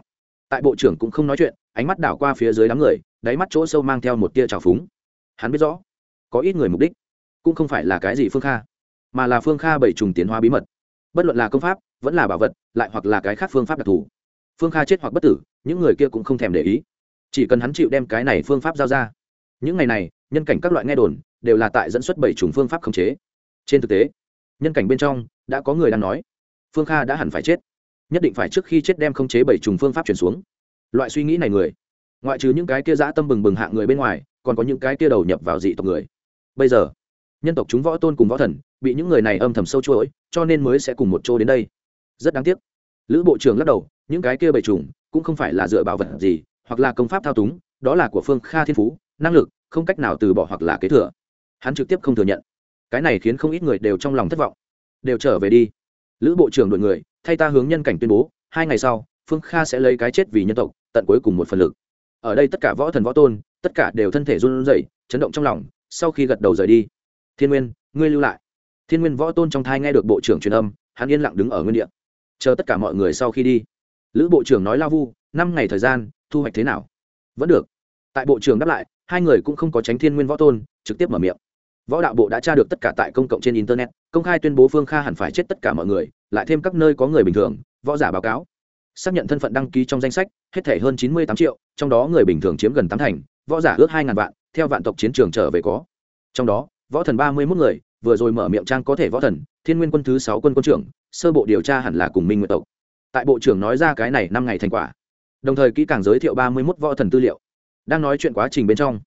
tại bộ trưởng cũng không nói chuyện, ánh mắt đảo qua phía dưới đám người, đáy mắt chỗ sâu mang theo một tia trào phúng. Hắn biết rõ, có ít người mục đích cũng không phải là cái gì phương kha, mà là phương kha bảy trùng tiến hóa bí mật. Bất luận là công pháp, vẫn là bảo vật, lại hoặc là cái khác phương pháp đặc thù. Phương kha chết hoặc bất tử, những người kia cũng không thèm để ý. Chỉ cần hắn chịu đem cái này phương pháp giao ra. Những ngày này, nhân cảnh các loại nghe đồn đều là tại dẫn xuất bảy chủng phương pháp khống chế. Trên thực tế, nhân cảnh bên trong đã có người đang nói, phương kha đã hẳn phải chết nhất định phải trước khi chết đem không chế bảy trùng phương pháp chuyển xuống. Loại suy nghĩ này người, ngoại trừ những cái kia dã tâm bừng bừng hạ người bên ngoài, còn có những cái kia đầu nhập vào dị tộc người. Bây giờ, nhân tộc chúng võ tôn cùng võ thần bị những người này âm thầm sâu chuỗi, cho nên mới sẽ cùng một chỗ đến đây. Rất đáng tiếc. Lữ bộ trưởng lắc đầu, những cái kia bầy trùng cũng không phải là dựa bảo vật gì, hoặc là công pháp thao túng, đó là của phương kha thiên phú, năng lực, không cách nào từ bỏ hoặc là kế thừa. Hắn trực tiếp không thừa nhận. Cái này khiến không ít người đều trong lòng thất vọng. Đều trở về đi. Lữ bộ trưởng đội người thay ta hướng nhân cảnh tuyên bố, hai ngày sau, phương kha sẽ lấy cái chết vì nhân tộc, tận cuối cùng một phần lực. Ở đây tất cả võ thần võ tôn, tất cả đều thân thể run rẩy, chấn động trong lòng, sau khi gật đầu rời đi. Thiên nguyên, ngươi lưu lại. Thiên nguyên võ tôn trong thai nghe được bộ trưởng truyền âm, hắn yên lặng đứng ở nguyên địa. Chờ tất cả mọi người sau khi đi. Lữ bộ trưởng nói lao vu, năm ngày thời gian, thu hoạch thế nào? Vẫn được. Tại bộ trưởng đáp lại, hai người cũng không có tránh thiên nguyên võ tôn, trực tiếp mở miệng. Võ đạo bộ đã tra được tất cả tại công cộng trên internet, công khai tuyên bố phương kha hẳn phải chết tất cả mọi người lại thêm các nơi có người bình thường, võ giả báo cáo. Xác nhận thân phận đăng ký trong danh sách, hết thể hơn chín mươi tám triệu, trong đó người bình thường chiếm gần tám thành, võ giả ước hai ngàn vạn, theo vạn tộc chiến trường trở về có. Trong đó, võ thần ba mươi mốt người, vừa rồi mở miệng trang có thể võ thần, thiên nguyên quân thứ sáu quân quân trưởng, sơ bộ điều tra hẳn là cùng minh nguyện tộc. Tại bộ trưởng nói ra cái này năm ngày thành quả. Đồng thời kỹ càng giới thiệu ba mươi mốt võ thần tư liệu. Đang nói chuyện quá trình bên trong,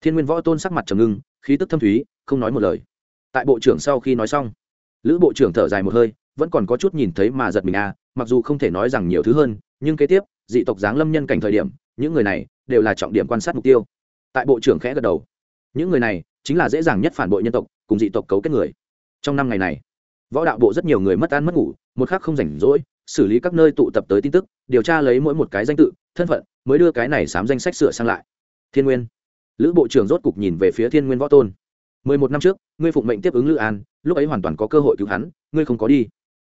thiên nguyên võ tôn sắc mặt trầm ngưng, khí tức thâm thúy, không nói một lời. Tại bộ trưởng sau khi nói xong, lữ bộ trưởng thở dài một hơi vẫn còn có chút nhìn thấy mà giật mình à mặc dù không thể nói rằng nhiều thứ hơn, nhưng kế tiếp, dị tộc giáng lâm nhân cảnh thời điểm, những người này đều là trọng điểm quan sát mục tiêu. Tại bộ trưởng khẽ gật đầu. Những người này chính là dễ dàng nhất phản bội nhân tộc, cùng dị tộc cấu kết người. Trong năm ngày này, võ đạo bộ rất nhiều người mất ăn mất ngủ, một khác không rảnh rỗi, xử lý các nơi tụ tập tới tin tức, điều tra lấy mỗi một cái danh tự, thân phận, mới đưa cái này sám danh sách sửa sang lại. Thiên nguyên. Lữ bộ trưởng rốt cục nhìn về phía thiên nguyên võ tôn. Mười một năm trước, ngươi phụng mệnh tiếp ứng lữ an, lúc ấy hoàn toàn có cơ hội cứu hắn, ngươi không có đi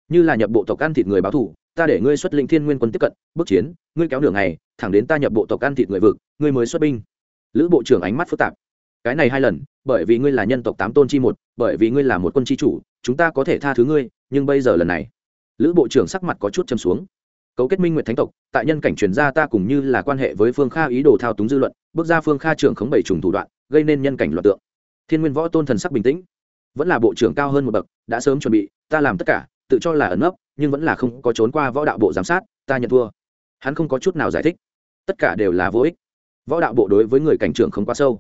như là nhập bộ tộc ăn thịt người báo thủ ta để ngươi xuất lĩnh thiên nguyên quân tiếp cận, bước chiến, ngươi kéo đường này thẳng đến ta nhập bộ tộc ăn thịt người vực, ngươi mới xuất binh. Lữ bộ trưởng ánh mắt phức tạp. Cái này hai lần, bởi vì ngươi là nhân tộc tám tôn chi một, bởi vì ngươi là một quân chi chủ, chúng ta có thể tha thứ ngươi, nhưng bây giờ lần này, lữ bộ trưởng sắc mặt có chút châm xuống. Cấu kết minh nguyện thánh tộc, tại nhân cảnh truyền ra ta cùng như là quan hệ với phương kha ý đồ thao túng dư luận, bước ra phương kha trưởng khống bảy trùng thủ đoạn, gây nên nhân cảnh loạt tượng. Thiên nguyên võ tôn thần sắc bình tĩnh. Vẫn là bộ trưởng cao hơn một bậc, đã sớm chuẩn bị, ta làm tất cả tự cho là ẩn ấp nhưng vẫn là không có trốn qua võ đạo bộ giám sát, ta nhận thua. Hắn không có chút nào giải thích. Tất cả đều là vô ích. Võ đạo bộ đối với người cảnh trưởng không quá sâu.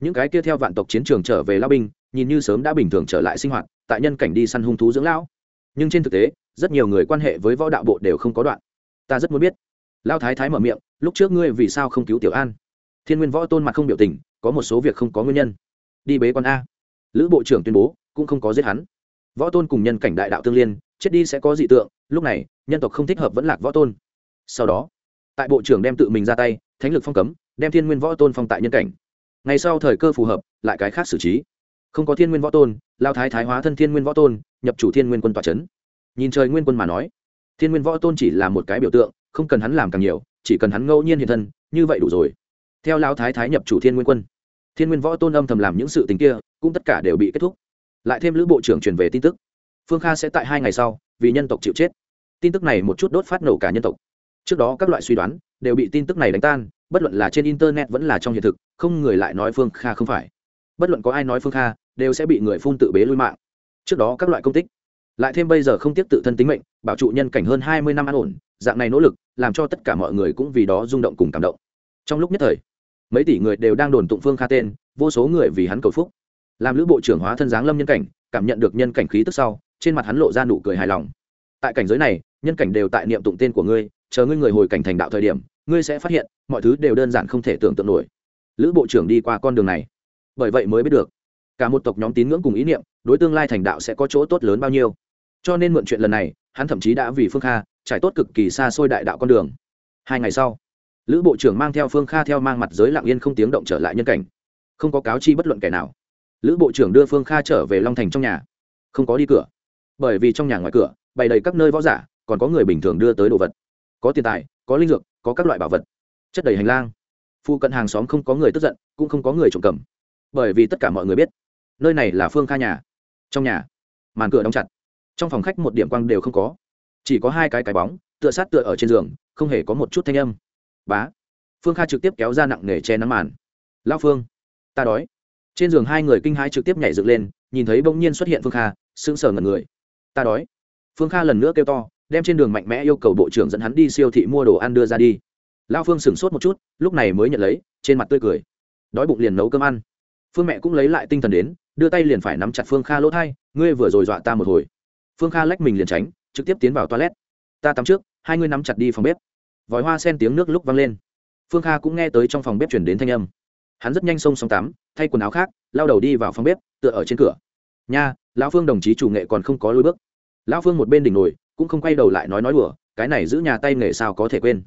Những cái kia theo vạn tộc chiến trường trở về lao binh, nhìn như sớm đã bình thường trở lại sinh hoạt, tại nhân cảnh đi săn hung thú dưỡng lão. Nhưng trên thực tế, rất nhiều người quan hệ với võ đạo bộ đều không có đoạn. Ta rất muốn biết. Lao thái thái mở miệng, lúc trước ngươi vì sao không cứu tiểu an? Thiên nguyên võ tôn mặt không biểu tình, có một số việc không có nguyên nhân. Đi bế con a. Lữ bộ trưởng tuyên bố, cũng không có giết hắn võ tôn cùng nhân cảnh đại đạo tương liên, chết đi sẽ có dị tượng, lúc này, nhân tộc không thích hợp vẫn lạc võ tôn. Sau đó, tại bộ trưởng đem tự mình ra tay, thánh lực phong cấm, đem thiên nguyên võ tôn phong tại nhân cảnh. Ngày sau thời cơ phù hợp, lại cái khác xử trí. Không có thiên nguyên võ tôn, lao thái thái hóa thân thiên nguyên võ tôn, nhập chủ thiên nguyên quân tòa c h ấ n nhìn trời nguyên quân mà nói, thiên nguyên võ tôn chỉ là một cái biểu tượng, không cần hắn làm càng nhiều, chỉ cần hắn ngẫu nhiên hiện thân, như vậy đủ rồi. Theo lao thái thái nhập chủ thiên nguyên quân, thiên nguyên võ tôn âm thầm làm những sự tình kia, cũng tất cả đều bị kết thúc lại thêm lữ bộ trưởng truyền về tin tức. Phương kha sẽ tại hai ngày sau, vì nhân tộc chịu chết. Tin tức này một chút đốt phát nổ cả nhân tộc. Trước đó các loại suy đoán đều bị tin tức này đánh tan, bất luận là trên internet vẫn là trong hiện thực, không người lại nói phương kha không phải. Bất luận có ai nói phương kha, đều sẽ bị người phun tự bế lui mạng. Trước đó các loại công tích, lại thêm bây giờ không tiếp tự thân tính mệnh, bảo trụ nhân cảnh hơn hai mươi năm an ổn, dạng này nỗ lực làm cho tất cả mọi người cũng vì đó rung động cùng cảm động. Trong lúc nhất thời, mấy tỷ người đều đang đồn tụng phương kha tên, vô số người vì hắn cầu phúc làm lữ bộ trưởng hóa thân giáng lâm nhân cảnh, cảm nhận được nhân cảnh khí tức sau, trên mặt hắn lộ ra nụ cười hài lòng. Tại cảnh giới này, nhân cảnh đều tại niệm tụng tên của ngươi, chờ ngươi người hồi cảnh thành đạo thời điểm, ngươi sẽ phát hiện, mọi thứ đều đơn giản không thể tưởng tượng nổi. Lữ bộ trưởng đi qua con đường này. Bởi vậy mới biết được, cả một tộc nhóm tín ngưỡng cùng ý niệm, đối tương lai thành đạo sẽ có chỗ tốt lớn bao nhiêu. Cho nên mượn chuyện lần này, hắn thậm chí đã vì phương kha trải tốt cực kỳ xa xôi đại đạo con đường. Hai ngày sau, lữ bộ trưởng mang theo phương kha theo mang mặt giới lạng yên không tiếng động trở lại nhân cảnh. Không có cáo chi bất luận kẻ nào lữ bộ trưởng đưa phương kha trở về long thành trong nhà. Không có đi cửa. Bởi vì trong nhà ngoài cửa, bày đầy các nơi võ giả, còn có người bình thường đưa tới đồ vật. Có tiền tài, có linh dược, có các loại bảo vật. Chất đầy hành lang. Phụ cận hàng xóm không có người tức giận, cũng không có người trộm cầm. Bởi vì tất cả mọi người biết, nơi này là phương kha nhà. Trong nhà, màn cửa đóng chặt. Trong phòng khách một điểm quang đều không có. Chỉ có hai cái cái bóng, tựa sát tựa ở trên giường, không hề có một chút thanh âm. Bá. Phương kha trực tiếp kéo ra nặng nề che nắng màn. Lao phương, ta đói trên giường hai người kinh hãi trực tiếp nhảy dựng lên, nhìn thấy bỗng nhiên xuất hiện phương kha, sững sờ ngẩn người. Ta đói. Phương kha lần nữa kêu to, đem trên đường mạnh mẽ yêu cầu bộ trưởng dẫn hắn đi siêu thị mua đồ ăn đưa ra đi. Lao phương sửng sốt một chút, lúc này mới nhận lấy, trên mặt tươi cười. Đói bụng liền nấu cơm ăn. Phương mẹ cũng lấy lại tinh thần đến, đưa tay liền phải nắm chặt phương kha lỗ thai, ngươi vừa rồi dọa ta một hồi. Phương kha lách mình liền tránh, trực tiếp tiến vào toilet. Ta tắm trước, hai ngươi nắm chặt đi phòng bếp. Vòi hoa sen tiếng nước lúc vang lên. Phương kha cũng nghe tới trong phòng bếp chuyển đến thanh âm hắn rất nhanh xông xong tắm, thay quần áo khác, lao đầu đi vào phòng bếp, tựa ở trên cửa. Nha, lão phương đồng chí chủ nghệ còn không có lối bước. Lão phương một bên đỉnh nổi, cũng không quay đầu lại nói nói đùa, cái này giữ nhà tay nghề sao có thể quên.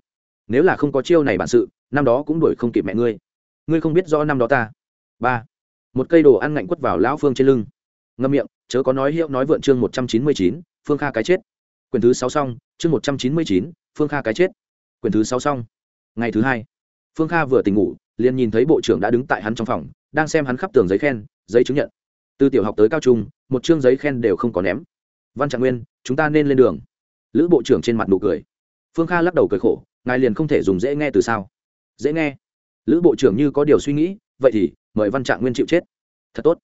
Nếu là không có chiêu này bản sự, năm đó cũng đuổi không kịp mẹ ngươi. Ngươi không biết rõ năm đó ta. Ba. Một cây đồ ăn ngạnh quất vào lão phương trên lưng. Ngâm miệng, chớ có nói hiệu nói vượn chương một trăm chín mươi chín, phương kha cái chết. Quyển thứ sáu xong, chương một trăm chín mươi chín, phương kha cái chết. Quyển thứ sáu xong. Ngày thứ hai, phương kha vừa tỉnh ngủ liền nhìn thấy bộ trưởng đã đứng tại hắn trong phòng, đang xem hắn khắp tường giấy khen, giấy chứng nhận. Từ tiểu học tới cao trung, một chương giấy khen đều không có ném. Văn trạng nguyên, chúng ta nên lên đường. Lữ bộ trưởng trên mặt nụ cười. Phương kha lắc đầu cười khổ, ngài liền không thể dùng dễ nghe từ sao? Dễ nghe? Lữ bộ trưởng như có điều suy nghĩ, vậy thì, mời văn trạng nguyên chịu chết. Thật tốt.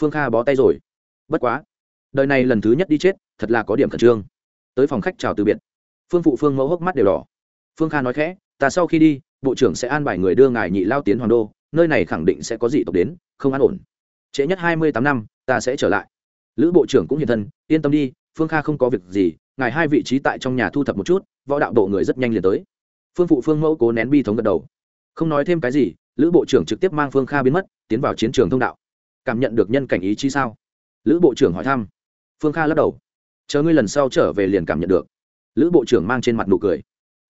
Phương kha bó tay rồi. Bất quá. Đời này lần thứ nhất đi chết, thật là có điểm khẩn trương. Tới phòng khách chào từ biệt. Phương phụ phương mẫu hốc mắt đều đỏ. Phương kha nói khẽ, ta sau khi đi bộ trưởng sẽ an bài người đưa ngài nhị lao tiến hoàng đô, nơi này khẳng định sẽ có dị tộc đến, không an ổn. Trễ nhất hai mươi tám năm, ta sẽ trở lại. Lữ bộ trưởng cũng hiện thân, yên tâm đi, phương kha không có việc gì, ngài hai vị trí tại trong nhà thu thập một chút, võ đạo bộ người rất nhanh liền tới. Phương phụ phương mẫu cố nén bi thống gật đầu. Không nói thêm cái gì, lữ bộ trưởng trực tiếp mang phương kha biến mất, tiến vào chiến trường thông đạo. Cảm nhận được nhân cảnh ý chí sao? Lữ bộ trưởng hỏi thăm. Phương kha lắc đầu. Chờ ngươi lần sau trở về liền cảm nhận được. Lữ bộ trưởng mang trên mặt nụ cười.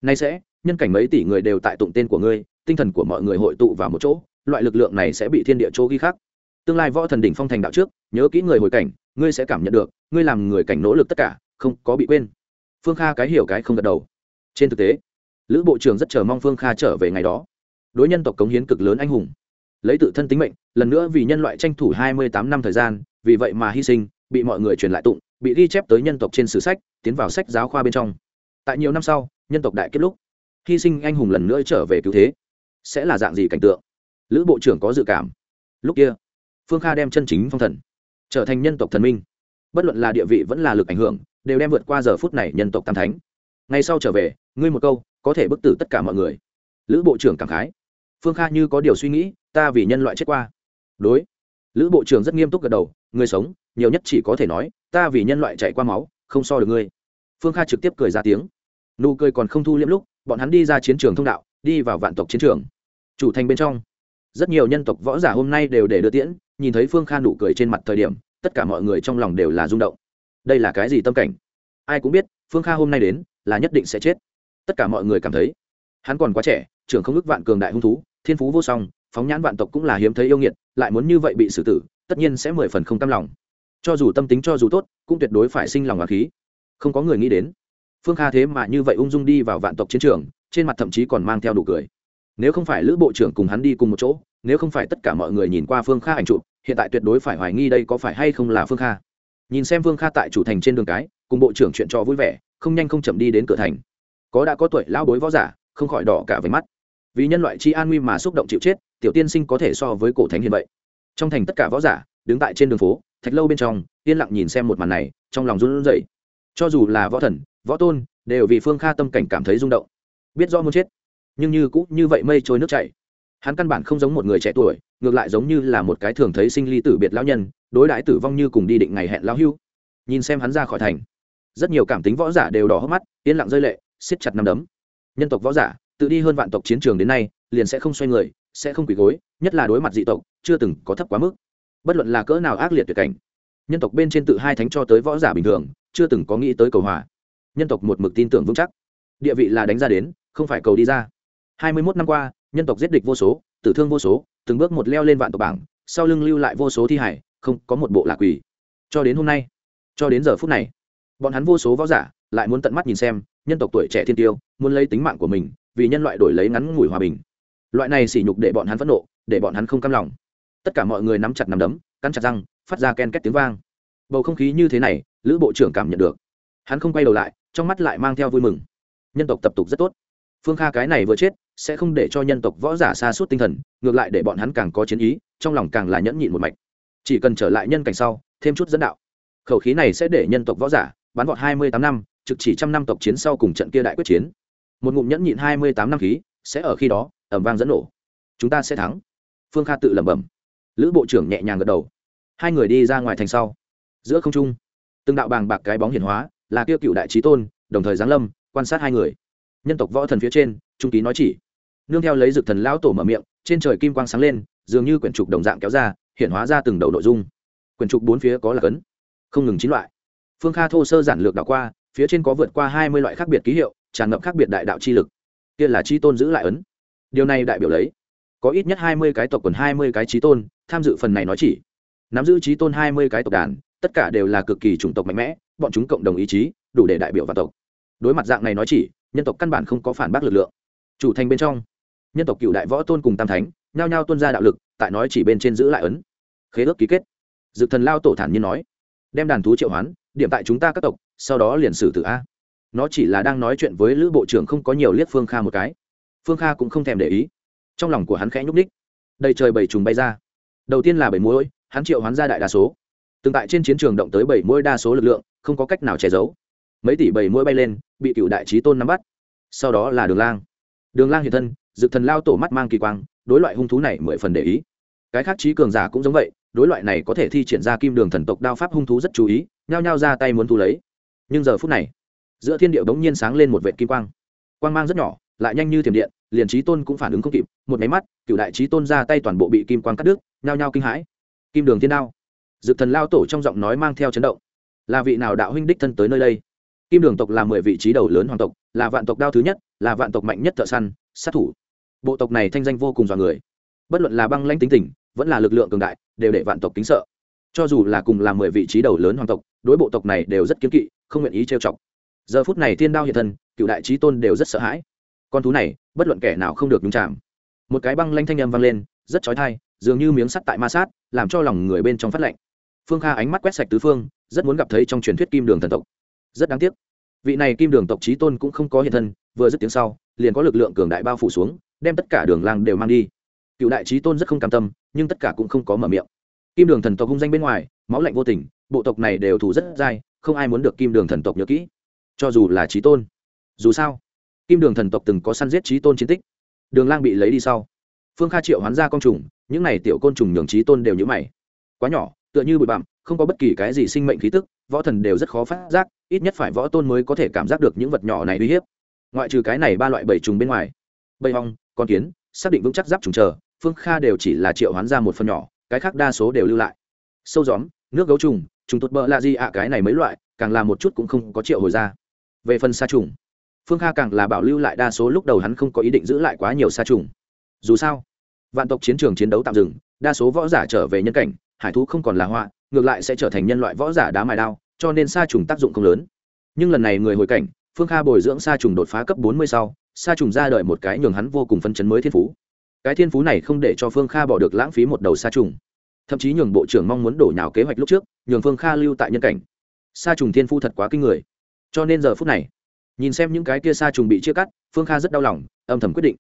Nay sẽ nhân cảnh mấy tỷ người đều tại tụng tên của ngươi, tinh thần của mọi người hội tụ vào một chỗ, loại lực lượng này sẽ bị thiên địa chỗ ghi khắc. Tương lai võ thần đỉnh phong thành đạo trước, nhớ kỹ người hồi cảnh, ngươi sẽ cảm nhận được, ngươi làm người cảnh nỗ lực tất cả, không có bị quên. Phương kha cái hiểu cái không gật đầu. Trên thực tế, lữ bộ trưởng rất chờ mong phương kha trở về ngày đó. Đối nhân tộc cống hiến cực lớn anh hùng. Lấy tự thân tính mệnh, lần nữa vì nhân loại tranh thủ hai mươi tám năm thời gian, vì vậy mà hy sinh, bị mọi người truyền lại tụng, bị ghi chép tới nhân tộc trên sử sách, tiến vào sách giáo khoa bên trong. Tại nhiều năm sau, nhân tộc đại kết lúc hy sinh anh hùng lần nữa trở về cứu thế. Sẽ là dạng gì cảnh tượng? Lữ bộ trưởng có dự cảm. Lúc kia, phương kha đem chân chính phong thần trở thành nhân tộc thần minh. Bất luận là địa vị vẫn là lực ảnh hưởng, đều đem vượt qua giờ phút này nhân tộc tam thánh. Ngay sau trở về, ngươi một câu, có thể bức tử tất cả mọi người. Lữ bộ trưởng cảm khái. Phương kha như có điều suy nghĩ, ta vì nhân loại chết qua. Đối. Lữ bộ trưởng rất nghiêm túc gật đầu người sống, nhiều nhất chỉ có thể nói, ta vì nhân loại chạy qua máu, không so được ngươi. Phương kha trực tiếp cười ra tiếng. Nụ cười còn không thu liễm lúc bọn hắn đi ra chiến trường thông đạo, đi vào vạn tộc chiến trường. Chủ thành bên trong, rất nhiều nhân tộc võ giả hôm nay đều để đưa tiễn, nhìn thấy phương kha nụ cười trên mặt thời điểm, tất cả mọi người trong lòng đều là rung động. Đây là cái gì tâm cảnh? Ai cũng biết, phương kha hôm nay đến, là nhất định sẽ chết. Tất cả mọi người cảm thấy, hắn còn quá trẻ, trưởng không ước vạn cường đại hung thú, thiên phú vô song, phóng nhãn vạn tộc cũng là hiếm thấy yêu nghiệt, lại muốn như vậy bị xử tử, tất nhiên sẽ mười phần không tâm lòng. Cho dù tâm tính cho dù tốt, cũng tuyệt đối phải sinh lòng hòa khí. Không có người nghĩ đến phương kha thế mà như vậy ung dung đi vào vạn tộc chiến trường, trên mặt thậm chí còn mang theo đủ cười. Nếu không phải lữ bộ trưởng cùng hắn đi cùng một chỗ, nếu không phải tất cả mọi người nhìn qua phương kha ảnh chụp, hiện tại tuyệt đối phải hoài nghi đây có phải hay không là phương kha. Nhìn xem phương kha tại chủ thành trên đường cái, cùng bộ trưởng chuyện trò vui vẻ, không nhanh không chậm đi đến cửa thành. Có đã có tuổi lao bối võ giả, không khỏi đỏ cả váy mắt. Vì nhân loại chi an nguy mà xúc động chịu chết, tiểu tiên sinh có thể so với cổ thánh hiền vậy. Trong thành tất cả võ giả, đứng tại trên đường phố, thạch lâu bên trong, yên lặng nhìn xem một màn này, trong lòng run rẩy cho dù là võ thần, võ tôn, đều vì phương kha tâm cảnh cảm thấy rung động. Biết do muốn chết, nhưng như cũng như vậy mây trôi nước chảy. Hắn căn bản không giống một người trẻ tuổi, ngược lại giống như là một cái thường thấy sinh ly tử biệt lão nhân, đối đãi tử vong như cùng đi định ngày hẹn lão hưu. Nhìn xem hắn ra khỏi thành, rất nhiều cảm tính võ giả đều đỏ hốc mắt, yên lặng rơi lệ, siết chặt nắm đấm. Nhân tộc võ giả, tự đi hơn vạn tộc chiến trường đến nay, liền sẽ không xoay người, sẽ không quỳ gối, nhất là đối mặt dị tộc, chưa từng có thấp quá mức. Bất luận là cỡ nào ác liệt tuyệt cảnh, nhân tộc bên trên tự hai thánh cho tới võ giả bình thường chưa từng có nghĩ tới cầu hòa. Nhân tộc một mực tin tưởng vững chắc. Địa vị là đánh ra đến, không phải cầu đi ra. Hai mươi 21 năm qua, nhân tộc giết địch vô số, tử thương vô số, từng bước một leo lên vạn tộc bảng, sau lưng lưu lại vô số thi hải, không có một bộ lạc quỷ cho đến hôm nay, cho đến giờ phút này, bọn hắn vô số võ giả lại muốn tận mắt nhìn xem, nhân tộc tuổi trẻ thiên tiêu, muốn lấy tính mạng của mình, vì nhân loại đổi lấy ngắn ngủi hòa bình. Loại này sỉ nhục để bọn hắn phẫn nộ, để bọn hắn không cam lòng. Tất cả mọi người nắm chặt nắm đấm, cắn chặt răng, phát ra ken két tiếng vang. Bầu không khí như thế này lữ bộ trưởng cảm nhận được. Hắn không quay đầu lại, trong mắt lại mang theo vui mừng. Nhân tộc tập tục rất tốt. Phương kha cái này vừa chết, sẽ không để cho nhân tộc võ giả xa suốt tinh thần, ngược lại để bọn hắn càng có chiến ý, trong lòng càng là nhẫn nhịn một mạch. Chỉ cần trở lại nhân cảnh sau, thêm chút dẫn đạo. Khẩu khí này sẽ để nhân tộc võ giả bắn vọt hai mươi tám năm, trực chỉ trăm năm tộc chiến sau cùng trận kia đại quyết chiến. Một ngụm nhẫn nhịn hai mươi tám năm khí, sẽ ở khi đó ẩm vang dẫn nổ. Chúng ta sẽ thắng. Phương kha tự lẩm bẩm. Lữ bộ trưởng nhẹ nhàng gật đầu. Hai người đi ra ngoài thành sau. Giữa không trung từng đạo bàng bạc cái bóng hiển hóa, là kia cựu đại trí tôn, đồng thời giáng lâm, quan sát hai người. Nhân tộc võ thần phía trên, trung ký nói chỉ. Nương theo lấy dực thần lão tổ mở miệng, trên trời kim quang sáng lên, dường như quyển trục đồng dạng kéo ra hiện hóa ra từng đầu nội dung. Quyển trục bốn phía có là cấn, không ngừng chín loại. Phương kha thô sơ giản lược đạo qua, phía trên có vượt qua hai mươi loại khác biệt ký hiệu, tràn ngập khác biệt đại đạo chi lực. Kia là chi tôn giữ lại ấn. Điều này đại biểu lấy, có ít nhất hai mươi cái tộc quần hai mươi cái trí tôn, tham dự phần này nói chỉ. Nắm giữ trí tôn hai mươi cái tộc đàn tất cả đều là cực kỳ chủng tộc mạnh mẽ bọn chúng cộng đồng ý chí đủ để đại biểu vạn tộc. Đối mặt dạng này nói chỉ nhân tộc căn bản không có phản bác lực lượng. Chủ thành bên trong nhân tộc cựu đại võ tôn cùng tam thánh nhao nhao tuân ra đạo lực tại nói chỉ bên trên giữ lại ấn. Khế ước ký kết. Dực thần lao tổ thản nhiên nói đem đàn thú triệu hoán điểm tại chúng ta các tộc sau đó liền xử tử a. Nó chỉ là đang nói chuyện với lữ bộ trưởng không có nhiều liếc phương kha một cái. Phương kha cũng không thèm để ý. Trong lòng của hắn khẽ nhúc ních đầy trời bảy trùng bay ra. Đầu tiên là bảy muối, hắn triệu hoán ra đại đa số từng tại trên chiến trường động tới bảy mũi đa số lực lượng, không có cách nào che giấu. Mấy tỷ bảy mũi bay lên, bị cựu đại trí tôn nắm bắt. Sau đó là đường lang. Đường lang hiện thân dự thần lao tổ mắt mang kỳ quang, đối loại hung thú này mười phần để ý. Cái khác trí cường giả cũng giống vậy, đối loại này có thể thi triển ra kim đường thần tộc đao pháp hung thú rất chú ý, nhao nhao ra tay muốn thu lấy. Nhưng giờ phút này, giữa thiên điệu đống nhiên sáng lên một vệ kim quang. Quang mang rất nhỏ, lại nhanh như thiểm điện, liền trí tôn cũng phản ứng không kịp, một máy mắt, cựu đại trí tôn ra tay toàn bộ bị kim quang cắt đứt, nhao nhao kinh hãi. Kim đường thiên đao dực thần lao tổ trong giọng nói mang theo chấn động. Là vị nào đạo huynh đích thân tới nơi đây? Kim đường tộc là mười vị trí đầu lớn hoàng tộc, là vạn tộc đao thứ nhất, là vạn tộc mạnh nhất thợ săn, sát thủ. Bộ tộc này thanh danh vô cùng dọa người. Bất luận là băng lanh tính tình, vẫn là lực lượng cường đại, đều để vạn tộc kính sợ. Cho dù là cùng là mười vị trí đầu lớn hoàng tộc, đối bộ tộc này đều rất kiếm kỵ, không nguyện ý trêu chọc. Giờ phút này thiên đao hiện thân, cựu đại trí tôn đều rất sợ hãi. Con thú này, bất luận kẻ nào không được nhúng chạm một cái băng lanh thanh âm vang lên, rất trói thai dường như miếng sắt tại ma sát, làm cho lòng người bên trong phát lạnh phương kha ánh mắt quét sạch tứ phương, rất muốn gặp thấy trong truyền thuyết kim đường thần tộc. Rất đáng tiếc. Vị này kim đường tộc trí tôn cũng không có hiện thân, vừa dứt tiếng sau, liền có lực lượng cường đại bao phủ xuống, đem tất cả đường lang đều mang đi. Cựu đại trí tôn rất không cam tâm, nhưng tất cả cũng không có mở miệng. Kim đường thần tộc hung danh bên ngoài, máu lạnh vô tình, bộ tộc này đều thủ rất dai, không ai muốn được kim đường thần tộc nhớ kỹ. Cho dù là trí tôn. Dù sao, kim đường thần tộc từng có săn giết trí tôn chiến tích. Đường lang bị lấy đi sau. Phương kha triệu hoán ra con trùng, những này tiểu côn trùng nhường trí tôn đều nhữ mày. Quá nhỏ tựa như bụi bặm, không có bất kỳ cái gì sinh mệnh khí tức, võ thần đều rất khó phát giác, ít nhất phải võ tôn mới có thể cảm giác được những vật nhỏ này uy hiếp. Ngoại trừ cái này ba loại bảy trùng bên ngoài. Bầy hong con kiến, xác định vững chắc giáp trùng chờ, phương kha đều chỉ là triệu hoán ra một phần nhỏ, cái khác đa số đều lưu lại. Sâu gióm, nước gấu trùng trùng tốt bỡ là gì ạ, cái này mấy loại, càng là một chút cũng không có triệu hồi ra. Về phần sa trùng, phương kha càng là bảo lưu lại đa số lúc đầu hắn không có ý định giữ lại quá nhiều sa trùng. Dù sao, vạn tộc chiến trường chiến đấu tạm dừng, đa số võ giả trở về nhân cảnh hải thú không còn là họa, ngược lại sẽ trở thành nhân loại võ giả đá mài đao, cho nên sa trùng tác dụng không lớn. Nhưng lần này người hồi cảnh, phương kha bồi dưỡng sa trùng đột phá cấp bốn mươi sau, sa trùng ra đời một cái nhường hắn vô cùng phân chấn mới thiên phú. Cái thiên phú này không để cho phương kha bỏ được lãng phí một đầu sa trùng. Thậm chí nhường bộ trưởng mong muốn đổ nhào kế hoạch lúc trước, nhường phương kha lưu tại nhân cảnh. Sa trùng thiên phú thật quá kinh người. Cho nên giờ phút này, nhìn xem những cái kia sa trùng bị chia cắt, phương kha rất đau lòng, âm thầm quyết định.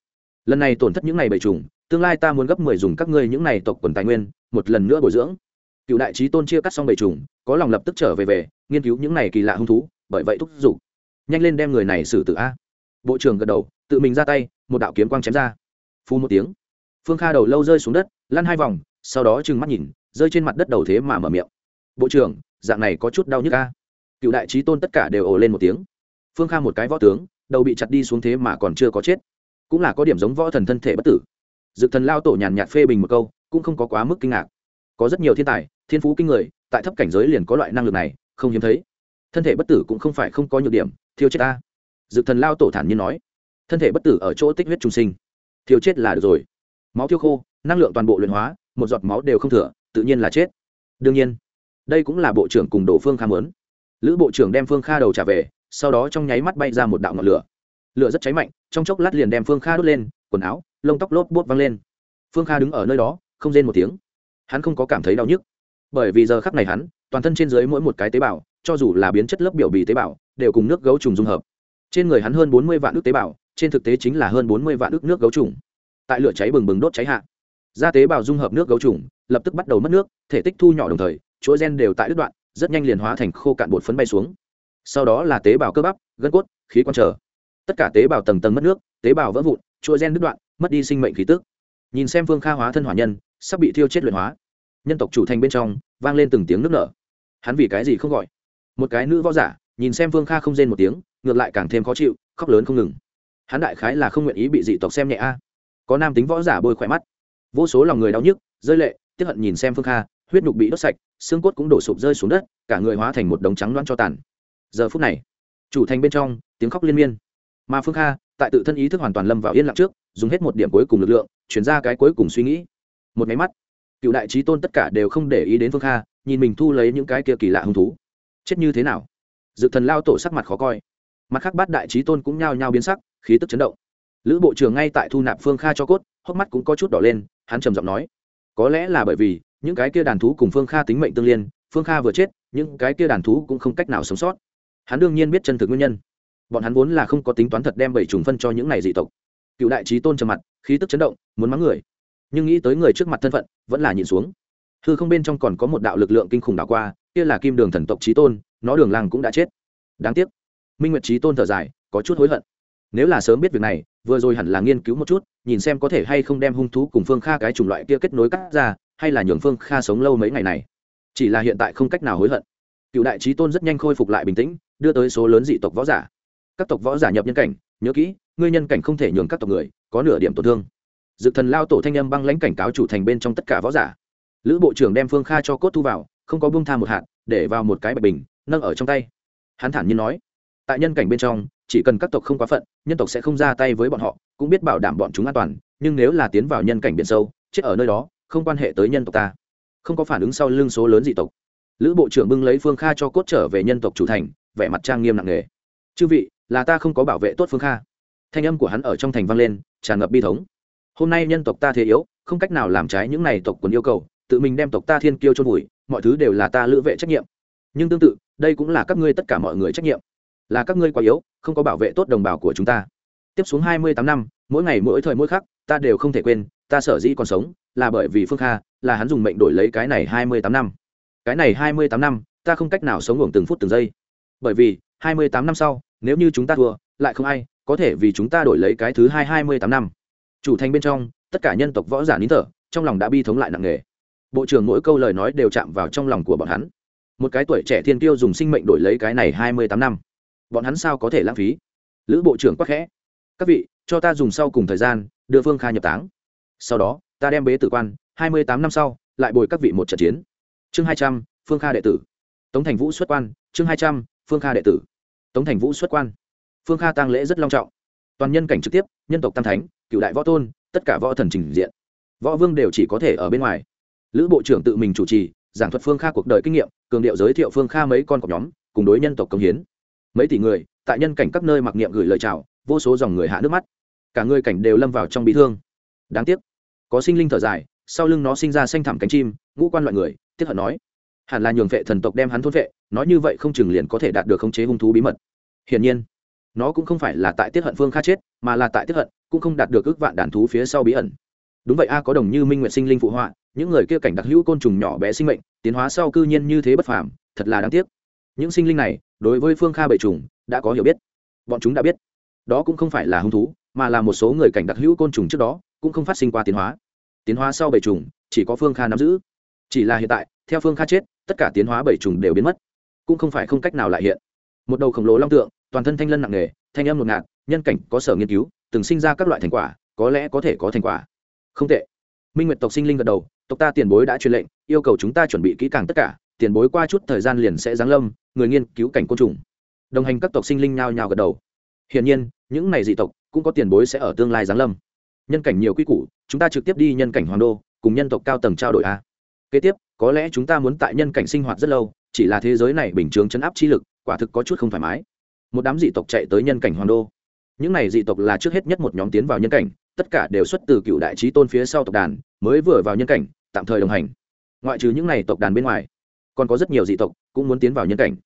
Lần này tổn thất những ngày bầy trùng, tương lai ta muốn gấp mười dùng các ngươi những này tộc quần tài nguyên một lần nữa bồi dưỡng. Cựu đại trí tôn chia cắt xong bầy trùng, có lòng lập tức trở về về, nghiên cứu những này kỳ lạ hung thú, bởi vậy thúc giục. Nhanh lên đem người này xử tử a. Bộ trưởng gật đầu, tự mình ra tay, một đạo kiếm quang chém ra. Phu một tiếng. Phương kha đầu lâu rơi xuống đất, lăn hai vòng, sau đó trừng mắt nhìn, rơi trên mặt đất đầu thế mà mở miệng. Bộ trưởng, dạng này có chút đau nhức a. Cựu đại trí tôn tất cả đều ồ lên một tiếng. Phương kha một cái võ tướng, đầu bị chặt đi xuống thế mà còn chưa có chết. Cũng là có điểm giống võ thần thân thể bất tử. Dực thần lao tổ nhàn nhạt phê bình một câu cũng không có quá mức kinh ngạc. Có rất nhiều thiên tài, thiên phú kinh người, tại thấp cảnh giới liền có loại năng lực này, không hiếm thấy. Thân thể bất tử cũng không phải không có nhược điểm, thiêu chết ta. Dực thần lao tổ thản nhiên nói. Thân thể bất tử ở chỗ tích huyết trùng sinh. Thiêu chết là được rồi. Máu thiêu khô, năng lượng toàn bộ luyện hóa, một giọt máu đều không thừa, tự nhiên là chết. Đương nhiên, đây cũng là bộ trưởng cùng đổ phương kha mớn lữ bộ trưởng đem phương kha đầu trả về, sau đó trong nháy mắt bay ra một đạo ngọn lửa. Lửa rất cháy mạnh, trong chốc lát liền đem phương kha đốt lên, quần áo, lông tóc lốp bốt văng lên. Phương kha đứng ở nơi đó không rên một tiếng. Hắn không có cảm thấy đau nhức. Bởi vì giờ khắc này hắn, toàn thân trên dưới mỗi một cái tế bào, cho dù là biến chất lớp biểu bì tế bào, đều cùng nước gấu trùng dung hợp. Trên người hắn hơn bốn mươi vạn ước tế bào, trên thực tế chính là hơn bốn mươi vạn ước nước gấu trùng. Tại lửa cháy bừng bừng đốt cháy hạ, da tế bào dung hợp nước gấu trùng, lập tức bắt đầu mất nước, thể tích thu nhỏ đồng thời, chuỗi gen đều tại đứt đoạn, rất nhanh liền hóa thành khô cạn bột phấn bay xuống. Sau đó là tế bào cơ bắp, gân cốt, khí quan trở. Tất cả tế bào tầng tầng mất nước, tế bào vỡ vụn, chuỗi gen đứt đoạn, mất đi sinh mệnh khí tức. Nhìn xem phương kha hóa thân hỏa nhân sắp bị thiêu chết luyện hóa. Nhân tộc chủ thành bên trong, vang lên từng tiếng nước nở. Hắn vì cái gì không gọi? Một cái nữ võ giả, nhìn xem phương kha không rên một tiếng, ngược lại càng thêm khó chịu, khóc lớn không ngừng. Hắn đại khái là không nguyện ý bị dị tộc xem nhẹ a. À. Có nam tính võ giả bôi khỏe mắt. Vô số lòng người đau nhức, rơi lệ tiếp hận nhìn xem phương kha, huyết nhục bị đốt sạch, xương cốt cũng đổ sụp rơi xuống đất, cả người hóa thành một đống trắng loãng cho tàn. Giờ phút này, chủ thành bên trong, tiếng khóc liên miên. Mà phương kha, tại tự thân ý thức hoàn toàn lâm vào yên lặng trước, dùng hết một điểm cuối cùng lực lượng, chuyển ra cái cuối cùng suy nghĩ một máy mắt. Cựu đại trí tôn tất cả đều không để ý đến phương kha, nhìn mình thu lấy những cái kia kỳ lạ hứng thú. Chết như thế nào? Dự thần lao tổ sắc mặt khó coi. Mặt khác bát đại trí tôn cũng nhao nhao biến sắc, khí tức chấn động. Lữ bộ trưởng ngay tại thu nạp phương kha cho cốt, hốc mắt cũng có chút đỏ lên, hắn trầm giọng nói, có lẽ là bởi vì, những cái kia đàn thú cùng phương kha tính mệnh tương liên, phương kha vừa chết, những cái kia đàn thú cũng không cách nào sống sót. Hắn đương nhiên biết chân thực nguyên nhân. Bọn hắn vốn là không có tính toán thật đem bảy trùng phân cho những này dị tộc. Cựu đại trí tôn trầm mặt, khí tức chấn động, muốn mắng người nhưng nghĩ tới người trước mặt thân phận, vẫn là nhìn xuống. Hư không bên trong còn có một đạo lực lượng kinh khủng đảo qua, kia là kim đường thần tộc trí tôn, nó đường làng cũng đã chết. Đáng tiếc. Minh nguyệt trí tôn thở dài, có chút hối hận. Nếu là sớm biết việc này, vừa rồi hẳn là nghiên cứu một chút, nhìn xem có thể hay không đem hung thú cùng phương kha cái chủng loại kia kết nối cắt ra, hay là nhường phương kha sống lâu mấy ngày này. Chỉ là hiện tại không cách nào hối hận. Cựu đại trí tôn rất nhanh khôi phục lại bình tĩnh, đưa tới số lớn dị tộc võ giả. Các tộc võ giả nhập nhân cảnh, nhớ kỹ, ngươi nhân cảnh không thể nhường các tộc người có nửa điểm tổn thương dự thần lao tổ thanh âm băng lãnh cảnh cáo chủ thành bên trong tất cả võ giả. Lữ bộ trưởng đem phương kha cho cốt thu vào, không có bông tha một hạt, để vào một cái bạch bình, nâng ở trong tay. Hắn thản nhiên nói, tại nhân cảnh bên trong, chỉ cần các tộc không quá phận, nhân tộc sẽ không ra tay với bọn họ, cũng biết bảo đảm bọn chúng an toàn, nhưng nếu là tiến vào nhân cảnh biển sâu, chết ở nơi đó, không quan hệ tới nhân tộc ta. Không có phản ứng sau lưng số lớn dị tộc. Lữ bộ trưởng bưng lấy phương kha cho cốt trở về nhân tộc chủ thành, vẻ mặt trang nghiêm nặng nề. Chư vị, là ta không có bảo vệ tốt phương kha. Thanh âm của hắn ở trong thành vang lên, tràn ngập bi thống hôm nay nhân tộc ta thế yếu, không cách nào làm trái những này tộc quần yêu cầu, tự mình đem tộc ta thiên kiêu trôn vùi, mọi thứ đều là ta lữ vệ trách nhiệm. Nhưng tương tự, đây cũng là các ngươi tất cả mọi người trách nhiệm. Là các ngươi quá yếu, không có bảo vệ tốt đồng bào của chúng ta. Tiếp xuống hai mươi tám năm, mỗi ngày mỗi thời mỗi khắc, ta đều không thể quên, ta sở dĩ còn sống, là bởi vì phương kha, là hắn dùng mệnh đổi lấy cái này hai mươi tám năm. Cái này hai mươi tám năm, ta không cách nào sống ngủ từng phút từng giây. Bởi vì, hai mươi tám năm sau, nếu như chúng ta thua, lại không ai có thể vì chúng ta đổi lấy cái thứ hai hai mươi tám năm chủ thành bên trong, tất cả nhân tộc võ giả nín thở, trong lòng đã bi thống lại nặng nề. Bộ trưởng mỗi câu lời nói đều chạm vào trong lòng của bọn hắn. Một cái tuổi trẻ thiên tiêu dùng sinh mệnh đổi lấy cái này hai mươi tám năm. Bọn hắn sao có thể lãng phí? Lữ bộ trưởng quắc khẽ. Các vị, cho ta dùng sau cùng thời gian, đưa phương kha nhập táng. Sau đó, ta đem bế tử quan, hai mươi tám năm sau, lại bồi các vị một trận chiến. Chương hai trăm, phương kha đệ tử. Tống thành vũ xuất quan, chương hai trăm, phương kha đệ tử. Tống thành vũ xuất quan. Phương kha tăng lễ rất long trọng. Toàn nhân cảnh trực tiếp, nhân tộc tam thánh cựu đại võ tôn, tất cả võ thần trình diện. Võ vương đều chỉ có thể ở bên ngoài. Lữ bộ trưởng tự mình chủ trì, giảng thuật phương kha cuộc đời kinh nghiệm, cường điệu giới thiệu phương kha mấy con cọc nhóm, cùng đối nhân tộc công hiến. Mấy tỷ người, tại nhân cảnh các nơi mặc niệm gửi lời chào, vô số dòng người hạ nước mắt. Cả người cảnh đều lâm vào trong bị thương. Đáng tiếc, có sinh linh thở dài, sau lưng nó sinh ra xanh thẳm cánh chim, ngũ quan loại người, tiếc hận nói. Hẳn là nhường vệ thần tộc đem hắn thôn vệ, nói như vậy không chừng liền có thể đạt được khống chế hung thú bí mật. Hiển nhiên, nó cũng không phải là tại tiết hận phương kha chết, mà là tại tiết hận cũng không đạt được ước vạn đàn thú phía sau bí ẩn. Đúng vậy a, có đồng như minh nguyện sinh linh phụ họa, những người kia cảnh đặc hữu côn trùng nhỏ bé sinh mệnh, tiến hóa sau cư nhiên như thế bất phàm, thật là đáng tiếc. Những sinh linh này, đối với phương kha bệ trùng, đã có hiểu biết. Bọn chúng đã biết. Đó cũng không phải là hung thú, mà là một số người cảnh đặc hữu côn trùng trước đó, cũng không phát sinh qua tiến hóa. Tiến hóa sau bệ trùng, chỉ có phương kha nắm giữ. Chỉ là hiện tại, theo phương kha chết, tất cả tiến hóa bệ trùng đều biến mất. Cũng không phải không cách nào lại hiện. Một đầu khổng lồ long tượng, toàn thân thanh lân nặng nề, thanh âm ngột ngạt, nhân cảnh có sở nghiên cứu từng sinh ra các loại thành quả, có lẽ có thể có thành quả. Không tệ. Minh nguyệt tộc sinh linh gật đầu, tộc ta tiền bối đã truyền lệnh, yêu cầu chúng ta chuẩn bị kỹ càng tất cả, tiền bối qua chút thời gian liền sẽ giáng lâm, người nghiên cứu cảnh côn trùng. Đồng hành các tộc sinh linh nhao nhao gật đầu. Hiển nhiên, những này dị tộc cũng có tiền bối sẽ ở tương lai giáng lâm. Nhân cảnh nhiều quy củ, chúng ta trực tiếp đi nhân cảnh hoàng đô, cùng nhân tộc cao tầng trao đổi a. Kế tiếp, có lẽ chúng ta muốn tại nhân cảnh sinh hoạt rất lâu, chỉ là thế giới này bình thường chấn áp chi lực, quả thực có chút không thoải mái. Một đám dị tộc chạy tới nhân cảnh hoàng đô những này dị tộc là trước hết nhất một nhóm tiến vào nhân cảnh, tất cả đều xuất từ cựu đại trí tôn phía sau tộc đàn, mới vừa vào nhân cảnh, tạm thời đồng hành. Ngoại trừ những này tộc đàn bên ngoài, còn có rất nhiều dị tộc cũng muốn tiến vào nhân cảnh.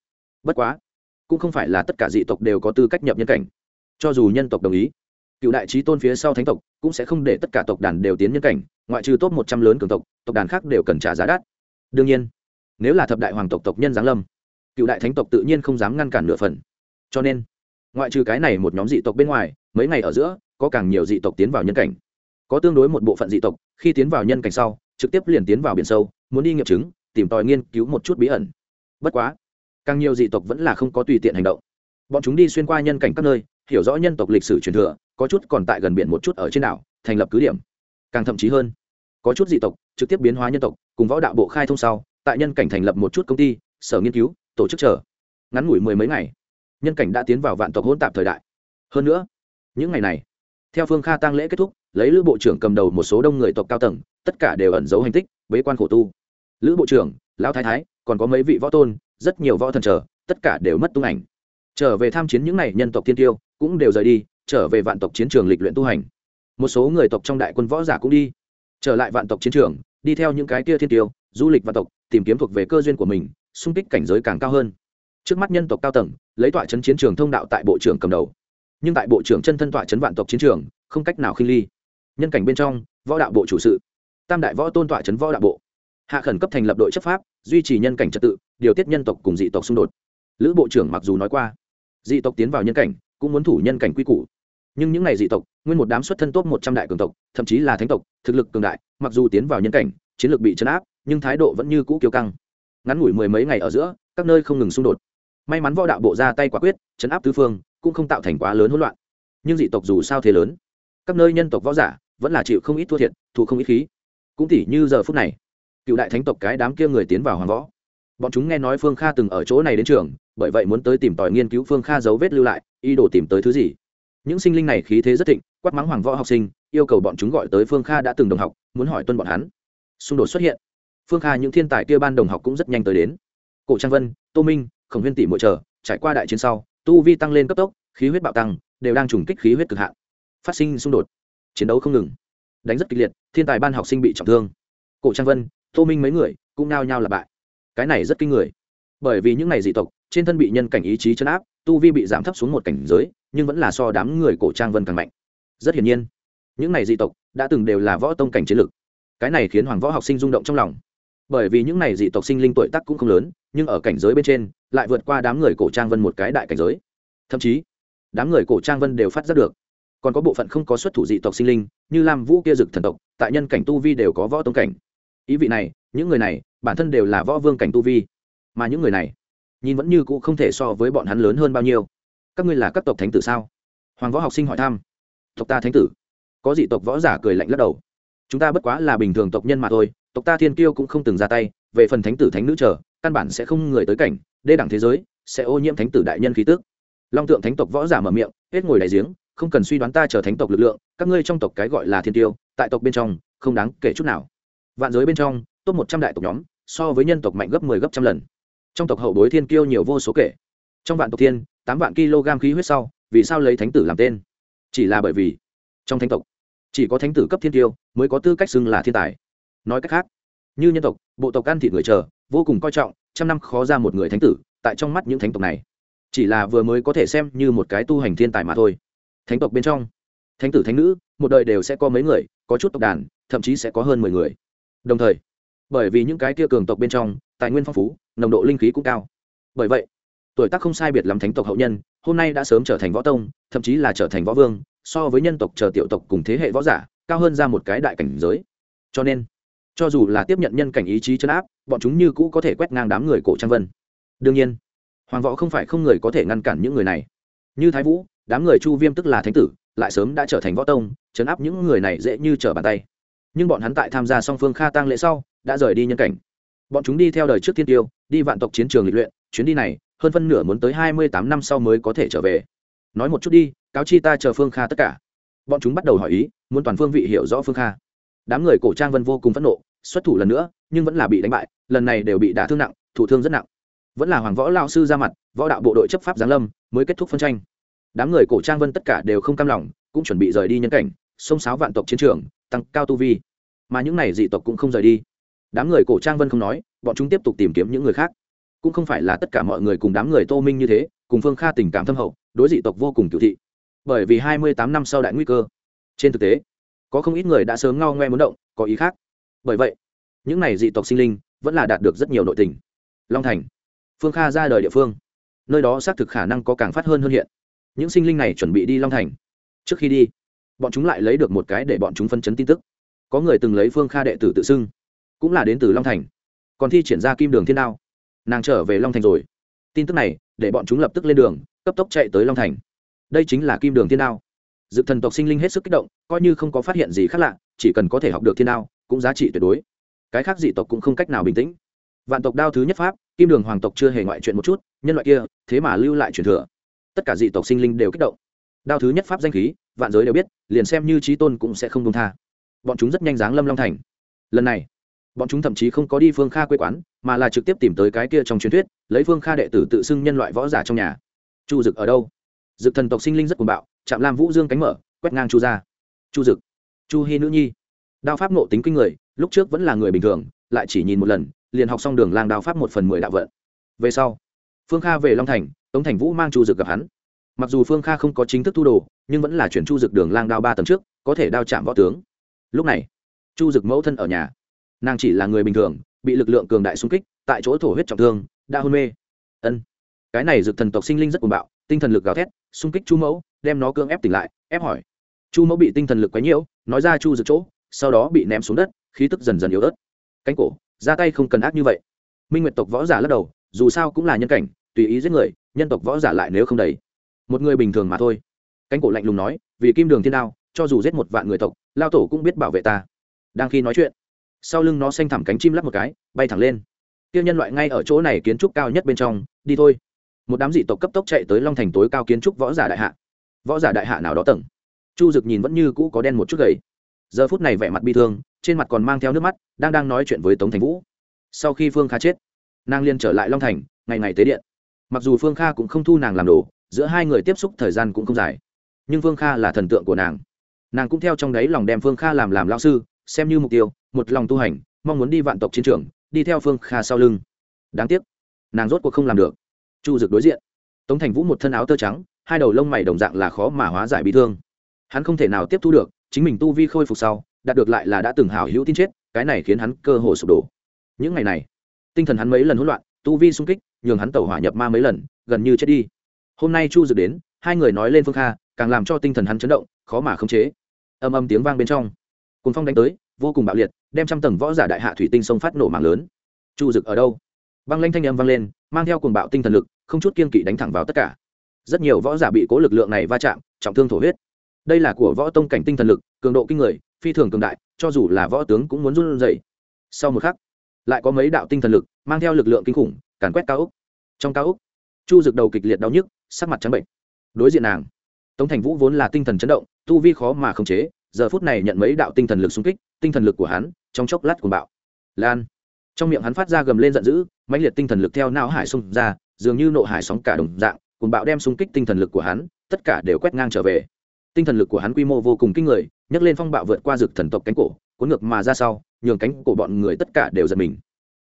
Bất quá, cũng không phải là tất cả dị tộc đều có tư cách nhập nhân cảnh. Cho dù nhân tộc đồng ý, cựu đại trí tôn phía sau thánh tộc cũng sẽ không để tất cả tộc đàn đều tiến nhân cảnh, ngoại trừ top một trăm lớn cường tộc tộc đàn khác đều cần trả giá đắt. Đương nhiên, nếu là thập đại hoàng tộc tộc nhân giáng lâm, cựu đại thánh tộc tự nhiên không dám ngăn cản nửa phần. Cho nên ngoại trừ cái này một nhóm dị tộc bên ngoài, mấy ngày ở giữa, có càng nhiều dị tộc tiến vào nhân cảnh. Có tương đối một bộ phận dị tộc, khi tiến vào nhân cảnh sau, trực tiếp liền tiến vào biển sâu, muốn đi nghiệm chứng, tìm tòi nghiên cứu một chút bí ẩn. Bất quá, càng nhiều dị tộc vẫn là không có tùy tiện hành động. Bọn chúng đi xuyên qua nhân cảnh các nơi, hiểu rõ nhân tộc lịch sử truyền thừa, có chút còn tại gần biển một chút ở trên đảo, thành lập cứ điểm. Càng thậm chí hơn, có chút dị tộc trực tiếp biến hóa nhân tộc, cùng võ đạo bộ khai thông sau, tại nhân cảnh thành lập một chút công ty, sở nghiên cứu, tổ chức chờ. Ngắn ngủi mười mấy ngày nhân cảnh đã tiến vào vạn tộc hỗn tạp thời đại. Hơn nữa, những ngày này, theo phương kha tăng lễ kết thúc, lấy lữ bộ trưởng cầm đầu một số đông người tộc cao tầng, tất cả đều ẩn giấu hành tích, bế quan khổ tu. Lữ bộ trưởng, lão thái thái, còn có mấy vị võ tôn, rất nhiều võ thần trở tất cả đều mất tung ảnh. Trở về tham chiến những n à y nhân tộc tiên tiêu, cũng đều rời đi, trở về vạn tộc chiến trường lịch luyện tu hành. Một số người tộc trong đại quân võ giả cũng đi. Trở lại vạn tộc chiến trường, đi theo những cái kia thiên tiêu, du lịch vạn tộc, tìm kiếm thuộc về cơ duyên của mình, xung kích cảnh giới càng cao hơn trước mắt nhân tộc cao tầng, lấy tọa chấn chiến trường thông đạo tại bộ trưởng cầm đầu. Nhưng tại bộ trưởng chân thân tọa chấn vạn tộc chiến trường, không cách nào khinh ly. Nhân cảnh bên trong, võ đạo bộ chủ sự. Tam đại võ tôn tọa chấn võ đạo bộ. Hạ khẩn cấp thành lập đội chấp pháp, duy trì nhân cảnh trật tự, điều tiết nhân tộc cùng dị tộc xung đột. Lữ bộ trưởng mặc dù nói qua, dị tộc tiến vào nhân cảnh, cũng muốn thủ nhân cảnh quy củ. Nhưng những ngày dị tộc, nguyên một đám xuất thân tốt một trăm đại cường tộc, thậm chí là thánh tộc, thực lực cường đại, mặc dù tiến vào nhân cảnh, chiến lược bị chấn áp, nhưng thái độ vẫn như cũ kiêu căng. Ngắn ngủi mười mấy ngày ở giữa, các nơi không ngừng xung đột may mắn võ đạo bộ ra tay quả quyết, chấn áp tứ phương, cũng không tạo thành quá lớn hỗn loạn. Nhưng dị tộc dù sao thế lớn, các nơi nhân tộc võ giả vẫn là chịu không ít thua thiệt, thụ không ít khí. Cũng tỉ như giờ phút này, cựu đại thánh tộc cái đám kia người tiến vào hoàng võ. Bọn chúng nghe nói phương kha từng ở chỗ này đến trường, bởi vậy muốn tới tìm tòi nghiên cứu phương kha dấu vết lưu lại, ý đồ tìm tới thứ gì. Những sinh linh này khí thế rất thịnh, quát mắng hoàng võ học sinh, yêu cầu bọn chúng gọi tới phương kha đã từng đồng học, muốn hỏi tuân bọn hắn. Xung đột xuất hiện. Phương kha những thiên tài kia ban đồng học cũng rất nhanh tới đến. Cổ trang vân, tô minh khổng huyên tỷ mỗi chờ, trải qua đại chiến sau, tu vi tăng lên cấp tốc, khí huyết bạo tăng, đều đang trùng kích khí huyết cực hạn. Phát sinh xung đột, chiến đấu không ngừng, đánh rất kịch liệt, thiên tài ban học sinh bị trọng thương. Cổ trang vân, tô minh mấy người cũng nao nhao là bại. Cái này rất kinh người, bởi vì những ngày dị tộc, trên thân bị nhân cảnh ý chí chấn áp, tu vi bị giảm thấp xuống một cảnh giới, nhưng vẫn là so đám người cổ trang vân càng mạnh. Rất hiển nhiên, những ngày dị tộc đã từng đều là võ tông cảnh chiến lực cái này khiến hoàng võ học sinh rung động trong lòng bởi vì những này dị tộc sinh linh tuổi tác cũng không lớn, nhưng ở cảnh giới bên trên, lại vượt qua đám người cổ trang vân một cái đại cảnh giới. Thậm chí, đám người cổ trang vân đều phát giác được. Còn có bộ phận không có xuất thủ dị tộc sinh linh, như lam vũ kia dực thần tộc, tại nhân cảnh tu vi đều có võ tông cảnh. Ý vị này, những người này, bản thân đều là võ vương cảnh tu vi. Mà những người này, nhìn vẫn như cũ không thể so với bọn hắn lớn hơn bao nhiêu. Các ngươi là các tộc thánh tử sao? Hoàng võ học sinh hỏi thăm. Tộc ta thánh tử. Có dị tộc võ giả cười lạnh lắc đầu. Chúng ta bất quá là bình thường tộc nhân mà thôi tộc ta thiên kiêu cũng không từng ra tay, về phần thánh tử thánh nữ chờ, căn bản sẽ không người tới cảnh, đê đẳng thế giới, sẽ ô nhiễm thánh tử đại nhân khí tức. Long tượng thánh tộc võ giả mở miệng, hết ngồi đại giếng, không cần suy đoán ta trở thánh tộc lực lượng, các ngươi trong tộc cái gọi là thiên tiêu tại tộc bên trong, không đáng kể chút nào. Vạn giới bên trong, top một trăm đại tộc nhóm, so với nhân tộc mạnh gấp mười 10 gấp trăm lần. Trong tộc hậu bối thiên kiêu nhiều vô số kể. Trong vạn tộc thiên, tám vạn kg khí huyết sau, vì sao lấy thánh tử làm tên? Chỉ là bởi vì, trong thánh tộc, chỉ có thánh tử cấp thiên tiêu mới có tư cách xưng là thiên tài nói cách khác, như nhân tộc, bộ tộc ăn thịt người chờ, vô cùng coi trọng, trăm năm khó ra một người thánh tử, tại trong mắt những thánh tộc này. Chỉ là vừa mới có thể xem như một cái tu hành thiên tài mà thôi. Thánh tộc bên trong, thánh tử thánh nữ, một đời đều sẽ có mấy người, có chút tộc đàn, thậm chí sẽ có hơn mười người. Đồng thời, bởi vì những cái kia cường tộc bên trong, tài nguyên phong phú, nồng độ linh khí cũng cao. Bởi vậy, tuổi tác không sai biệt lắm thánh tộc hậu nhân, hôm nay đã sớm trở thành võ tông, thậm chí là trở thành võ vương, so với nhân tộc chờ tiểu tộc cùng thế hệ võ giả, cao hơn ra một cái đại cảnh giới. Cho nên cho dù là tiếp nhận nhân cảnh ý chí chấn áp, bọn chúng như cũ có thể quét ngang đám người cổ trang vân. Đương nhiên, hoàng võ không phải không người có thể ngăn cản những người này. Như thái vũ, đám người chu viêm tức là thánh tử, lại sớm đã trở thành võ tông, chấn áp những người này dễ như trở bàn tay. Nhưng bọn hắn tại tham gia song phương kha tăng lễ sau, đã rời đi nhân cảnh. Bọn chúng đi theo đời trước tiên tiêu, đi vạn tộc chiến trường lịch luyện, chuyến đi này, hơn phân nửa muốn tới hai mươi tám năm sau mới có thể trở về. Nói một chút đi, cáo chi ta chờ phương kha tất cả. Bọn chúng bắt đầu hỏi ý, muốn toàn phương vị hiểu rõ phương kha đám người cổ trang vân vô cùng phẫn nộ, xuất thủ lần nữa, nhưng vẫn là bị đánh bại, lần này đều bị đả thương nặng, thủ thương rất nặng. Vẫn là hoàng võ lao sư ra mặt, võ đạo bộ đội chấp pháp giáng lâm, mới kết thúc phân tranh. Đám người cổ trang vân tất cả đều không cam lòng, cũng chuẩn bị rời đi nhân cảnh, xông sáo vạn tộc chiến trường, tăng cao tu vi. Mà những này dị tộc cũng không rời đi. Đám người cổ trang vân không nói, bọn chúng tiếp tục tìm kiếm những người khác. Cũng không phải là tất cả mọi người cùng đám người tô minh như thế, cùng phương kha tình cảm thâm hậu, đối dị tộc vô cùng cựu thị. Bởi vì hai mươi tám năm sau đại nguy cơ. Trên thực tế có không ít người đã sớm ngao ngoe muốn động, có ý khác. Bởi vậy, những này dị tộc sinh linh vẫn là đạt được rất nhiều nội tình. Long thành, phương kha ra đời địa phương, nơi đó xác thực khả năng có càng phát hơn hơn hiện. Những sinh linh này chuẩn bị đi long thành. Trước khi đi, bọn chúng lại lấy được một cái để bọn chúng phân chấn tin tức. Có người từng lấy phương kha đệ tử tự xưng, cũng là đến từ long thành, còn thi triển ra kim đường thiên đao. Nàng trở về long thành rồi. Tin tức này, để bọn chúng lập tức lên đường, cấp tốc chạy tới long thành. Đây chính là kim đường thiên đao dự thần tộc sinh linh hết sức kích động, coi như không có phát hiện gì khác lạ, chỉ cần có thể học được thiên đao, cũng giá trị tuyệt đối. Cái khác dị tộc cũng không cách nào bình tĩnh. Vạn tộc đao thứ nhất pháp, kim đường hoàng tộc chưa hề ngoại chuyện một chút, nhân loại kia, thế mà lưu lại truyền thừa. Tất cả dị tộc sinh linh đều kích động. Đao thứ nhất pháp danh khí, vạn giới đều biết, liền xem như trí tôn cũng sẽ không công tha. Bọn chúng rất nhanh dáng lâm long thành. Lần này, bọn chúng thậm chí không có đi phương kha quê quán, mà là trực tiếp tìm tới cái kia trong truyền thuyết, lấy phương kha đệ tử tự xưng nhân loại võ giả trong nhà. Chu dực ở đâu? Dực thần tộc sinh linh rất cuồng bạo chạm lam vũ dương cánh mở, quét ngang chu ra chu dực, chu hy nữ nhi. Đao pháp nộ tính kinh người, lúc trước vẫn là người bình thường, lại chỉ nhìn một lần, liền học xong đường lang đao pháp một phần mười đạo vận. Về sau, phương kha về long thành, tống thành vũ mang chu dực gặp hắn. Mặc dù phương kha không có chính thức thu đồ, nhưng vẫn là chuyển chu dực đường lang đao ba tầng trước, có thể đao chạm võ tướng. Lúc này, chu dực mẫu thân ở nhà. Nàng chỉ là người bình thường, bị lực lượng cường đại xung kích, tại chỗ thổ huyết trọng thương, đã hôn mê. Ân, cái này dực thần tộc sinh linh rất cuồng bạo tinh thần lực gào thét, xung kích chu mẫu, đem nó cưỡng ép tỉnh lại, ép hỏi. Chu mẫu bị tinh thần lực quấy nhiễu, nói ra chu dực chỗ, sau đó bị ném xuống đất, khí tức dần dần yếu ớt. Cánh cổ, ra tay không cần ác như vậy. Minh nguyệt tộc võ giả lắc đầu, dù sao cũng là nhân cảnh, tùy ý giết người, nhân tộc võ giả lại nếu không đầy. Một người bình thường mà thôi. Cánh cổ lạnh lùng nói, vì kim đường thiên đao, cho dù giết một vạn người tộc, lao tổ cũng biết bảo vệ ta. Đang khi nói chuyện, sau lưng nó xanh thẳm cánh chim lắp một cái, bay thẳng lên. Tiêu nhân loại ngay ở chỗ này kiến trúc cao nhất bên trong, đi thôi một đám dị tộc cấp tốc chạy tới long thành tối cao kiến trúc võ giả đại hạ. Võ giả đại hạ nào đó tầng. Chu dực nhìn vẫn như cũ có đen một chút gầy. Giờ phút này vẻ mặt bi thương, trên mặt còn mang theo nước mắt, đang đang nói chuyện với tống thành vũ. Sau khi phương kha chết, nàng liên trở lại long thành, ngày ngày tế điện. Mặc dù phương kha cũng không thu nàng làm đồ, giữa hai người tiếp xúc thời gian cũng không dài. Nhưng phương kha là thần tượng của nàng. Nàng cũng theo trong đấy lòng đem phương kha làm làm lao sư, xem như mục tiêu, một lòng tu hành, mong muốn đi vạn tộc chiến trường, đi theo phương kha sau lưng. Đáng tiếc, nàng rốt cuộc không làm được chu dực đối diện. Tống thành vũ một thân áo tơ trắng, hai đầu lông mày đồng dạng là khó mà hóa giải bị thương. Hắn không thể nào tiếp thu được, chính mình tu vi khôi phục sau, đạt được lại là đã từng hảo hữu tin chết, cái này khiến hắn cơ hồ sụp đổ. Những ngày này, tinh thần hắn mấy lần hỗn loạn, tu vi sung kích, nhường hắn tẩu hỏa nhập ma mấy lần, gần như chết đi. Hôm nay chu dực đến, hai người nói lên phương kha, càng làm cho tinh thần hắn chấn động, khó mà khống chế. Âm âm tiếng vang bên trong. Cùng phong đánh tới, vô cùng bạo liệt, đem trăm tầng võ giả đại hạ thủy tinh sông phát nổ mạng lớn. Chu dực ở đâu? Băng lanh thanh âm vang lên, mang theo cuồng bạo tinh thần lực không chút kiên kỵ đánh thẳng vào tất cả. Rất nhiều võ giả bị cố lực lượng này va chạm, trọng thương thổ huyết. Đây là của võ tông cảnh tinh thần lực, cường độ kinh người, phi thường cường đại, cho dù là võ tướng cũng muốn run dậy sau một khắc, lại có mấy đạo tinh thần lực mang theo lực lượng kinh khủng, càn quét cao úc trong cao úc chu rực đầu kịch liệt đau nhức, sắc mặt trắng bệnh. Đối diện nàng, tống thành vũ vốn là tinh thần chấn động, tu vi khó mà khống chế, giờ phút này nhận mấy đạo tinh thần lực xung kích, tinh thần lực của hắn trong chốc lát cuồng bạo. Lan, trong miệng hắn phát ra gầm lên giận dữ, mãnh liệt tinh thần lực theo não hải xung ra dường như nộ hải sóng cả đồng dạng cùng bạo đem xung kích tinh thần lực của hắn, tất cả đều quét ngang trở về. Tinh thần lực của hắn quy mô vô cùng kinh người, nhấc lên phong bạo vượt qua rực thần tộc cánh cổ, cuốn ngược mà ra sau, nhường cánh cổ bọn người tất cả đều giật mình.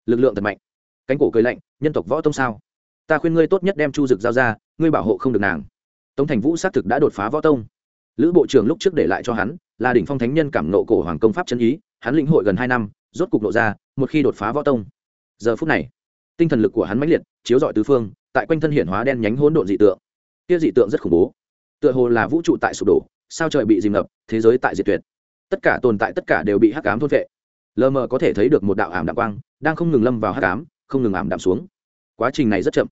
Lực lượng thật mạnh. Cánh cổ cười lạnh, nhân tộc võ tông sao? Ta khuyên ngươi tốt nhất đem chu dực giao ra, ngươi bảo hộ không được nàng. Tống thành vũ xác thực đã đột phá võ tông. Lữ bộ trưởng lúc trước để lại cho hắn, là đỉnh phong thánh nhân cảm nộ cổ hoàng công pháp chân ý, hắn lĩnh hội gần hai năm, rốt cục lộ ra, một khi đột phá võ tông. Giờ phút này tinh thần lực của hắn mãnh liệt, chiếu dọi tứ phương, tại quanh thân hiển hóa đen nhánh hỗn độn dị tượng. Kia dị tượng rất khủng bố. Tựa hồ là vũ trụ tại sụp đổ, sao trời bị dìm ngập, thế giới tại diệt tuyệt. Tất cả tồn tại tất cả đều bị hắc ám thôn vệ lờ mờ có thể thấy được một đạo ảm đạm quang, đang không ngừng lâm vào hắc ám, không ngừng ảm đạm xuống. Quá trình này rất chậm.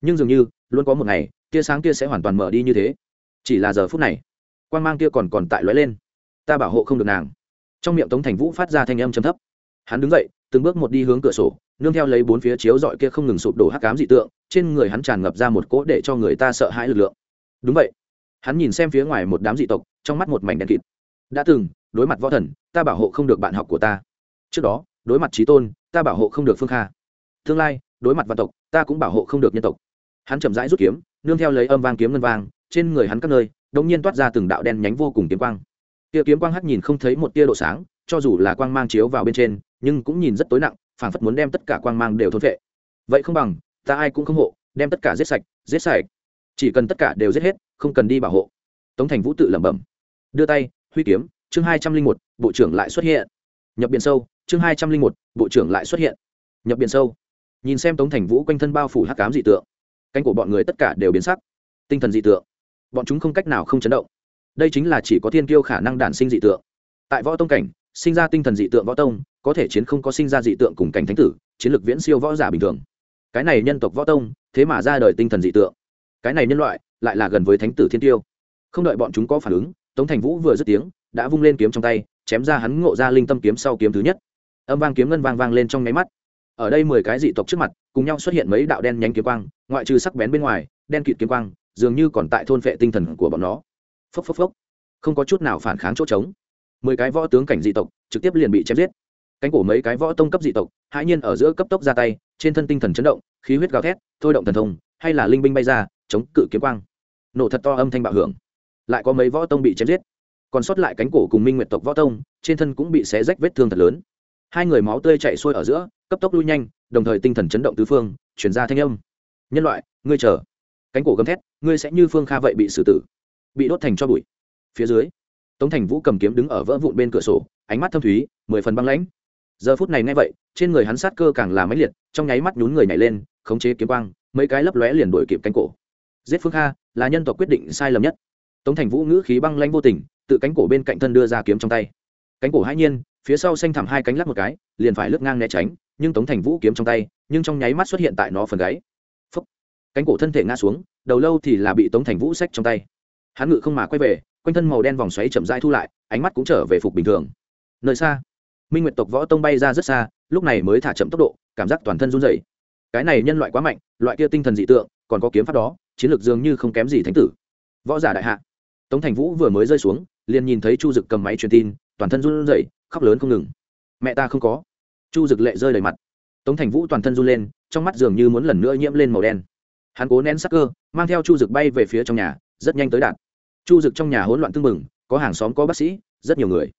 Nhưng dường như, luôn có một ngày, tia sáng kia sẽ hoàn toàn mở đi như thế. Chỉ là giờ phút này, quang mang kia còn còn tại lóe lên. Ta bảo hộ không được nàng. Trong miệng tống thành vũ phát ra thanh âm chấm thấp. Hắn đứng dậy từng bước một đi hướng cửa sổ, nương theo lấy bốn phía chiếu dọi kia không ngừng sụp đổ hắc cám dị tượng, trên người hắn tràn ngập ra một cỗ để cho người ta sợ hãi lực lượng. Đúng vậy. Hắn nhìn xem phía ngoài một đám dị tộc, trong mắt một mảnh đen kịt. Đã từng, đối mặt võ thần, ta bảo hộ không được bạn học của ta. Trước đó, đối mặt trí tôn, ta bảo hộ không được phương kha. Tương lai, đối mặt văn tộc, ta cũng bảo hộ không được nhân tộc. Hắn chậm rãi rút kiếm, nương theo lấy âm vang kiếm ngân vang, trên người hắn các nơi đống nhiên toát ra từng đạo đen nhánh vô cùng kiếm quang. Tia kiếm quang hắt nhìn không thấy một tia độ sáng, cho dù là quang mang chiếu vào bên trên nhưng cũng nhìn rất tối nặng, phảng phất muốn đem tất cả quang mang đều thôn vệ vậy không bằng, ta ai cũng không hộ, đem tất cả giết sạch giết sạch. Chỉ cần tất cả đều giết hết, không cần đi bảo hộ. Tống thành vũ tự lẩm bẩm. Đưa tay, huy kiếm, chương hai trăm linh một, bộ trưởng lại xuất hiện. Nhập biển sâu, chương hai trăm linh một, bộ trưởng lại xuất hiện. Nhập biển sâu. Nhìn xem tống thành vũ quanh thân bao phủ hắc cám dị tượng, cánh của bọn người tất cả đều biến sắc. Tinh thần dị tượng. Bọn chúng không cách nào không chấn động. Đây chính là chỉ có thiên kiêu khả năng đản sinh dị tượng. Tại võ tông cảnh, sinh ra tinh thần dị tượng võ tông có thể chiến không có sinh ra dị tượng cùng cảnh thánh tử, chiến lược viễn siêu võ giả bình thường. Cái này nhân tộc võ tông, thế mà ra đời tinh thần dị tượng. Cái này nhân loại, lại là gần với thánh tử thiên tiêu. Không đợi bọn chúng có phản ứng, tống thành vũ vừa dứt tiếng, đã vung lên kiếm trong tay, chém ra hắn ngộ ra linh tâm kiếm sau kiếm thứ nhất. Âm vang kiếm ngân vang vang lên trong nháy mắt. Ở đây mười cái dị tộc trước mặt, cùng nhau xuất hiện mấy đạo đen nhánh kiếm quang, ngoại trừ sắc bén bên ngoài, đen kịt kiếm quang, dường như còn tại thôn vệ tinh thần của bọn nó. Phốc phốc phốc. Không có chút nào phản kháng chỗ trống. Mười cái võ tướng cảnh dị tộc trực tiếp liền bị chém giết cánh cổ mấy cái võ tông cấp dị tộc, hãi nhiên ở giữa cấp tốc ra tay, trên thân tinh thần chấn động, khí huyết gào thét, thôi động thần thông, hay là linh binh bay ra, chống cự kiếm quang. Nổ thật to âm thanh bạo hưởng. Lại có mấy võ tông bị chém giết. Còn sót lại cánh cổ cùng minh nguyệt tộc võ tông, trên thân cũng bị xé rách vết thương thật lớn. Hai người máu tươi chạy xuôi ở giữa, cấp tốc lui nhanh, đồng thời tinh thần chấn động tứ phương chuyển ra thanh âm. Nhân loại, ngươi chờ. Cánh cổ gầm thét, ngươi sẽ như phương kha vậy bị xử tử. Bị đốt thành cho bụi. Phía dưới, tống thành vũ cầm kiếm đứng ở vỡ vụn bên cửa sổ, ánh mắt thâm thúy, mười phần băng lãnh giờ phút này nghe vậy, trên người hắn sát cơ càng là máy liệt, trong nháy mắt nhún người nhảy lên, khống chế kiếm quang, mấy cái lấp lóe liền đuổi kịp cánh cổ. Giết phương kha là nhân tộc quyết định sai lầm nhất. Tống thành vũ ngữ khí băng lanh vô tình, tự cánh cổ bên cạnh thân đưa ra kiếm trong tay. Cánh cổ hãi nhiên, phía sau xanh thẳm hai cánh lắc một cái, liền phải lướt ngang né tránh, nhưng tống thành vũ kiếm trong tay, nhưng trong nháy mắt xuất hiện tại nó phần gáy. Phúc. cánh cổ thân thể ngã xuống, đầu lâu thì là bị tống thành vũ xách trong tay. Hắn ngự không mà quay về, quanh thân màu đen vòng xoáy chậm rãi thu lại, ánh mắt cũng trở về phục bình thường. Nơi xa minh nguyệt tộc võ tông bay ra rất xa, lúc này mới thả chậm tốc độ, cảm giác toàn thân run rẩy. Cái này nhân loại quá mạnh, loại kia tinh thần dị tượng, còn có kiếm pháp đó, chiến lược dường như không kém gì thánh tử. Võ giả đại hạ. Tống thành vũ vừa mới rơi xuống, liền nhìn thấy chu dực cầm máy truyền tin, toàn thân run rẩy, khóc lớn không ngừng. Mẹ ta không có. Chu dực lệ rơi đầy mặt. Tống thành vũ toàn thân run lên, trong mắt dường như muốn lần nữa nhiễm lên màu đen. Hắn cố nén sắc cơ, mang theo chu dực bay về phía trong nhà, rất nhanh tới đạt chu dực trong nhà hỗn loạn tưng bừng, có hàng xóm có bác sĩ, rất nhiều người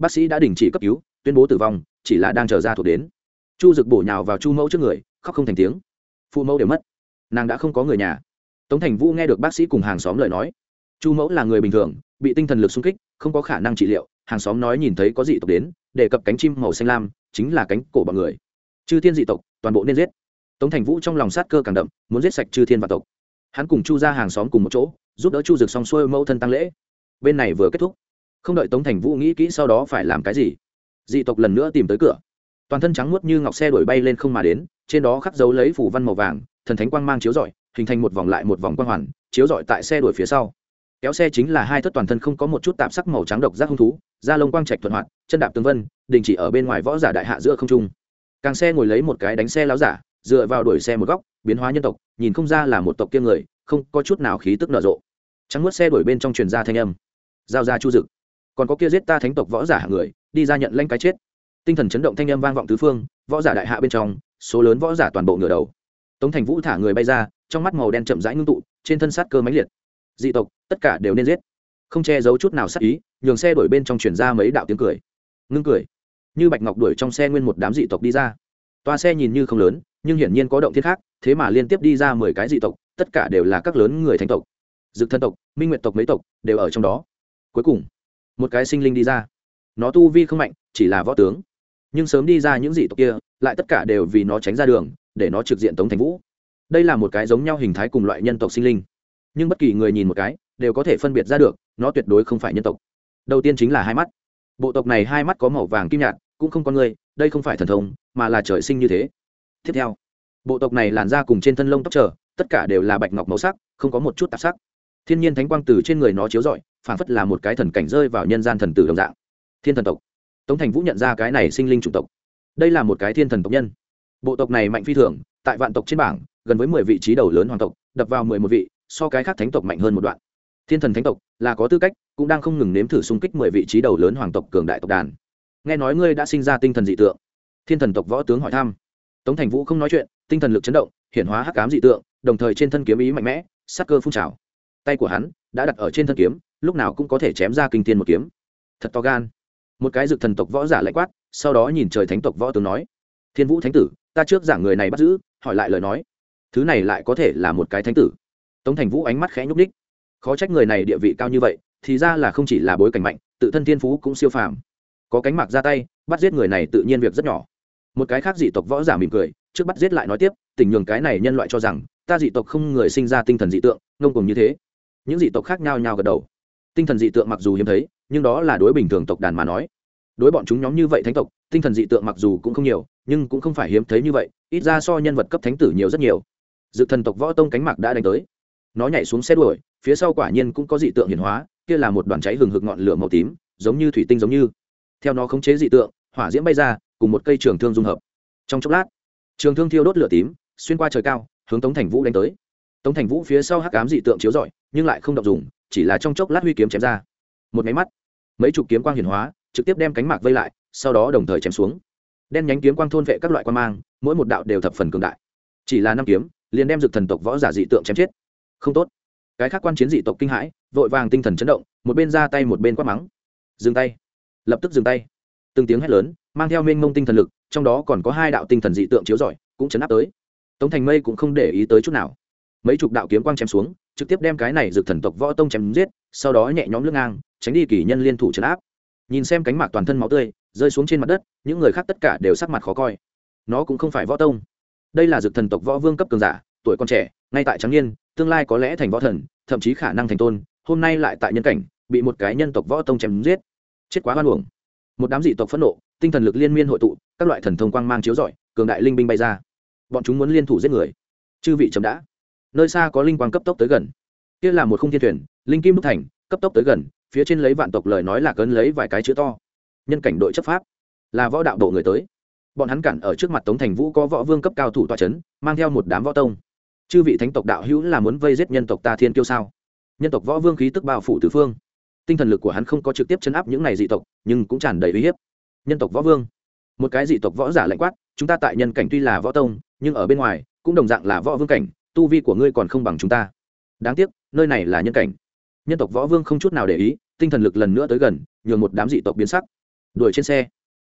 bác sĩ đã đình chỉ cấp cứu, tuyên bố tử vong, chỉ là đang chờ ra thuộc đến. Chu dực bổ nhào vào chu mẫu trước người, khóc không thành tiếng. Phụ mẫu đều mất. Nàng đã không có người nhà. Tống thành vũ nghe được bác sĩ cùng hàng xóm lời nói. Chu mẫu là người bình thường, bị tinh thần lực sung kích, không có khả năng trị liệu, hàng xóm nói nhìn thấy có dị tộc đến, đề cập cánh chim màu xanh lam, chính là cánh cổ bọn người. Chư thiên dị tộc, toàn bộ nên giết. Tống thành vũ trong lòng sát cơ càng đậm, muốn giết sạch chư thiên và tộc. Hắn cùng chu ra hàng xóm cùng một chỗ, giúp đỡ chu dực xong xuôi mẫu thân tăng lễ. Bên này vừa kết thúc không đợi tống thành vũ nghĩ kỹ sau đó phải làm cái gì, dị tộc lần nữa tìm tới cửa. Toàn thân trắng muốt như ngọc xe đuổi bay lên không mà đến, trên đó khắc dấu lấy phủ văn màu vàng, thần thánh quang mang chiếu rọi, hình thành một vòng lại một vòng quang hoàn, chiếu rọi tại xe đuổi phía sau. Kéo xe chính là hai thất toàn thân không có một chút tạp sắc màu trắng độc giác hung thú, da lông quang trạch thuận hoạt, chân đạp tương vân, đình chỉ ở bên ngoài võ giả đại hạ giữa không trung. Càng xe ngồi lấy một cái đánh xe láo giả, dựa vào đuổi xe một góc, biến hóa nhân tộc, nhìn không ra là một tộc kiêng người, không có chút nào khí tức nở rộ. Trắng mất xe đuổi bên trong truyền ra thanh âm. Giao ra chu dực còn có kia giết ta thánh tộc võ giả hạng người, đi ra nhận lanh cái chết. Tinh thần chấn động thanh âm vang vọng tứ phương, võ giả đại hạ bên trong, số lớn võ giả toàn bộ ngửa đầu. Tống thành vũ thả người bay ra, trong mắt màu đen chậm rãi ngưng tụ, trên thân sát cơ máy liệt. Dị tộc, tất cả đều nên giết. Không che giấu chút nào sát ý, nhường xe đuổi bên trong truyền ra mấy đạo tiếng cười. Ngưng cười. Như bạch ngọc đuổi trong xe nguyên một đám dị tộc đi ra. Toa xe nhìn như không lớn, nhưng hiển nhiên có động thiên khác, thế mà liên tiếp đi ra mười cái dị tộc, tất cả đều là các lớn người thánh tộc. Dực thân tộc, minh nguyện tộc mấy tộc, đều ở trong đó. Cuối cùng một cái sinh linh đi ra. Nó tu vi không mạnh, chỉ là võ tướng. Nhưng sớm đi ra những dị tộc kia, lại tất cả đều vì nó tránh ra đường, để nó trực diện tống thành vũ. Đây là một cái giống nhau hình thái cùng loại nhân tộc sinh linh. Nhưng bất kỳ người nhìn một cái, đều có thể phân biệt ra được, nó tuyệt đối không phải nhân tộc. Đầu tiên chính là hai mắt. Bộ tộc này hai mắt có màu vàng kim nhạt, cũng không có người, đây không phải thần thông, mà là trời sinh như thế. Tiếp theo, bộ tộc này làn da cùng trên thân lông tóc trở, tất cả đều là bạch ngọc màu sắc, không có một chút tạp sắc. Thiên nhiên thánh quang từ trên người nó chiếu rọi phản phất là một cái thần cảnh rơi vào nhân gian thần tử đồng dạng. Thiên thần tộc. Tống thành vũ nhận ra cái này sinh linh chủng tộc. Đây là một cái thiên thần tộc nhân. Bộ tộc này mạnh phi thường, tại vạn tộc trên bảng, gần với mười vị trí đầu lớn hoàng tộc, đập vào mười một vị, so cái khác thánh tộc mạnh hơn một đoạn. Thiên thần thánh tộc là có tư cách, cũng đang không ngừng nếm thử xung kích mười vị trí đầu lớn hoàng tộc cường đại tộc đàn. Nghe nói ngươi đã sinh ra tinh thần dị tượng. Thiên thần tộc võ tướng hỏi thăm. Tống thành vũ không nói chuyện, tinh thần lực chấn động hiện hóa hắc cám dị tượng, đồng thời trên thân kiếm ý mạnh mẽ, sắc cơ phun trào. Tay của hắn đã đặt ở trên thân kiếm lúc nào cũng có thể chém ra kinh thiên một kiếm. Thật to gan. Một cái dược thần tộc võ giả lạnh quát, sau đó nhìn trời thánh tộc võ tướng nói, thiên vũ thánh tử, ta trước giảng người này bắt giữ, hỏi lại lời nói. Thứ này lại có thể là một cái thánh tử. Tống thành vũ ánh mắt khẽ nhúc ních khó trách người này địa vị cao như vậy, thì ra là không chỉ là bối cảnh mạnh, tự thân thiên phú cũng siêu phàm. Có cánh mạc ra tay, bắt giết người này tự nhiên việc rất nhỏ. Một cái khác dị tộc võ giả mỉm cười, trước bắt giết lại nói tiếp tình nhường cái này nhân loại cho rằng, ta dị tộc không người sinh ra tinh thần dị tượng, ngông cùng như thế. Những dị tộc khác nhau nhau gật đầu tinh thần dị tượng mặc dù hiếm thấy, nhưng đó là đối bình thường tộc đàn mà nói. Đối bọn chúng nhóm như vậy thánh tộc, tinh thần dị tượng mặc dù cũng không nhiều, nhưng cũng không phải hiếm thấy như vậy, ít ra so nhân vật cấp thánh tử nhiều rất nhiều. Dự thần tộc võ tông cánh mạc đã đánh tới. Nó nhảy xuống xe đuổi, phía sau quả nhiên cũng có dị tượng hiển hóa, kia là một đoàn cháy hừng hực ngọn lửa màu tím, giống như thủy tinh giống như. Theo nó khống chế dị tượng, hỏa diễm bay ra, cùng một cây trường thương dung hợp. Trong chốc lát, trường thương thiêu đốt lửa tím, xuyên qua trời cao, hướng tống thành vũ đánh tới. Tống thành vũ phía sau hắc cám dị tượng chiếu rọi, nhưng lại không đọc dùng chỉ là trong chốc lát huy kiếm chém ra. Một máy mắt, mấy chục kiếm quang hiển hóa, trực tiếp đem cánh mạc vây lại, sau đó đồng thời chém xuống. Đen nhánh kiếm quang thôn vệ các loại quan mang, mỗi một đạo đều thập phần cường đại. Chỉ là năm kiếm, liền đem dực thần tộc võ giả dị tượng chém chết. Không tốt. Cái khác quan chiến dị tộc kinh hãi, vội vàng tinh thần chấn động, một bên ra tay một bên quát mắng. Dừng tay. Lập tức dừng tay. Từng tiếng hét lớn, mang theo mênh mông tinh thần lực, trong đó còn có hai đạo tinh thần dị tượng chiếu rọi, cũng chấn áp tới. Tống thành mây cũng không để ý tới chút nào. Mấy chục đạo kiếm quang chém xuống trực tiếp đem cái này dược thần tộc võ tông chém giết, sau đó nhẹ nhõm lưng ngang, tránh đi kỷ nhân liên thủ trấn áp. Nhìn xem cánh mạc toàn thân máu tươi, rơi xuống trên mặt đất, những người khác tất cả đều sắc mặt khó coi. Nó cũng không phải võ tông. Đây là dược thần tộc võ vương cấp cường giả, tuổi còn trẻ, ngay tại trắng niên, tương lai có lẽ thành võ thần, thậm chí khả năng thành tôn, hôm nay lại tại nhân cảnh, bị một cái nhân tộc võ tông chém giết. Chết quá hoan hưởng một đám dị tộc phẫn nộ, tinh thần lực liên miên hội tụ, các loại thần thông quang mang chiếu rọi, cường đại linh binh bay ra. Bọn chúng muốn liên thủ giết người. Chư vị chấm đã nơi xa có linh quang cấp tốc tới gần. Kia là một khung thiên thuyền, linh kim đúc thành, cấp tốc tới gần, phía trên lấy vạn tộc lời nói là cấn lấy vài cái chữ to. Nhân cảnh đội chấp pháp, là võ đạo độ người tới. Bọn hắn cản ở trước mặt tống thành vũ có võ vương cấp cao thủ toa c h ấ n mang theo một đám võ tông. Chư vị thánh tộc đạo hữu là muốn vây giết nhân tộc ta thiên kiêu sao? Nhân tộc võ vương khí tức bao phủ tứ phương. Tinh thần lực của hắn không có trực tiếp chấn áp những này dị tộc, nhưng cũng tràn đầy uy hiếp. Nhân tộc võ vương, một cái dị tộc võ giả lạnh quát, chúng ta tại nhân cảnh tuy là võ tông, nhưng ở bên ngoài, cũng đồng dạng là võ vương cảnh tu vi của ngươi còn không bằng chúng ta. Đáng tiếc, nơi này là nhân cảnh. Nhân tộc võ vương không chút nào để ý, tinh thần lực lần nữa tới gần, nhường một đám dị tộc biến sắc. Đuổi trên xe,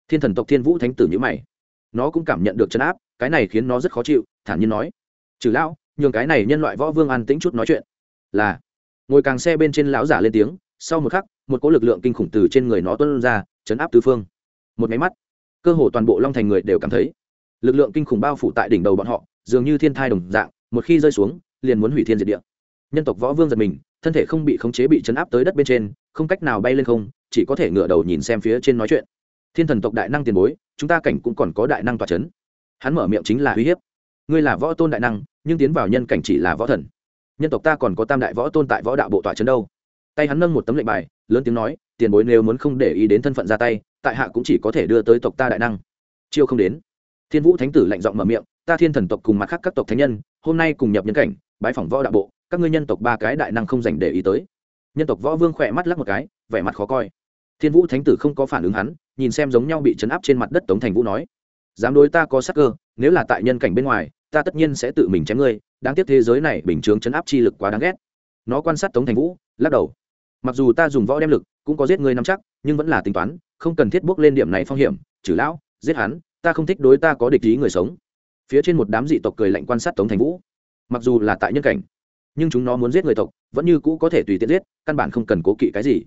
thiên thần tộc thiên vũ thánh tử nhữ mày. Nó cũng cảm nhận được chấn áp, cái này khiến nó rất khó chịu, thản nhiên nói. Trừ lão, nhường cái này nhân loại võ vương an tĩnh chút nói chuyện. Là, ngồi càng xe bên trên lão giả lên tiếng, sau một khắc, một cỗ lực lượng kinh khủng từ trên người nó tuân ra chấn áp tứ phương. Một máy mắt, cơ hồ toàn bộ long thành người đều cảm thấy, lực lượng kinh khủng bao phủ tại đỉnh đầu bọn họ, dường như thiên thai đồng dạng một khi rơi xuống, liền muốn hủy thiên diệt địa. Nhân tộc võ vương giật mình, thân thể không bị khống chế bị chấn áp tới đất bên trên, không cách nào bay lên không, chỉ có thể ngửa đầu nhìn xem phía trên nói chuyện. Thiên thần tộc đại năng tiền bối, chúng ta cảnh cũng còn có đại năng tòa c h ấ n hắn mở miệng chính là uy hiếp. Ngươi là võ tôn đại năng, nhưng tiến vào nhân cảnh chỉ là võ thần. Nhân tộc ta còn có tam đại võ tôn tại võ đạo bộ tòa c đâu. Tay hắn nâng một tấm lệnh bài, lớn tiếng nói, tiền bối nếu muốn không để ý đến thân phận ra tay, tại hạ cũng chỉ có thể đưa tới tộc ta đại năng. Chiêu không đến. Thiên vũ thánh tử lạnh giọng mở miệng, ta thiên thần tộc cùng mặt khác các tộc thánh nhân hôm nay cùng nhập nhân cảnh, bái phỏng võ đạo bộ, các ngươi nhân tộc ba cái đại năng không dành để ý tới. Nhân tộc võ vương khỏe mắt lắc một cái, vẻ mặt khó coi. Thiên vũ thánh tử không có phản ứng hắn, nhìn xem giống nhau bị chấn áp trên mặt đất tống thành vũ nói, dám đối ta có sắc cơ, nếu là tại nhân cảnh bên ngoài, ta tất nhiên sẽ tự mình chém ngươi, đáng tiếc thế giới này bình chướng chấn áp chi lực quá đáng ghét. Nó quan sát tống thành vũ, lắc đầu, mặc dù ta dùng võ đem lực, cũng có giết ngươi nắm chắc, nhưng vẫn là tính toán, không cần thiết bước lên điểm này phong hiểm, trừ lão, giết hắn, ta không thích đối ta có địch ý người sống phía trên một đám dị tộc cười lạnh quan sát tống thành vũ. Mặc dù là tại nhân cảnh, nhưng chúng nó muốn giết người tộc, vẫn như cũ có thể tùy tiện giết, căn bản không cần cố kỵ cái gì.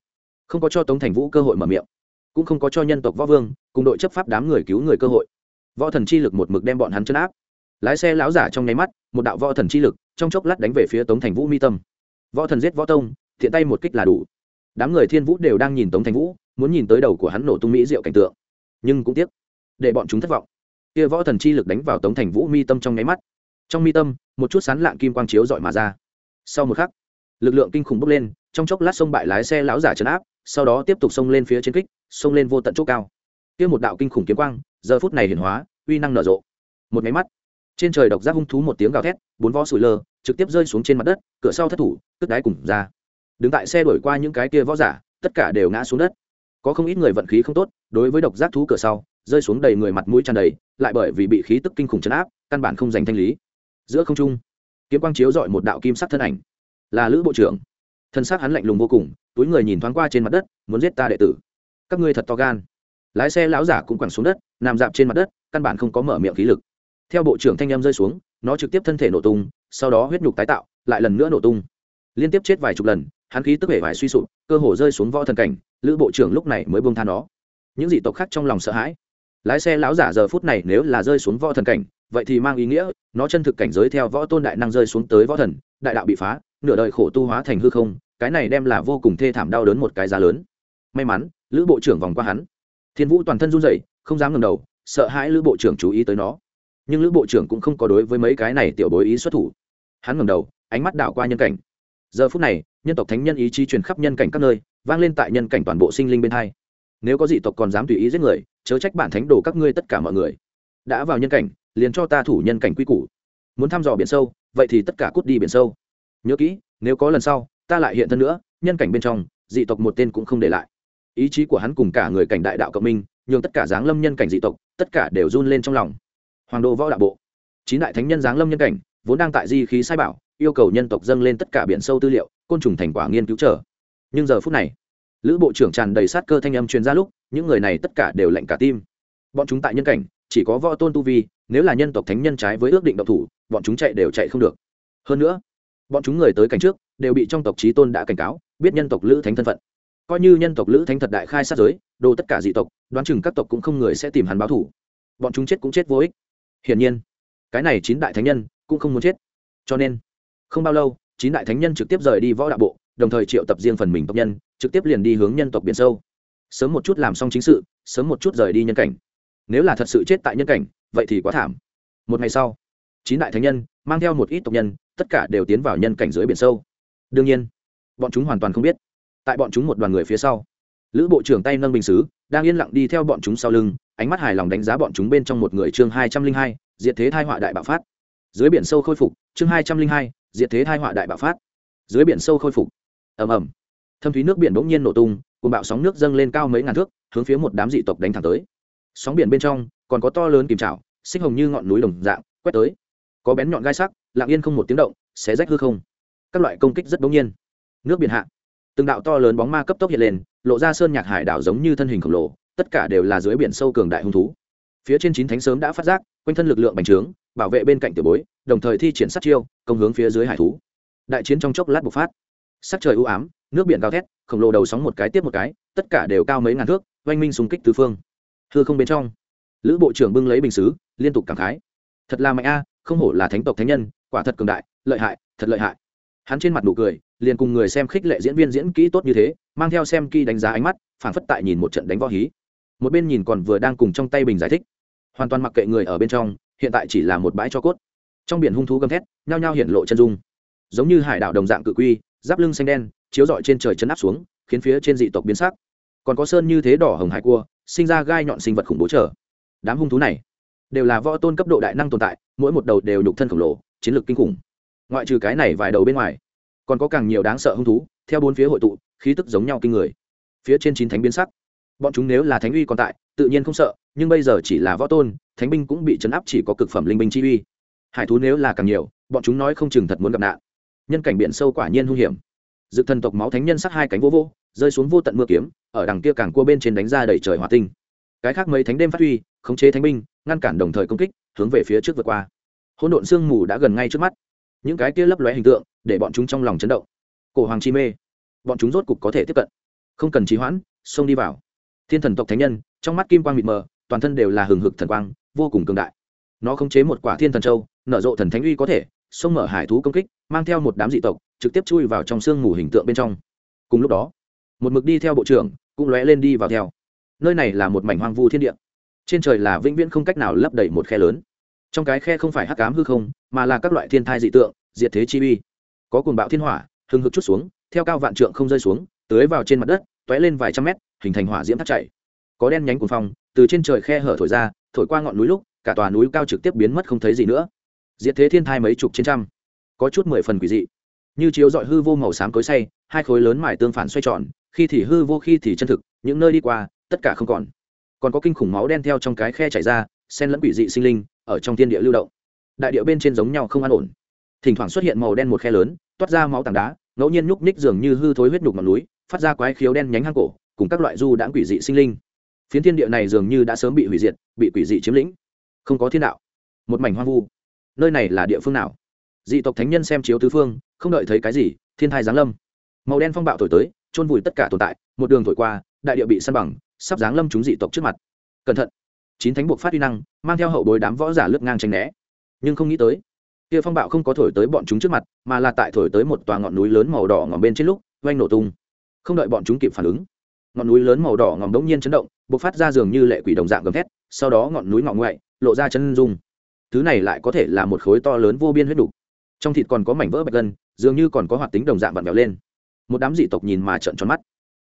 Không có cho tống thành vũ cơ hội mở miệng, cũng không có cho nhân tộc võ vương, cùng đội chấp pháp đám người cứu người cơ hội. Võ thần chi lực một mực đem bọn hắn chấn áp. Lái xe láo giả trong nháy mắt, một đạo võ thần chi lực, trong chốc lát đánh về phía tống thành vũ mi tâm. Võ thần giết võ tông, thiện tay một kích là đủ. Đám người thiên vũ đều đang nhìn tống thành vũ, muốn nhìn tới đầu của hắn nổ tung mỹ diệu cảnh tượng. Nhưng cũng tiếc, để bọn chúng thất vọng kia võ thần chi lực đánh vào tống thành vũ mi tâm trong nháy mắt. Trong mi tâm, một chút sán lạng kim quang chiếu dọi mà ra. Sau một khắc, lực lượng kinh khủng bốc lên, trong chốc lát sông bại lái xe lão giả chấn áp, sau đó tiếp tục xông lên phía trên kích, xông lên vô tận chỗ cao. Kia một đạo kinh khủng kiếm quang, giờ phút này hiển hóa, uy năng nở rộ. Một máy mắt, trên trời độc giác hung thú một tiếng gào thét, bốn vó sủi lơ, trực tiếp rơi xuống trên mặt đất, cửa sau thất thủ, cất đáy cùng ra. Đứng tại xe đổi qua những cái kia võ giả, tất cả đều ngã xuống đất. Có không ít người vận khí không tốt, đối với độc giác thú cửa sau rơi xuống đầy người mặt mũi tràn đầy, lại bởi vì bị khí tức kinh khủng chấn áp, căn bản không dành thanh lý. Giữa không trung, kiếm quang chiếu dọi một đạo kim sắc thân ảnh. Là lữ bộ trưởng. Thân xác hắn lạnh lùng vô cùng, túi người nhìn thoáng qua trên mặt đất, muốn giết ta đệ tử. Các ngươi thật to gan. Lái xe lão giả cũng quẳng xuống đất, nằm dạp trên mặt đất, căn bản không có mở miệng khí lực. Theo bộ trưởng thanh em rơi xuống, nó trực tiếp thân thể nổ tung, sau đó huyết nhục tái tạo, lại lần nữa nổ tung. Liên tiếp chết vài chục lần, hắn khí tức vẻ vải suy sụp, cơ hồ rơi xuống võ thần cảnh, lữ bộ trưởng lúc này mới buông tha nó. Những dị tộc khác trong lòng sợ hãi lái xe lão giả giờ phút này nếu là rơi xuống võ thần cảnh, vậy thì mang ý nghĩa, nó chân thực cảnh giới theo võ tôn đại năng rơi xuống tới võ thần, đại đạo bị phá, nửa đời khổ tu hóa thành hư không, cái này đem là vô cùng thê thảm đau đớn một cái giá lớn. May mắn, lữ bộ trưởng vòng qua hắn. Thiên vũ toàn thân run rẩy, không dám ngẩng đầu, sợ hãi lữ bộ trưởng chú ý tới nó. Nhưng lữ bộ trưởng cũng không có đối với mấy cái này tiểu bối ý xuất thủ. Hắn ngẩng đầu, ánh mắt đảo qua nhân cảnh. Giờ phút này, nhân tộc thánh nhân ý chí truyền khắp nhân cảnh các nơi, vang lên tại nhân cảnh toàn bộ sinh linh bên hai. Nếu có dị tộc còn dám tùy ý giết người chớ trách bản thánh đồ các ngươi tất cả mọi người. Đã vào nhân cảnh, liền cho ta thủ nhân cảnh quy củ. Muốn thăm dò biển sâu, vậy thì tất cả cút đi biển sâu. Nhớ kỹ, nếu có lần sau, ta lại hiện thân nữa, nhân cảnh bên trong, dị tộc một tên cũng không để lại. Ý chí của hắn cùng cả người cảnh đại đạo cộng minh, nhường tất cả giáng lâm nhân cảnh dị tộc, tất cả đều run lên trong lòng. Hoàng đô võ đạo bộ. Chín đại thánh nhân giáng lâm nhân cảnh, vốn đang tại di khí sai bảo, yêu cầu nhân tộc dâng lên tất cả biển sâu tư liệu, côn trùng thành quả nghiên cứu trở nhưng giờ phút này lữ bộ trưởng tràn đầy sát cơ thanh âm truyền ra lúc, những người này tất cả đều lạnh cả tim. Bọn chúng tại nhân cảnh, chỉ có võ tôn tu vi, nếu là nhân tộc thánh nhân trái với ước định độc thủ, bọn chúng chạy đều chạy không được. Hơn nữa, bọn chúng người tới cảnh trước, đều bị trong tộc trí tôn đã cảnh cáo, biết nhân tộc lữ thánh thân phận. Coi như nhân tộc lữ thánh thật đại khai sát giới, đồ tất cả dị tộc, đoán chừng các tộc cũng không người sẽ tìm hắn báo thủ bọn chúng chết cũng chết vô ích. Hiển nhiên, cái này chín đại thánh nhân cũng không muốn chết. Cho nên, không bao lâu, chín đại thánh nhân trực tiếp rời đi võ đạo bộ đồng thời triệu tập riêng phần mình tộc nhân, trực tiếp liền đi hướng nhân tộc biển sâu. Sớm một chút làm xong chính sự, sớm một chút rời đi nhân cảnh. Nếu là thật sự chết tại nhân cảnh, vậy thì quá thảm. Một ngày sau, chín đại thánh nhân, mang theo một ít tộc nhân, tất cả đều tiến vào nhân cảnh dưới biển sâu. Đương nhiên, bọn chúng hoàn toàn không biết. Tại bọn chúng một đoàn người phía sau, lữ bộ trưởng tay nâng bình xứ đang yên lặng đi theo bọn chúng sau lưng, ánh mắt hài lòng đánh giá bọn chúng bên trong một người chương hai trăm linh hai, diệt thế thai họa đại bạo phát. Dưới biển sâu khôi phục, chương hai trăm linh hai, diệt thế thai họa đại bạo phát. Dưới biển sâu khôi phục ầm ầm. Thâm thúy nước biển bỗng nhiên nổ tung cùng bạo sóng nước dâng lên cao mấy ngàn thước, hướng phía một đám dị tộc đánh thẳng tới. Sóng biển bên trong, còn có to lớn kìm trào xích hồng như ngọn núi đồng dạng, quét tới. Có bén nhọn gai sắc, lặng yên không một tiếng động, xé rách hư không. Các loại công kích rất bỗng nhiên. Nước biển hạ, từng đạo to lớn bóng ma cấp tốc hiện lên, lộ ra sơn nhạc hải đảo giống như thân hình khổng lồ, tất cả đều là dưới biển sâu cường đại hung thú. Phía trên chín thánh sớm đã phát giác, quanh thân lực lượng bành trướng, bảo vệ bên cạnh tiểu bối, đồng thời thi triển sát chiêu, công hướng phía dưới hải thú. Đại chiến trong chốc lát bộc phát sắc trời u ám, nước biển cao thét, khổng lồ đầu sóng một cái tiếp một cái, tất cả đều cao mấy ngàn thước, oanh minh xung kích tứ phương. Hư không bên trong, lữ bộ trưởng bưng lấy bình xứ, liên tục cảm khái. Thật là mạnh a, không hổ là thánh tộc thánh nhân, quả thật cường đại, lợi hại, thật lợi hại. Hắn trên mặt nụ cười, liền cùng người xem khích lệ diễn viên diễn kỹ tốt như thế, mang theo xem kỹ đánh giá ánh mắt, phảng phất tại nhìn một trận đánh võ hí. Một bên nhìn còn vừa đang cùng trong tay bình giải thích. Hoàn toàn mặc kệ người ở bên trong, hiện tại chỉ là một bãi cho cốt. Trong biển hung thú gầm thét, nhao nhao hiện lộ chân dung. Giống như hải đảo đồng dạng cự quy giáp lưng xanh đen, chiếu rọi trên trời chấn áp xuống, khiến phía trên dị tộc biến sắc. Còn có sơn như thế đỏ hồng hải cua, sinh ra gai nhọn sinh vật khủng bố trở. Đám hung thú này đều là võ tôn cấp độ đại năng tồn tại, mỗi một đầu đều nhục thân khổng lồ, chiến lược kinh khủng. Ngoại trừ cái này vài đầu bên ngoài, còn có càng nhiều đáng sợ hung thú, theo bốn phía hội tụ, khí tức giống nhau kinh người. Phía trên chín thánh biến sắc. Bọn chúng nếu là thánh uy còn tại, tự nhiên không sợ, nhưng bây giờ chỉ là võ tôn, thánh binh cũng bị chấn áp chỉ có cực phẩm linh binh chi uy. Hải thú nếu là càng nhiều, bọn chúng nói không chừng thật muốn gặp nạn nhân cảnh biển sâu quả nhiên hung hiểm. Dự thần tộc máu thánh nhân sắc hai cánh vô vô rơi xuống vô tận mưa kiếm, ở đằng kia càng cua bên trên đánh ra đầy trời hỏa tinh. Cái khác mấy thánh đêm phát huy, khống chế thánh binh, ngăn cản đồng thời công kích, hướng về phía trước vượt qua. Hỗn độn sương mù đã gần ngay trước mắt. Những cái kia lấp lóe hình tượng, để bọn chúng trong lòng chấn động. Cổ hoàng chi mê. Bọn chúng rốt cục có thể tiếp cận. Không cần trì hoãn, xông đi vào. Thiên thần tộc thánh nhân, trong mắt kim quang mịt mờ, toàn thân đều là hừng hực thần quang, vô cùng cường đại. Nó khống chế một quả thiên thần châu, nở rộ thần thánh uy có thể xông mở hải thú công kích, mang theo một đám dị tộc, trực tiếp chui vào trong sương mù hình tượng bên trong. Cùng lúc đó, một mực đi theo bộ trưởng cũng lóe lên đi vào theo. Nơi này là một mảnh hoang vu thiên địa. Trên trời là vĩnh viễn không cách nào lấp đầy một khe lớn. Trong cái khe không phải hắc cám hư không, mà là các loại thiên thai dị tượng, diệt thế chi uy. Có cuồng bạo thiên hỏa, hừng hực chút xuống, theo cao vạn trượng không rơi xuống, tưới vào trên mặt đất, tóe lên vài trăm mét, hình thành hỏa diễm thắt chảy. Có đen nhánh cuồng phong, từ trên trời khe hở thổi ra, thổi qua ngọn núi lúc, cả tòa núi cao trực tiếp biến mất không thấy gì nữa diệt thế thiên thai mấy chục trên trăm. Có chút mười phần quỷ dị. Như chiếu dọi hư vô màu xám cối say, hai khối lớn mải tương phản xoay tròn, khi thì hư vô, khi thì chân thực, những nơi đi qua, tất cả không còn. Còn có kinh khủng máu đen theo trong cái khe chảy ra sen lẫn quỷ dị sinh linh, ở trong thiên địa lưu động. Đại địa bên trên giống nhau không an ổn. Thỉnh thoảng xuất hiện màu đen một khe lớn, toát ra máu tảng đá, ngẫu nhiên nhúc ních dường như hư thối huyết nhục ngọn núi, phát ra quái khiếu đen nhánh hang cổ, cùng các loại du đãng quỷ dị sinh linh. Phiến thiên địa này dường như đã sớm bị hủy diệt, bị quỷ dị chiếm lĩnh. Không có thiên đạo. Một mảnh hoang vu nơi này là địa phương nào? Dị tộc thánh nhân xem chiếu tứ phương, không đợi thấy cái gì, thiên thai giáng lâm. Màu đen phong bạo thổi tới, chôn vùi tất cả tồn tại, một đường thổi qua, đại địa bị săn bằng, sắp giáng lâm chúng dị tộc trước mặt. Cẩn thận. Chín thánh buộc phát uy năng, mang theo hậu bối đám võ giả lướt ngang tranh né. Nhưng không nghĩ tới, kia phong bạo không có thổi tới bọn chúng trước mặt, mà là tại thổi tới một tòa ngọn núi lớn màu đỏ ngòm bên trên lúc, oanh nổ tung. Không đợi bọn chúng kịp phản ứng, ngọn núi lớn màu đỏ ngòm đống nhiên chấn động b ộ c phát ra dường như lệ quỷ đồng dạng gầm thét, sau đó ngọn núi ngọn ngoại lộ ra chân dung thứ này lại có thể là một khối to lớn vô biên huyết đục. Trong thịt còn có mảnh vỡ bạch gân, dường như còn có hoạt tính đồng dạng vặn vẹo lên. Một đám dị tộc nhìn mà trợn tròn mắt.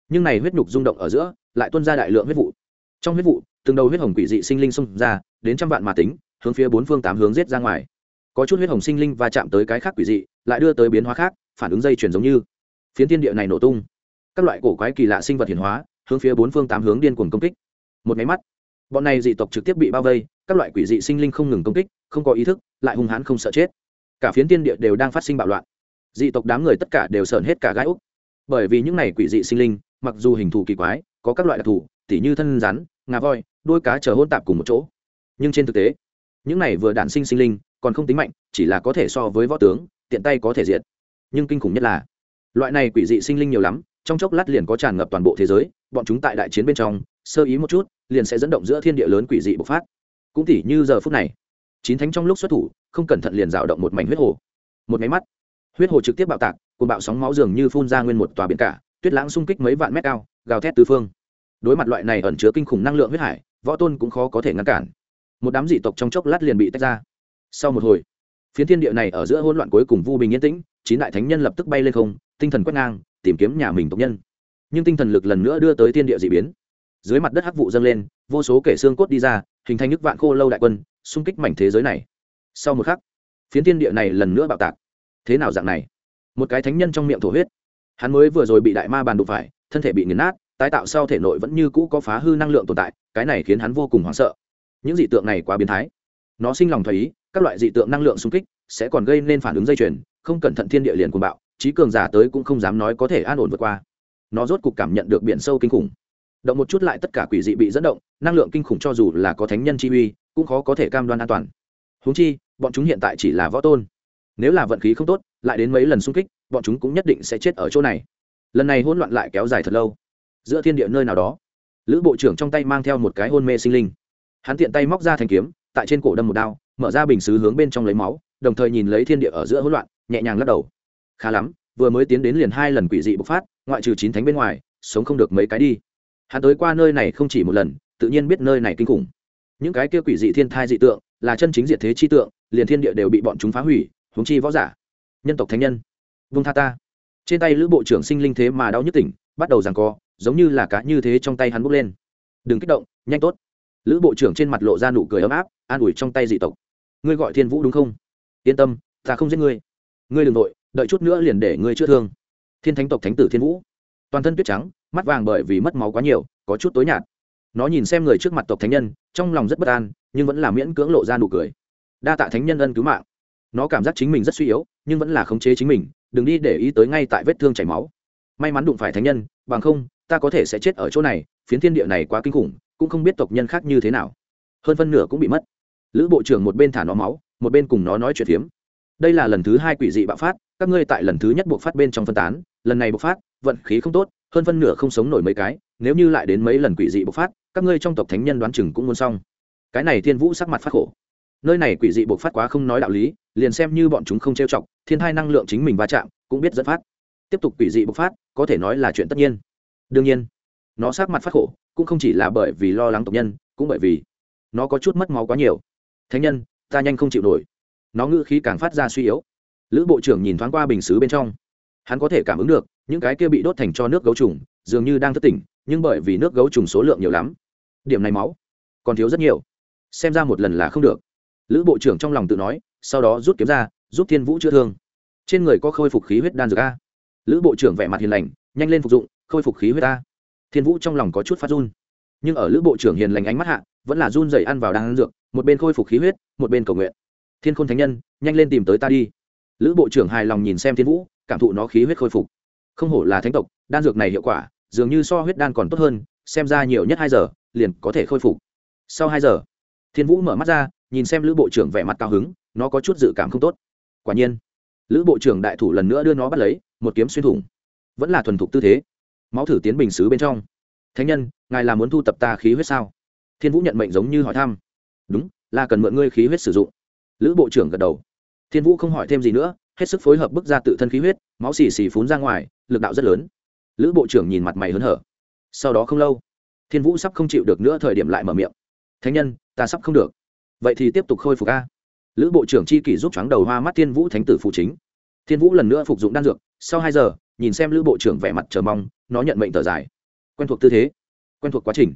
Nhưng này huyết nhục rung động ở giữa, lại tuôn ra đại lượng huyết vụ. Trong huyết vụ, từng đầu huyết hồng quỷ dị sinh linh xông ra, đến trăm vạn mà tính, hướng phía bốn phương tám hướng giết ra ngoài. Có chút huyết hồng sinh linh va chạm tới cái khác quỷ dị, lại đưa tới biến hóa khác, phản ứng dây chuyển giống như. Phiến thiên địa này nổ tung. Các loại cổ quái kỳ lạ sinh vật hiển hóa, hướng phía bốn phương tám hướng điên cuồng công kích. Một máy mắt bọn này dị tộc trực tiếp bị bao vây, các loại quỷ dị sinh linh không ngừng công kích, không có ý thức, lại hung hãn không sợ chết. Cả phiến thiên địa đều đang phát sinh bạo loạn. Dị tộc đám người tất cả đều sờn hết cả gai úc. Bởi vì những này quỷ dị sinh linh, mặc dù hình thù kỳ quái, có các loại đặc thù, tỉ như thân rắn, ngà voi đôi cá chờ hôn tạp cùng một chỗ. Nhưng trên thực tế, những này vừa đản sinh sinh linh còn không tính mạnh, chỉ là có thể so với võ tướng, tiện tay có thể diệt. Nhưng kinh khủng nhất là, loại này quỷ dị sinh linh nhiều lắm trong chốc lát liền có tràn ngập toàn bộ thế giới, bọn chúng tại đại chiến bên trong, sơ ý một chút, liền sẽ dẫn động giữa thiên địa lớn quỷ dị bộc phát. Cũng tỉ như giờ phút này, chín thánh trong lúc xuất thủ, không cẩn thận liền rào động một mảnh huyết hồ. Một máy mắt, huyết hồ trực tiếp bạo tạc cùng bạo sóng máu dường như phun ra nguyên một tòa biển cả, tuyết lãng xung kích mấy vạn mét cao, gào thét tứ phương. Đối mặt loại này ẩn chứa kinh khủng năng lượng huyết hải, võ tôn cũng khó có thể ngăn cản. Một đám dị tộc trong chốc lát liền bị tách ra. Sau một hồi, phiến thiên địa này ở giữa hỗn loạn cuối cùng vu bình yên tĩnh, chín đại thánh nhân lập tức bay lên không, tinh thần quét ngang tìm kiếm nhà mình tộc nhân. Nhưng tinh thần lực lần nữa đưa tới thiên địa d ị biến. Dưới mặt đất hắc vụ dâng lên, vô số kẻ xương cốt đi ra, hình thành nước vạn khô lâu đại quân, xung kích mảnh thế giới này. Sau một khắc, phiến thiên địa này lần nữa bạo tạc. Thế nào dạng này? Một cái thánh nhân trong miệng thổ huyết. Hắn mới vừa rồi bị đại ma bàn đụng phải, thân thể bị nghiền nát, tái tạo sau thể nội vẫn như cũ có phá hư năng lượng tồn tại, cái này khiến hắn vô cùng hoảng sợ. Những dị tượng này quá biến thái. Nó sinh lòng thoải ý, các loại dị tượng năng lượng xung kích sẽ còn gây nên phản ứng dây chuyền, không cẩn thận thiên địa liền cuồng bạo trí cường giả tới cũng không dám nói có thể an ổn vượt qua. Nó rốt cục cảm nhận được biển sâu kinh khủng. Động một chút lại tất cả quỷ dị bị dẫn động, năng lượng kinh khủng cho dù là có thánh nhân chi uy, cũng khó có thể cam đoan an toàn. Húng chi, bọn chúng hiện tại chỉ là võ tôn. Nếu là vận khí không tốt, lại đến mấy lần xung kích, bọn chúng cũng nhất định sẽ chết ở chỗ này. Lần này hỗn loạn lại kéo dài thật lâu. Giữa thiên địa nơi nào đó, lữ bộ trưởng trong tay mang theo một cái hôn mê sinh linh. Hắn tiện tay móc ra thanh kiếm, tại trên cổ đâm một đao, mở ra bình xứ hướng bên trong lấy máu, đồng thời nhìn lấy thiên địa ở giữa hỗn loạn, nhẹ nhàng lắc đầu khá lắm, vừa mới tiến đến liền hai lần quỷ dị bộc phát, ngoại trừ chín thánh bên ngoài, sống không được mấy cái đi. Hắn tới qua nơi này không chỉ một lần, tự nhiên biết nơi này kinh khủng. Những cái kia quỷ dị thiên thai dị tượng, là chân chính diệt thế chi tượng, liền thiên địa đều bị bọn chúng phá hủy, huống chi võ giả, nhân tộc thánh nhân. Vung tha ta. Trên tay lữ bộ trưởng sinh linh thế mà đau nhất tỉnh, bắt đầu giằng co, giống như là cá như thế trong tay hắn bốc lên. Đừng kích động, nhanh tốt. Lữ bộ trưởng trên mặt lộ ra nụ cười ấm áp, an ủi trong tay dị tộc. Ngươi gọi thiên vũ đúng không? Yên tâm, ta không giết ngươi. Ngươi đừng nội đợi chút nữa liền để ngươi chữa thương. Thiên thánh tộc thánh tử thiên vũ. Toàn thân tuyết trắng, mắt vàng bởi vì mất máu quá nhiều, có chút tối nhạt. Nó nhìn xem người trước mặt tộc thánh nhân, trong lòng rất bất an, nhưng vẫn là miễn cưỡng lộ ra nụ cười. Đa tạ thánh nhân ân cứu mạng. Nó cảm giác chính mình rất suy yếu, nhưng vẫn là khống chế chính mình, đừng đi để ý tới ngay tại vết thương chảy máu. May mắn đụng phải thánh nhân, bằng không, ta có thể sẽ chết ở chỗ này, phiến thiên địa này quá kinh khủng, cũng không biết tộc nhân khác như thế nào. Hơn phân nửa cũng bị mất. Lữ bộ trưởng một bên thả nó máu, một bên cùng nó nói chuyện phiếm đây là lần thứ hai quỷ dị bạo phát, các ngươi tại lần thứ nhất buộc phát bên trong phân tán, lần này bộc phát, vận khí không tốt, hơn phân nửa không sống nổi mấy cái, nếu như lại đến mấy lần quỷ dị bộc phát, các ngươi trong tộc thánh nhân đoán chừng cũng muốn xong. Cái này thiên vũ sắc mặt phát khổ. Nơi này quỷ dị bộc phát quá không nói đạo lý, liền xem như bọn chúng không trêu chọc, thiên thai năng lượng chính mình va chạm, cũng biết dẫn phát. Tiếp tục quỷ dị bộc phát, có thể nói là chuyện tất nhiên. Đương nhiên, nó sắc mặt phát khổ, cũng không chỉ là bởi vì lo lắng tộc nhân, cũng bởi vì nó có chút mất máu quá nhiều. Thánh nhân, ta nhanh không chịu nổi nó ngữ khí càng phát ra suy yếu. Lữ bộ trưởng nhìn thoáng qua bình xứ bên trong. Hắn có thể cảm ứng được, những cái kia bị đốt thành cho nước gấu trùng, dường như đang thất tỉnh, nhưng bởi vì nước gấu trùng số lượng nhiều lắm, điểm này máu còn thiếu rất nhiều. Xem ra một lần là không được. Lữ bộ trưởng trong lòng tự nói, sau đó rút kiếm ra, giúp thiên vũ chữa thương. Trên người có khôi phục khí huyết đan dược a. Lữ bộ trưởng vẻ mặt hiền lành, nhanh lên phục dụng, khôi phục khí huyết a. Thiên vũ trong lòng có chút phát run. Nhưng ở lữ bộ trưởng hiền lành ánh mắt hạ, vẫn là run dày ăn vào đan dược, một bên khôi phục khí huyết, một bên cầu nguyện thiên khôn thánh nhân, nhanh lên tìm tới ta đi. Lữ bộ trưởng hài lòng nhìn xem thiên vũ, cảm thụ nó khí huyết khôi phục. Không hổ là thánh tộc, đan dược này hiệu quả, dường như so huyết đan còn tốt hơn, xem ra nhiều nhất hai giờ, liền có thể khôi phục. Sau hai giờ, thiên vũ mở mắt ra, nhìn xem lữ bộ trưởng vẻ mặt cao hứng, nó có chút dự cảm không tốt. Quả nhiên, lữ bộ trưởng đại thủ lần nữa đưa nó bắt lấy, một kiếm xuyên thủng. Vẫn là thuần thục tư thế. Máu thử tiến bình xứ bên trong. Thánh nhân, ngài là muốn thu tập ta khí huyết sao? Thiên vũ nhận mệnh giống như hỏi thăm. Đúng, là cần mượn ngươi khí huyết sử dụng lữ bộ trưởng gật đầu. Thiên vũ không hỏi thêm gì nữa, hết sức phối hợp bước ra tự thân khí huyết, máu xì xì phún ra ngoài, lực đạo rất lớn. Lữ bộ trưởng nhìn mặt mày hớn hở. Sau đó không lâu, thiên vũ sắp không chịu được nữa thời điểm lại mở miệng. Thánh nhân, ta sắp không được. Vậy thì tiếp tục khôi phục a. Lữ bộ trưởng chi kỷ giúp chóng đầu hoa mắt thiên vũ thánh tử phụ chính. Thiên vũ lần nữa phục dụng đan dược, sau hai giờ, nhìn xem lữ bộ trưởng vẻ mặt chờ mong, nó nhận mệnh tờ dài. Quen thuộc tư thế, quen thuộc quá trình,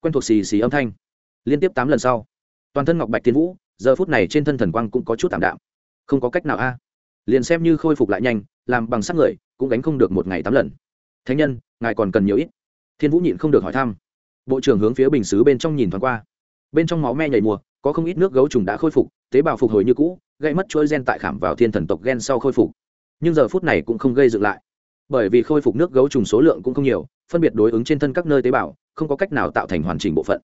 quen thuộc xì xì âm thanh. Liên tiếp tám lần sau, toàn thân ngọc bạch thiên vũ giờ phút này trên thân thần quang cũng có chút tạm đạm. Không có cách nào a. Liền xem như khôi phục lại nhanh, làm bằng sắc người, cũng gánh không được một ngày tám lần. Thánh nhân, ngài còn cần nhiều ít. Thiên vũ nhịn không được hỏi thăm. Bộ trưởng hướng phía bình xứ bên trong nhìn thoáng qua. Bên trong máu me nhảy mùa, có không ít nước gấu trùng đã khôi phục, tế bào phục hồi như cũ, gây mất chuỗi gen tại khảm vào thiên thần tộc gen sau khôi phục. Nhưng giờ phút này cũng không gây dựng lại. Bởi vì khôi phục nước gấu trùng số lượng cũng không nhiều, phân biệt đối ứng trên thân các nơi tế bào, không có cách nào tạo thành hoàn chỉnh bộ phận.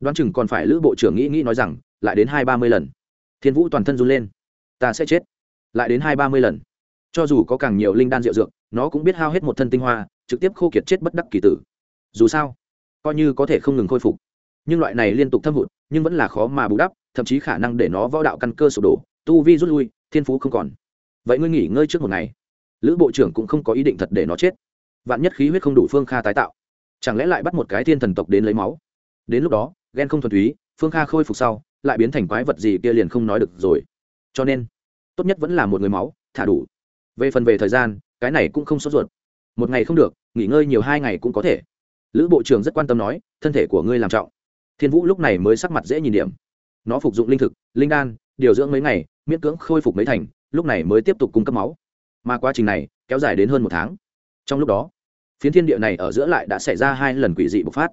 Đoán chừng còn phải lữ bộ trưởng nghĩ nghĩ nói rằng lại đến hai ba mươi lần. Thiên vũ toàn thân run lên. Ta sẽ chết. Lại đến hai ba mươi lần. Cho dù có càng nhiều linh đan rượu dược, nó cũng biết hao hết một thân tinh hoa, trực tiếp khô kiệt chết bất đắc kỳ tử. Dù sao, coi như có thể không ngừng khôi phục, nhưng loại này liên tục thâm hụt, nhưng vẫn là khó mà bù đắp, thậm chí khả năng để nó võ đạo căn cơ sụp đổ, tu vi rút lui, thiên phú không còn. Vậy ngươi nghỉ ngơi trước một ngày. Lữ bộ trưởng cũng không có ý định thật để nó chết. Vạn nhất khí huyết không đủ phương kha tái tạo, chẳng lẽ lại bắt một cái thiên thần tộc đến lấy máu? Đến lúc đó ghen không thuần túy, phương kha khôi phục sau lại biến thành quái vật gì kia liền không nói được rồi. Cho nên, tốt nhất vẫn là một người máu, thả đủ. Về phần về thời gian, cái này cũng không sốt ruột. Một ngày không được, nghỉ ngơi nhiều hai ngày cũng có thể. Lữ bộ trưởng rất quan tâm nói, thân thể của ngươi làm trọng. Thiên vũ lúc này mới sắc mặt dễ nhìn điểm. Nó phục dụng linh thực, linh đan, điều dưỡng mấy ngày, miễn cưỡng khôi phục mấy thành, lúc này mới tiếp tục cung cấp máu. Mà quá trình này, kéo dài đến hơn một tháng. Trong lúc đó, phiến thiên địa này ở giữa lại đã xảy ra hai lần quỷ dị bộc phát.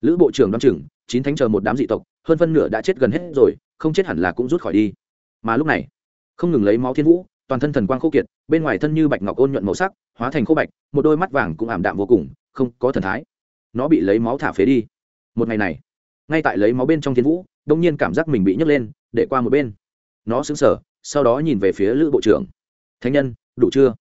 Lữ bộ trưởng đ o á n chừng chín thánh chờ một đám dị tộc, hơn phân nửa đã chết gần hết rồi, không chết hẳn là cũng rút khỏi đi. Mà lúc này, không ngừng lấy máu thiên vũ, toàn thân thần quang khô kiệt, bên ngoài thân như bạch ngọc ôn nhuận màu sắc, hóa thành khô bạch, một đôi mắt vàng cũng ảm đạm vô cùng, không có thần thái. Nó bị lấy máu thả phế đi. Một ngày này, ngay tại lấy máu bên trong thiên vũ, đông nhiên cảm giác mình bị nhấc lên, để qua một bên. Nó xứng sở sau đó nhìn về phía lữ bộ trưởng. Thánh nhân, đủ chưa?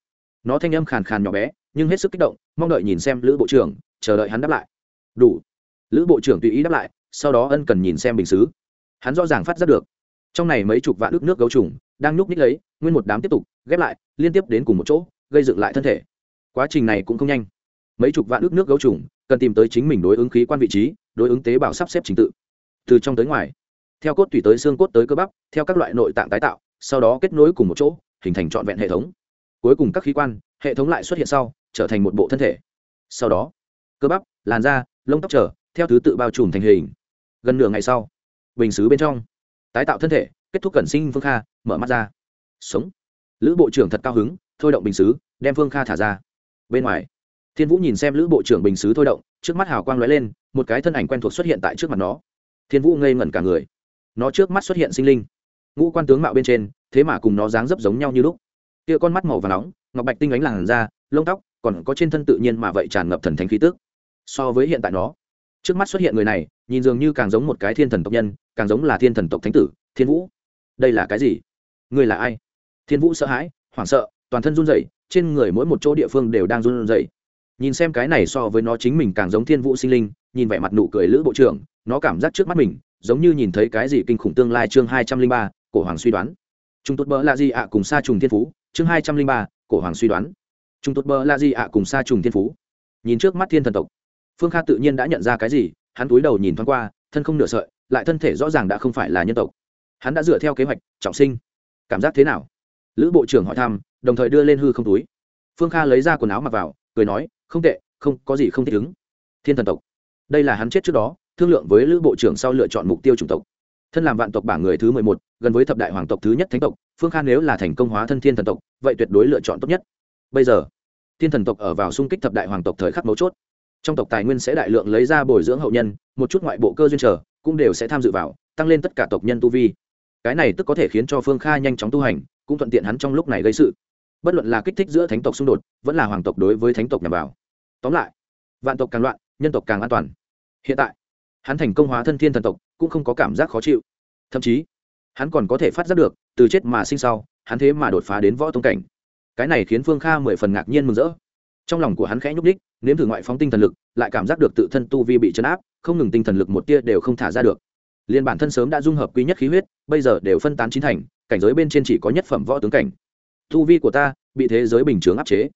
Nó thanh âm khàn khàn nhỏ bé, nhưng hết sức kích động, mong đợi nhìn xem lữ bộ trưởng, chờ đợi hắn đáp lại. Đủ lữ bộ trưởng tùy ý đáp lại, sau đó ân cần nhìn xem bình xứ. Hắn rõ ràng phát giác được, trong này mấy chục vạn ước nước gấu trùng đang nhúc ních lấy, nguyên một đám tiếp tục ghép lại, liên tiếp đến cùng một chỗ, gây dựng lại thân thể. Quá trình này cũng không nhanh. Mấy chục vạn ước nước gấu trùng cần tìm tới chính mình đối ứng khí quan vị trí, đối ứng tế bào sắp xếp trình tự. Từ trong tới ngoài, theo cốt tủy tới xương cốt tới cơ bắp, theo các loại nội tạng tái tạo, sau đó kết nối cùng một chỗ, hình thành trọn vẹn hệ thống. Cuối cùng các khí quan, hệ thống lại xuất hiện sau, trở thành một bộ thân thể. Sau đó, cơ bắp, làn da, lông tóc trở theo thứ tự bao trùm thành hình. Gần nửa ngày sau, bình xứ bên trong, tái tạo thân thể, kết thúc cẩn sinh phương kha, mở mắt ra. Sống. Lữ bộ trưởng thật cao hứng, thôi động bình xứ, đem phương kha thả ra. Bên ngoài, thiên vũ nhìn xem lữ bộ trưởng bình xứ thôi động, trước mắt hào quang lóe lên, một cái thân ảnh quen thuộc xuất hiện tại trước mặt nó. Thiên vũ ngây ngẩn cả người. Nó trước mắt xuất hiện sinh linh. Ngũ quan tướng mạo bên trên, thế mà cùng nó dáng dấp giống nhau như lúc. Kia con mắt màu và nóng, ngọc bạch tinh ánh làn da, lông tóc, còn có trên thân tự nhiên mà vậy tràn ngập thần thánh khí tức. So với hiện tại nó trước mắt xuất hiện người này, nhìn dường như càng giống một cái thiên thần tộc nhân, càng giống là thiên thần tộc thánh tử, thiên vũ. Đây là cái gì? Người là ai? Thiên vũ sợ hãi, hoảng sợ, toàn thân run rẩy, trên người mỗi một chỗ địa phương đều đang run rẩy. Nhìn xem cái này so với nó chính mình càng giống thiên vũ sinh linh, nhìn vẻ mặt nụ cười lữ bộ trưởng, nó cảm giác trước mắt mình, giống như nhìn thấy cái gì kinh khủng tương lai chương hai trăm linh ba, cổ hoàng suy đoán. Trung tốt bỡ là gì ạ cùng sa trùng thiên phú, chương hai trăm linh ba, cổ hoàng suy đoán. Trung tốt bỡ là gì ạ cùng sa trùng thiên phú. Nhìn trước mắt thiên thần tộc phương kha tự nhiên đã nhận ra cái gì, hắn túi đầu nhìn thoáng qua, thân không nửa sợi, lại thân thể rõ ràng đã không phải là nhân tộc. Hắn đã dựa theo kế hoạch, trọng sinh. Cảm giác thế nào? Lữ bộ trưởng hỏi thăm, đồng thời đưa lên hư không túi. Phương kha lấy ra quần áo mặc vào, cười nói, không tệ, không, có gì không thích ứng. Thiên thần tộc. Đây là hắn chết trước đó, thương lượng với lữ bộ trưởng sau lựa chọn mục tiêu chủng tộc. Thân làm vạn tộc bảng người thứ mười một, gần với thập đại hoàng tộc thứ nhất thánh tộc, phương kha nếu là thành công hóa thân thiên thần tộc, vậy tuyệt đối lựa chọn tốt nhất. Bây giờ, thiên thần tộc ở vào xung kích thập đại hoàng tộc thời khắc mấu chốt trong tộc tài nguyên sẽ đại lượng lấy ra bồi dưỡng hậu nhân, một chút ngoại bộ cơ duyên trở, cũng đều sẽ tham dự vào, tăng lên tất cả tộc nhân tu vi. Cái này tức có thể khiến cho phương kha nhanh chóng tu hành, cũng thuận tiện hắn trong lúc này gây sự. Bất luận là kích thích giữa thánh tộc xung đột, vẫn là hoàng tộc đối với thánh tộc nhằm vào. Tóm lại, vạn tộc càng loạn, nhân tộc càng an toàn. Hiện tại, hắn thành công hóa thân thiên thần tộc, cũng không có cảm giác khó chịu. Thậm chí, hắn còn có thể phát giác được, từ chết mà sinh sau, hắn thế mà đột phá đến võ tông cảnh. Cái này khiến phương kha mười phần ngạc nhiên mừng rỡ. Trong lòng của hắn khẽ nhúc đích nếm thử ngoại phóng tinh thần lực, lại cảm giác được tự thân tu vi bị chấn áp, không ngừng tinh thần lực một tia đều không thả ra được. Liên bản thân sớm đã dung hợp quý nhất khí huyết, bây giờ đều phân tán chín thành, cảnh giới bên trên chỉ có nhất phẩm võ tướng cảnh. Tu vi của ta bị thế giới bình chướng áp chế.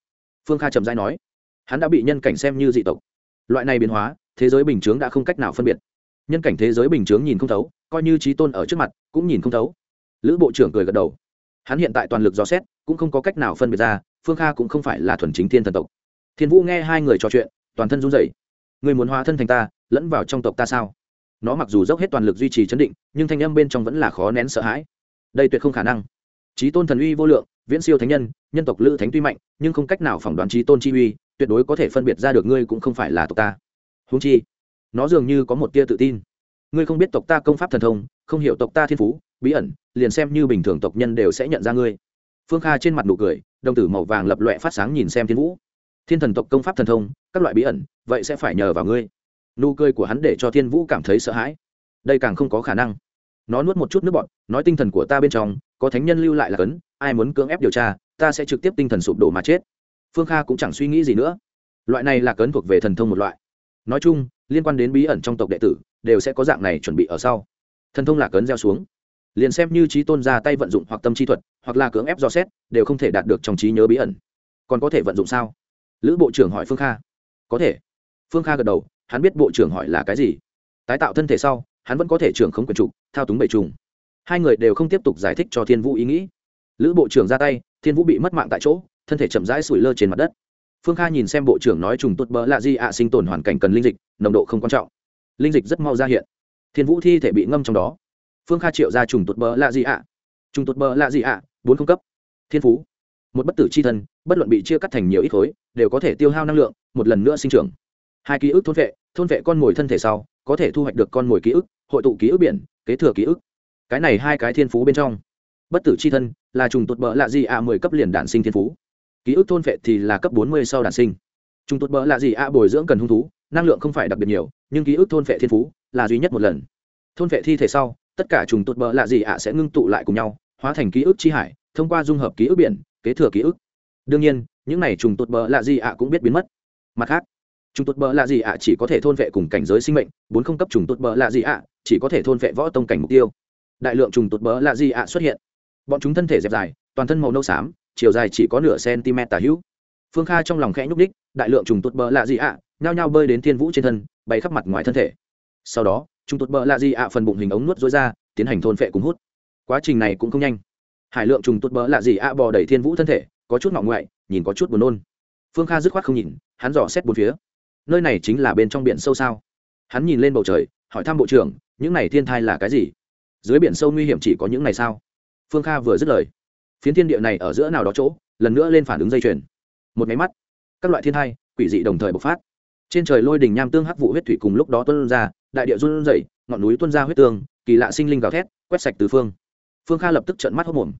Phương kha trầm dai nói. Hắn đã bị nhân cảnh xem như dị tộc. Loại này biến hóa, thế giới bình chướng đã không cách nào phân biệt. Nhân cảnh thế giới bình chướng nhìn không thấu, coi như trí tôn ở trước mặt, cũng nhìn không thấu. Lữ bộ trưởng cười gật đầu. Hắn hiện tại toàn lực dò xét, cũng không có cách nào phân biệt ra, phương kha cũng không phải là thuần chính thiên thần tộc thiên vũ nghe hai người trò chuyện, toàn thân run rẩy. Người muốn hóa thân thành ta, lẫn vào trong tộc ta sao? Nó mặc dù dốc hết toàn lực duy trì chấn định, nhưng thanh âm bên trong vẫn là khó nén sợ hãi. Đây tuyệt không khả năng. Trí tôn thần uy vô lượng, viễn siêu thánh nhân nhân tộc lữ thánh tuy mạnh, nhưng không cách nào phỏng đoán trí tôn chi uy, tuyệt đối có thể phân biệt ra được ngươi cũng không phải là tộc ta. Húng chi, nó dường như có một tia tự tin. Ngươi không biết tộc ta công pháp thần thông, không hiểu tộc ta thiên phú, bí ẩn, liền xem như bình thường tộc nhân đều sẽ nhận ra ngươi. Phương kha trên mặt nụ cười, đồng tử màu vàng lập lọe phát sáng nhìn xem thiên vũ thiên thần tộc công pháp thần thông, các loại bí ẩn, vậy sẽ phải nhờ vào ngươi. Nụ cười của hắn để cho thiên vũ cảm thấy sợ hãi. Đây càng không có khả năng. Nó nuốt một chút nước bọn nói tinh thần của ta bên trong, có thánh nhân lưu lại là cấn, ai muốn cưỡng ép điều tra, ta sẽ trực tiếp tinh thần sụp đổ mà chết. Phương kha cũng chẳng suy nghĩ gì nữa. Loại này là cấn thuộc về thần thông một loại. Nói chung, liên quan đến bí ẩn trong tộc đệ tử, đều sẽ có dạng này chuẩn bị ở sau. Thần thông là cấn gieo xuống. Liền xem như trí tôn ra tay vận dụng hoặc tâm chi thuật, hoặc là cưỡng ép do xét, đều không thể đạt được trong trí nhớ bí ẩn. Còn có thể vận dụng sao? Lữ bộ trưởng hỏi phương kha có thể phương kha gật đầu hắn biết bộ trưởng hỏi là cái gì tái tạo thân thể sau hắn vẫn có thể trưởng không quyền trục thao túng bệ trùng hai người đều không tiếp tục giải thích cho thiên vũ ý nghĩ lữ bộ trưởng ra tay thiên vũ bị mất mạng tại chỗ thân thể chậm rãi sủi lơ trên mặt đất phương kha nhìn xem bộ trưởng nói trùng tốt bỡ lạ di ạ sinh tồn hoàn cảnh cần linh dịch nồng độ không quan trọng linh dịch rất mau ra hiện thiên vũ thi thể bị ngâm trong đó phương kha triệu ra trùng tốt bỡ lạ di ạ trùng tốt bỡ lạ di ạ bốn không cấp thiên phú một bất tử c h i thân, bất luận bị chia cắt thành nhiều ít khối, đều có thể tiêu hao năng lượng, một lần nữa sinh trưởng. Hai ký ức thôn vệ thôn vệ con mồi thân thể sau, có thể thu hoạch được con mồi ký ức, hội tụ ký ức biển, kế thừa ký ức. Cái này hai cái thiên phú bên trong. Bất tử c h i thân là trùng tụt bỡ lạ gì ạ, mười cấp liền đản sinh thiên phú. Ký ức thôn vệ thì là cấp bốn mươi sau đản sinh. Trùng tụt bỡ lạ gì ạ, bồi dưỡng cần hung thú, năng lượng không phải đặc biệt nhiều, nhưng ký ức thôn vệ thiên phú là duy nhất một lần. Thôn vệ thi thể sau, tất cả trùng tụt bỡ lạ gì ạ sẽ ngưng tụ lại cùng nhau, hóa thành ký ức chi hải, thông qua dung hợp ký ức biển kế thừa ký ức. Đương nhiên, những này trùng tụt bờ lạ gì ạ cũng biết biến mất. Mặt khác, trùng tốt bờ lạ gì ạ chỉ có thể thôn vệ cùng cảnh giới sinh mệnh, bốn không cấp trùng tốt bờ lạ gì ạ chỉ có thể thôn vệ võ tông cảnh mục tiêu. Đại lượng trùng tốt bờ lạ gì ạ xuất hiện. Bọn chúng thân thể dẹp dài, toàn thân màu nâu xám, chiều dài chỉ có nửa cm tả hữu. Phương kha trong lòng khẽ nhúc đích đại lượng trùng tốt bờ lạ gì ạ nhao nhao bơi đến thiên vũ trên thân, bay khắp mặt ngoài thân thể. Sau đó, trùng tốt bờ lạ gì ạ phần bụng hình ống nuốt dối ra, tiến hành thôn vệ cùng hút. Quá trình này cũng không nhanh hải lượng trùng tốt bỡ lạ gì ạ, bò đẩy thiên vũ thân thể, có chút ngọng ngoại, nhìn có chút buồn nôn. Phương kha dứt khoát không nhìn, hắn dò xét bốn phía. Nơi này chính là bên trong biển sâu sao? Hắn nhìn lên bầu trời, hỏi thăm bộ trưởng, những này thiên thai là cái gì? Dưới biển sâu nguy hiểm chỉ có những này sao? Phương kha vừa dứt lời. Phiến thiên địa này ở giữa nào đó chỗ, lần nữa lên phản ứng dây chuyền. Một máy mắt, các loại thiên thai, quỷ dị đồng thời bộc phát. Trên trời lôi đình nham tương hắc vụ huyết thủy cùng lúc đó tuân ra, đại địa run rẩy, ngọn núi tuân ra huyết tương, kỳ lạ sinh linh gào thét, quét sạch tứ phương phương kha lập tức trận mắt hốc mồm.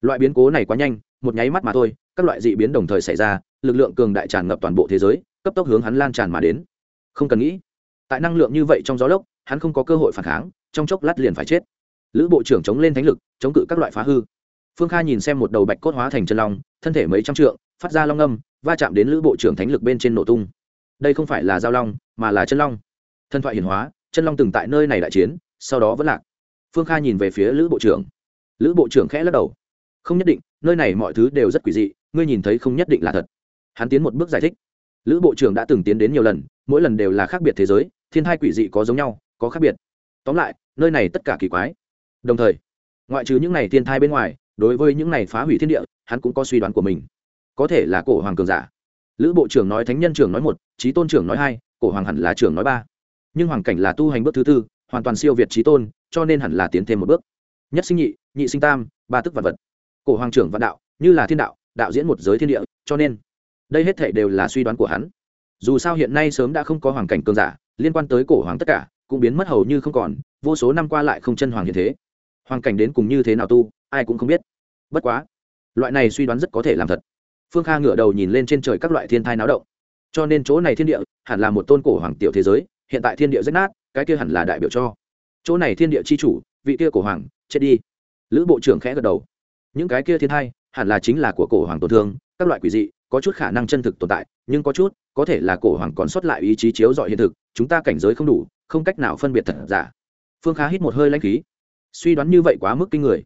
Loại biến cố này quá nhanh, một nháy mắt mà thôi, các loại dị biến đồng thời xảy ra, lực lượng cường đại tràn ngập toàn bộ thế giới, cấp tốc hướng hắn lan tràn mà đến. Không cần nghĩ, tại năng lượng như vậy trong gió lốc, hắn không có cơ hội phản kháng, trong chốc lát liền phải chết. Lữ bộ trưởng chống lên thánh lực, chống cự các loại phá hư. Phương kha nhìn xem một đầu bạch cốt hóa thành chân long, thân thể mấy trăm trượng, phát ra long âm, va chạm đến lữ bộ trưởng thánh lực bên trên nổ tung. Đây không phải là giao long, mà là chân long. Thân thoại hiển hóa, chân long từng tại nơi này đại chiến, sau đó vẫn lạc. Phương kha nhìn về phía lữ bộ trưởng lữ bộ trưởng khẽ lắc đầu. Không nhất định, nơi này mọi thứ đều rất quỷ dị, ngươi nhìn thấy không nhất định là thật. Hắn tiến một bước giải thích. Lữ bộ trưởng đã từng tiến đến nhiều lần, mỗi lần đều là khác biệt thế giới, thiên hai quỷ dị có giống nhau, có khác biệt. Tóm lại, nơi này tất cả kỳ quái. Đồng thời, ngoại trừ những này thiên thai bên ngoài, đối với những này phá hủy thiên địa, hắn cũng có suy đoán của mình. Có thể là cổ hoàng cường giả. Lữ bộ trưởng nói thánh nhân trưởng nói một trí tôn trưởng nói hai, cổ hoàng hẳn là trưởng nói ba. Nhưng hoàng cảnh là tu hành bước thứ tư, hoàn toàn siêu việt trí tôn, cho nên hẳn là tiến thêm một bước nhất sinh nhị nhị sinh tam, ba tức vật vật. Cổ hoàng trưởng vạn đạo, như là thiên đạo đạo diễn một giới thiên địa, cho nên, đây hết thể đều là suy đoán của hắn. Dù sao hiện nay sớm đã không có hoàng cảnh cường giả, liên quan tới cổ hoàng tất cả, cũng biến mất hầu như không còn, vô số năm qua lại không chân hoàng như thế. Hoàng cảnh đến cùng như thế nào tu, ai cũng không biết. Bất quá, loại này suy đoán rất có thể làm thật. Phương kha ngửa đầu nhìn lên trên trời các loại thiên thai náo động. Cho nên chỗ này thiên địa, hẳn là một tôn cổ hoàng tiểu thế giới, hiện tại thiên địa rách nát, cái kia hẳn là đại biểu cho. Chỗ này thiên địa c h i chủ, vị kia cổ hoàng chết đi. Lữ bộ trưởng khẽ gật đầu. Những cái kia thiên thai, hẳn là chính là của cổ hoàng tổn thương, các loại quỷ dị, có chút khả năng chân thực tồn tại, nhưng có chút, có thể là cổ hoàng còn sót lại ý chí chiếu dọi hiện thực, chúng ta cảnh giới không đủ, không cách nào phân biệt thật giả. Phương khá hít một hơi lãnh khí. Suy đoán như vậy quá mức kinh người.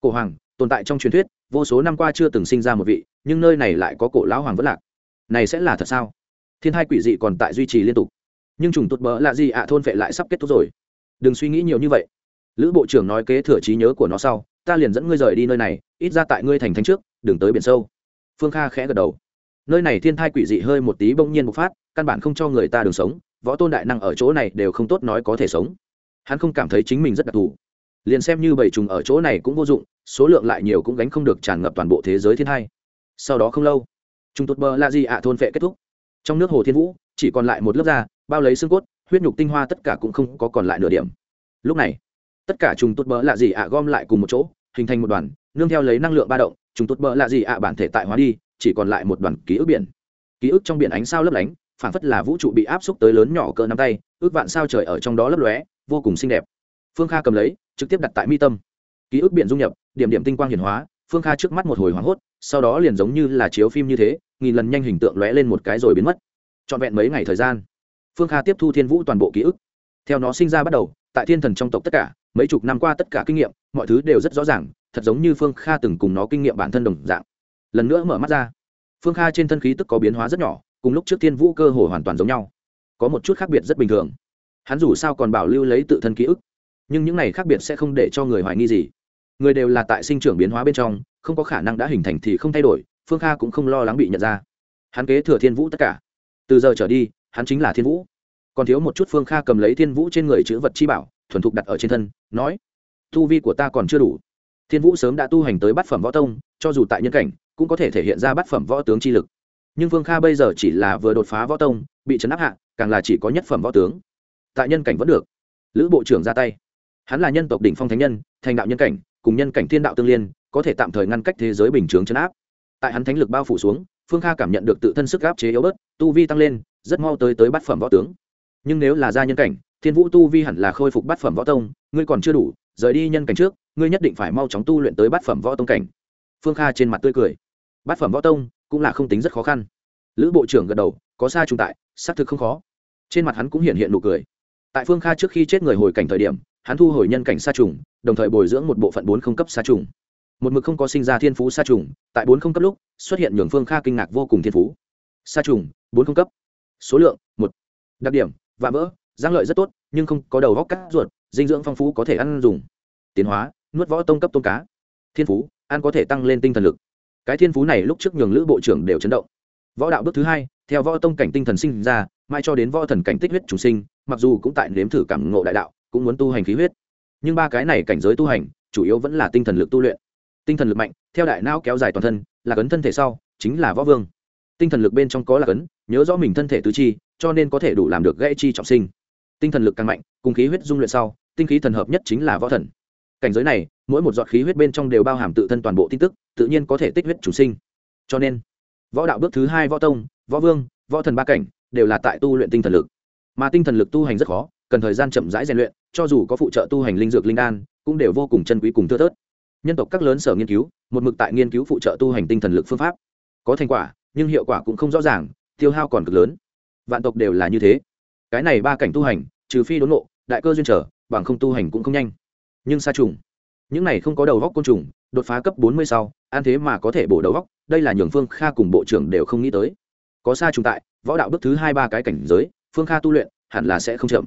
Cổ hoàng, tồn tại trong truyền thuyết, vô số năm qua chưa từng sinh ra một vị, nhưng nơi này lại có cổ lão hoàng vẫn lạc. Này sẽ là thật sao? Thiên hai quỷ dị còn tại duy trì liên tục. Nhưng trùng tụt bỡ là gì ạ, thôn vệ lại sắp kết thúc rồi. Đừng suy nghĩ nhiều như vậy lữ bộ trưởng nói kế thừa trí nhớ của nó sau, ta liền dẫn ngươi rời đi nơi này, ít ra tại ngươi thành thánh trước, đừng tới biển sâu. Phương kha khẽ gật đầu. Nơi này thiên thai quỷ dị hơi một tí bỗng nhiên bộc phát, căn bản không cho người ta đường sống, võ tôn đại năng ở chỗ này đều không tốt nói có thể sống. Hắn không cảm thấy chính mình rất đặc thù. Liền xem như bảy trùng ở chỗ này cũng vô dụng, số lượng lại nhiều cũng gánh không được tràn ngập toàn bộ thế giới thiên thai. Sau đó không lâu, trung tốt bơ la di ạ thôn vệ kết thúc. Trong nước hồ thiên vũ, chỉ còn lại một lớp da, bao lấy xương cốt, huyết nhục tinh hoa tất cả cũng không có còn lại nửa điểm. Lúc này tất cả trùng tốt bỡ lạ gì ạ gom lại cùng một chỗ, hình thành một đoàn, nương theo lấy năng lượng ba động, trùng tốt bỡ lạ gì ạ bản thể tại hóa đi, chỉ còn lại một đoàn ký ức biển. Ký ức trong biển ánh sao lấp lánh phản phất là vũ trụ bị áp xúc tới lớn nhỏ cỡ nắm tay, ước vạn sao trời ở trong đó lấp lóe, vô cùng xinh đẹp. Phương kha cầm lấy, trực tiếp đặt tại mi tâm. Ký ức biển dung nhập, điểm điểm tinh quang hiển hóa, phương kha trước mắt một hồi hoảng hốt, sau đó liền giống như là chiếu phim như thế, nghìn lần nhanh hình tượng lóe lên một cái rồi biến mất. Trọn vẹn mấy ngày thời gian, phương kha tiếp thu thiên vũ toàn bộ ký ức. Theo nó sinh ra bắt đầu, tại thiên thần trong tộc tất cả mấy chục năm qua tất cả kinh nghiệm, mọi thứ đều rất rõ ràng, thật giống như phương kha từng cùng nó kinh nghiệm bản thân đồng dạng. Lần nữa mở mắt ra, phương kha trên thân khí tức có biến hóa rất nhỏ, cùng lúc trước thiên vũ cơ hồ hoàn toàn giống nhau. Có một chút khác biệt rất bình thường. Hắn dù sao còn bảo lưu lấy tự thân ký ức, nhưng những này khác biệt sẽ không để cho người hoài nghi gì. Người đều là tại sinh trưởng biến hóa bên trong, không có khả năng đã hình thành thì không thay đổi, phương kha cũng không lo lắng bị nhận ra. Hắn kế thừa thiên vũ tất cả. Từ giờ trở đi, hắn chính là thiên vũ. Còn thiếu một chút phương kha cầm lấy thiên vũ trên người chữ vật chi bảo thuần thục đặt ở trên thân, nói, tu vi của ta còn chưa đủ. Thiên vũ sớm đã tu hành tới bát phẩm võ tông, cho dù tại nhân cảnh, cũng có thể thể hiện ra bát phẩm võ tướng chi lực. Nhưng vương kha bây giờ chỉ là vừa đột phá võ tông, bị chấn áp hạ, càng là chỉ có nhất phẩm võ tướng. Tại nhân cảnh vẫn được. Lữ bộ trưởng ra tay. Hắn là nhân tộc đỉnh phong thánh nhân, thành đạo nhân cảnh, cùng nhân cảnh thiên đạo tương liên, có thể tạm thời ngăn cách thế giới bình chướng chấn áp. Tại hắn thánh lực bao phủ xuống phương kha cảm nhận được tự thân sức áp chế yếu bớt, tu vi tăng lên, rất mau tới tới bát phẩm võ tướng. Nhưng nếu là gia nhân cảnh thiên vũ tu vi hẳn là khôi phục bát phẩm võ tông, ngươi còn chưa đủ, rời đi nhân cảnh trước, ngươi nhất định phải mau chóng tu luyện tới bát phẩm võ tông cảnh. Phương kha trên mặt tươi cười. Bát phẩm võ tông cũng là không tính rất khó khăn. Lữ bộ trưởng gật đầu, có xa trung tại, xác thực không khó. Trên mặt hắn cũng hiện hiện nụ cười. Tại phương kha trước khi chết người hồi cảnh thời điểm, hắn thu hồi nhân cảnh sa trùng, đồng thời bồi dưỡng một bộ phận bốn không cấp sa trùng. Một mực không có sinh ra thiên phú sa trùng, tại bốn không cấp lúc, xuất hiện nhường phương kha kinh ngạc vô cùng thiên phú. Sa trùng, bốn không cấp. Số lượng, một. Đặc điểm và vỡ giang lợi rất tốt, nhưng không có đầu góc cắt ruột, dinh dưỡng phong phú có thể ăn dùng. Tiến hóa, nuốt võ tông cấp tôm cá. Thiên phú, ăn có thể tăng lên tinh thần lực. Cái thiên phú này lúc trước nhường lữ bộ trưởng đều chấn động. Võ đạo bước thứ hai, theo võ tông cảnh tinh thần sinh ra, mai cho đến võ thần cảnh tích huyết chủ sinh, mặc dù cũng tại nếm thử cảm ngộ đại đạo, cũng muốn tu hành khí huyết. Nhưng ba cái này cảnh giới tu hành, chủ yếu vẫn là tinh thần lực tu luyện. Tinh thần lực mạnh, theo đại não kéo dài toàn thân, là cấn thân thể sau, chính là võ vương. Tinh thần lực bên trong có là cấn, nhớ rõ mình thân thể tứ chi, cho nên có thể đủ làm được gãy chi trọng sinh tinh thần lực càng mạnh, cùng khí huyết dung luyện sau, tinh khí thần hợp nhất chính là võ thần. Cảnh giới này, mỗi một giọt khí huyết bên trong đều bao hàm tự thân toàn bộ tin tức, tự nhiên có thể tích huyết chủ sinh. Cho nên, võ đạo bước thứ hai võ tông, võ vương, võ thần ba cảnh, đều là tại tu luyện tinh thần lực. Mà tinh thần lực tu hành rất khó, cần thời gian chậm rãi rèn luyện, cho dù có phụ trợ tu hành linh dược linh đan, cũng đều vô cùng chân quý cùng thưa thớt. Nhân tộc các lớn sở nghiên cứu, một mực tại nghiên cứu phụ trợ tu hành tinh thần lực phương pháp. Có thành quả, nhưng hiệu quả cũng không rõ ràng, tiêu hao còn cực lớn. Vạn tộc đều là như thế. Cái này ba cảnh tu hành trừ phi đốn nộ đại cơ duyên trở, bằng không tu hành cũng không nhanh. Nhưng xa trùng, những này không có đầu góc côn trùng, đột phá cấp bốn mươi sau, an thế mà có thể bổ đầu góc, đây là nhường phương kha cùng bộ trưởng đều không nghĩ tới. Có xa trùng tại, võ đạo bước thứ hai ba cái cảnh giới, phương kha tu luyện, hẳn là sẽ không chậm.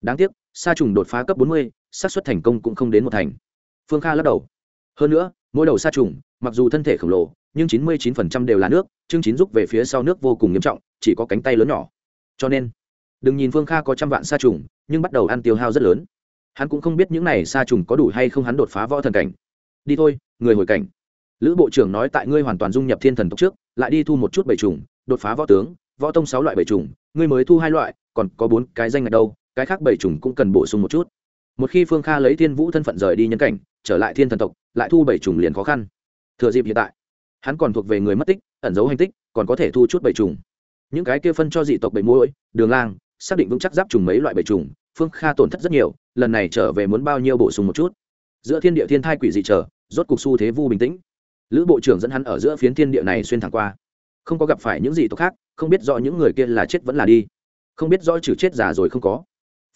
Đáng tiếc, sa trùng đột phá cấp bốn mươi, xác suất thành công cũng không đến một thành. Phương kha lắc đầu. Hơn nữa, mỗi đầu sa trùng, mặc dù thân thể khổng lồ, nhưng chín mươi chín phần trăm đều là nước, chương chín rút về phía sau nước vô cùng nghiêm trọng, chỉ có cánh tay lớn nhỏ. Cho nên đừng nhìn phương kha có trăm vạn sa trùng, nhưng bắt đầu ăn tiêu hao rất lớn. Hắn cũng không biết những này sa trùng có đủ hay không hắn đột phá võ thần cảnh. Đi thôi, người hồi cảnh. Lữ bộ trưởng nói tại ngươi hoàn toàn dung nhập thiên thần tộc trước, lại đi thu một chút bảy trùng, đột phá võ tướng, võ tông sáu loại bảy trùng, ngươi mới thu hai loại, còn có bốn cái danh ngạch đâu, cái khác bảy trùng cũng cần bổ sung một chút. Một khi phương kha lấy thiên vũ thân phận rời đi nhân cảnh, trở lại thiên thần tộc, lại thu bảy trùng liền khó khăn. Thừa dịp hiện tại, hắn còn thuộc về người mất tích, ẩn giấu hành tích, còn có thể thu chút bảy trùng. Những cái kia phân cho dị tộc bảy mũi đường lang xác định vững chắc giáp trùng mấy loại bầy trùng, phương kha tổn thất rất nhiều, lần này trở về muốn bao nhiêu bổ sung một chút. Giữa thiên địa thiên thai quỷ dị trở rốt cục xu thế vu bình tĩnh. Lữ bộ trưởng dẫn hắn ở giữa phiến thiên địa này xuyên thẳng qua. Không có gặp phải những gì tộc khác, không biết rõ những người kia là chết vẫn là đi. Không biết rõ trừ chết già rồi không có.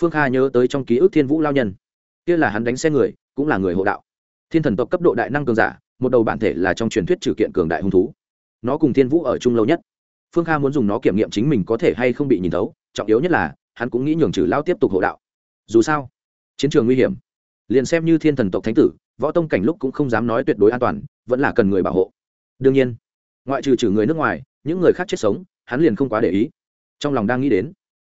Phương kha nhớ tới trong ký ức thiên vũ lao nhân. Kia là hắn đánh xe người, cũng là người hộ đạo. Thiên thần tộc cấp độ đại năng cường giả, một đầu bản thể là trong truyền thuyết trừ kiện cường đại hung thú. Nó cùng thiên vũ ở chung lâu nhất. Phương kha muốn dùng nó kiểm nghiệm chính mình có thể hay không bị nhìn thấu trọng yếu nhất là, hắn cũng nghĩ nhường trừ lao tiếp tục hộ đạo. Dù sao, chiến trường nguy hiểm. Liền xem như thiên thần tộc thánh tử, võ tông cảnh lúc cũng không dám nói tuyệt đối an toàn, vẫn là cần người bảo hộ. Đương nhiên, ngoại trừ trừ người nước ngoài, những người khác chết sống, hắn liền không quá để ý. Trong lòng đang nghĩ đến,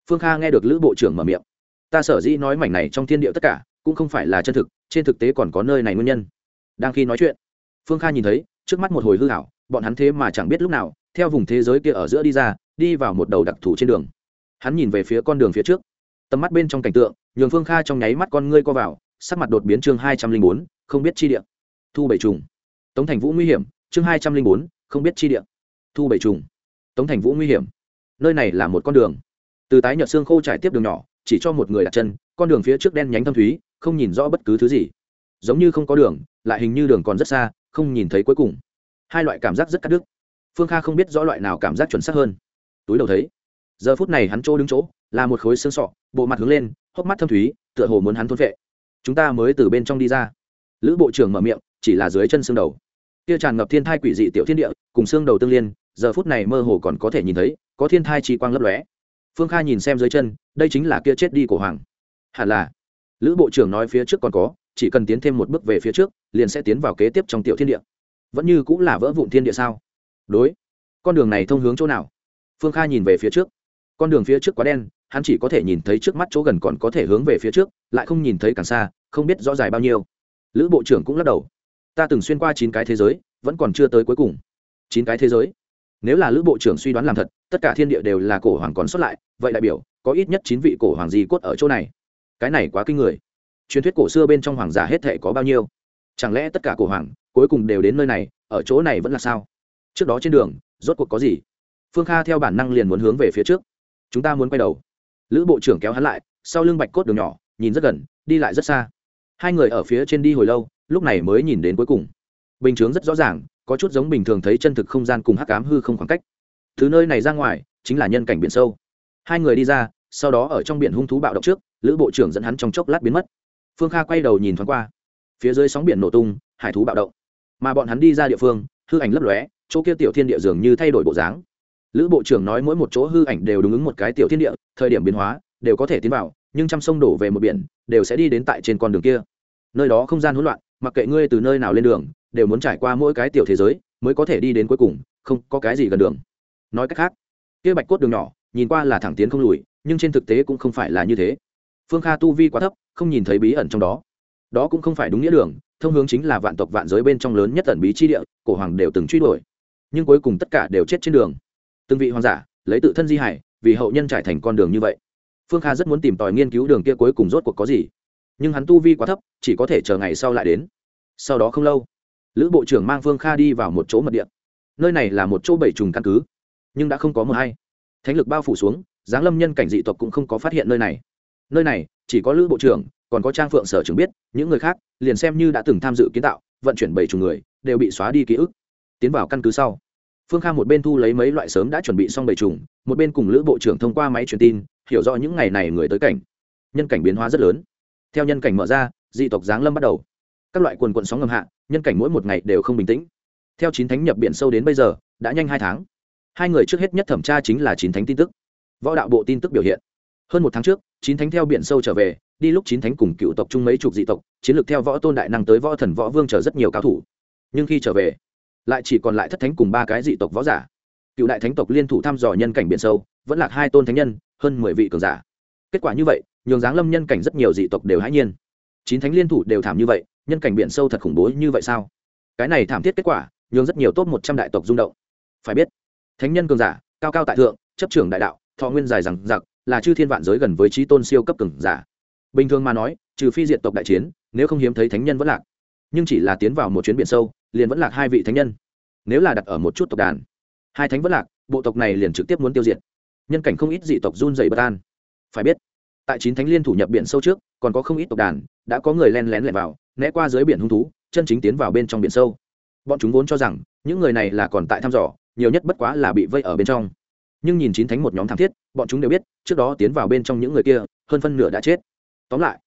phương kha nghe được lữ bộ trưởng mở miệng. Ta sở dĩ nói mảnh này trong thiên địa tất cả, cũng không phải là chân thực, trên thực tế còn có nơi này nguyên nhân. Đang khi nói chuyện, phương kha nhìn thấy, trước mắt một hồi hư hảo bọn hắn thế mà chẳng biết lúc nào, theo vùng thế giới kia ở giữa đi ra, đi vào một đầu đặc thù trên đường hắn nhìn về phía con đường phía trước. Tầm mắt bên trong cảnh tượng, nhường phương kha trong nháy mắt con ngươi co vào, sắc mặt đột biến chương hai trăm linh bốn, không biết chi địa. Thu bảy trùng. Tống thành vũ nguy hiểm, chương hai trăm linh bốn, không biết chi địa. Thu bảy trùng. Tống thành vũ nguy hiểm. Nơi này là một con đường. Từ tái nhợt xương khô trải tiếp đường nhỏ, chỉ cho một người đặt chân, con đường phía trước đen nhánh thâm thúy, không nhìn rõ bất cứ thứ gì. Giống như không có đường, lại hình như đường còn rất xa, không nhìn thấy cuối cùng. Hai loại cảm giác rất cắt đứt. Phương kha không biết rõ loại nào cảm giác chuẩn xác hơn. Túi đầu thấy giờ phút này hắn chỗ đứng chỗ, là một khối xương sọ, bộ mặt hướng lên, hốc mắt thâm thúy, tựa hồ muốn hắn thôn vệ. Chúng ta mới từ bên trong đi ra. Lữ bộ trưởng mở miệng, chỉ là dưới chân xương đầu. Kia tràn ngập thiên thai quỷ dị tiểu thiên địa, cùng xương đầu tương liên, giờ phút này mơ hồ còn có thể nhìn thấy, có thiên thai chi quang lấp lóe. Phương kha nhìn xem dưới chân, đây chính là kia chết đi của hoàng. Hẳn là. Lữ bộ trưởng nói phía trước còn có, chỉ cần tiến thêm một bước về phía trước, liền sẽ tiến vào kế tiếp trong tiểu thiên địa. Vẫn như cũng là vỡ vụn thiên địa sao? Đối. Con đường này thông hướng chỗ nào? Phương kha nhìn về phía trước con đường phía trước quá đen, hắn chỉ có thể nhìn thấy trước mắt chỗ gần còn có thể hướng về phía trước, lại không nhìn thấy càng xa, không biết rõ dài bao nhiêu. Lữ bộ trưởng cũng lắc đầu. Ta từng xuyên qua chín cái thế giới, vẫn còn chưa tới cuối cùng. Chín cái thế giới? Nếu là lữ bộ trưởng suy đoán làm thật, tất cả thiên địa đều là cổ hoàng còn xuất lại, vậy đại biểu, có ít nhất chín vị cổ hoàng di cốt ở chỗ này? Cái này quá kinh người. Truyền thuyết cổ xưa bên trong hoàng giả hết thể có bao nhiêu? Chẳng lẽ tất cả cổ hoàng, cuối cùng đều đến nơi này, ở chỗ này vẫn là sao? Trước đó trên đường, rốt cuộc có gì? Phương kha theo bản năng liền muốn hướng về phía trước chúng ta muốn quay đầu. Lữ bộ trưởng kéo hắn lại, sau lưng bạch cốt đường nhỏ, nhìn rất gần, đi lại rất xa. Hai người ở phía trên đi hồi lâu, lúc này mới nhìn đến cuối cùng. Bình chướng rất rõ ràng, có chút giống bình thường thấy chân thực không gian cùng hắc cám hư không khoảng cách. Thứ nơi này ra ngoài, chính là nhân cảnh biển sâu. Hai người đi ra, sau đó ở trong biển hung thú bạo động trước, lữ bộ trưởng dẫn hắn trong chốc lát biến mất. Phương kha quay đầu nhìn thoáng qua. Phía dưới sóng biển nổ tung, hải thú bạo động. Mà bọn hắn đi ra địa phương, hư ảnh lấp lóe, chỗ kia tiểu thiên địa dường như thay đổi bộ dáng lữ bộ trưởng nói mỗi một chỗ hư ảnh đều đúng ứng một cái tiểu thiên địa, thời điểm biến hóa, đều có thể tiến vào, nhưng trăm sông đổ về một biển, đều sẽ đi đến tại trên con đường kia. Nơi đó không gian hỗn loạn, mặc kệ ngươi từ nơi nào lên đường, đều muốn trải qua mỗi cái tiểu thế giới, mới có thể đi đến cuối cùng, không có cái gì gần đường. Nói cách khác, kia bạch cốt đường nhỏ, nhìn qua là thẳng tiến không lùi, nhưng trên thực tế cũng không phải là như thế. Phương kha tu vi quá thấp, không nhìn thấy bí ẩn trong đó. Đó cũng không phải đúng nghĩa đường, thông hướng chính là vạn tộc vạn giới bên trong lớn nhất ẩn bí chi địa, cổ hoàng đều từng truy đuổi. Nhưng cuối cùng tất cả đều chết trên đường từng vị hoàng giả, lấy tự thân di hải, vì hậu nhân trải thành con đường như vậy. Phương kha rất muốn tìm tòi nghiên cứu đường kia cuối cùng rốt cuộc có gì. Nhưng hắn tu vi quá thấp, chỉ có thể chờ ngày sau lại đến. Sau đó không lâu, lữ bộ trưởng mang phương kha đi vào một chỗ mật địa. Nơi này là một chỗ bảy trùng căn cứ, nhưng đã không có mờ hay. Thánh lực bao phủ xuống, giáng lâm nhân cảnh dị tộc cũng không có phát hiện nơi này. Nơi này, chỉ có lữ bộ trưởng, còn có trang phượng sở trưởng biết, những người khác liền xem như đã từng tham dự kiến tạo, vận chuyển bảy trùng người, đều bị xóa đi ký ức. Tiến vào căn cứ sau phương kha một bên thu lấy mấy loại sớm đã chuẩn bị xong bầy trùng, một bên cùng lữ bộ trưởng thông qua máy truyền tin, hiểu rõ những ngày này người tới cảnh. Nhân cảnh biến hóa rất lớn. Theo nhân cảnh mở ra, dị tộc giáng lâm bắt đầu. Các loại quần quận sóng ngầm hạ, nhân cảnh mỗi một ngày đều không bình tĩnh. Theo chín thánh nhập biển sâu đến bây giờ, đã nhanh hai tháng. Hai người trước hết nhất thẩm tra chính là chín thánh tin tức. Võ đạo bộ tin tức biểu hiện. Hơn một tháng trước, chín thánh theo biển sâu trở về, đi lúc chín thánh cùng cựu tộc chung mấy chục dị tộc, chiến lược theo võ tôn đại năng tới võ thần võ vương chờ rất nhiều cao thủ. Nhưng khi trở về lại chỉ còn lại thất thánh cùng ba cái dị tộc võ giả. Cựu đại thánh tộc liên thủ thăm dò nhân cảnh biển sâu, vẫn lạc hai tôn thánh nhân, hơn mười vị cường giả. Kết quả như vậy, nhường dáng lâm nhân cảnh rất nhiều dị tộc đều hãi nhiên. Chín thánh liên thủ đều thảm như vậy, nhân cảnh biển sâu thật khủng bố như vậy sao? Cái này thảm thiết kết quả, nhường rất nhiều top một trăm đại tộc rung động. Phải biết, thánh nhân cường giả, cao cao tại thượng, chấp trưởng đại đạo, thọ nguyên dài rằng giặc là chư thiên vạn giới gần với trí tôn siêu cấp cường giả. Bình thường mà nói, trừ phi diện tộc đại chiến, nếu không hiếm thấy thánh nhân vẫn lạc. Nhưng chỉ là tiến vào một chuyến biển sâu liền vẫn lạc hai vị thánh nhân. Nếu là đặt ở một chút tộc đàn, hai thánh vẫn lạc, bộ tộc này liền trực tiếp muốn tiêu diệt. Nhân cảnh không ít dị tộc run dày bất an. Phải biết, tại chín thánh liên thủ nhập biển sâu trước, còn có không ít tộc đàn đã có người len lén lẻn vào, né qua dưới biển hung thú, chân chính tiến vào bên trong biển sâu. Bọn chúng vốn cho rằng, những người này là còn tại thăm dò, nhiều nhất bất quá là bị vây ở bên trong. Nhưng nhìn chín thánh một nhóm thảm thiết, bọn chúng đều biết, trước đó tiến vào bên trong những người kia, hơn phân nửa đã chết. Tóm lại,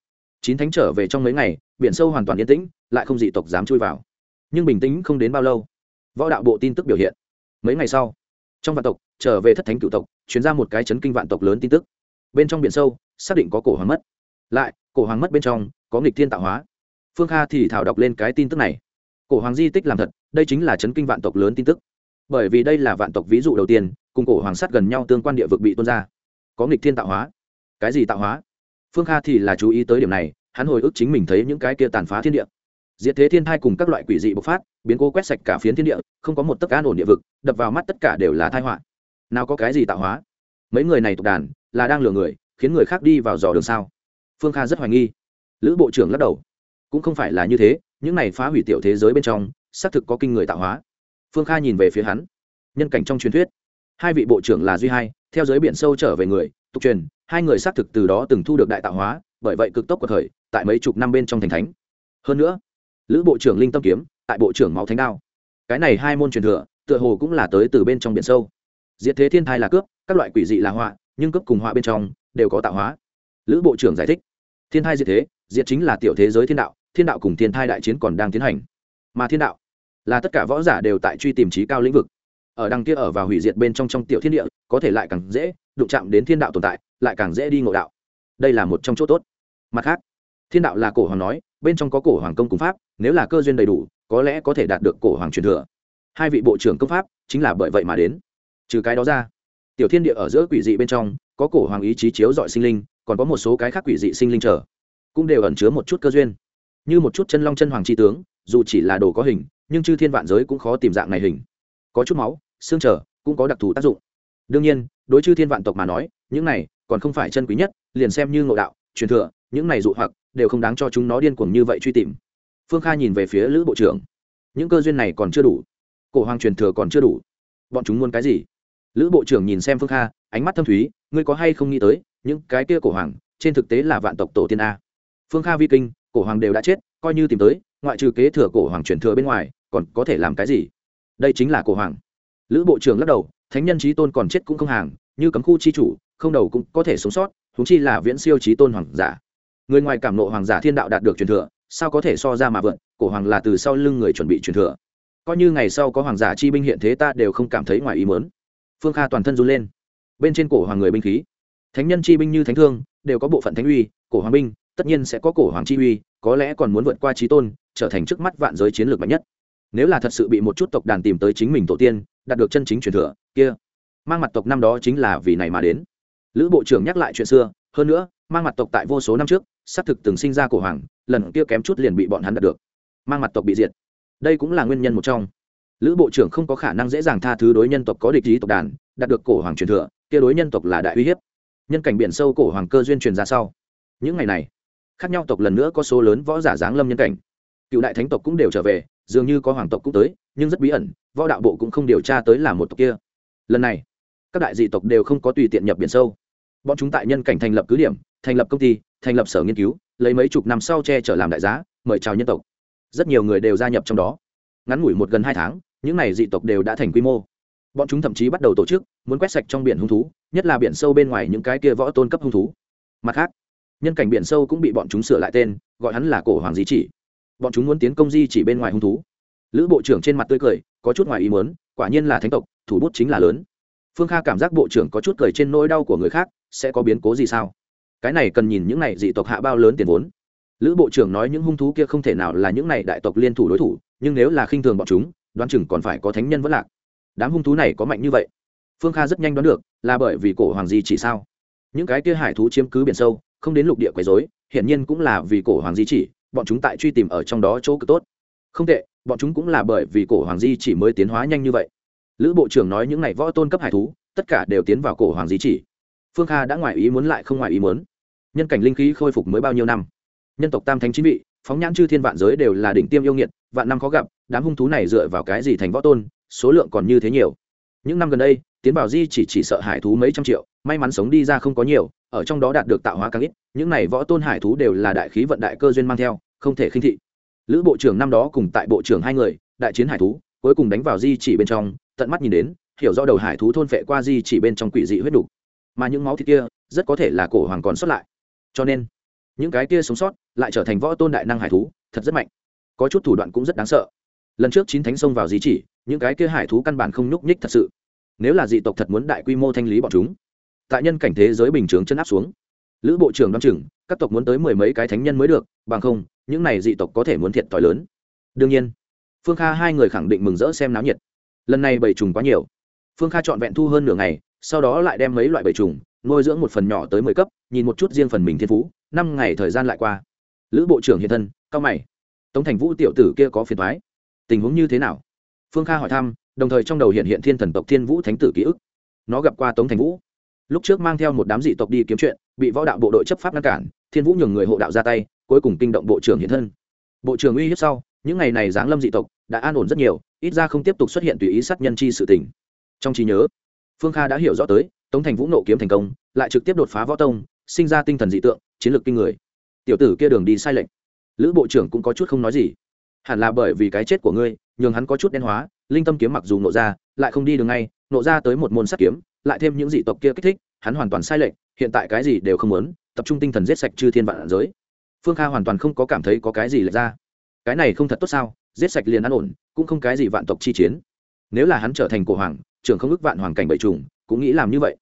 chín thánh trở về trong mấy ngày, biển sâu hoàn toàn yên tĩnh, lại không dị tộc dám chui vào nhưng bình tĩnh không đến bao lâu, võ đạo bộ tin tức biểu hiện. Mấy ngày sau, trong vạn tộc, trở về thất thánh cựu tộc chuyển ra một cái chấn kinh vạn tộc lớn tin tức. Bên trong biển sâu, xác định có cổ hoàng mất. Lại, cổ hoàng mất bên trong, có nghịch thiên tạo hóa. Phương kha thì thảo đọc lên cái tin tức này. Cổ hoàng di tích làm thật, đây chính là chấn kinh vạn tộc lớn tin tức. Bởi vì đây là vạn tộc ví dụ đầu tiên, cùng cổ hoàng sắt gần nhau tương quan địa vực bị tuôn ra. Có nghịch thiên tạo hóa. Cái gì tạo hóa? Phương kha thì là chú ý tới điểm này, hắn hồi ức chính mình thấy những cái kia tàn phá thiên địa diệt thế thiên thai cùng các loại quỷ dị bộc phát, biến cố quét sạch cả phiến thiên địa, không có một tấc an ổn địa vực, đập vào mắt tất cả đều là thai họa. Nào có cái gì tạo hóa? Mấy người này tục đàn là đang lừa người, khiến người khác đi vào dò đường sao? Phương kha rất hoài nghi. Lữ bộ trưởng lắc đầu. Cũng không phải là như thế, những này phá hủy tiểu thế giới bên trong, xác thực có kinh người tạo hóa. Phương kha nhìn về phía hắn. Nhân cảnh trong truyền thuyết. Hai vị bộ trưởng là duy hai, theo giới biển sâu trở về người, tục truyền, hai người xác thực từ đó từng thu được đại tạo hóa, bởi vậy cực tốc của thời tại mấy chục năm bên trong thành thánh. Hơn nữa lữ bộ trưởng linh tâm kiếm, tại bộ trưởng máu thánh đao. Cái này hai môn truyền thừa, tựa hồ cũng là tới từ bên trong biển sâu. Diệt thế thiên thai là cướp, các loại quỷ dị là họa, nhưng cướp cùng họa bên trong đều có tạo hóa. Lữ bộ trưởng giải thích, thiên thai diệt thế, diệt chính là tiểu thế giới thiên đạo thiên đạo cùng thiên thai đại chiến còn đang tiến hành. Mà thiên đạo là tất cả võ giả đều tại truy tìm trí cao lĩnh vực. Ở đằng kia ở và hủy diệt bên trong trong tiểu thiên địa, có thể lại càng dễ đụng chạm đến thiên đạo tồn tại, lại càng dễ đi ngộ đạo. Đây là một trong chỗ tốt. Mặt khác, thiên đạo là cổ hoàng nói bên trong có cổ hoàng công cùng pháp, nếu là cơ duyên đầy đủ, có lẽ có thể đạt được cổ hoàng truyền thừa. Hai vị bộ trưởng công pháp chính là bởi vậy mà đến. Trừ cái đó ra, tiểu thiên địa ở giữa quỷ dị bên trong, có cổ hoàng ý chí chiếu dọi sinh linh, còn có một số cái khác quỷ dị sinh linh trở cũng đều ẩn chứa một chút cơ duyên. Như một chút chân long chân hoàng c tướng, dù chỉ là đồ có hình, nhưng chư thiên vạn giới cũng khó tìm dạng này hình. Có chút máu, xương trở cũng có đặc thù tác dụng. Đương nhiên, đối chư thiên vạn tộc mà nói, những này còn không phải chân quý nhất, liền xem như ngộ đạo truyền thừa, những này dụ hoặc đều không đáng cho chúng nó điên cuồng như vậy truy tìm. Phương kha nhìn về phía lữ bộ trưởng. Những cơ duyên này còn chưa đủ. Cổ hoàng truyền thừa còn chưa đủ. Bọn chúng muốn cái gì? Lữ bộ trưởng nhìn xem phương kha, ánh mắt thâm thúy, ngươi có hay không nghĩ tới, những cái kia cổ hoàng, trên thực tế là vạn tộc tổ tiên a. Phương kha vi kinh, cổ hoàng đều đã chết, coi như tìm tới, ngoại trừ kế thừa cổ hoàng truyền thừa bên ngoài, còn có thể làm cái gì? Đây chính là cổ hoàng. Lữ bộ trưởng lắc đầu, thánh nhân trí tôn còn chết cũng không hàng, như cấm khu chi chủ, không đầu cũng có thể sống sót húng chi là viễn siêu trí tôn hoàng giả. Người ngoài cảm nộ hoàng giả thiên đạo đạt được truyền thừa, sao có thể so ra mà vượn? Cổ hoàng là từ sau lưng người chuẩn bị truyền thừa. Coi như ngày sau có hoàng giả chi binh hiện thế ta đều không cảm thấy ngoài ý mớn phương kha toàn thân run lên. Bên trên cổ hoàng người binh khí, thánh nhân chi binh như thánh thương, đều có bộ phận thánh uy, cổ hoàng binh, tất nhiên sẽ có cổ hoàng chi uy, có lẽ còn muốn vượt qua trí tôn, trở thành trước mắt vạn giới chiến lược mạnh nhất. Nếu là thật sự bị một chút tộc đàn tìm tới chính mình tổ tiên, đạt được chân chính truyền thừa, kia, mang mặt tộc năm đó chính là vì này mà đến lữ bộ trưởng nhắc lại chuyện xưa, hơn nữa, mang mặt tộc tại vô số năm trước, xác thực từng sinh ra cổ hoàng, lần kia kém chút liền bị bọn hắn đạt được. Mang mặt tộc bị diệt. Đây cũng là nguyên nhân một trong. Lữ bộ trưởng không có khả năng dễ dàng tha thứ đối nhân tộc có địch ý tộc đàn, đạt được cổ hoàng truyền thừa, kia đối nhân tộc là đại uy hiếp. Nhân cảnh biển sâu cổ hoàng cơ duyên truyền ra sau. Những ngày này, khác nhau tộc lần nữa có số lớn võ giả giáng lâm nhân cảnh. Cựu đại thánh tộc cũng đều trở về, dường như có hoàng tộc cũng tới, nhưng rất bí ẩn, võ đạo bộ cũng không điều tra tới là một tộc kia. Lần này các đại dị tộc đều không có tùy tiện nhập biển sâu. Bọn chúng tại nhân cảnh thành lập cứ điểm, thành lập công ty, thành lập sở nghiên cứu, lấy mấy chục năm sau che trở làm đại giá, mời chào nhân tộc. Rất nhiều người đều gia nhập trong đó. Ngắn ngủi một gần hai tháng, những n à y dị tộc đều đã thành quy mô. Bọn chúng thậm chí bắt đầu tổ chức, muốn quét sạch trong biển hung thú, nhất là biển sâu bên ngoài những cái kia võ tôn cấp hung thú. Mặt khác, nhân cảnh biển sâu cũng bị bọn chúng sửa lại tên, gọi hắn là cổ hoàng di chỉ. Bọn chúng muốn tiến công di chỉ bên ngoài hung thú. Lữ bộ trưởng trên mặt tươi cười, có chút ngoài ý muốn, quả nhiên là thánh tộc, thủ bút chính là lớn phương kha cảm giác bộ trưởng có chút cười trên nỗi đau của người khác, sẽ có biến cố gì sao? Cái này cần nhìn những này dị tộc hạ bao lớn tiền vốn. Lữ bộ trưởng nói những hung thú kia không thể nào là những này đại tộc liên thủ đối thủ, nhưng nếu là khinh thường bọn chúng, đoán chừng còn phải có thánh nhân vẫn lạc. Đám hung thú này có mạnh như vậy. Phương kha rất nhanh đoán được, là bởi vì cổ hoàng di chỉ sao? Những cái kia hải thú chiếm cứ biển sâu, không đến lục địa quấy dối hiển nhiên cũng là vì cổ hoàng di chỉ, bọn chúng tại truy tìm ở trong đó chỗ cực tốt. Không tệ, bọn chúng cũng là bởi vì cổ hoàng di chỉ mới tiến hóa nhanh như vậy lữ bộ trưởng nói những n à y võ tôn cấp hải thú, tất cả đều tiến vào cổ hoàng di chỉ. Phương kha đã ngoài ý muốn lại không ngoài ý muốn. Nhân cảnh linh khí khôi phục mới bao nhiêu năm? Nhân tộc tam thánh chính vị, phóng nhãn chư thiên vạn giới đều là đỉnh tiêm yêu nghiệt, vạn năm khó gặp, đám hung thú này dựa vào cái gì thành võ tôn, số lượng còn như thế nhiều? Những năm gần đây, tiến vào di chỉ chỉ sợ hải thú mấy trăm triệu, may mắn sống đi ra không có nhiều, ở trong đó đạt được tạo hóa càng ít, những này võ tôn hải thú đều là đại khí vận đại cơ duyên mang theo, không thể khinh thị. Lữ bộ trưởng năm đó cùng tại bộ trưởng hai người, đại chiến hải thú, cuối cùng đánh vào di chỉ bên trong tận mắt nhìn đến, hiểu rõ đầu hải thú thôn phệ qua di chỉ bên trong quỷ dị huyết đủ mà những máu thịt kia, rất có thể là cổ hoàng còn xuất lại. Cho nên, những cái kia sống sót lại trở thành võ tôn đại năng hải thú, thật rất mạnh. Có chút thủ đoạn cũng rất đáng sợ. Lần trước chín thánh xông vào di chỉ, những cái kia hải thú căn bản không nhúc nhích thật sự. Nếu là dị tộc thật muốn đại quy mô thanh lý bọn chúng, tại nhân cảnh thế giới bình chướng chân áp xuống. Lữ bộ trưởng đoán chừng, các tộc muốn tới mười mấy cái thánh nhân mới được, bằng không, những này dị tộc có thể muốn thiệt t h i lớn. Đương nhiên, phương kha hai người khẳng định mừng rỡ xem náo nhiệt lần này bầy trùng quá nhiều. Phương kha trọn vẹn thu hơn nửa ngày, sau đó lại đem mấy loại bầy trùng, nuôi dưỡng một phần nhỏ tới mười cấp, nhìn một chút riêng phần mình thiên phú, năm ngày thời gian lại qua. Lữ bộ trưởng hiện thân, cao mày. Tống thành vũ tiểu tử kia có phiền thoái tình huống như thế nào? Phương kha hỏi thăm, đồng thời trong đầu hiện hiện thiên thần tộc thiên vũ thánh tử ký ức. Nó gặp qua tống thành vũ. Lúc trước mang theo một đám dị tộc đi kiếm chuyện, bị võ đạo bộ đội chấp pháp ngăn cản, thiên vũ nhường người hộ đạo ra tay, cuối cùng kinh động bộ trưởng hiện thân. Bộ trưởng uy hiếp sau, những ngày này giáng lâm dị tộc, đã an ổn rất nhiều ít ra không tiếp tục xuất hiện tùy ý sát nhân chi sự tình. Trong trí nhớ, phương kha đã hiểu rõ tới, tống thành vũ nộ kiếm thành công, lại trực tiếp đột phá võ tông, sinh ra tinh thần dị tượng, chiến lược kinh người. Tiểu tử kia đường đi sai lệch. Lữ bộ trưởng cũng có chút không nói gì. Hẳn là bởi vì cái chết của ngươi, nhường hắn có chút đen hóa, linh tâm kiếm mặc dù nộ ra, lại không đi đường ngay, nộ ra tới một môn sắt kiếm, lại thêm những dị tộc kia kích thích, hắn hoàn toàn sai lệch, hiện tại cái gì đều không muốn, tập trung tinh thần giết sạch chư thiên vạn giới. Phương kha hoàn toàn không có cảm thấy có cái gì lệch ra. Cái này không thật tốt sao? Giết sạch liền an ổn cũng không cái gì vạn tộc chi chiến. Nếu là hắn trở thành cổ hoàng, trưởng không ức vạn hoàng cảnh bậy trùng, cũng nghĩ làm như vậy.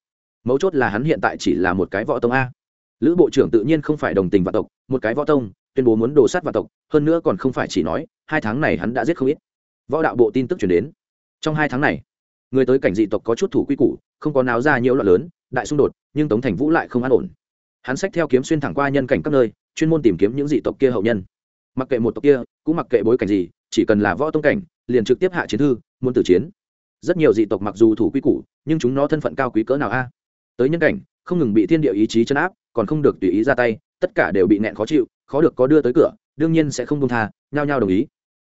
Mấu chốt là hắn hiện tại chỉ là một cái võ tông a. Lữ bộ trưởng tự nhiên không phải đồng tình vạn tộc, một cái võ tông, tuyên bố muốn đổ sát vạn tộc, hơn nữa còn không phải chỉ nói, hai tháng này hắn đã giết không ít. Võ đạo bộ tin tức chuyển đến. Trong hai tháng này, người tới cảnh dị tộc có chút thủ quy củ, không có náo ra nhiều loạn lớn, đại xung đột, nhưng tống thành vũ lại không an ổn. Hắn xách theo kiếm xuyên thẳng qua nhân cảnh các nơi, chuyên môn tìm kiếm những dị tộc kia hậu nhân. Mặc kệ một tộc kia, cũng mặc kệ bối cảnh gì chỉ cần là võ tông cảnh, liền trực tiếp hạ chiến thư, muốn tử chiến. Rất nhiều dị tộc mặc dù thủ quy củ, nhưng chúng nó thân phận cao quý cỡ nào a? Tới nhân cảnh, không ngừng bị thiên địa ý chí chấn áp, còn không được tùy ý ra tay, tất cả đều bị nẹn khó chịu, khó được có đưa tới cửa, đương nhiên sẽ không công tha, nhao nhao đồng ý.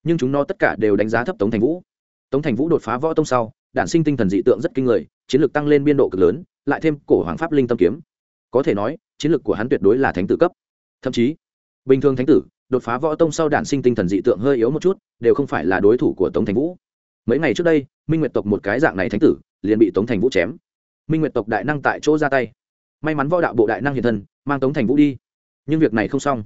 Nhưng chúng nó tất cả đều đánh giá thấp tống thành vũ. Tống thành vũ đột phá võ tông sau, đản sinh tinh thần dị tượng rất kinh người, chiến lược tăng lên biên độ cực lớn, lại thêm cổ hoàng pháp linh tâm kiếm. Có thể nói, chiến lược của hắn tuyệt đối là thánh tử cấp. Thậm chí, bình thường thánh tử đột phá võ tông sau đản sinh tinh thần dị tượng hơi yếu một chút, đều không phải là đối thủ của tống thành vũ. Mấy ngày trước đây, minh nguyệt tộc một cái dạng này thánh tử, liền bị tống thành vũ chém. Minh nguyệt tộc đại năng tại chỗ ra tay. May mắn võ đạo bộ đại năng hiện thân, mang tống thành vũ đi. Nhưng việc này không xong.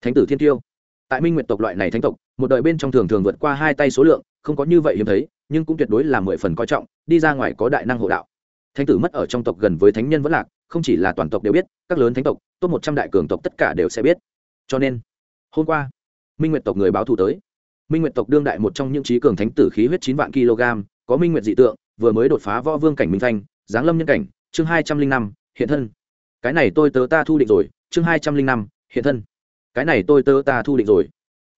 Thánh tử thiên tiêu. Tại minh nguyệt tộc loại này thánh tộc, một đời bên trong thường thường vượt qua hai tay số lượng, không có như vậy hiếm thấy, nhưng cũng tuyệt đối là mười phần coi trọng, đi ra ngoài có đại năng hộ đạo. Thánh tử mất ở trong tộc gần với thánh nhân vẫn lạc, không chỉ là toàn tộc đều biết, các lớn thánh tộc, top một trăm đại cường tộc tất cả đều sẽ biết. Cho nên hôm qua, minh nguyệt tộc người báo thù tới. Minh nguyệt tộc đương đại một trong những trí cường thánh tử khí huyết chín vạn kg, có minh nguyệt dị tượng, vừa mới đột phá võ vương cảnh minh thanh giáng lâm nhân cảnh, chương hai trăm linh năm, hiện thân. Cái này tôi tớ ta thu định rồi, chương hai trăm linh năm, hiện thân. Cái này tôi tớ ta thu định rồi.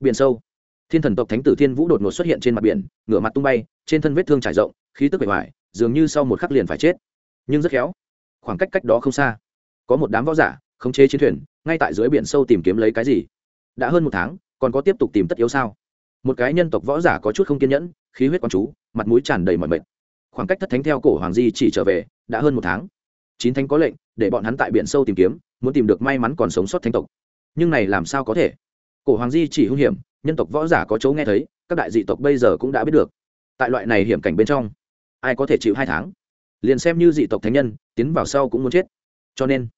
Biển sâu. Thiên thần tộc thánh tử thiên vũ đột ngột xuất hiện trên mặt biển, ngửa mặt tung bay, trên thân vết thương trải rộng, khí tức bể hoài dường như sau một khắc liền phải chết. Nhưng rất khéo, khoảng cách cách đó không xa, có một đám võ giả khống chế chiến thuyền, ngay tại dưới biển sâu tìm kiếm lấy cái gì đã hơn một tháng, còn có tiếp tục tìm tất yếu sao? Một cái nhân tộc võ giả có chút không kiên nhẫn, khí huyết quán chú, mặt mũi tràn đầy mọi mệt. Khoảng cách thất thánh theo cổ hoàng di chỉ trở về, đã hơn một tháng. Chín thánh có lệnh, để bọn hắn tại biển sâu tìm kiếm, muốn tìm được may mắn còn sống sót thánh tộc. Nhưng này làm sao có thể? Cổ hoàng di chỉ hung hiểm, nhân tộc võ giả có chỗ nghe thấy, các đại dị tộc bây giờ cũng đã biết được. Tại loại này hiểm cảnh bên trong, ai có thể chịu hai tháng? Liền xem như dị tộc thánh nhân, tiến vào sau cũng muốn chết. Cho nên,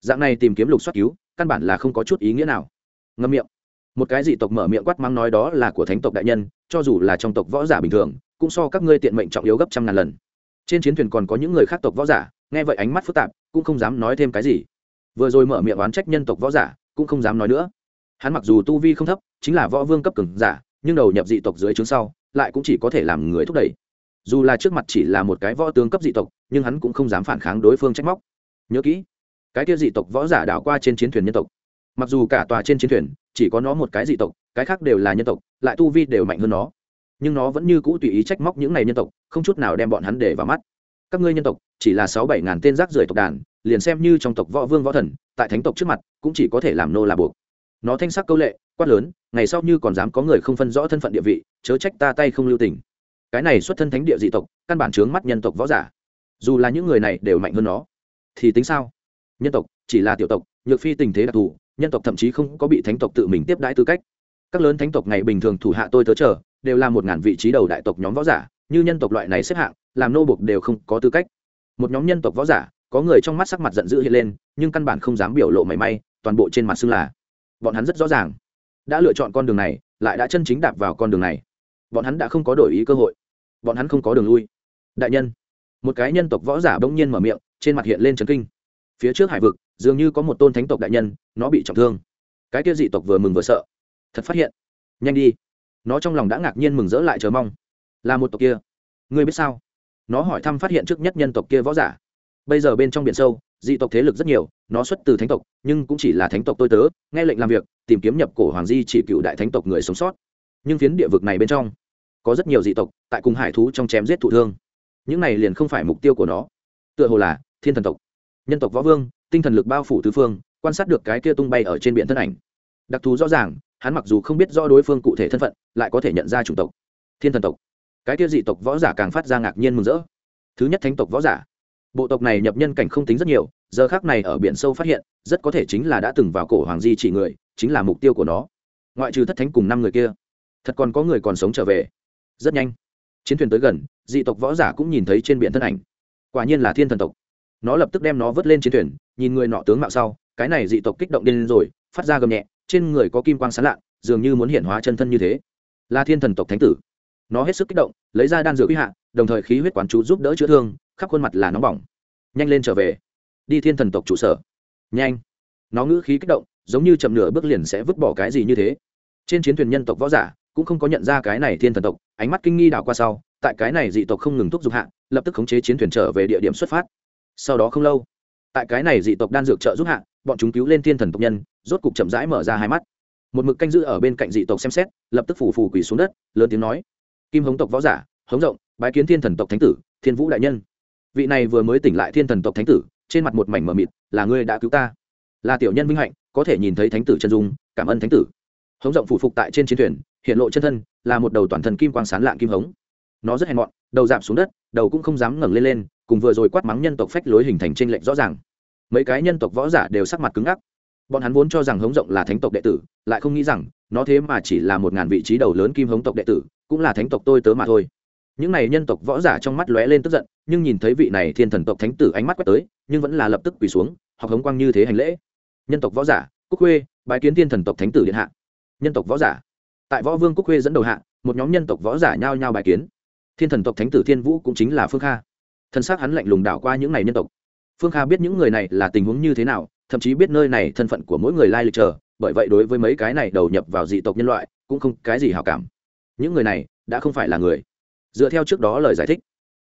dạng này tìm kiếm lục soát cứu, căn bản là không có chút ý nghĩa nào. Ngâm miệng một cái dị tộc mở miệng quát mắng nói đó là của thánh tộc đại nhân, cho dù là trong tộc võ giả bình thường, cũng so các ngươi tiện mệnh trọng yếu gấp trăm ngàn lần. Trên chiến thuyền còn có những người khác tộc võ giả, nghe vậy ánh mắt phức tạp, cũng không dám nói thêm cái gì. Vừa rồi mở miệng oán trách nhân tộc võ giả, cũng không dám nói nữa. Hắn mặc dù tu vi không thấp, chính là võ vương cấp cường giả, nhưng đầu nhập dị tộc dưới trướng sau, lại cũng chỉ có thể làm người thúc đẩy. Dù là trước mặt chỉ là một cái võ tướng cấp dị tộc, nhưng hắn cũng không dám phản kháng đối phương trách móc. Nhớ kỹ, cái kia dị tộc võ giả đảo qua trên chiến thuyền nhân tộc. Mặc dù cả tòa trên chiến thuyền chỉ có nó một cái dị tộc, cái khác đều là nhân tộc, lại tu vi đều mạnh hơn nó. Nhưng nó vẫn như cũ tùy ý trách móc những này nhân tộc, không chút nào đem bọn hắn để vào mắt. Các ngươi nhân tộc, chỉ là sáu bảy ngàn tên rác rưởi tộc đàn, liền xem như trong tộc võ vương võ thần, tại thánh tộc trước mặt, cũng chỉ có thể làm nô là buộc. Nó thanh sắc câu lệ, quát lớn, ngày sau như còn dám có người không phân rõ thân phận địa vị, chớ trách ta tay không lưu tình. Cái này xuất thân thánh địa dị tộc, căn bản chướng mắt nhân tộc võ giả. Dù là những người này đều mạnh hơn nó, thì tính sao? Nhân tộc, chỉ là tiểu tộc, nhược phi tình thế đặc thù nhân tộc thậm chí không có bị thánh tộc tự mình tiếp đãi tư cách. Các lớn thánh tộc ngày bình thường thủ hạ tôi tớ chờ, đều là một ngàn vị trí đầu đại tộc nhóm võ giả, như nhân tộc loại này xếp hạng, làm nô bục đều không có tư cách. Một nhóm nhân tộc võ giả, có người trong mắt sắc mặt giận dữ hiện lên, nhưng căn bản không dám biểu lộ mảy may, toàn bộ trên mặt xưng là. Bọn hắn rất rõ ràng, đã lựa chọn con đường này, lại đã chân chính đạp vào con đường này. Bọn hắn đã không có đổi ý cơ hội, bọn hắn không có đường lui. Đại nhân, một cái nhân tộc võ giả bỗng nhiên mở miệng, trên mặt hiện lên trấn kinh phía trước hải vực, dường như có một tôn thánh tộc đại nhân, nó bị trọng thương. Cái kia dị tộc vừa mừng vừa sợ. Thật phát hiện. Nhanh đi. Nó trong lòng đã ngạc nhiên mừng rỡ lại chờ mong. Là một tộc kia. Ngươi biết sao? Nó hỏi thăm phát hiện trước nhất nhân tộc kia võ giả. Bây giờ bên trong biển sâu, dị tộc thế lực rất nhiều, nó xuất từ thánh tộc, nhưng cũng chỉ là thánh tộc tôi tớ, nghe lệnh làm việc, tìm kiếm nhập cổ hoàng di chỉ cựu đại thánh tộc người sống sót. Nhưng phiến địa vực này bên trong, có rất nhiều dị tộc, tại cùng hải thú trong chém giết thụ thương. Những này liền không phải mục tiêu của nó. Tựa hồ là thiên thần tộc nhân tộc võ vương, tinh thần lực bao phủ tứ phương, quan sát được cái kia tung bay ở trên biển thân ảnh. Đặc thù rõ ràng, hắn mặc dù không biết rõ đối phương cụ thể thân phận, lại có thể nhận ra chủng tộc. Thiên thần tộc. Cái kia dị tộc võ giả càng phát ra ngạc nhiên mừng rỡ. Thứ nhất thánh tộc võ giả. Bộ tộc này nhập nhân cảnh không tính rất nhiều, giờ khác này ở biển sâu phát hiện, rất có thể chính là đã từng vào cổ hoàng di chỉ người, chính là mục tiêu của nó. Ngoại trừ thất thánh cùng năm người kia, thật còn có người còn sống trở về. Rất nhanh, chiến thuyền tới gần, dị tộc võ giả cũng nhìn thấy trên biển thân ảnh. Quả nhiên là thiên thần tộc nó lập tức đem nó vớt lên chiến thuyền, nhìn người nọ tướng mạo sau, cái này dị tộc kích động điên rồi, phát ra gầm nhẹ, trên người có kim quang sán lạ, dường như muốn hiện hóa chân thân như thế. Là thiên thần tộc thánh tử. Nó hết sức kích động, lấy ra đan dược quy hạ, đồng thời khí huyết quán chú giúp đỡ chữa thương, khắp khuôn mặt là nóng bỏng. Nhanh lên trở về. Đi thiên thần tộc trụ sở. Nhanh. Nó ngữ khí kích động, giống như chậm nửa bước liền sẽ vứt bỏ cái gì như thế. Trên chiến thuyền nhân tộc võ giả cũng không có nhận ra cái này thiên thần tộc, ánh mắt kinh nghi đảo qua sau, tại cái này dị tộc không ngừng thúc giục hạ, lập tức khống chế chiến thuyền trở về địa điểm xuất phát sau đó không lâu, tại cái này dị tộc đan dược trợ giúp hạ, bọn chúng cứu lên thiên thần tộc nhân, rốt cục chậm rãi mở ra hai mắt. Một mực canh giữ ở bên cạnh dị tộc xem xét, lập tức phủ phủ quỳ xuống đất, lớn tiếng nói, kim hống tộc võ giả, hống rộng, bái kiến thiên thần tộc thánh tử, thiên vũ đại nhân. Vị này vừa mới tỉnh lại thiên thần tộc thánh tử, trên mặt một mảnh mờ mịt, là ngươi đã cứu ta. Là tiểu nhân vinh hạnh, có thể nhìn thấy thánh tử chân dung, cảm ơn thánh tử. Hống rộng phủ phục tại trên chiến thuyền, hiện lộ chân thân, là một đầu toàn thân kim quang sán lạng kim hống. Nó rất hèn mọn, đầu giảm xuống đất, đầu cũng không dám ngẩng lên lên cùng vừa rồi quát mắng nhân tộc phách lối hình thành trên lệnh rõ ràng. Mấy cái nhân tộc võ giả đều sắc mặt cứng ngắc. Bọn hắn vốn cho rằng hống rộng là thánh tộc đệ tử, lại không nghĩ rằng, nó thế mà chỉ là một ngàn vị trí đầu lớn kim hống tộc đệ tử, cũng là thánh tộc tôi tớ mà thôi. Những này nhân tộc võ giả trong mắt lóe lên tức giận, nhưng nhìn thấy vị này thiên thần tộc thánh tử ánh mắt quét tới, nhưng vẫn là lập tức quỳ xuống, học hống quang như thế hành lễ. Nhân tộc võ giả cúc khuê, bái kiến thiên thần tộc thánh tử điện hạ. Nhân tộc võ giả, tại võ vương cúc khuê dẫn đầu hạ, một nhóm nhân tộc võ giả nhao nhao bài kiến. Thiên thần tộc thánh tử thiên vũ cũng chính là phương kha thân xác hắn lạnh lùng đảo qua những này nhân tộc. Phương kha biết những người này là tình huống như thế nào, thậm chí biết nơi này thân phận của mỗi người lai lịch chờ, bởi vậy đối với mấy cái này đầu nhập vào dị tộc nhân loại, cũng không cái gì hào cảm. Những người này đã không phải là người. Dựa theo trước đó lời giải thích,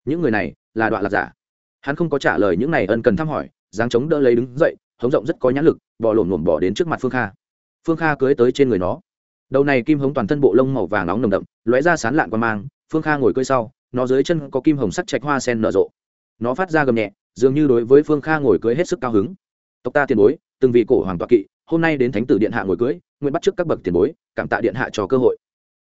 những người này là đoạn lạc giả. Hắn không có trả lời những này ân cần thăm hỏi, dáng chống đỡ lấy đứng dậy, hống rộng rất có nhãn lực, bò lổm lổm bỏ đến trước mặt phương kha. Phương kha cưới tới trên người nó. Đầu này kim hống toàn thân bộ lông màu vàng nóng nồng đậm, lóe ra sán lạn qua mang, phương kha ngồi cưới sau nó dưới chân có kim hồng sắc trạch hoa sen nở rộ. Nó phát ra gầm nhẹ, dường như đối với phương kha ngồi cưới hết sức cao hứng. Tộc ta tiền bối, từng vị cổ hoàng tọa kỵ, hôm nay đến thánh tử điện hạ ngồi cưới, nguyện bắt trước các bậc tiền bối, cảm tạ điện hạ cho cơ hội.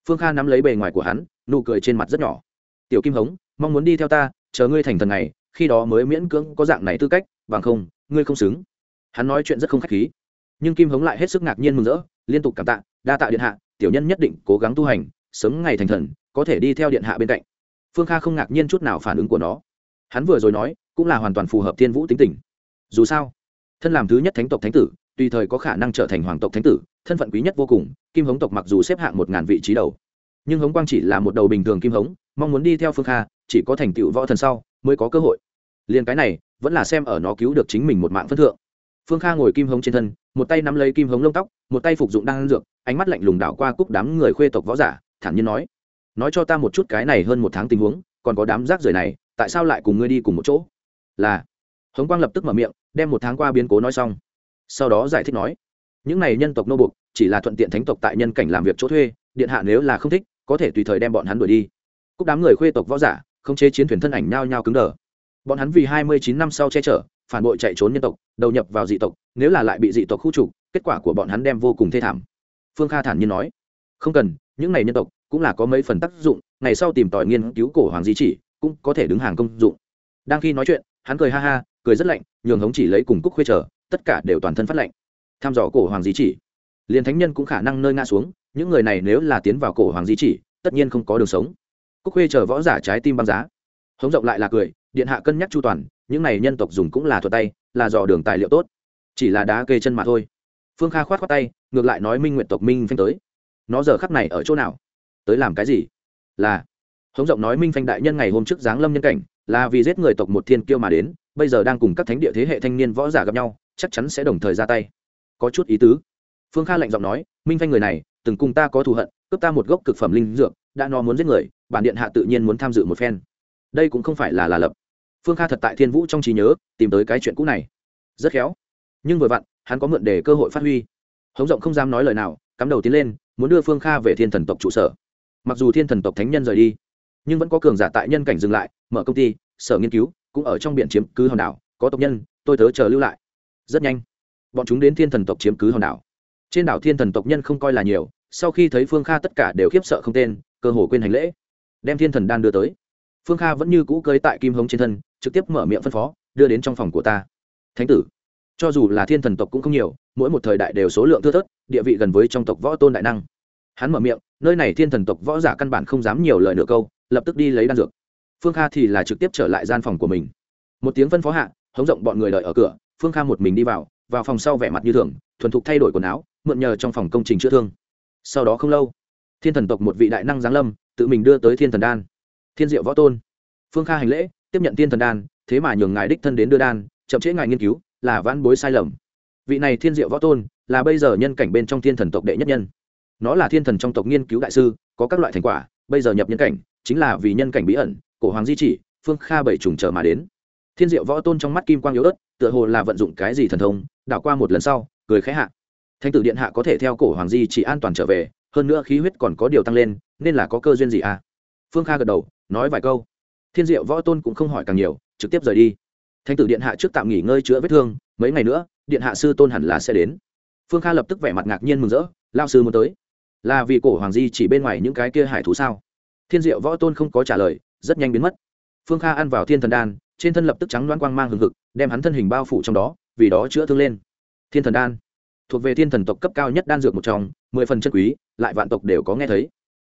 Phương kha nắm lấy bề ngoài của hắn, nụ cười trên mặt rất nhỏ. Tiểu kim hống, mong muốn đi theo ta, chờ ngươi thành thần này khi đó mới miễn cưỡng có dạng này tư cách, bằng không, ngươi không xứng. Hắn nói chuyện rất không khách khí. Nhưng kim hống lại hết sức ngạc nhiên mừng rỡ, liên tục cảm tạ, đa tạ điện hạ, tiểu nhân nhất định cố gắng tu hành, sớm ngày thành thần, có thể đi theo điện hạ bên cạnh phương kha không ngạc nhiên chút nào phản ứng của nó. Hắn vừa rồi nói, cũng là hoàn toàn phù hợp thiên vũ tính tình. Dù sao, thân làm thứ nhất thánh tộc thánh tử, tùy thời có khả năng trở thành hoàng tộc thánh tử, thân phận quý nhất vô cùng, kim hống tộc mặc dù xếp hạng một ngàn vị trí đầu, nhưng hống quang chỉ là một đầu bình thường kim hống, mong muốn đi theo phương kha, chỉ có thành tựu võ thần sau, mới có cơ hội. Liền cái này, vẫn là xem ở nó cứu được chính mình một mạng phân thượng. Phương kha ngồi kim hống trên thân, một tay nắm lấy kim hống lông tóc, một tay phục dụng đan dược, ánh mắt lạnh lùng đảo qua cúc đám người khuê tộc võ giả, thản nhiên nói nói cho ta một chút cái này hơn một tháng tình huống, còn có đám rác rưởi này, tại sao lại cùng ngươi đi cùng một chỗ? Là hống quang lập tức mở miệng, đem một tháng qua biến cố nói xong. Sau đó giải thích nói, những này nhân tộc nô buộc, chỉ là thuận tiện thánh tộc tại nhân cảnh làm việc chỗ thuê, điện hạ nếu là không thích, có thể tùy thời đem bọn hắn đuổi đi. Cúc đám người khuê tộc võ giả, không chế chiến thuyền thân ảnh nhao nhao cứng đờ. Bọn hắn vì hai mươi chín năm sau che chở, phản bội chạy trốn nhân tộc, đầu nhập vào dị tộc, nếu là lại bị dị tộc khu trục, kết quả của bọn hắn đem vô cùng thê thảm. Phương kha thản nhiên nói, không cần, những này nhân tộc cũng là có mấy phần tác dụng, ngày sau tìm tòi nghiên cứu cổ hoàng di chỉ, cũng có thể đứng hàng công dụng. Đang khi nói chuyện, hắn cười ha ha, cười rất lạnh, nhường hống chỉ lấy cùng cúc khuê trở tất cả đều toàn thân phát lạnh. Tham dò cổ hoàng di chỉ. Liền thánh nhân cũng khả năng nơi ngã xuống, những người này nếu là tiến vào cổ hoàng di chỉ, tất nhiên không có đường sống. Cúc khuê chờ võ giả trái tim băng giá. Hống rộng lại là cười, điện hạ cân nhắc chu toàn, những này nhân tộc dùng cũng là thuật tay, là dò đường tài liệu tốt. Chỉ là đá kê chân mà thôi. Phương kha khoát khoát tay, ngược lại nói minh nguyện tộc minh phanh tới. Nó giờ khắp này ở chỗ nào? Tới làm cái gì? Là, hống rộng nói minh phanh đại nhân ngày hôm trước giáng lâm nhân cảnh, là vì giết người tộc một thiên kiêu mà đến, bây giờ đang cùng các thánh địa thế hệ thanh niên võ giả gặp nhau, chắc chắn sẽ đồng thời ra tay. Có chút ý tứ. Phương kha lạnh giọng nói, minh phanh người này, từng cùng ta có thù hận, cướp ta một gốc cực phẩm linh dược, đã nó muốn giết người, bản điện hạ tự nhiên muốn tham dự một phen. Đây cũng không phải là là lập. Phương kha thật tại thiên vũ trong trí nhớ, tìm tới cái chuyện cũ này. Rất khéo. Nhưng vừa vặn, hắn có mượn để cơ hội phát huy. Hống rộng không dám nói lời nào, cắm đầu tiến lên, muốn đưa phương kha về thiên thần tộc trụ sở mặc dù thiên thần tộc thánh nhân rời đi, nhưng vẫn có cường giả tại nhân cảnh dừng lại, mở công ty, sở nghiên cứu, cũng ở trong biển chiếm cứ hòn đảo, có tộc nhân, tôi tớ chờ lưu lại. Rất nhanh, bọn chúng đến thiên thần tộc chiếm cứ hòn đảo. Trên đảo thiên thần tộc nhân không coi là nhiều, sau khi thấy phương kha tất cả đều khiếp sợ không tên, cơ hồ quên hành lễ, đem thiên thần đan đưa tới. Phương kha vẫn như cũ cơi tại kim hống trên thân, trực tiếp mở miệng phân phó, đưa đến trong phòng của ta. Thánh tử, cho dù là thiên thần tộc cũng không nhiều, mỗi một thời đại đều số lượng thưa thớt, địa vị gần với trong tộc võ tôn đại năng hắn mở miệng, nơi này thiên thần tộc võ giả căn bản không dám nhiều lời nửa câu, lập tức đi lấy đan dược. Phương kha thì là trực tiếp trở lại gian phòng của mình. Một tiếng phân phó hạ, hống rộng bọn người đợi ở cửa, phương kha một mình đi vào vào phòng sau vẻ mặt như thường, thuần thục thay đổi quần áo, mượn nhờ trong phòng công trình chữa thương. Sau đó không lâu, thiên thần tộc một vị đại năng giáng lâm, tự mình đưa tới thiên thần đan. Thiên diệu võ tôn. Phương kha hành lễ, tiếp nhận thiên thần đan, thế mà nhường ngài đích thân đến đưa đan, chậm trễ ngài nghiên cứu, là vãn bối sai lầm. Vị này thiên diệu võ tôn, là bây giờ nhân cảnh bên trong thiên thần tộc đệ nhất nhân nó là thiên thần trong tộc nghiên cứu đại sư, có các loại thành quả, bây giờ nhập nhân cảnh, chính là vì nhân cảnh bí ẩn, cổ hoàng di chỉ, phương kha bảy trùng trở mà đến. Thiên diệu võ tôn trong mắt kim quang yếu ớt, tựa hồ là vận dụng cái gì thần thông, đảo qua một lần sau, cười khẽ hạ. Thanh tử điện hạ có thể theo cổ hoàng di chỉ an toàn trở về, hơn nữa khí huyết còn có điều tăng lên, nên là có cơ duyên gì à? Phương kha gật đầu, nói vài câu. Thiên diệu võ tôn cũng không hỏi càng nhiều, trực tiếp rời đi. Thanh tử điện hạ trước tạm nghỉ ngơi chữa vết thương, mấy ngày nữa, điện hạ sư tôn hẳn là sẽ đến. Phương kha lập tức vẻ mặt ngạc nhiên mừng rỡ, lao sư muốn tới là vì cổ hoàng di chỉ bên ngoài những cái kia hải thú sao? Thiên diệu võ tôn không có trả lời, rất nhanh biến mất. Phương kha ăn vào thiên thần đan, trên thân lập tức trắng loan quang mang hừng hực, đem hắn thân hình bao phủ trong đó, vì đó chữa thương lên. Thiên thần đan. Thuộc về thiên thần tộc cấp cao nhất đan dược một trong, mười phần chân quý, lại vạn tộc đều có nghe thấy.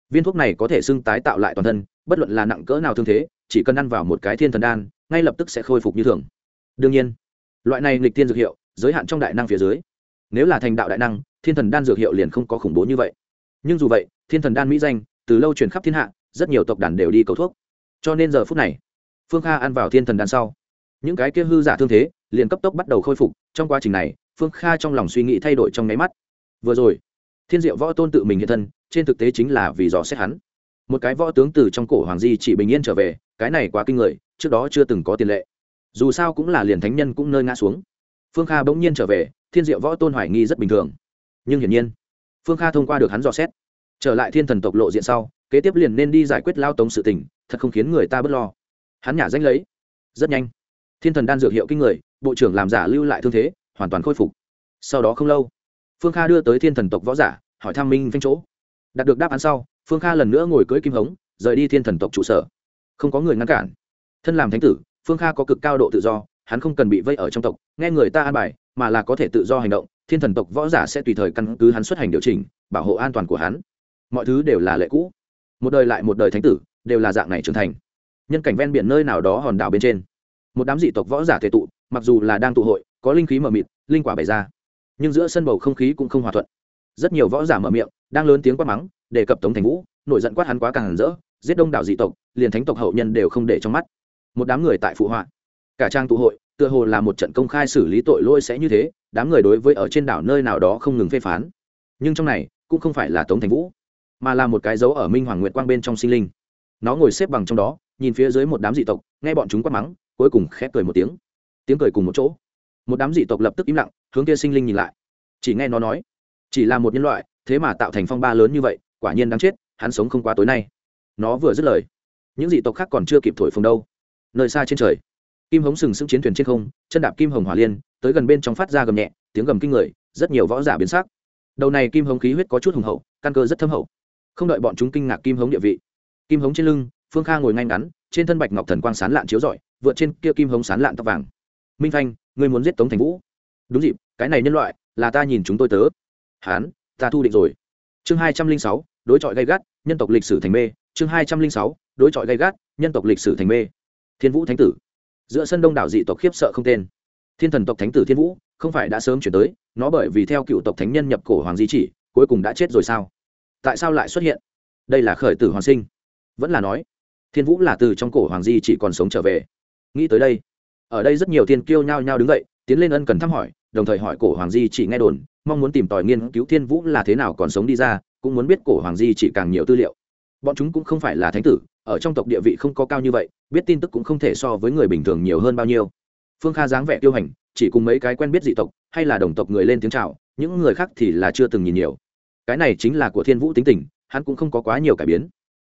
Viên thuốc này có thể xưng tái tạo lại toàn thân, bất luận là nặng cỡ nào thương thế, chỉ cần ăn vào một cái thiên thần đan, ngay lập tức sẽ khôi phục như thường. Đương nhiên, loại này nghịch thiên dược hiệu, giới hạn trong đại năng phía dưới. Nếu là thành đạo đại năng, thiên thần đan dược hiệu liền không có khủng bố như vậy nhưng dù vậy, thiên thần đan mỹ danh, từ lâu truyền khắp thiên hạ, rất nhiều tộc đàn đều đi cầu thuốc. Cho nên giờ phút này, phương kha ăn vào thiên thần đan sau. Những cái kia hư giả thương thế, liền cấp tốc bắt đầu khôi phục. Trong quá trình này, phương kha trong lòng suy nghĩ thay đổi trong nháy mắt. Vừa rồi, thiên diệu võ tôn tự mình hiện thân, trên thực tế chính là vì dò xét hắn. Một cái võ tướng từ trong cổ hoàng di chỉ bình yên trở về, cái này quá kinh người, trước đó chưa từng có tiền lệ. Dù sao cũng là liền thánh nhân cũng nơi ngã xuống. Phương kha bỗng nhiên trở về, thiên diệu võ tôn hoài nghi rất bình thường. Nhưng hiển nhiên phương kha thông qua được hắn dò xét. Trở lại thiên thần tộc lộ diện sau, kế tiếp liền nên đi giải quyết lao tống sự tình, thật không khiến người ta bớt lo. Hắn nhả danh lấy. Rất nhanh. Thiên thần đan dược hiệu kinh người, bộ trưởng làm giả lưu lại thương thế, hoàn toàn khôi phục. Sau đó không lâu, phương kha đưa tới thiên thần tộc võ giả, hỏi thăm minh phanh chỗ. Đạt được đáp án sau, phương kha lần nữa ngồi cưỡi kim hống, rời đi thiên thần tộc trụ sở. Không có người ngăn cản. Thân làm thánh tử, phương kha có cực cao độ tự do, hắn không cần bị vây ở trong tộc, nghe người ta an bài, mà là có thể tự do hành động thiên thần tộc võ giả sẽ tùy thời căn cứ hắn xuất hành điều chỉnh, bảo hộ an toàn của hắn. Mọi thứ đều là lệ cũ. Một đời lại một đời thánh tử, đều là dạng này trưởng thành. Nhân cảnh ven biển nơi nào đó hòn đảo bên trên. Một đám dị tộc võ giả thể tụ, mặc dù là đang tụ hội, có linh khí mờ mịt, linh quả bày ra. Nhưng giữa sân bầu không khí cũng không hòa thuận. Rất nhiều võ giả mở miệng, đang lớn tiếng quát mắng, đề cập tống thành vũ, nổi giận quát hắn quá càng rỡ, giết đông đảo dị tộc, liền thánh tộc hậu nhân đều không để trong mắt. Một đám người tại phụ họa. Cả trang tụ hội, tựa hồ là một trận công khai xử lý tội lỗi sẽ như thế đám người đối với ở trên đảo nơi nào đó không ngừng phê phán. Nhưng trong này, cũng không phải là tống thành vũ, mà là một cái dấu ở minh hoàng nguyệt quang bên trong sinh linh. Nó ngồi xếp bằng trong đó, nhìn phía dưới một đám dị tộc, nghe bọn chúng quát mắng, cuối cùng khép cười một tiếng. Tiếng cười cùng một chỗ. Một đám dị tộc lập tức im lặng, hướng kia sinh linh nhìn lại. Chỉ nghe nó nói, chỉ là một nhân loại, thế mà tạo thành phong ba lớn như vậy, quả nhiên đáng chết, hắn sống không qua tối nay. Nó vừa dứt lời, những dị tộc khác còn chưa kịp thổi phồng đâu. Nơi xa trên trời, kim hống sừng sững chiến thuyền trên không, chân đạp kim hồng hỏa liên tới gần bên trong phát ra gầm nhẹ, tiếng gầm kinh người, rất nhiều võ giả biến sắc. Đầu này kim hống khí huyết có chút hùng hậu, căn cơ rất thâm hậu. Không đợi bọn chúng kinh ngạc kim hống địa vị. Kim hống trên lưng, phương kha ngồi ngay ngắn, trên thân bạch ngọc thần quang sán lạn chiếu rọi, vượt trên kia kim hống sán lạn tóc vàng. Minh phanh, ngươi muốn giết tống thành vũ? Đúng dịp, cái này nhân loại, là ta nhìn chúng tôi tớ. Hán, ta thu định rồi. Chương hai trăm linh sáu, đối chọi gây gắt, nhân tộc lịch sử thành mê. Chương hai trăm linh sáu, đối chọi gây gắt, nhân tộc lịch sử thành mê. Thiên vũ thánh tử. Giữa sân đông đảo dị tộc khiếp sợ không tên thiên thần tộc thánh tử thiên vũ, không phải đã sớm chuyển tới, nó bởi vì theo cựu tộc thánh nhân nhập cổ hoàng di chỉ, cuối cùng đã chết rồi sao? Tại sao lại xuất hiện? Đây là khởi tử hoàng sinh. Vẫn là nói, thiên vũ là từ trong cổ hoàng di chỉ còn sống trở về. Nghĩ tới đây, ở đây rất nhiều thiên kiêu nhao nhao đứng dậy, tiến lên ân cần thăm hỏi, đồng thời hỏi cổ hoàng di chỉ nghe đồn, mong muốn tìm tòi nghiên cứu thiên vũ là thế nào còn sống đi ra, cũng muốn biết cổ hoàng di chỉ càng nhiều tư liệu. Bọn chúng cũng không phải là thánh tử, ở trong tộc địa vị không có cao như vậy, biết tin tức cũng không thể so với người bình thường nhiều hơn bao nhiêu phương kha dáng vẻ tiêu hành, chỉ cùng mấy cái quen biết dị tộc, hay là đồng tộc người lên tiếng c h à o những người khác thì là chưa từng nhìn nhiều. Cái này chính là của thiên vũ tính tình, hắn cũng không có quá nhiều cải biến.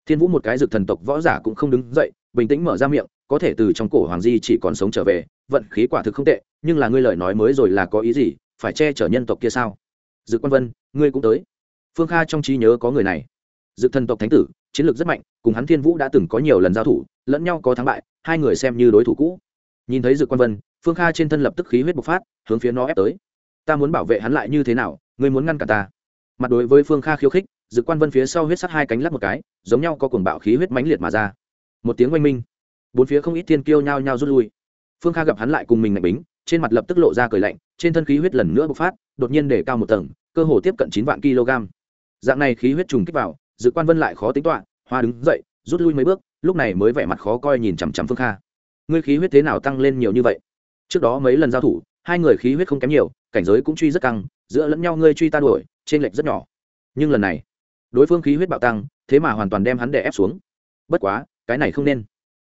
Thiên vũ một cái dược thần tộc võ giả cũng không đứng dậy, bình tĩnh mở ra miệng, có thể từ trong cổ hoàng di chỉ còn sống trở về, vận khí quả thực không tệ, nhưng là ngươi lời nói mới rồi là có ý gì, phải che chở nhân tộc kia sao? Dự quan vân, ngươi cũng tới. Phương kha trong trí nhớ có người này. Dự thần tộc thánh tử, chiến lược rất mạnh, cùng hắn thiên vũ đã từng có nhiều lần giao thủ, lẫn nhau có thắng bại, hai người xem như đối thủ cũ nhìn thấy dự quan vân, phương kha trên thân lập tức khí huyết bộc phát, hướng phía nó ép tới. Ta muốn bảo vệ hắn lại như thế nào? Ngươi muốn ngăn cả ta? Mặt đối với phương kha khiêu khích dự quan vân phía sau huyết sắt hai cánh lắp một cái, giống nhau có cuồng bạo khí huyết mãnh liệt mà ra. Một tiếng oanh minh, bốn phía không ít thiên kiêu nhao nhao rút lui. Phương kha gặp hắn lại cùng mình mạnh bính, trên mặt lập tức lộ ra cười lạnh, trên thân khí huyết lần nữa bộc phát, đột nhiên để cao một tầng, cơ hồ tiếp cận chín vạn kg. Dạng này khí huyết trùng kích vào dự quan vân lại khó tính toạ hoa đứng dậy, rút lui mấy bước, lúc này mới vẻ mặt khó coi nhìn chằm chằm phương kha ngươi khí huyết thế nào tăng lên nhiều như vậy? Trước đó mấy lần giao thủ, hai người khí huyết không kém nhiều, cảnh giới cũng truy rất căng, giữa lẫn nhau ngươi truy ta đuổi, trên lệch rất nhỏ. Nhưng lần này, đối phương khí huyết bạo tăng, thế mà hoàn toàn đem hắn đè ép xuống. Bất quá, cái này không nên.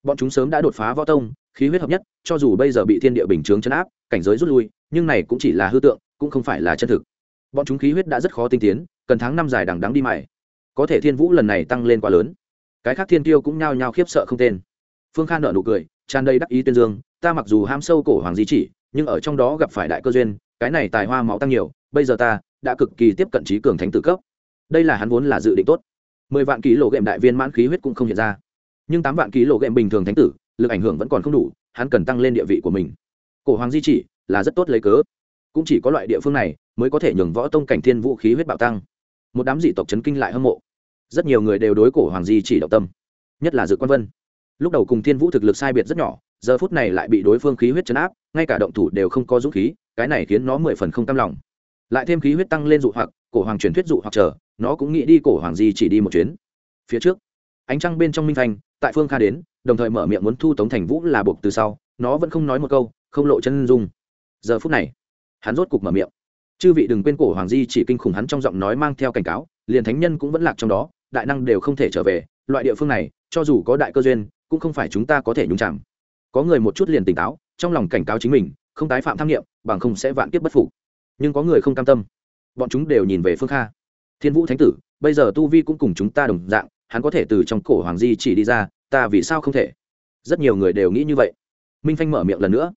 Bọn chúng sớm đã đột phá võ tông, khí huyết hợp nhất, cho dù bây giờ bị thiên địa bình chướng chấn áp, cảnh giới rút lui, nhưng này cũng chỉ là hư tượng, cũng không phải là chân thực. Bọn chúng khí huyết đã rất khó tinh tiến, cần tháng năm dài đằng đắng đi mày. Có thể thiên vũ lần này tăng lên quá lớn. Cái khác thiên tiêu cũng nhao nhao khiếp sợ không tên. Phương Kha nợ nụ cười tràn đầy đắc ý tuyên dương, ta mặc dù ham sâu cổ hoàng di chỉ, nhưng ở trong đó gặp phải đại cơ duyên, cái này tài hoa máu tăng nhiều, bây giờ ta đã cực kỳ tiếp cận trí cường thánh tử cấp. Đây là hắn vốn là dự định tốt. Mười vạn ký lộ ghệm đại viên mãn khí huyết cũng không hiện ra. Nhưng tám vạn ký lộ ghệm bình thường thánh tử, lực ảnh hưởng vẫn còn không đủ, hắn cần tăng lên địa vị của mình. Cổ hoàng di chỉ là rất tốt lấy cớ. Cũng chỉ có loại địa phương này mới có thể nhường võ tông cảnh thiên vũ khí huyết bạo tăng. Một đám dị tộc chấn kinh lại hâm mộ. Rất nhiều người đều đối cổ hoàng di chỉ động tâm, nhất là dự quan vân lúc đầu cùng thiên vũ thực lực sai biệt rất nhỏ, giờ phút này lại bị đối phương khí huyết chấn áp, ngay cả động thủ đều không có dũng khí, cái này khiến nó mười phần không cam lòng. Lại thêm khí huyết tăng lên dụ hoặc, cổ hoàng truyền thuyết dụ hoặc chờ, nó cũng nghĩ đi cổ hoàng di chỉ đi một chuyến. Phía trước, ánh trăng bên trong minh thanh tại phương kha đến, đồng thời mở miệng muốn thu tống thành vũ là buộc từ sau, nó vẫn không nói một câu, không lộ chân dung. Giờ phút này, hắn rốt cục mở miệng. Chư vị đừng quên cổ hoàng di chỉ kinh khủng hắn trong giọng nói mang theo cảnh cáo, liền thánh nhân cũng vẫn lạc trong đó, đại năng đều không thể trở về, loại địa phương này, cho dù có đại cơ duyên cũng không phải chúng ta có thể nhúng chạm có người một chút liền tỉnh táo, trong lòng cảnh cáo chính mình, không tái phạm tham nghiệm, bằng không sẽ vạn kiếp bất phục. Nhưng có người không cam tâm. Bọn chúng đều nhìn về phương kha. Thiên vũ thánh tử, bây giờ tu vi cũng cùng chúng ta đồng dạng, hắn có thể từ trong cổ hoàng di chỉ đi ra, ta vì sao không thể? Rất nhiều người đều nghĩ như vậy. Minh phanh mở miệng lần nữa.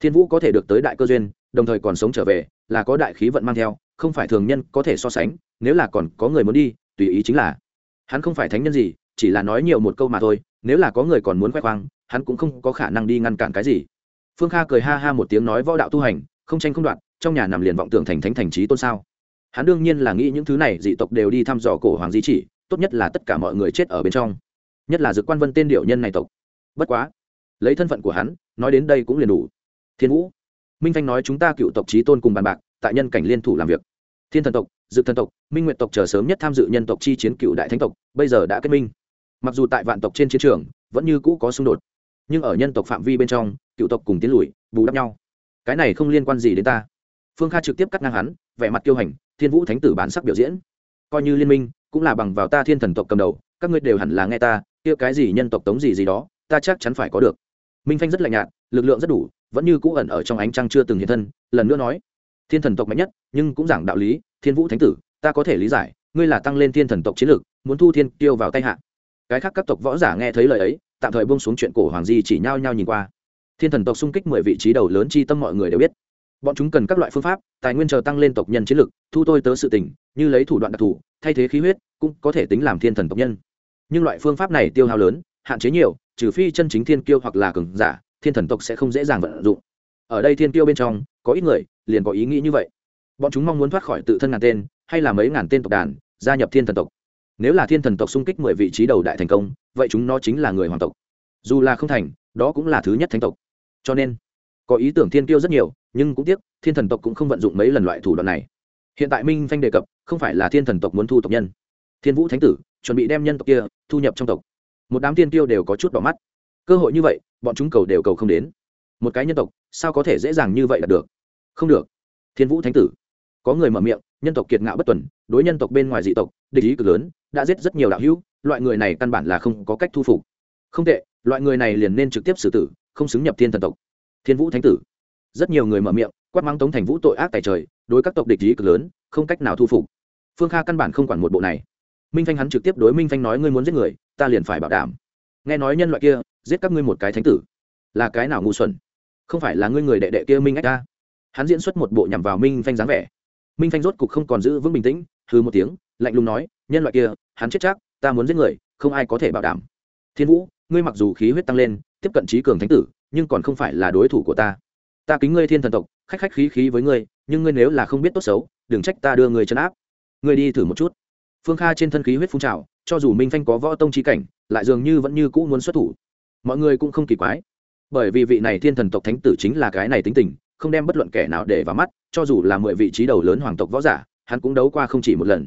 Thiên vũ có thể được tới đại cơ duyên, đồng thời còn sống trở về, là có đại khí vận mang theo, không phải thường nhân có thể so sánh, nếu là còn có người muốn đi, tùy ý chính là. Hắn không phải thánh nhân gì, chỉ là nói nhiều một câu mà thôi nếu là có người còn muốn khoe khoang, hắn cũng không có khả năng đi ngăn cản cái gì. Phương kha cười ha ha một tiếng nói võ đạo tu hành, không tranh không đoạn trong nhà nằm liền vọng tưởng thành thánh thành trí tôn sao. Hắn đương nhiên là nghĩ những thứ này, dị tộc đều đi thăm dò cổ hoàng di chỉ, tốt nhất là tất cả mọi người chết ở bên trong. Nhất là dược quan vân tên điệu nhân này tộc. Bất quá, lấy thân phận của hắn, nói đến đây cũng liền đủ. Thiên vũ, minh thanh nói chúng ta cựu tộc trí tôn cùng bàn bạc, tại nhân cảnh liên thủ làm việc. Thiên thần tộc dự thần tộc, minh nguyện tộc chờ sớm nhất tham dự nhân tộc chi chiến cựu đại thánh tộc, bây giờ đã kết minh mặc dù tại vạn tộc trên chiến trường vẫn như cũ có xung đột, nhưng ở nhân tộc phạm vi bên trong, cựu tộc cùng tiến lùi, bù đắp nhau. Cái này không liên quan gì đến ta. Phương kha trực tiếp cắt ngang hắn, vẻ mặt kiêu hành, thiên vũ thánh tử bán sắc biểu diễn. Coi như liên minh, cũng là bằng vào ta thiên thần tộc cầm đầu, các ngươi đều hẳn là nghe ta, kia cái gì nhân tộc tống gì gì đó, ta chắc chắn phải có được. Minh phanh rất lạnh nhạt, lực lượng rất đủ, vẫn như cũ ẩn ở trong ánh trăng chưa từng hiện thân, lần nữa nói, thiên thần tộc mạnh nhất, nhưng cũng giảng đạo lý, thiên vũ thánh tử, ta có thể lý giải, ngươi là tăng lên thiên thần tộc chiến lược muốn thu thiên tiêu vào tay hạ cái khác các tộc võ giả nghe thấy lời ấy tạm thời buông xuống chuyện cổ hoàng di chỉ nhao nhao nhìn qua. Thiên thần tộc xung kích mười vị trí đầu lớn chi tâm mọi người đều biết. Bọn chúng cần các loại phương pháp tài nguyên chờ tăng lên tộc nhân chiến lực, thu tôi tớ sự tình như lấy thủ đoạn đặc thù thay thế khí huyết cũng có thể tính làm thiên thần tộc nhân. Nhưng loại phương pháp này tiêu hao lớn hạn chế nhiều trừ phi chân chính thiên kiêu hoặc là cường giả thiên thần tộc sẽ không dễ dàng vận dụng. Ở đây thiên kiêu bên trong có ít người liền có ý nghĩ như vậy. Bọn chúng mong muốn thoát khỏi tự thân ngàn tên hay là mấy ngàn tên tộc đàn gia nhập thiên thần tộc nếu là thiên thần tộc xung kích mười vị trí đầu đại thành công, vậy chúng nó chính là người hoàng tộc. Dù là không thành, đó cũng là thứ nhất thánh tộc. Cho nên, có ý tưởng thiên kiêu rất nhiều, nhưng cũng tiếc, thiên thần tộc cũng không vận dụng mấy lần loại thủ đoạn này. Hiện tại minh phanh đề cập, không phải là thiên thần tộc muốn thu tộc nhân. Thiên vũ thánh tử, chuẩn bị đem nhân tộc kia thu nhập trong tộc. Một đám tiên tiêu đều có chút đỏ mắt. Cơ hội như vậy, bọn chúng cầu đều cầu không đến. Một cái nhân tộc, sao có thể dễ dàng như vậy là được? Không được. Thiên vũ thánh tử có người mở miệng, nhân tộc kiệt ngạo bất tuần, đối nhân tộc bên ngoài dị tộc, địch ý cực lớn, đã giết rất nhiều đạo hữu, loại người này căn bản là không có cách thu phục. Không tệ, loại người này liền nên trực tiếp xử tử, không xứng nhập thiên thần tộc. Thiên vũ thánh tử. Rất nhiều người mở miệng, quát mắng tống thành vũ tội ác tài trời, đối các tộc địch ý cực lớn, không cách nào thu phục. Phương kha căn bản không quản một bộ này. Minh phanh hắn trực tiếp đối minh phanh nói, ngươi muốn giết người, ta liền phải bảo đảm. Nghe nói nhân loại kia, giết các ngươi một cái thánh tử, là cái nào ngu xuẩn? Không phải là ngươi người đệ đệ kia minh ách ta? Hắn diễn xuất một bộ nhằm vào minh phanh dáng vẻ minh phanh rốt cục không còn giữ vững bình tĩnh hư một tiếng, lạnh lùng nói, nhân loại kia, hắn chết chắc, ta muốn giết người, không ai có thể bảo đảm. Thiên vũ, ngươi mặc dù khí huyết tăng lên, tiếp cận trí cường thánh tử, nhưng còn không phải là đối thủ của ta. Ta kính ngươi thiên thần tộc, khách khách khí khí với ngươi, nhưng ngươi nếu là không biết tốt xấu, đừng trách ta đưa người chân áp. Ngươi đi thử một chút. Phương kha trên thân khí huyết phun trào, cho dù minh phanh có võ tông trí cảnh, lại dường như vẫn như cũ muốn xuất thủ. Mọi người cũng không kỳ quái, bởi vì vị này thiên thần tộc thánh tử chính là cái này tính tình không đem bất luận kẻ nào để vào mắt, cho dù là mười vị trí đầu lớn hoàng tộc võ giả, hắn cũng đấu qua không chỉ một lần.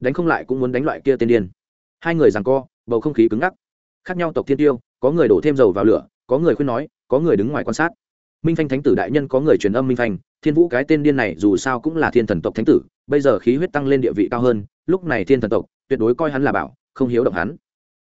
Đánh không lại cũng muốn đánh loại kia tên điên. Hai người rằng co, bầu không khí cứng ngắc. Khác nhau tộc thiên tiêu, có người đổ thêm dầu vào lửa, có người khuyên nói, có người đứng ngoài quan sát. Minh phanh thánh tử đại nhân có người truyền âm minh phanh, thiên vũ cái tên điên này dù sao cũng là thiên thần tộc thánh tử, bây giờ khí huyết tăng lên địa vị cao hơn, lúc này thiên thần tộc, tuyệt đối coi hắn là bảo, không hiếu động hắn.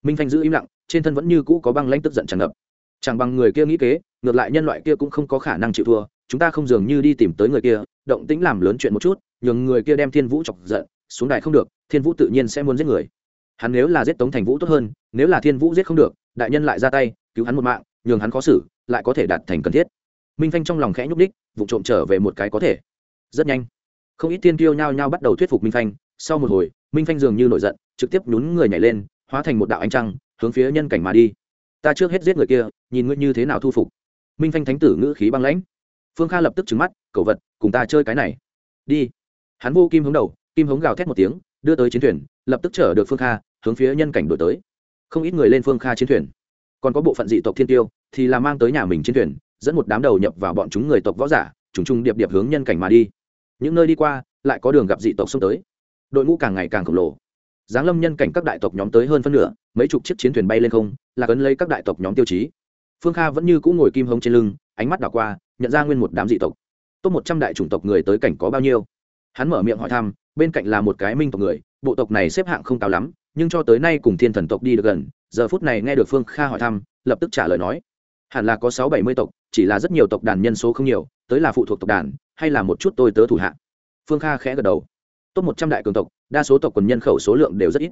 Minh phanh giữ im lặng, trên thân vẫn như cũ có băng lãnh tức giận tràn ngập. Chẳng bằng người kia nghĩ kế, ngược lại nhân loại kia cũng không có khả năng chịu thua chúng ta không dường như đi tìm tới người kia, động tĩnh làm lớn chuyện một chút, nhường người kia đem thiên vũ chọc giận, xuống đài không được, thiên vũ tự nhiên sẽ muốn giết người. Hắn nếu là giết tống thành vũ tốt hơn, nếu là thiên vũ giết không được, đại nhân lại ra tay, cứu hắn một mạng, nhường hắn khó xử, lại có thể đạt thành cần thiết. Minh phanh trong lòng khẽ nhúc ních vụ trộm trở về một cái có thể. Rất nhanh, không ít tiên tiêu nhao nhao bắt đầu thuyết phục minh phanh. Sau một hồi, minh phanh dường như nổi giận, trực tiếp nhún người nhảy lên, hóa thành một đạo ánh trăng, hướng phía nhân cảnh mà đi. Ta trước hết giết người kia, nhìn ngươi như thế nào thu phục. Minh phanh thánh tử ngữ khí băng lãnh phương kha lập tức trứng mắt, cẩu vật, cùng ta chơi cái này. Đi. Hắn vô kim hướng đầu, kim hống gào thét một tiếng, đưa tới chiến thuyền, lập tức chở được phương kha, hướng phía nhân cảnh đổi tới. Không ít người lên phương kha chiến thuyền. Còn có bộ phận dị tộc thiên tiêu, thì là mang tới nhà mình chiến thuyền, dẫn một đám đầu nhập vào bọn chúng người tộc võ giả chúng chung điệp điệp hướng nhân cảnh mà đi. Những nơi đi qua, lại có đường gặp dị tộc xông tới. Đội ngũ càng ngày càng khổng lồ. Giáng lâm nhân cảnh các đại tộc nhóm tới hơn phân nửa, mấy chục chiếc chiến thuyền bay lên không, là cấn lấy các đại tộc nhóm tiêu chí. Phương kha vẫn như cũ ngồi kim hống trên lưng ánh mắt đảo qua, nhận ra nguyên một đám dị tộc. Top một trăm đại chủng tộc người tới cảnh có bao nhiêu? Hắn mở miệng hỏi thăm, bên cạnh là một cái minh tộc người, bộ tộc này xếp hạng không cao lắm, nhưng cho tới nay cùng thiên thần tộc đi được gần, giờ phút này nghe được phương kha hỏi thăm, lập tức trả lời nói, hẳn là có sáu bảy mươi tộc, chỉ là rất nhiều tộc đàn nhân số không nhiều, tới là phụ thuộc tộc đàn, hay là một chút tôi tớ thủ hạ? Phương kha khẽ gật đầu. Top một trăm đại cường tộc, đa số tộc quần nhân khẩu số lượng đều rất ít.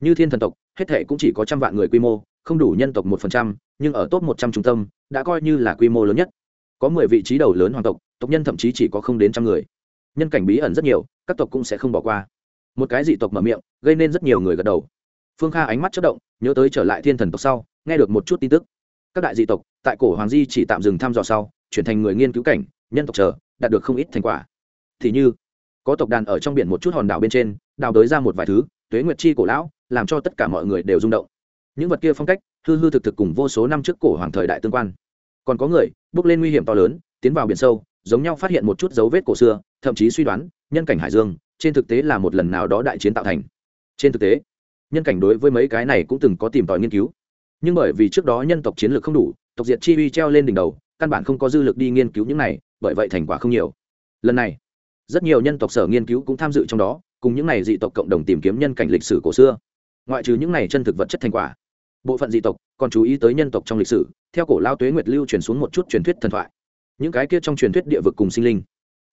Như thiên thần tộc, hết thể cũng chỉ có trăm vạn người quy mô không đủ nhân tộc một phần trăm, nhưng ở top một trăm trung tâm, đã coi như là quy mô lớn nhất. Có mười vị trí đầu lớn hoàng tộc tộc nhân thậm chí chỉ có không đến trăm người. Nhân cảnh bí ẩn rất nhiều, các tộc cũng sẽ không bỏ qua. Một cái dị tộc mở miệng, gây nên rất nhiều người gật đầu. Phương kha ánh mắt chất động, nhớ tới trở lại thiên thần tộc sau, nghe được một chút tin tức. Các đại dị tộc, tại cổ hoàng di chỉ tạm dừng thăm dò sau, chuyển thành người nghiên cứu cảnh, nhân tộc chờ, đạt được không ít thành quả. Thì như, có tộc đàn ở trong biển một chút hòn đảo bên trên, đào đới ra một vài thứ, tuế nguyệt chi cổ lão, làm cho tất cả mọi người đều rung động những vật kia phong cách, hư hư thực thực cùng vô số năm trước cổ hoàng thời đại tương quan. Còn có người, bước lên nguy hiểm to lớn, tiến vào biển sâu, giống nhau phát hiện một chút dấu vết cổ xưa, thậm chí suy đoán, nhân cảnh hải dương, trên thực tế là một lần nào đó đại chiến tạo thành. Trên thực tế, nhân cảnh đối với mấy cái này cũng từng có tìm tòi nghiên cứu. Nhưng bởi vì trước đó nhân tộc chiến lược không đủ, tộc diệt chi uy treo lên đỉnh đầu, căn bản không có dư lực đi nghiên cứu những này, bởi vậy thành quả không nhiều. Lần này, rất nhiều nhân tộc sở nghiên cứu cũng tham dự trong đó, cùng những này dị tộc cộng đồng tìm kiếm nhân cảnh lịch sử cổ xưa. Ngoại trừ những này chân thực vật chất thành quả bộ phận dị tộc còn chú ý tới nhân tộc trong lịch sử, theo cổ lao tuế nguyệt lưu truyền xuống một chút truyền thuyết thần thoại. Những cái kia trong truyền thuyết địa vực cùng sinh linh,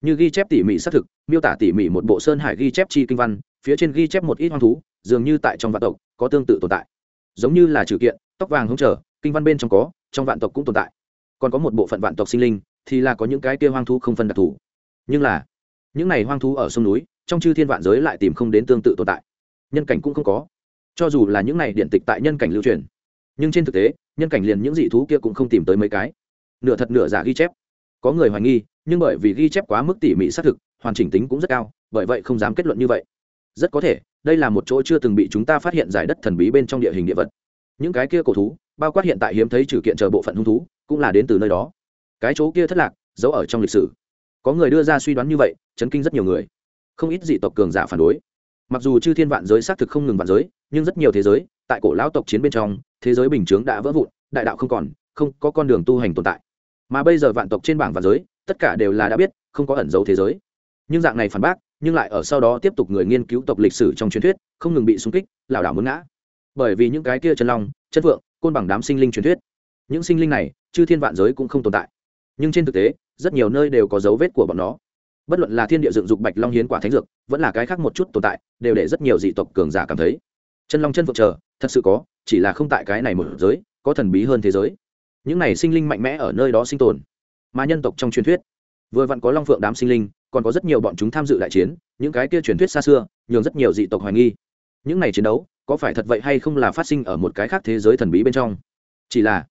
như ghi chép tỉ mỉ xác thực, miêu tả tỉ mỉ một bộ sơn hải ghi chép chi kinh văn, phía trên ghi chép một ít hoang thú, dường như tại trong vạn tộc có tương tự tồn tại. Giống như là trừ kiện, tóc vàng hống trở kinh văn bên trong có, trong vạn tộc cũng tồn tại. Còn có một bộ phận vạn tộc sinh linh thì là có những cái kia hoang thú không phân đặc thù. Nhưng là, những này hoang thú ở sông núi, trong chư thiên vạn giới lại tìm không đến tương tự tồn tại. Nhân cảnh cũng không có cho dù là những này điện tịch tại nhân cảnh lưu truyền, nhưng trên thực tế, nhân cảnh liền những dị thú kia cũng không tìm tới mấy cái. Nửa thật nửa giả ghi chép. Có người hoài nghi, nhưng bởi vì ghi chép quá mức tỉ mỉ xác thực, hoàn chỉnh tính cũng rất cao, bởi vậy không dám kết luận như vậy. Rất có thể, đây là một chỗ chưa từng bị chúng ta phát hiện giải đất thần bí bên trong địa hình địa vật. Những cái kia cổ thú, bao quát hiện tại hiếm thấy trừ kiện chờ bộ phận hung thú, cũng là đến từ nơi đó. Cái chỗ kia thất lạc, giấu ở trong lịch sử. Có người đưa ra suy đoán như vậy, chấn kinh rất nhiều người. Không ít dị tộc cường giả phản đối. Mặc dù chư thiên vạn giới xác thực không ngừng vạn giới nhưng rất nhiều thế giới, tại cổ lão tộc chiến bên trong, thế giới bình chướng đã vỡ vụn, đại đạo không còn, không có con đường tu hành tồn tại. Mà bây giờ vạn tộc trên bảng và giới, tất cả đều là đã biết, không có ẩn dấu thế giới. Nhưng dạng này phản bác, nhưng lại ở sau đó tiếp tục người nghiên cứu tộc lịch sử trong truyền thuyết, không ngừng bị xung kích, lảo đảo muốn ngã. Bởi vì những cái kia chân long, chân vượng côn bằng đám sinh linh truyền thuyết. Những sinh linh này, chư thiên vạn giới cũng không tồn tại. Nhưng trên thực tế, rất nhiều nơi đều có dấu vết của bọn nó. Bất luận là thiên địa dựng dục bạch long hiến quả thánh dược, vẫn là cái khác một chút tồn tại, đều để rất nhiều dị tộc cường giả cảm thấy chân long chân phượng chờ, thật sự có, chỉ là không tại cái này một giới, có thần bí hơn thế giới. Những này sinh linh mạnh mẽ ở nơi đó sinh tồn. Mà nhân tộc trong truyền thuyết, vừa vặn có long phượng đám sinh linh, còn có rất nhiều bọn chúng tham dự đại chiến, những cái kia truyền thuyết xa xưa, nhường rất nhiều dị tộc hoài nghi. Những này chiến đấu, có phải thật vậy hay không là phát sinh ở một cái khác thế giới thần bí bên trong? Chỉ là,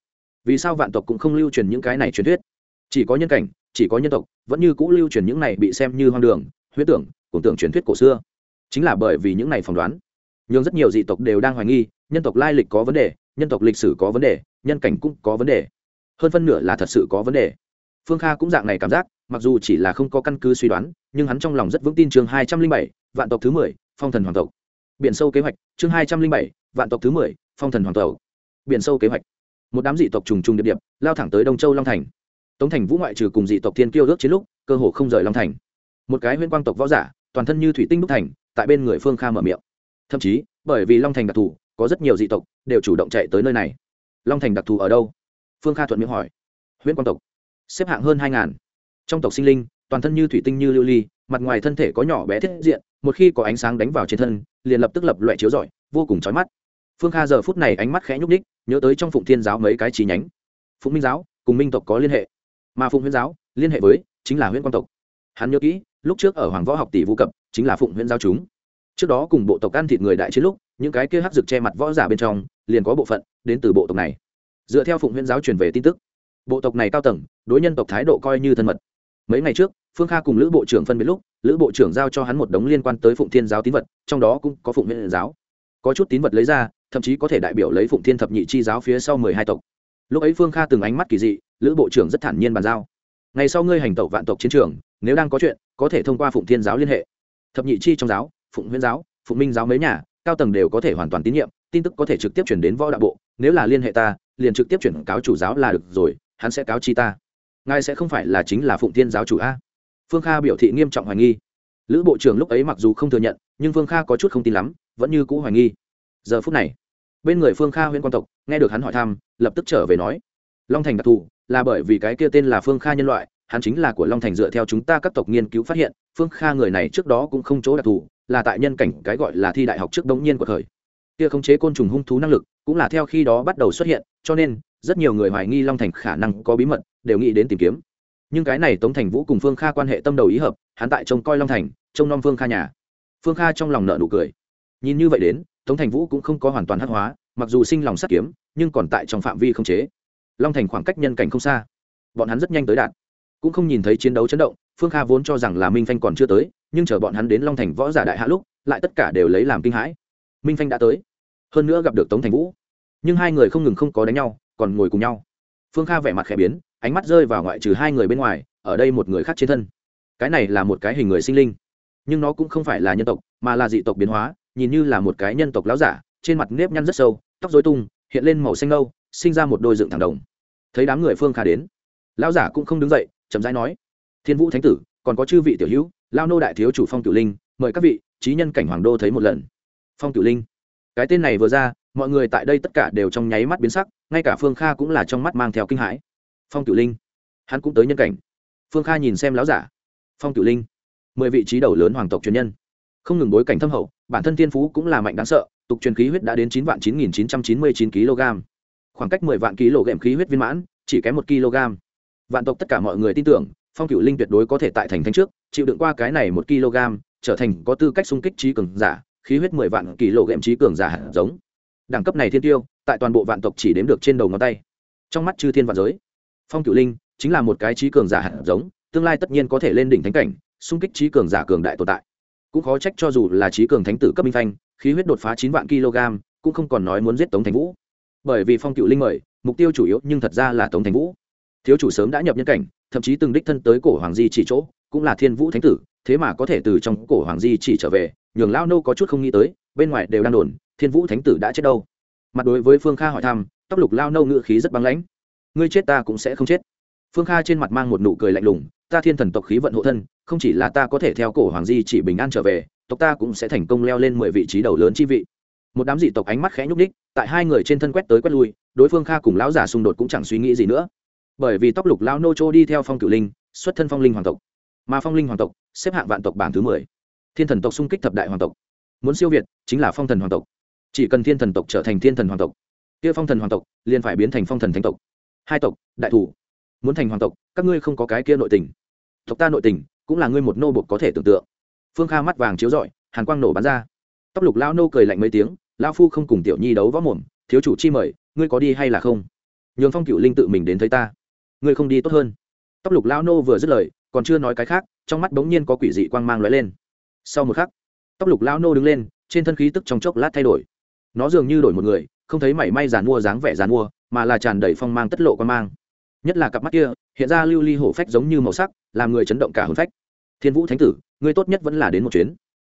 vì sao vạn tộc cũng không lưu truyền những cái này truyền thuyết? Chỉ có nhân cảnh, chỉ có nhân tộc, vẫn như cũ lưu truyền những này bị xem như hoang đường huyết tưởng cùng tưởng truyền thuyết cổ xưa. Chính là bởi vì những này phỏng đoán nhưng rất nhiều dị tộc đều đang hoài nghi, nhân tộc lai lịch có vấn đề, nhân tộc lịch sử có vấn đề, nhân cảnh cũng có vấn đề. Hơn phân nửa là thật sự có vấn đề. Phương kha cũng dạng này cảm giác, mặc dù chỉ là không có căn cứ suy đoán, nhưng hắn trong lòng rất vững tin chương hai trăm linh bảy, vạn tộc thứ mười, phong thần hoàng tộc. Biển sâu kế hoạch, chương hai trăm linh bảy, vạn tộc thứ mười, phong thần hoàng tộc. Biển sâu kế hoạch. Một đám dị tộc trùng trùng điệp điệp, lao thẳng tới đông châu long thành. Tống thành vũ ngoại trừ cùng dị tộc thiên kiêu ước chiến lúc, cơ hồ không rời long thành. Một cái huyên quang tộc võ giả, toàn thân như thủy tinh đúc thành, tại bên người phương kha mở miệng thậm chí, bởi vì long thành đặc thù, có rất nhiều dị tộc đều chủ động chạy tới nơi này. Long thành đặc thù ở đâu? Phương kha thuận miệng hỏi. Huyện quang tộc. Xếp hạng hơn hai ngàn. Trong tộc sinh linh, toàn thân như thủy tinh như lưu ly, mặt ngoài thân thể có nhỏ bé thiết diện, một khi có ánh sáng đánh vào trên thân, liền lập tức lập loại chiếu rọi, vô cùng chói mắt. Phương kha giờ phút này ánh mắt khẽ nhúc ních nhớ tới trong phụng thiên giáo mấy cái chi nhánh. Phụng minh giáo, cùng minh tộc có liên hệ. Mà phụng huyễn giáo, liên hệ với chính là huyễn quang tộc. Hắn nhớ kỹ, lúc trước ở hoàng võ học tỷ vũ cập, chính là phụng huyễn giáo chúng trước đó cùng bộ tộc ăn thịt người đại chiến lúc, những cái kia hắc rực che mặt võ giả bên trong, liền có bộ phận đến từ bộ tộc này. Dựa theo phụng huyễn giáo truyền về tin tức, bộ tộc này cao tầng, đối nhân tộc thái độ coi như thân mật. Mấy ngày trước, phương kha cùng lữ bộ trưởng phân biệt lúc, lữ bộ trưởng giao cho hắn một đống liên quan tới phụng thiên giáo tín vật, trong đó cũng có phụng huyễn giáo. Có chút tín vật lấy ra, thậm chí có thể đại biểu lấy phụng thiên thập nhị chi giáo phía sau mười hai tộc. Lúc ấy phương kha từng ánh mắt kỳ dị, lữ bộ trưởng rất thản nhiên bàn giao. Ngày sau ngươi hành tẩu vạn tộc chiến trường, nếu đang có chuyện, có thể thông qua phụng thiên giáo liên hệ. Thập nhị chi trong giáo phụng huyễn giáo, phụng minh giáo mấy nhà, cao tầng đều có thể hoàn toàn tín nhiệm, tin tức có thể trực tiếp chuyển đến võ đạo bộ, nếu là liên hệ ta, liền trực tiếp chuyển cáo chủ giáo là được rồi, hắn sẽ cáo chi ta. Ngài sẽ không phải là chính là phụng thiên giáo chủ a. Phương kha biểu thị nghiêm trọng hoài nghi. Lữ bộ trưởng lúc ấy mặc dù không thừa nhận, nhưng phương kha có chút không tin lắm, vẫn như cũ hoài nghi. Giờ phút này, bên người phương kha huyện quan tộc, nghe được hắn hỏi thăm, lập tức trở về nói, long thành đặc thù, là bởi vì cái kia tên là phương kha nhân loại, hắn chính là của long thành dựa theo chúng ta các tộc nghiên cứu phát hiện, phương kha người này trước đó cũng không chỗ đặc thù là tại nhân cảnh cái gọi là thi đại học trước đống nhiên của thời. Kia khống chế côn trùng hung thú năng lực, cũng là theo khi đó bắt đầu xuất hiện, cho nên, rất nhiều người hoài nghi long thành khả năng có bí mật, đều nghĩ đến tìm kiếm. Nhưng cái này tống thành vũ cùng phương kha quan hệ tâm đầu ý hợp, hắn tại trông coi long thành, trông nom phương kha nhà. Phương kha trong lòng nợ nụ cười. Nhìn như vậy đến, tống thành vũ cũng không có hoàn toàn hắc hóa, mặc dù sinh lòng sắt kiếm, nhưng còn tại trong phạm vi không chế. Long thành khoảng cách nhân cảnh không xa. Bọn hắn rất nhanh tới đạt. Cũng không nhìn thấy chiến đấu chấn động phương kha vốn cho rằng là minh phanh còn chưa tới, nhưng chờ bọn hắn đến long thành võ giả đại hạ lúc, lại tất cả đều lấy làm kinh hãi. Minh phanh đã tới. Hơn nữa gặp được tống thành vũ. Nhưng hai người không ngừng không có đánh nhau, còn ngồi cùng nhau. Phương kha vẻ mặt khẽ biến, ánh mắt rơi vào ngoại trừ hai người bên ngoài, ở đây một người khác trên thân. Cái này là một cái hình người sinh linh. Nhưng nó cũng không phải là nhân tộc, mà là dị tộc biến hóa, nhìn như là một cái nhân tộc láo giả, trên mặt nếp nhăn rất sâu, tóc dối tung, hiện lên màu xanh nâu sinh ra một đôi dựng thẳng đồng. Thấy đám người phương kha đến, lão giả cũng không đứng dậy, chậm rãi nói thiên vũ thánh tử, còn có chư vị tiểu hữu, lao nô đại thiếu chủ phong cửu linh, mời các vị, trí nhân cảnh hoàng đô thấy một lần. Phong cửu linh. Cái tên này vừa ra, mọi người tại đây tất cả đều trong nháy mắt biến sắc, ngay cả phương kha cũng là trong mắt mang theo kinh hãi. Phong cửu linh. Hắn cũng tới nhân cảnh. Phương kha nhìn xem láo giả. Phong cửu linh. Mười vị trí đầu lớn hoàng tộc truyền nhân. Không ngừng bối cảnh thâm hậu, bản thân thiên phú cũng là mạnh đáng sợ, tục truyền khí huyết đã đến chín vạn chín nghìn chín trăm chín mươi chín kg. Khoảng cách mười vạn kg ghệm khí huyết viên mãn, chỉ kém một kg. Vạn tộc tất cả mọi người tin tưởng phong Cựu linh tuyệt đối có thể tại thành thánh trước, chịu đựng qua cái này một kg, trở thành có tư cách xung kích trí cường giả, khí huyết mười vạn kg ghệm trí cường giả hạt giống. Đẳng cấp này thiên tiêu, tại toàn bộ vạn tộc chỉ đếm được trên đầu ngón tay. Trong mắt chư thiên vạn giới, phong Cựu linh chính là một cái trí cường giả hạt giống, tương lai tất nhiên có thể lên đỉnh thánh cảnh, xung kích trí cường giả cường đại tồn tại. Cũng khó trách cho dù là trí cường thánh tử cấp minh phanh, khí huyết đột phá chín vạn kg, cũng không còn nói muốn giết tống thành vũ. Bởi vì phong cựu linh mời, mục tiêu chủ yếu nhưng thật ra là tống thành vũ. Thiếu chủ sớm đã nhập nhân cảnh thậm chí từng đích thân tới cổ hoàng di chỉ chỗ, cũng là thiên vũ thánh tử, thế mà có thể từ trong cổ hoàng di chỉ trở về, nhường lao nô có chút không nghĩ tới, bên ngoài đều đang đồn, thiên vũ thánh tử đã chết đâu. Mặt đối với phương kha hỏi thăm, tóc lục lao nâu ngự khí rất băng lãnh. Ngươi chết ta cũng sẽ không chết. Phương kha trên mặt mang một nụ cười lạnh lùng, ta thiên thần tộc khí vận hộ thân, không chỉ là ta có thể theo cổ hoàng di chỉ bình an trở về, tộc ta cũng sẽ thành công leo lên mười vị trí đầu lớn chi vị. Một đám dị tộc ánh mắt khẽ nhúc ních tại hai người trên thân quét tới quét lui, đối phương kha cùng lão giả xung đột cũng chẳng suy nghĩ gì nữa bởi vì tóc lục lão nô chô đi theo phong cửu linh, xuất thân phong linh hoàng tộc. Mà phong linh hoàng tộc xếp hạng vạn tộc bảng thứ mười. Thiên thần tộc xung kích thập đại hoàng tộc. Muốn siêu việt chính là phong thần hoàng tộc. Chỉ cần thiên thần tộc trở thành thiên thần hoàng tộc, kia phong thần hoàng tộc liền phải biến thành phong thần thánh tộc. Hai tộc, đại thủ. Muốn thành hoàng tộc, các ngươi không có cái kia nội tình. Tộc ta nội tình cũng là ngươi một nô bột có thể tưởng tượng. Phương kha mắt vàng chiếu rọi, hàn quang nổ bắn ra. Tóc lục lao nô cười lạnh mấy tiếng lao phu không cùng tiểu nhi đấu võ mồm, thiếu chủ chi mời, ngươi có đi hay là không? Nhường phong cựu linh tự mình đến thấy ta ngươi không đi tốt hơn. Tóc lục lao nô vừa dứt lời, còn chưa nói cái khác, trong mắt bỗng nhiên có quỷ dị quang mang lóe lên. Sau một khắc, tóc lục lao nô đứng lên, trên thân khí tức trong chốc lát thay đổi. Nó dường như đổi một người, không thấy mảy may giàn mua dáng vẻ giàn mua, mà là tràn đầy phong mang tất lộ quang mang. Nhất là cặp mắt kia, hiện ra lưu ly hổ phách giống như màu sắc, làm người chấn động cả hồn phách. Thiên vũ thánh tử, ngươi tốt nhất vẫn là đến một chuyến.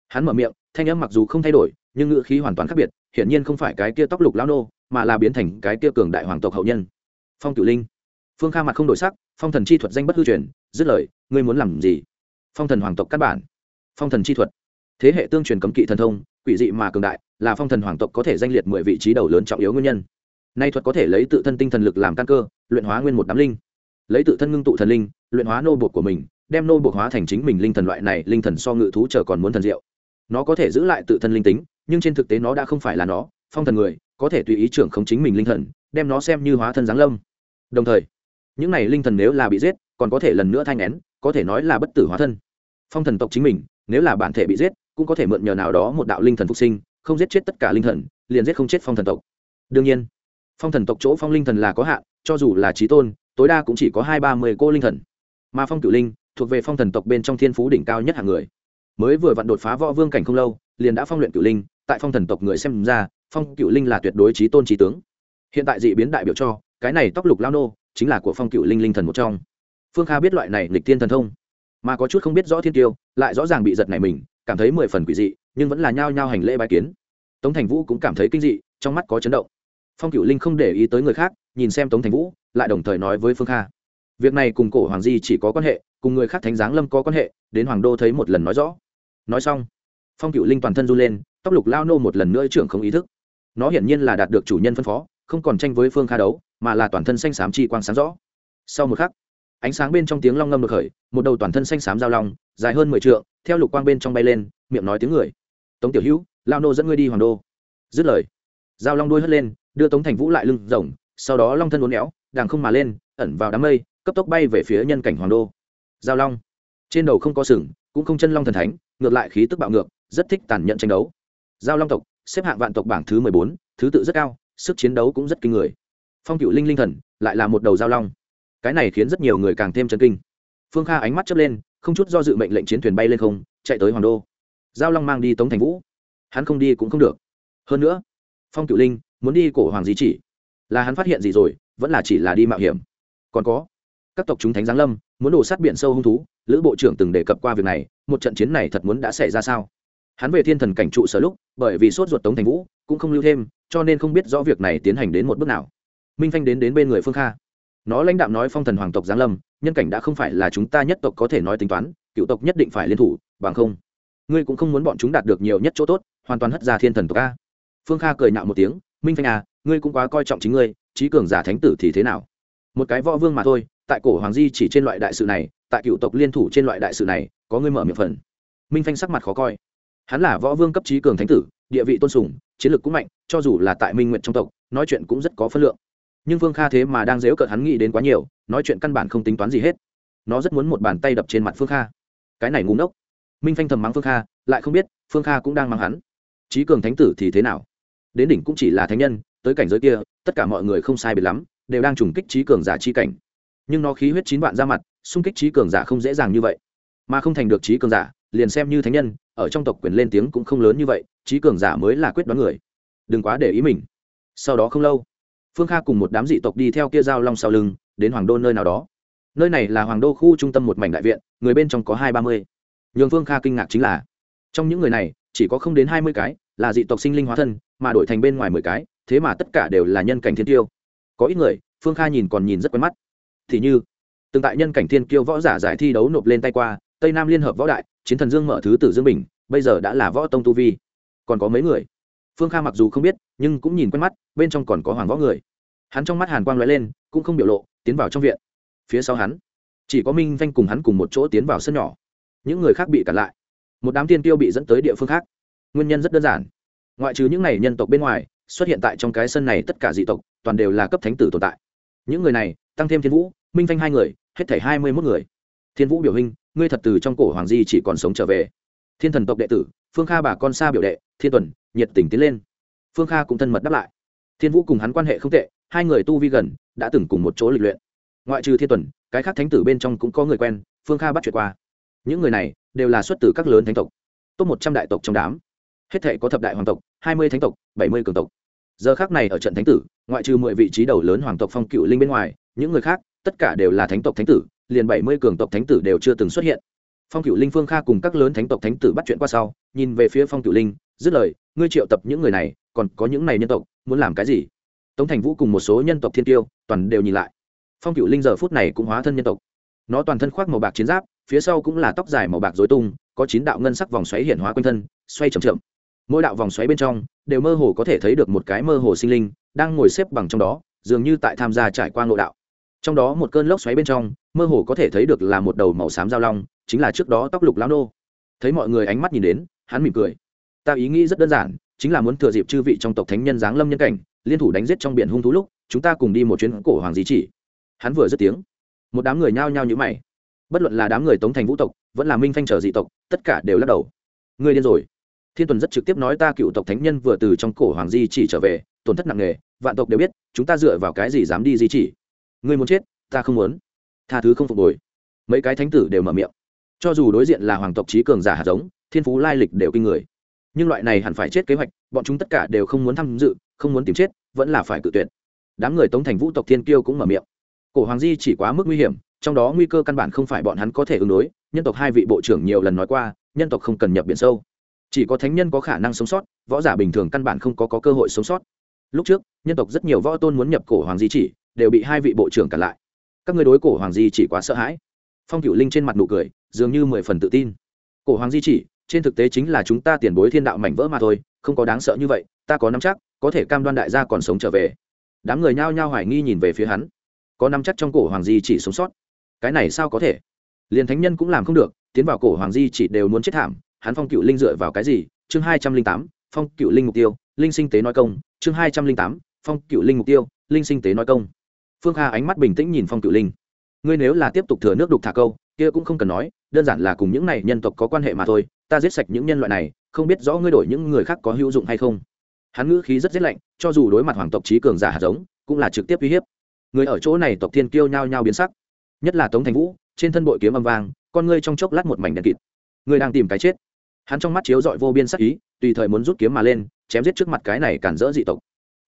Hắn mở miệng, thanh âm mặc dù không thay đổi, nhưng ngữ khí hoàn toàn khác biệt, hiển nhiên không phải cái kia tóc lục lao nô, mà là biến thành cái kia cường đại hoàng tộc hậu nhân. Phong cửu linh phương kha mặt không đổi sắc, phong thần chi thuật danh bất hư truyền, dứt lời, ngươi muốn làm gì? Phong thần hoàng tộc căn bản. Phong thần chi thuật. Thế hệ tương truyền cấm kỵ thần thông, quỷ dị mà cường đại, là phong thần hoàng tộc có thể danh liệt mười vị trí đầu lớn trọng yếu nguyên nhân. Nay thuật có thể lấy tự thân tinh thần lực làm căn cơ, luyện hóa nguyên một đám linh. Lấy tự thân ngưng tụ thần linh, luyện hóa nô bột của mình, đem nô bột hóa thành chính mình linh thần loại này, linh thần so ngự thú chờ còn muốn thần diệu. Nó có thể giữ lại tự thân linh tính, nhưng trên thực tế nó đã không phải là nó. Phong thần người, có thể tùy ý trưởng không chính mình linh thần, đem nó xem như hóa thân giáng lâm. Đồng thời những này linh thần nếu là bị giết, còn có thể lần nữa thanh nén có thể nói là bất tử hóa thân. Phong thần tộc chính mình, nếu là bản thể bị giết, cũng có thể mượn nhờ nào đó một đạo linh thần phục sinh, không giết chết tất cả linh thần, liền giết không chết phong thần tộc. Đương nhiên, phong thần tộc chỗ phong linh thần là có hạn, cho dù là trí tôn, tối đa cũng chỉ có hai ba mươi cô linh thần. Mà phong cửu linh thuộc về phong thần tộc bên trong thiên phú đỉnh cao nhất hàng người. Mới vừa vặn đột phá võ vương cảnh không lâu, liền đã phong luyện cửu linh, tại phong thần tộc người xem ra, phong cửu linh là tuyệt đối trí tôn trí tướng. Hiện tại dị biến đại biểu cho, cái này tóc lục lao nô chính là của phong cựu linh linh thần một trong. Phương kha biết loại này nghịch tiên thần thông, mà có chút không biết rõ thiên tiêu, lại rõ ràng bị giật này mình, cảm thấy mười phần quỷ dị, nhưng vẫn là nhao nhao hành lễ bài kiến. Tống thành vũ cũng cảm thấy kinh dị, trong mắt có chấn động. Phong cựu linh không để ý tới người khác, nhìn xem tống thành vũ, lại đồng thời nói với phương kha. Việc này cùng cổ hoàng di chỉ có quan hệ, cùng người khác thánh giáng lâm có quan hệ, đến hoàng đô thấy một lần nói rõ. Nói xong, phong cựu linh toàn thân run lên, tóc lục lao nô một lần nữa trưởng không ý thức. Nó hiển nhiên là đạt được chủ nhân phân phó, không còn tranh với phương kha đấu mà là toàn thân xanh xám chi quang sáng rõ. Sau một khắc, ánh sáng bên trong tiếng long ngâm được khởi, một đầu toàn thân xanh xám giao long, dài hơn mười t theo lục quang bên trong bay lên, miệng nói tiếng người. Tống tiểu hữu lao nô dẫn ngươi đi hoàng đô. Dứt lời, giao long đuôi hất lên, đưa tống thành vũ lại lưng rồng sau đó long thân uốn éo đàng không mà lên, ẩn vào đám mây, cấp tốc bay về phía nhân cảnh hoàng đô. Giao long, trên đầu không có sừng, cũng không chân long thần thánh, ngược lại khí tức bạo ngược, rất thích tàn nhẫn tranh đấu. Giao long tộc, xếp hạng vạn tộc bảng thứ mười bốn, thứ tự rất cao, sức chiến đấu cũng rất kinh người phong cựu linh linh thần lại là một đầu giao long. Cái này khiến rất nhiều người càng thêm chấn kinh. Phương kha ánh mắt chớp lên, không chút do dự mệnh lệnh chiến thuyền bay lên không, chạy tới hoàng đô. Giao long mang đi tống thành vũ. Hắn không đi cũng không được. Hơn nữa, phong cựu linh muốn đi cổ hoàng di chỉ. Là hắn phát hiện gì rồi, vẫn là chỉ là đi mạo hiểm. Còn có, các tộc chúng thánh giáng lâm muốn đổ sát biển sâu hung thú, lữ bộ trưởng từng đề cập qua việc này, một trận chiến này thật muốn đã xảy ra sao? Hắn về thiên thần cảnh trụ sở lúc, bởi vì sốt ruột tống thành vũ, cũng không lưu thêm, cho nên không biết rõ việc này tiến hành đến một bước nào minh phanh đến đến bên người phương kha nó lãnh đạo nói phong thần hoàng tộc giáng lâm nhân cảnh đã không phải là chúng ta nhất tộc có thể nói tính toán cựu tộc nhất định phải liên thủ bằng không ngươi cũng không muốn bọn chúng đạt được nhiều nhất chỗ tốt hoàn toàn hất ra thiên thần tộc a phương kha cười nạo một tiếng minh phanh à ngươi cũng quá coi trọng chính ngươi trí cường giả thánh tử thì thế nào một cái võ vương mà thôi tại cổ hoàng di chỉ trên loại đại sự này tại cựu tộc liên thủ trên loại đại sự này có ngươi mở miệng phần minh phanh sắc mặt khó coi hắn là võ vương cấp trí cường thánh tử địa vị tôn sùng chiến lược cũng mạnh cho dù là tại minh nguyện trong tộc nói chuyện cũng rất có phân lượng nhưng phương kha thế mà đang dếu cợt hắn nghĩ đến quá nhiều, nói chuyện căn bản không tính toán gì hết. Nó rất muốn một bàn tay đập trên mặt phương kha. Cái này ngúng ốc minh phanh thầm mắng phương kha, lại không biết phương kha cũng đang mắng hắn. Trí cường thánh tử thì thế nào? Đến đỉnh cũng chỉ là thánh nhân, tới cảnh giới kia, tất cả mọi người không sai biệt lắm, đều đang trùng kích trí cường giả chi cảnh. Nhưng nó khí huyết chín vạn ra mặt, xung kích trí cường giả không dễ dàng như vậy. Mà không thành được trí cường giả, liền xem như thánh nhân, ở trong tộc quyền lên tiếng cũng không lớn như vậy trí cường giả mới là quyết đoán người. Đừng quá để ý mình. Sau đó không lâu phương kha cùng một đám dị tộc đi theo kia giao long sau lưng, đến hoàng đô nơi nào đó. Nơi này là hoàng đô khu trung tâm một mảnh đại viện, người bên trong có hai ba mươi. Nhường phương kha kinh ngạc chính là, trong những người này, chỉ có không đến hai mươi cái là dị tộc sinh linh hóa thân, mà đổi thành bên ngoài mười cái, thế mà tất cả đều là nhân cảnh thiên tiêu có ít người, phương kha nhìn còn nhìn rất quen mắt. Thì như, từng tại nhân cảnh thiên kiêu võ giả giải thi đấu nộp lên tay qua, tây nam liên hợp võ đại, chiến thần dương mở thứ tử dương bình, bây giờ đã là võ tông tu vi. Còn có mấy người? Phương kha mặc dù không biết, nhưng cũng nhìn quen mắt, bên trong còn có hoàng võ người. Hắn trong mắt hàn quang l ó e lên, cũng không biểu lộ, tiến vào trong viện. Phía sau hắn, chỉ có minh vanh cùng hắn cùng một chỗ tiến vào sân nhỏ. Những người khác bị cản lại. Một đám tiên tiêu bị dẫn tới địa phương khác. Nguyên nhân rất đơn giản. Ngoại trừ những n à y nhân tộc bên ngoài, xuất hiện tại trong cái sân này tất cả dị tộc, toàn đều là cấp thánh tử tồn tại. Những người này, tăng thêm thiên vũ, minh phanh hai người, hết thảy hai mươi mốt người. Thiên vũ biểu hình, ngươi thật từ trong cổ hoàng di chỉ còn sống trở về. Thiên thần tộc đệ tử, phương kha bà con xa biểu đệ, thiên tuần nhiệt tình tiến lên. Phương kha cũng thân mật đáp lại. Thiên vũ cùng hắn quan hệ không tệ, hai người tu vi gần, đã từng cùng một chỗ lịch luyện. Ngoại trừ thiên tuần, cái khác thánh tử bên trong cũng có người quen, phương kha bắt chuyện qua. Những người này đều là xuất từ các lớn thánh tộc, top một trăm đại tộc trong đám. Hết thể có thập đại hoàng tộc, hai mươi thánh tộc, bảy mươi cường tộc. Giờ khác này ở trận thánh tử, ngoại trừ mười vị trí đầu lớn hoàng tộc phong cựu linh bên ngoài, những người khác, tất cả đều là thánh tộc thánh tử, liền bảy mươi cường tộc thánh tử đều chưa từng xuất hiện. Phong cựu linh phương kha cùng các lớn thánh tộc thánh tử bắt chuyện qua sau, nhìn về phía phong cựu linh, dứt lời ngươi triệu tập những người này, còn có những này nhân tộc, muốn làm cái gì? Tống thành vũ cùng một số nhân tộc thiên tiêu toàn đều nhìn lại. Phong cựu linh giờ phút này cũng hóa thân nhân tộc. Nó toàn thân khoác màu bạc chiến giáp, phía sau cũng là tóc dài màu bạc dối tung, có chín đạo ngân sắc vòng xoáy hiển hóa quanh thân, xoay chậm chậm. Mỗi đạo vòng xoáy bên trong, đều mơ hồ có thể thấy được một cái mơ hồ sinh linh, đang ngồi xếp bằng trong đó, dường như tại tham gia trải qua ngộ đạo. Trong đó một cơn lốc xoáy bên trong, mơ hồ có thể thấy được là một đầu màu xám giao long, chính là trước đó tóc lục lao nô. Thấy mọi người ánh mắt nhìn đến, hắn mỉm cười ta ý nghĩ rất đơn giản, chính là muốn thừa dịp chư vị trong tộc thánh nhân giáng lâm nhân cảnh, liên thủ đánh giết trong biển hung thú lúc, chúng ta cùng đi một chuyến cổ hoàng di chỉ. Hắn vừa dứt tiếng, một đám người nhao nhao như mày. Bất luận là đám người tống thành vũ tộc, vẫn là minh phanh trở dị tộc, tất cả đều lắc đầu. Ngươi điên rồi. Thiên tuần rất trực tiếp nói ta cựu tộc thánh nhân vừa từ trong cổ hoàng di chỉ trở về, tổn thất nặng nề, vạn tộc đều biết, chúng ta dựa vào cái gì dám đi di chỉ? Ngươi muốn chết, ta không muốn. Tha thứ không phục hồi. Mấy cái thánh tử đều mở miệng. Cho dù đối diện là hoàng tộc trí cường giả hạt giống, thiên phú lai lịch đều kinh người nhưng loại này hẳn phải chết kế hoạch bọn chúng tất cả đều không muốn tham dự không muốn tìm chết vẫn là phải cự tuyệt. Đám người tống thành vũ tộc thiên kiêu cũng mở miệng. Cổ hoàng di chỉ quá mức nguy hiểm trong đó nguy cơ căn bản không phải bọn hắn có thể ứng đối nhân tộc hai vị bộ trưởng nhiều lần nói qua nhân tộc không cần nhập biển sâu. Chỉ có thánh nhân có khả năng sống sót võ giả bình thường căn bản không có, có cơ hội sống sót. Lúc trước nhân tộc rất nhiều võ tôn muốn nhập cổ hoàng di chỉ đều bị hai vị bộ trưởng cản lại. Các người đối cổ hoàng di chỉ quá sợ hãi. Phong cửu linh trên mặt nụ cười dường như mười phần tự tin. Cổ hoàng di chỉ trên thực tế chính là chúng ta tiền bối thiên đạo mảnh vỡ mà thôi, không có đáng sợ như vậy, ta có nắm chắc, có thể cam đoan đại gia còn sống trở về. Đám người nhao nhao hoài nghi nhìn về phía hắn. Có nắm chắc trong cổ hoàng di chỉ sống sót. Cái này sao có thể? Liền thánh nhân cũng làm không được, tiến vào cổ hoàng di chỉ đều muốn chết thảm, hắn phong cựu linh dựa vào cái gì? Chương hai trăm linh tám, phong cựu linh mục tiêu, linh sinh tế nói công. Chương hai trăm linh tám, phong cựu linh mục tiêu, linh sinh tế nói công. Phương kha ánh mắt bình tĩnh nhìn phong cựu linh. Ngươi nếu là tiếp tục thừa nước đục thả câu kia cũng không cần nói, đơn giản là cùng những này nhân tộc có quan hệ mà thôi, ta giết sạch những nhân loại này, không biết rõ ngươi đổi những người khác có hữu dụng hay không. Hắn ngữ khí rất rét lạnh, cho dù đối mặt hoàng tộc trí cường giả hạt giống, cũng là trực tiếp uy hiếp. Người ở chỗ này tộc thiên kiêu nhao nhao biến sắc. Nhất là tống thành vũ, trên thân bội kiếm âm vang, con ngươi trong chốc lát một mảnh đèn kịt. Người đang tìm cái chết? Hắn trong mắt chiếu dọi vô biên sắc ý, tùy thời muốn rút kiếm mà lên, chém giết trước mặt cái này cản rỡ dị tộc.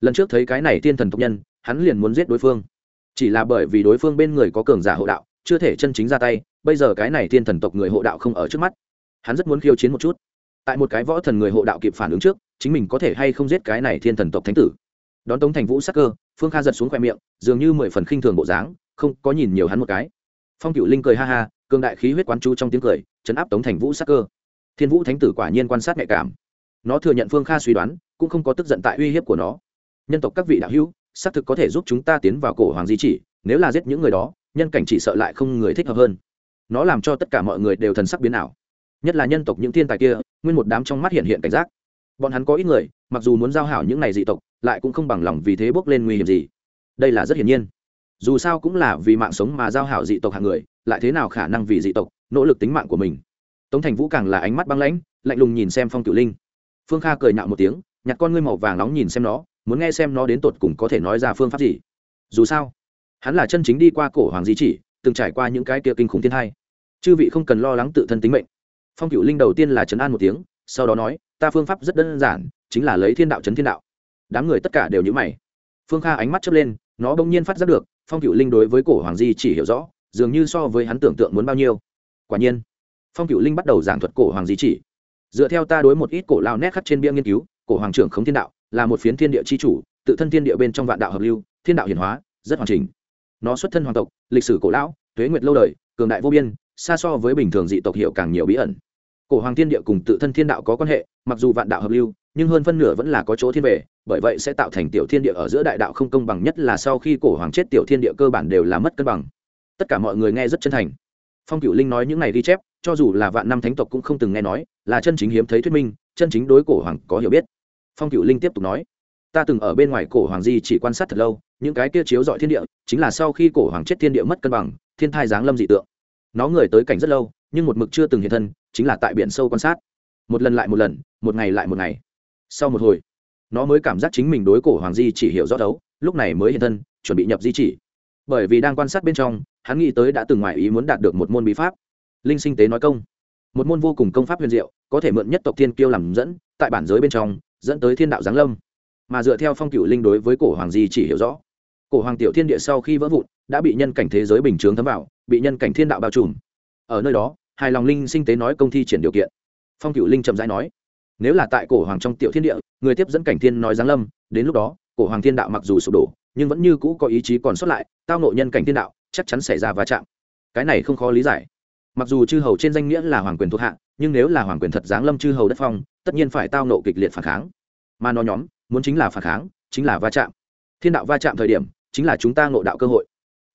Lần trước thấy cái này thiên thần tộc nhân, hắn liền muốn giết đối phương. Chỉ là bởi vì đối phương bên người có cường giả hộ đạo, chưa thể chân chính ra tay bây giờ cái này thiên thần tộc người hộ đạo không ở trước mắt. Hắn rất muốn khiêu chiến một chút. Tại một cái võ thần người hộ đạo kịp phản ứng trước, chính mình có thể hay không giết cái này thiên thần tộc thánh tử. Đón tống thành vũ sắc cơ, phương kha giật xuống khoe miệng, dường như mười phần khinh thường bộ dáng, không có nhìn nhiều hắn một cái. Phong cựu linh cười ha ha, cường đại khí huyết quán chú trong tiếng cười, chấn áp tống thành vũ sắc cơ. Thiên vũ thánh tử quả nhiên quan sát nhạy cảm. Nó thừa nhận phương kha suy đoán, cũng không có tức giận tại uy hiếp của nó. Nhân tộc các vị đạo hữu, xác thực có thể giúp chúng ta tiến vào cổ hoàng di chỉ, nếu là giết những người đó, nhân cảnh chỉ sợ lại không người thích hợp hơn nó làm cho tất cả mọi người đều thần sắc biến ảo. Nhất là nhân tộc những thiên tài kia, nguyên một đám trong mắt hiện hiện cảnh giác. Bọn hắn có ít người, mặc dù muốn giao hảo những này dị tộc, lại cũng không bằng lòng vì thế bước lên nguy hiểm gì. Đây là rất hiển nhiên. Dù sao cũng là vì mạng sống mà giao hảo dị tộc hạng người, lại thế nào khả năng vì dị tộc nỗ lực tính mạng của mình? Tống thành vũ càng là ánh mắt băng lãnh, lạnh lùng nhìn xem phong cửu linh. Phương kha cười nạo một tiếng, nhặt con ngươi màu vàng nóng nhìn xem nó, muốn nghe xem nó đến tột cùng có thể nói ra phương pháp gì. Dù sao, hắn là chân chính đi qua cổ hoàng di chỉ từng trải qua những cái kia kinh khủng thiên hai chư vị không cần lo lắng tự thân tính mệnh. Phong cửu linh đầu tiên là chấn an một tiếng, sau đó nói, ta phương pháp rất đơn giản, chính là lấy thiên đạo chấn thiên đạo. Đám người tất cả đều nhữ mày. Phương kha ánh mắt chớp lên, nó bỗng nhiên phát giác được, phong cựu linh đối với cổ hoàng di chỉ hiểu rõ, dường như so với hắn tưởng tượng muốn bao nhiêu. Quả nhiên, phong cựu linh bắt đầu giảng thuật cổ hoàng di chỉ. Dựa theo ta đối một ít cổ lao nét khắc trên bia nghiên cứu, cổ hoàng trưởng khống thiên đạo, là một phiến thiên địa c h i chủ, tự thân thiên địa bên trong vạn đạo hợp lưu, thiên đạo hiển hóa, rất hoàn chỉnh nó xuất thân hoàng tộc, lịch sử cổ lão thuế nguyệt lâu đời, cường đại vô biên, xa so với bình thường dị tộc hiệu càng nhiều bí ẩn. Cổ hoàng thiên địa cùng tự thân thiên đạo có quan hệ, mặc dù vạn đạo hợp lưu, nhưng hơn phân nửa vẫn là có chỗ thiên về, bởi vậy sẽ tạo thành tiểu thiên địa ở giữa đại đạo không công bằng nhất là sau khi cổ hoàng chết tiểu thiên địa cơ bản đều là mất cân bằng. Tất cả mọi người nghe rất chân thành. Phong cửu linh nói những này ghi chép, cho dù là vạn năm thánh tộc cũng không từng nghe nói, là chân chính hiếm thấy thuyết minh, chân chính đối cổ hoàng có hiểu biết. Phong cửu linh tiếp tục nói ta từng ở bên ngoài cổ hoàng di chỉ quan sát thật lâu, những cái kia chiếu dọi thiên địa, chính là sau khi cổ hoàng chết thiên địa mất cân bằng, thiên thai giáng lâm dị tượng. Nó người tới cảnh rất lâu, nhưng một mực chưa từng hiện thân, chính là tại biển sâu quan sát. Một lần lại một lần, một ngày lại một ngày. Sau một hồi, nó mới cảm giác chính mình đối cổ hoàng di chỉ hiểu rõ đấu, lúc này mới hiện thân, chuẩn bị nhập di chỉ. Bởi vì đang quan sát bên trong, hắn nghĩ tới đã từng ngoài ý muốn đạt được một môn bí pháp. Linh sinh tế nói công. Một môn vô cùng công pháp huyền diệu, có thể mượn nhất tộc thiên kiêu làm dẫn, tại bản giới bên trong, dẫn tới thiên đạo giáng lâm mà dựa theo phong cựu linh đối với cổ hoàng di chỉ hiểu rõ. Cổ hoàng tiểu thiên địa sau khi vỡ vụn, đã bị nhân cảnh thế giới bình chướng thấm vào, bị nhân cảnh thiên đạo bao trùm. Ở nơi đó, hài lòng linh sinh tế nói công thi triển điều kiện. Phong cựu linh chậm rãi nói, nếu là tại cổ hoàng trong tiểu thiên địa, người tiếp dẫn cảnh thiên nói giáng lâm, đến lúc đó, cổ hoàng thiên đạo mặc dù sụp đổ, nhưng vẫn như cũ có ý chí còn sót lại, tao nộ nhân cảnh thiên đạo, chắc chắn xảy ra va chạm. Cái này không khó lý giải. Mặc dù chư hầu trên danh nghĩa là hoàng quyền thuộc hạ, nhưng nếu là hoàng quyền thật giáng lâm chư hầu đất phong, tất nhiên phải tao nộ kịch liệt phản kháng. Mà nó nhóm muốn chính là phản kháng, chính là va chạm. Thiên đạo va chạm thời điểm, chính là chúng ta ngộ đạo cơ hội.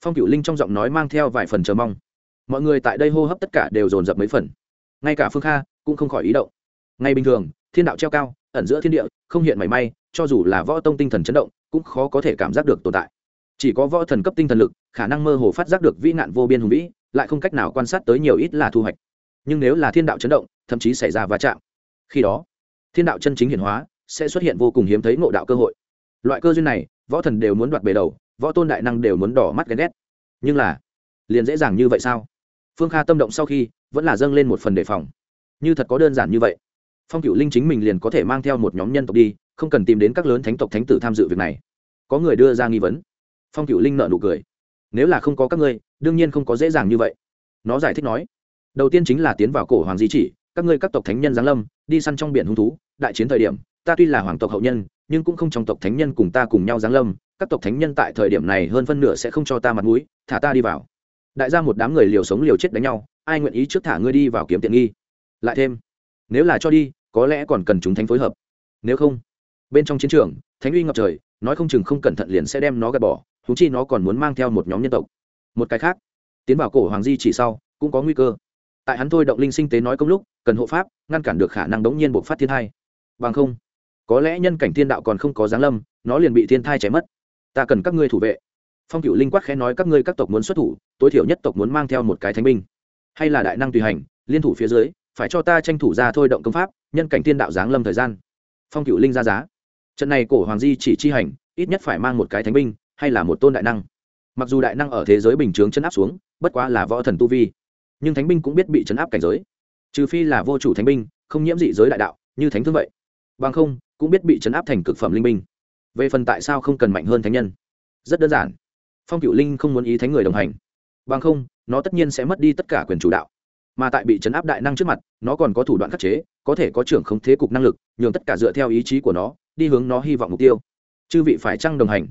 Phong cửu linh trong giọng nói mang theo vài phần chờ mong. Mọi người tại đây hô hấp tất cả đều dồn dập mấy phần. Ngay cả phương kha cũng không khỏi ý động. Ngay bình thường, thiên đạo treo cao, ẩn giữa thiên địa, không hiện mảy may, cho dù là võ tông tinh thần chấn động, cũng khó có thể cảm giác được tồn tại. Chỉ có võ thần cấp tinh thần lực, khả năng mơ hồ phát giác được vĩ nạn vô biên hùng vĩ, lại không cách nào quan sát tới nhiều ít là thu hoạch. Nhưng nếu là thiên đạo chấn động, thậm chí xảy ra va chạm. Khi đó, thiên đạo chân chính hiển hóa sẽ xuất hiện vô cùng hiếm thấy ngộ đạo cơ hội. Loại cơ duyên này, võ thần đều muốn đoạt bề đầu, võ tôn đại năng đều muốn đỏ mắt ghen ghét. Nhưng là, liền dễ dàng như vậy sao? Phương kha tâm động sau khi, vẫn là dâng lên một phần đề phòng. Như thật có đơn giản như vậy, phong cựu linh chính mình liền có thể mang theo một nhóm nhân tộc đi, không cần tìm đến các lớn thánh tộc thánh tử tham dự việc này. Có người đưa ra nghi vấn. Phong cựu linh nợ nụ cười. Nếu là không có các ngươi, đương nhiên không có dễ dàng như vậy. Nó giải thích nói, đầu tiên chính là tiến vào cổ hoàng di chỉ, các ngươi các tộc thánh nhân giáng lâm, đi săn trong biển hung thú, đại chiến thời điểm ta tuy là hoàng tộc hậu nhân, nhưng cũng không trong tộc thánh nhân cùng ta cùng nhau giáng lâm, các tộc thánh nhân tại thời điểm này hơn phân nửa sẽ không cho ta mặt mũi, thả ta đi vào. Đại gia một đám người liều sống liều chết đánh nhau, ai nguyện ý trước thả ngươi đi vào kiếm tiện nghi? Lại thêm, nếu là cho đi, có lẽ còn cần chúng thánh phối hợp. Nếu không, bên trong chiến trường, thánh uy ngập trời, nói không chừng không cẩn thận liền sẽ đem nó gạt bỏ thú chi nó còn muốn mang theo một nhóm nhân tộc. Một cái khác, tiến vào cổ hoàng di chỉ sau, cũng có nguy cơ. Tại hắn thôi động linh sinh tế nói công lúc, cần hộ pháp, ngăn cản được khả năng đống nhiên bộc phát thiên hai. Bằng không có lẽ nhân cảnh thiên đạo còn không có giáng lâm, nó liền bị thiên thai chém mất. Ta cần các ngươi thủ vệ. Phong cựu linh quát khẽ nói, các ngươi các tộc muốn xuất thủ, tối thiểu nhất tộc muốn mang theo một cái thánh binh. Hay là đại năng tùy hành, liên thủ phía dưới, phải cho ta tranh thủ ra thôi động công pháp, nhân cảnh thiên đạo giáng lâm thời gian. Phong cựu linh ra giá. Trận này cổ hoàng di chỉ chi hành, ít nhất phải mang một cái thánh binh, hay là một tôn đại năng. Mặc dù đại năng ở thế giới bình chướng chấn áp xuống, bất quá là võ thần tu vi, nhưng thánh binh cũng biết bị chấn áp cảnh giới. Trừ phi là vô chủ thánh binh, không nhiễm dị giới đại đạo, như thánh thương vậy. Bằng không cũng biết bị chấn áp thành cực phẩm linh minh. về phần tại sao không cần mạnh hơn thánh nhân? Rất đơn giản. Phong cựu linh không muốn ý thánh người đồng hành. Bằng không, nó tất nhiên sẽ mất đi tất cả quyền chủ đạo. Mà tại bị chấn áp đại năng trước mặt, nó còn có thủ đoạn khắc chế, có thể có trưởng không thế cục năng lực, nhường tất cả dựa theo ý chí của nó, đi hướng nó hy vọng mục tiêu. Chư vị phải chăng đồng hành?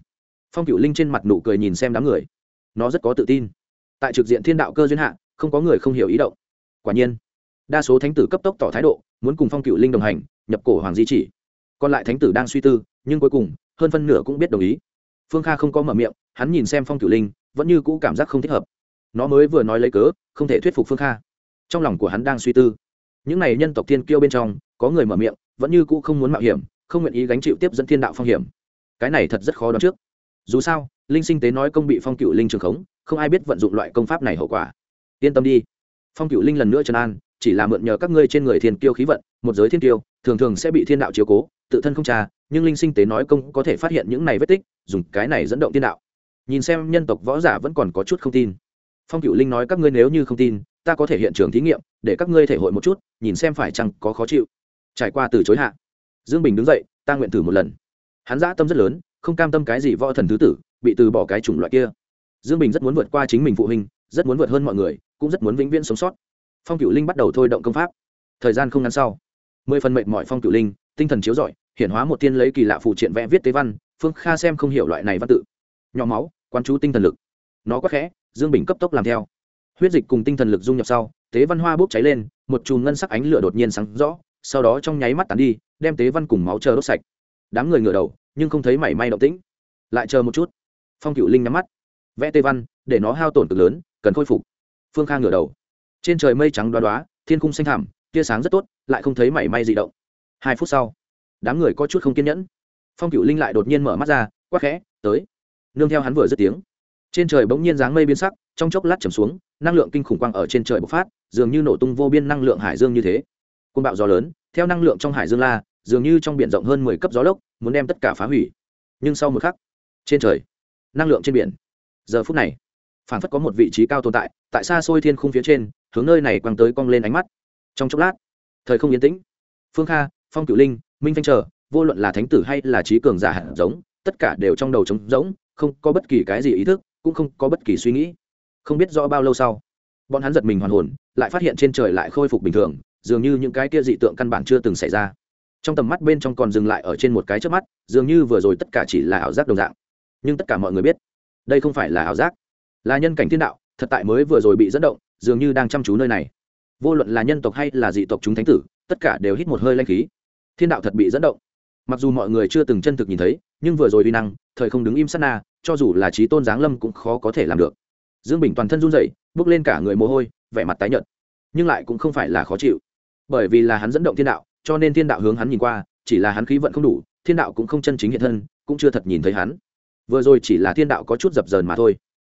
Phong cựu linh trên mặt nụ cười nhìn xem đám người. Nó rất có tự tin. Tại trực diện thiên đạo cơ duyên hạ, không có người không hiểu ý động. Quả nhiên, đa số thánh tử cấp tốc tỏ thái độ, muốn cùng phong cựu linh đồng hành, nhập cổ hoàng di chỉ còn lại thánh tử đang suy tư, nhưng cuối cùng, hơn phân nửa cũng biết đồng ý. Phương kha không có mở miệng, hắn nhìn xem phong cửu linh, vẫn như cũ cảm giác không thích hợp. Nó mới vừa nói lấy cớ, không thể thuyết phục phương kha. Trong lòng của hắn đang suy tư. Những n à y nhân tộc thiên kiêu bên trong, có người mở miệng, vẫn như cũ không muốn mạo hiểm, không nguyện ý gánh chịu tiếp dẫn thiên đạo phong hiểm. Cái này thật rất khó đoán trước. Dù sao, linh sinh tế nói công bị phong cựu linh trường khống, không ai biết vận dụng loại công pháp này hậu quả. Yên tâm đi. Phong cựu linh lần nữa trấn an, chỉ là mượn nhờ các ngươi trên người thiên kiêu khí vận, một giới thiên kiêu, thường thường sẽ bị thiên đạo chiếu cố tự thân không tra, nhưng linh sinh tế nói công có thể phát hiện những này vết tích, dùng cái này dẫn động tiên đạo. Nhìn xem nhân tộc võ giả vẫn còn có chút không tin. Phong cựu linh nói các ngươi nếu như không tin, ta có thể hiện trường thí nghiệm, để các ngươi thể hội một chút, nhìn xem phải chăng có khó chịu. Trải qua từ chối hạ, dương bình đứng dậy, ta nguyện thử một lần. Hắn dã tâm rất lớn, không cam tâm cái gì võ thần thứ tử, bị từ bỏ cái chủng loại kia. Dương bình rất muốn vượt qua chính mình phụ huynh, rất muốn vượt hơn mọi người, cũng rất muốn vĩnh viễn sống sót. Phong cựu linh bắt đầu thôi động công pháp. Thời gian không ngắn sau, mười phần mệnh mọi phong cựu linh tinh thần chiếu rọi hiện hóa một tiên lấy kỳ lạ phụ triện vẽ viết tế văn, phương kha xem không hiểu loại này văn tự. Nhỏ máu, quan chú tinh thần lực. Nó quá khẽ, dương bình cấp tốc làm theo. Huyết dịch cùng tinh thần lực dung nhập sau, tế văn hoa bốc cháy lên, một chùm ngân sắc ánh lửa đột nhiên sáng rõ, sau đó trong nháy mắt tàn đi, đem tế văn cùng máu chờ đốt sạch. Đám người ngửa đầu, nhưng không thấy mảy may động tĩnh. Lại chờ một chút. Phong cựu linh nhắm mắt. Vẽ tê văn, để nó hao tổn cực lớn, cần khôi phục. Phương kha ngửa đầu. Trên trời mây trắng đoá đoá, thiên cung xanh thảm tia sáng rất tốt, lại không thấy mảy may dị động hai phút sau, đám người có chút không kiên nhẫn. Phong cựu linh lại đột nhiên mở mắt ra quắc khẽ, tới! Nương theo hắn vừa dứt tiếng, trên trời bỗng nhiên dáng mây biến sắc, trong chốc lát chầm xuống, năng lượng kinh khủng quang ở trên trời bộc phát, dường như nổ tung vô biên năng lượng hải dương như thế. Côn bạo gió lớn, theo năng lượng trong hải dương la, dường như trong biển rộng hơn mười cấp gió lốc, muốn đem tất cả phá hủy. Nhưng sau một khắc, trên trời, năng lượng trên biển. Giờ phút này phản phất có một vị trí cao tồn tại tại xa xôi thiên khung phía trên, hướng nơi này quăng tới cong lên ánh mắt. Trong chốc lát, thời không yên tĩnh. Phương kha phong cửu linh, minh phanh chờ, vô luận là thánh tử hay là trí cường giả hạt giống, tất cả đều trong đầu trống rỗng, không có bất kỳ cái gì ý thức, cũng không có bất kỳ suy nghĩ. Không biết rõ bao lâu sau, bọn hắn giật mình hoàn hồn, lại phát hiện trên trời lại khôi phục bình thường, dường như những cái kia dị tượng căn bản chưa từng xảy ra. Trong tầm mắt bên trong còn dừng lại ở trên một cái trước mắt, dường như vừa rồi tất cả chỉ là ảo giác đồng dạng. Nhưng tất cả mọi người biết, đây không phải là ảo giác. Là nhân cảnh thiên đạo, thật tại mới vừa rồi bị dẫn động, dường như đang chăm chú nơi này. Vô luận là nhân tộc hay là dị tộc chúng thánh tử, tất cả đều hít một hơi lanh khí thiên đạo thật bị dẫn động. Mặc dù mọi người chưa từng chân thực nhìn thấy, nhưng vừa rồi uy năng, thời không đứng im sát na, cho dù là trí tôn giáng lâm cũng khó có thể làm được. Dương bình toàn thân run rẩy, bước lên cả người mồ hôi, vẻ mặt tái nhợt, nhưng lại cũng không phải là khó chịu. Bởi vì là hắn dẫn động thiên đạo, cho nên thiên đạo hướng hắn nhìn qua, chỉ là hắn khí vận không đủ, thiên đạo cũng không chân chính hiện thân, cũng chưa thật nhìn thấy hắn. Vừa rồi chỉ là thiên đạo có chút dập dờn mà thôi.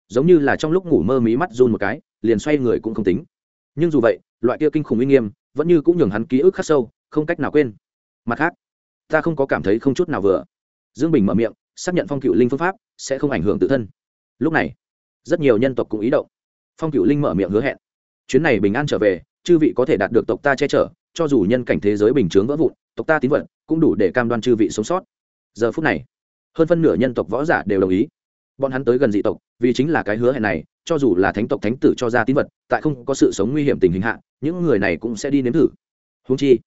Giống như là trong lúc ngủ mơ mí mắt run một cái, liền xoay người cũng không tính. Nhưng dù vậy, loại kia kinh khủng uy nghiêm, vẫn như cũng nhường hắn ký ức khắc sâu, không cách nào quên mặt khác, ta không có cảm thấy không chút nào vừa. Dương bình mở miệng, xác nhận phong cựu linh phương pháp sẽ không ảnh hưởng tự thân. Lúc này, rất nhiều nhân tộc cũng ý động. Phong cựu linh mở miệng hứa hẹn, chuyến này bình an trở về, chư vị có thể đạt được tộc ta che chở, cho dù nhân cảnh thế giới bình chướng vỡ vụn, tộc ta tín vật cũng đủ để cam đoan chư vị sống sót. Giờ phút này, hơn phân nửa nhân tộc võ giả đều đồng ý. Bọn hắn tới gần dị tộc, vì chính là cái hứa hẹn này, cho dù là thánh tộc thánh tử cho ra tín vật, tại không có sự sống nguy hiểm tình hình hạ, những người này cũng sẽ đi nếm thử. Húng chi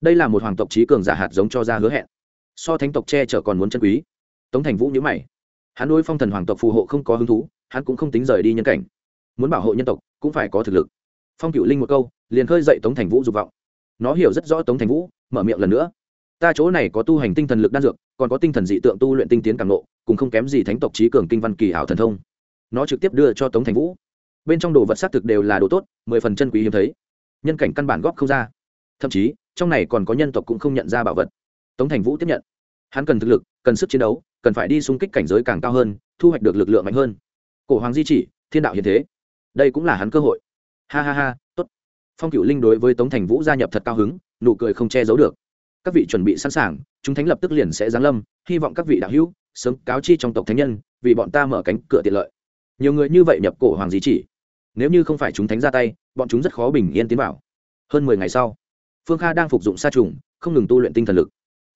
đây là một hoàng tộc trí cường giả hạt giống cho ra hứa hẹn. So thánh tộc che chở còn muốn chân quý. Tống thành vũ nhữ mày. Hắn đối phong thần hoàng tộc phù hộ không có hứng thú hắn cũng không tính rời đi nhân cảnh. Muốn bảo hộ nhân tộc cũng phải có thực lực. Phong cựu linh một câu liền khơi dậy tống thành vũ dục vọng. Nó hiểu rất rõ tống thành vũ mở miệng lần nữa. Ta chỗ này có tu hành tinh thần lực đan dược còn có tinh thần dị tượng tu luyện tinh tiến càng lộ, cùng không kém gì thánh tộc trí cường kinh văn kỳ hảo thần thông. Nó trực tiếp đưa cho tống thành vũ. Bên trong đồ vật xác thực đều là đồ tốt mười phần chân quý hiếm thấy. Nhân cảnh căn bản góp không ra. Thậm chí trong này còn có nhân tộc cũng không nhận ra bảo vật. Tống thành vũ tiếp nhận. Hắn cần thực lực, cần sức chiến đấu, cần phải đi xung kích cảnh giới càng cao hơn, thu hoạch được lực lượng mạnh hơn. Cổ hoàng di chỉ, thiên đạo hiện thế. Đây cũng là hắn cơ hội. Ha ha ha, tốt. Phong cựu linh đối với tống thành vũ gia nhập thật cao hứng, nụ cười không che giấu được. Các vị chuẩn bị sẵn sàng, chúng thánh lập tức liền sẽ giáng lâm, hy vọng các vị đạo hữu sớm cáo chi trong tộc thánh nhân, vì bọn ta mở cánh cửa tiện lợi. Nhiều người như vậy nhập cổ hoàng di chỉ. Nếu như không phải chúng thánh ra tay, bọn chúng rất khó bình yên tiến vào. Hơn mười ngày sau phương kha đang phục dụng sa trùng, không ngừng tu luyện tinh thần lực.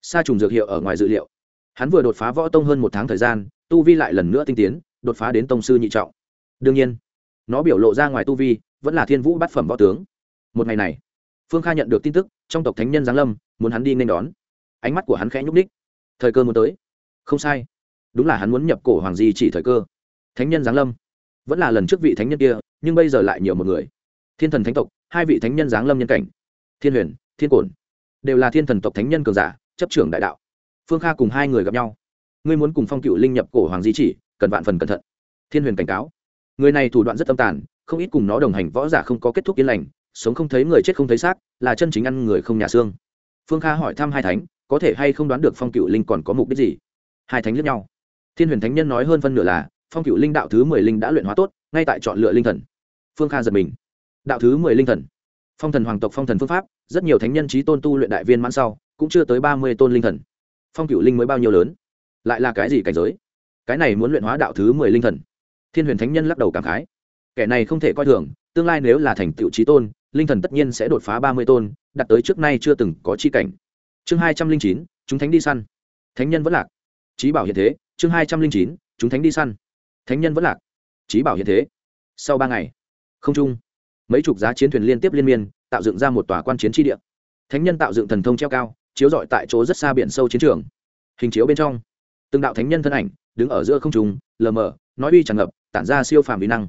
Sa trùng dược hiệu ở ngoài dự liệu. Hắn vừa đột phá võ tông hơn một tháng thời gian, tu vi lại lần nữa tinh tiến, đột phá đến tông sư nhị trọng. Đương nhiên, nó biểu lộ ra ngoài tu vi, vẫn là thiên vũ bát phẩm võ tướng. Một ngày này, phương kha nhận được tin tức, trong tộc thánh nhân giáng lâm, muốn hắn đi nên đón. Ánh mắt của hắn khẽ nhúc ních thời cơ muốn tới. Không sai. Đúng là hắn muốn nhập cổ hoàng di chỉ thời cơ. Thánh nhân giáng lâm. Vẫn là lần trước vị thánh nhân kia, nhưng bây giờ lại nhiều một người. Thiên thần thánh tộc, hai vị thánh nhân giáng lâm nhân cảnh thiên huyền, thiên cổn, đều là thiên thần tộc thánh nhân cường giả, chấp trưởng đại đạo. Phương kha cùng hai người gặp nhau. Ngươi muốn cùng phong cựu linh nhập cổ hoàng di chỉ, cần vạn phần cẩn thận. Thiên huyền cảnh cáo. Người này thủ đoạn rất tâm tàn, không ít cùng nó đồng hành võ giả không có kết thúc yên lành, sống không thấy người chết không thấy xác, là chân chính ăn người không nhà xương. Phương kha hỏi thăm hai thánh, có thể hay không đoán được phong cựu linh còn có mục đích gì? Hai thánh lướt nhau. Thiên huyền thánh nhân nói hơn phân nửa là, phong cựu linh đạo thứ mười linh đã luyện hóa tốt, ngay tại chọn lựa linh thần. Phương kha giật mình. Đạo thứ mười linh thần phong thần hoàng tộc phong thần phương pháp, rất nhiều thánh nhân trí tôn tu luyện đại viên mãn sau, cũng chưa tới ba mươi tôn linh thần. Phong cựu linh mới bao nhiêu lớn? Lại là cái gì cảnh giới? Cái này muốn luyện hóa đạo thứ mười linh thần. Thiên huyền thánh nhân lắc đầu cảm khái. Kẻ này không thể coi thường, tương lai nếu là thành tựu trí tôn, linh thần tất nhiên sẽ đột phá ba mươi tôn đặt tới trước nay chưa từng có chi cảnh. Chương hai trăm linh chín, chúng thánh đi săn. Thánh nhân vẫn lạc. Trí bảo hiện thế. Chương hai trăm linh chín, chúng thánh đi săn. Thánh nhân vẫn lạc. Trí bảo hiện thế. Sau ba ngày, không trung mấy chục giá chiến thuyền liên tiếp liên miên, tạo dựng ra một tòa quan chiến tri địa. Thánh nhân tạo dựng thần thông treo cao, chiếu rọi tại chỗ rất xa biển sâu chiến trường. Hình chiếu bên trong, từng đạo thánh nhân thân ảnh, đứng ở giữa không trung, lờ mờ, nói uy tràn ngập, tản ra siêu phàm bí năng.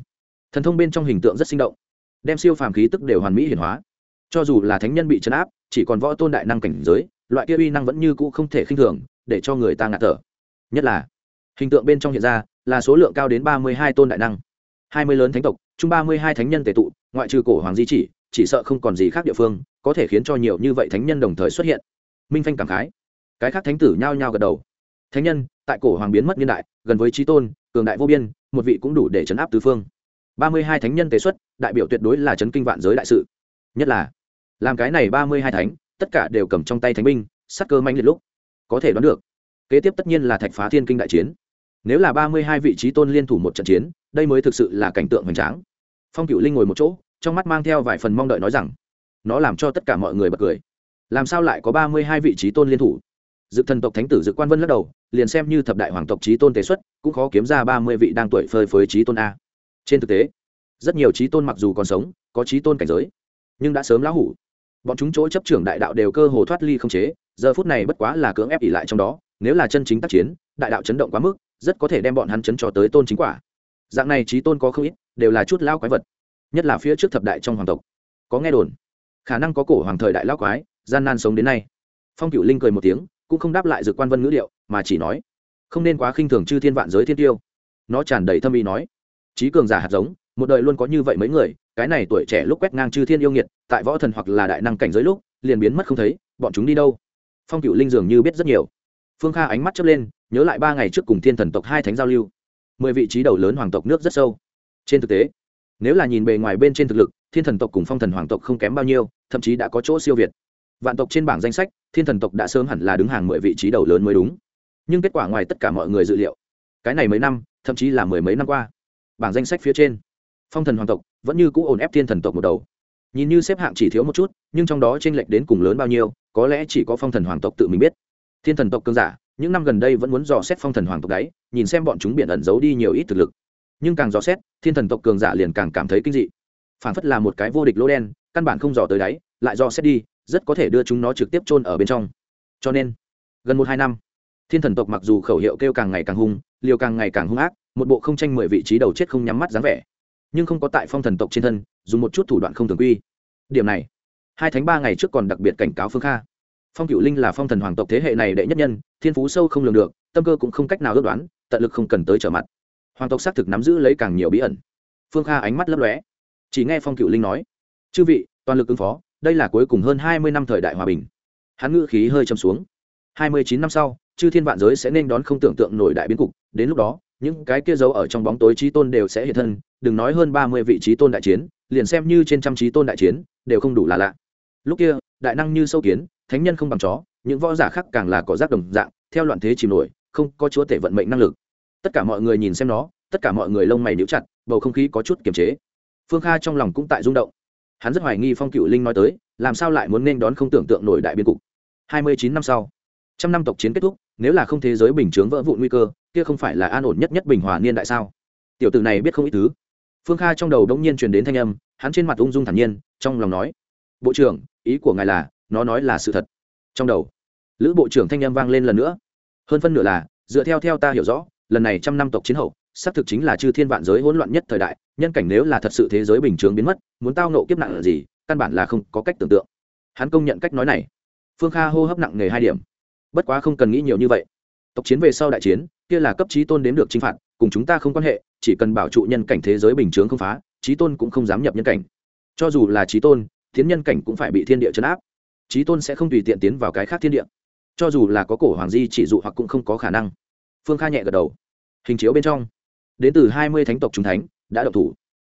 Thần thông bên trong hình tượng rất sinh động, đem siêu phàm khí tức đều hoàn mỹ hiển hóa. Cho dù là thánh nhân bị chấn áp, chỉ còn võ tôn đại năng cảnh giới, loại kia uy năng vẫn như cũ không thể khinh thường, để cho người ta ngạt thở. Nhất là, hình tượng bên trong hiện ra là số lượng cao đến ba mươi hai tôn đại năng, hai mươi lớn thánh tộc chung ba mươi hai thánh nhân tề tụ, ngoại trừ cổ hoàng di chỉ chỉ sợ không còn gì khác địa phương, có thể khiến cho nhiều như vậy thánh nhân đồng thời xuất hiện. Minh phanh cảm khái. Cái khác thánh tử nhao nhao gật đầu. Thánh nhân, tại cổ hoàng biến mất niên đại, gần với trí tôn, cường đại vô biên, một vị cũng đủ để chấn áp tứ phương. Ba mươi hai thánh nhân tế xuất, đại biểu tuyệt đối là chấn kinh vạn giới đại sự. Nhất là, làm cái này ba mươi hai thánh, tất cả đều cầm trong tay thánh binh sắc cơ manh liệt lúc, có thể đoán được. Kế tiếp tất nhiên là thạch phá thiên kinh đại chiến nếu là ba mươi hai vị trí tôn liên thủ một trận chiến, đây mới thực sự là cảnh tượng hoành tráng. Phong cựu linh ngồi một chỗ, trong mắt mang theo vài phần mong đợi nói rằng, nó làm cho tất cả mọi người bật cười. Làm sao lại có ba mươi hai vị trí tôn liên thủ? Dự thần tộc thánh tử dự quan vân lắc đầu, liền xem như thập đại hoàng tộc trí tôn tế xuất, cũng khó kiếm ra ba mươi vị đang tuổi phơi phới trí tôn a. Trên thực tế, rất nhiều trí tôn mặc dù còn sống, có trí tôn cảnh giới, nhưng đã sớm lão hủ. Bọn chúng chỗ chấp trưởng đại đạo đều cơ hồ thoát ly không chế, giờ phút này bất quá là cưỡng ép ỉ lại trong đó, nếu là chân chính tác chiến, đại đạo chấn động quá mức rất có thể đem bọn hắn chấn cho tới tôn chính quả. Dạng này trí tôn có không ít, đều là chút lao quái vật, nhất là phía trước thập đại trong hoàng tộc. Có nghe đồn, khả năng có cổ hoàng thời đại lao quái, gian nan sống đến nay. Phong cựu linh cười một tiếng, cũng không đáp lại dược quan vân ngữ liệu mà chỉ nói, không nên quá khinh thường chư thiên vạn giới thiên tiêu. Nó tràn đầy thâm ý nói trí cường giả hạt giống, một đời luôn có như vậy mấy người, cái này tuổi trẻ lúc quét ngang chư thiên yêu nghiệt, tại võ thần hoặc là đại năng cảnh giới lúc, liền biến mất không thấy, bọn chúng đi đâu? Phong cựu linh dường như biết rất nhiều phương kha ánh mắt chớp lên, nhớ lại ba ngày trước cùng thiên thần tộc hai thánh giao lưu. Mười vị trí đầu lớn hoàng tộc nước rất sâu. Trên thực tế, nếu là nhìn bề ngoài bên trên thực lực, thiên thần tộc cùng phong thần hoàng tộc không kém bao nhiêu, thậm chí đã có chỗ siêu việt. Vạn tộc trên bảng danh sách, thiên thần tộc đã sớm hẳn là đứng hàng mười vị trí đầu lớn mới đúng. Nhưng kết quả ngoài tất cả mọi người dự liệu, cái này mấy năm, thậm chí là mười mấy năm qua, bảng danh sách phía trên, phong thần hoàng tộc vẫn như cũ ổn ép thiên thần tộc một đầu. Nhìn như xếp hạng chỉ thiếu một chút, nhưng trong đó t r ê n lệch đến cùng lớn bao nhiêu, có lẽ chỉ có phong thần hoàng tộc tự mình biết thiên thần tộc cương giả, những năm gần đây vẫn muốn dò xét phong thần hoàng tộc đáy nhìn xem bọn chúng biển ẩn giấu đi nhiều ít thực lực. Nhưng càng dò xét, thiên thần tộc cường giả liền càng cảm thấy kinh dị. Phản phất là một cái vô địch lỗ đen, căn bản không dò tới đáy, lại dò xét đi, rất có thể đưa chúng nó trực tiếp chôn ở bên trong. Cho nên, gần một hai năm, thiên thần tộc mặc dù khẩu hiệu kêu càng ngày càng hung, liều càng ngày càng hung ác, một bộ không tranh mười vị trí đầu chết không nhắm mắt dáng vẻ. Nhưng không có tại phong thần tộc trên thân, dùng một chút thủ đoạn không thường quy. Điểm này, hai thánh ba ngày trước còn đặc biệt cảnh cáo phương kha phong cựu linh là phong thần hoàng tộc thế hệ này đệ nhất nhân, thiên phú sâu không lường được, tâm cơ cũng không cách nào ước đoán, tận lực không cần tới trở mặt. Hoàng tộc xác thực nắm giữ lấy càng nhiều bí ẩn. Phương kha ánh mắt lấp lóe. Chỉ nghe phong cựu linh nói, chư vị, toàn lực ứng phó, đây là cuối cùng hơn hai mươi năm thời đại hòa bình. Hắn ngữ khí hơi châm xuống. Hai mươi chín năm sau, chư thiên vạn giới sẽ nên đón không tưởng tượng nổi đại biến cục, đến lúc đó, những cái kia giấu ở trong bóng tối trí tôn đều sẽ hiện thân, đừng nói hơn ba mươi vị trí tôn đại chiến, liền xem như trên trăm trí tôn đại chiến, đều không đủ là lạ. Lúc kia đại năng như sâu kiến, thánh nhân không bằng chó, những võ giả khác càng là có giác đồng dạng, theo loạn thế chìm nổi, không có chúa tể vận mệnh năng lực. Tất cả mọi người nhìn xem nó, tất cả mọi người lông mày níu chặt, bầu không khí có chút kiềm chế. Phương kha trong lòng cũng tại rung động. Hắn rất hoài nghi phong cựu linh nói tới, làm sao lại muốn nên đón không tưởng tượng nổi đại biên cục. Hai mươi chín năm sau, trăm năm tộc chiến kết thúc, nếu là không thế giới bình chướng vỡ vụn nguy cơ, kia không phải là an ổn nhất nhất bình hòa niên đại sao? Tiểu tử này biết không ít thứ. Phương kha trong đầu đông nhiên truyền đến thanh âm, hắn trên mặt ung dung thản nhiên, trong lòng nói, bộ trưởng ý của ngài là, nó nói là sự thật. Trong đầu, lữ bộ trưởng thanh âm vang lên lần nữa. Hơn phân nửa là, dựa theo theo ta hiểu rõ, lần này trăm năm tộc chiến hậu, xác thực chính là chư thiên vạn giới hỗn loạn nhất thời đại, nhân cảnh nếu là thật sự thế giới bình chướng biến mất, muốn tao nộ kiếp nặng là gì, căn bản là không có cách tưởng tượng. Hắn công nhận cách nói này. Phương kha hô hấp nặng nề hai điểm. Bất quá không cần nghĩ nhiều như vậy. Tộc chiến về sau đại chiến, kia là cấp trí tôn đến được chinh phạt, cùng chúng ta không quan hệ, chỉ cần bảo trụ nhân cảnh thế giới bình chướng không phá, trí tôn cũng không dám nhập nhân cảnh. Cho dù là trí tôn tiến nhân cảnh cũng phải bị thiên địa chấn áp. Trí tôn sẽ không tùy tiện tiến vào cái khác thiên địa. Cho dù là có cổ hoàng di chỉ dụ hoặc cũng không có khả năng. Phương kha nhẹ gật đầu. Hình chiếu bên trong, đến từ hai mươi thánh tộc trung thánh đã độc thủ.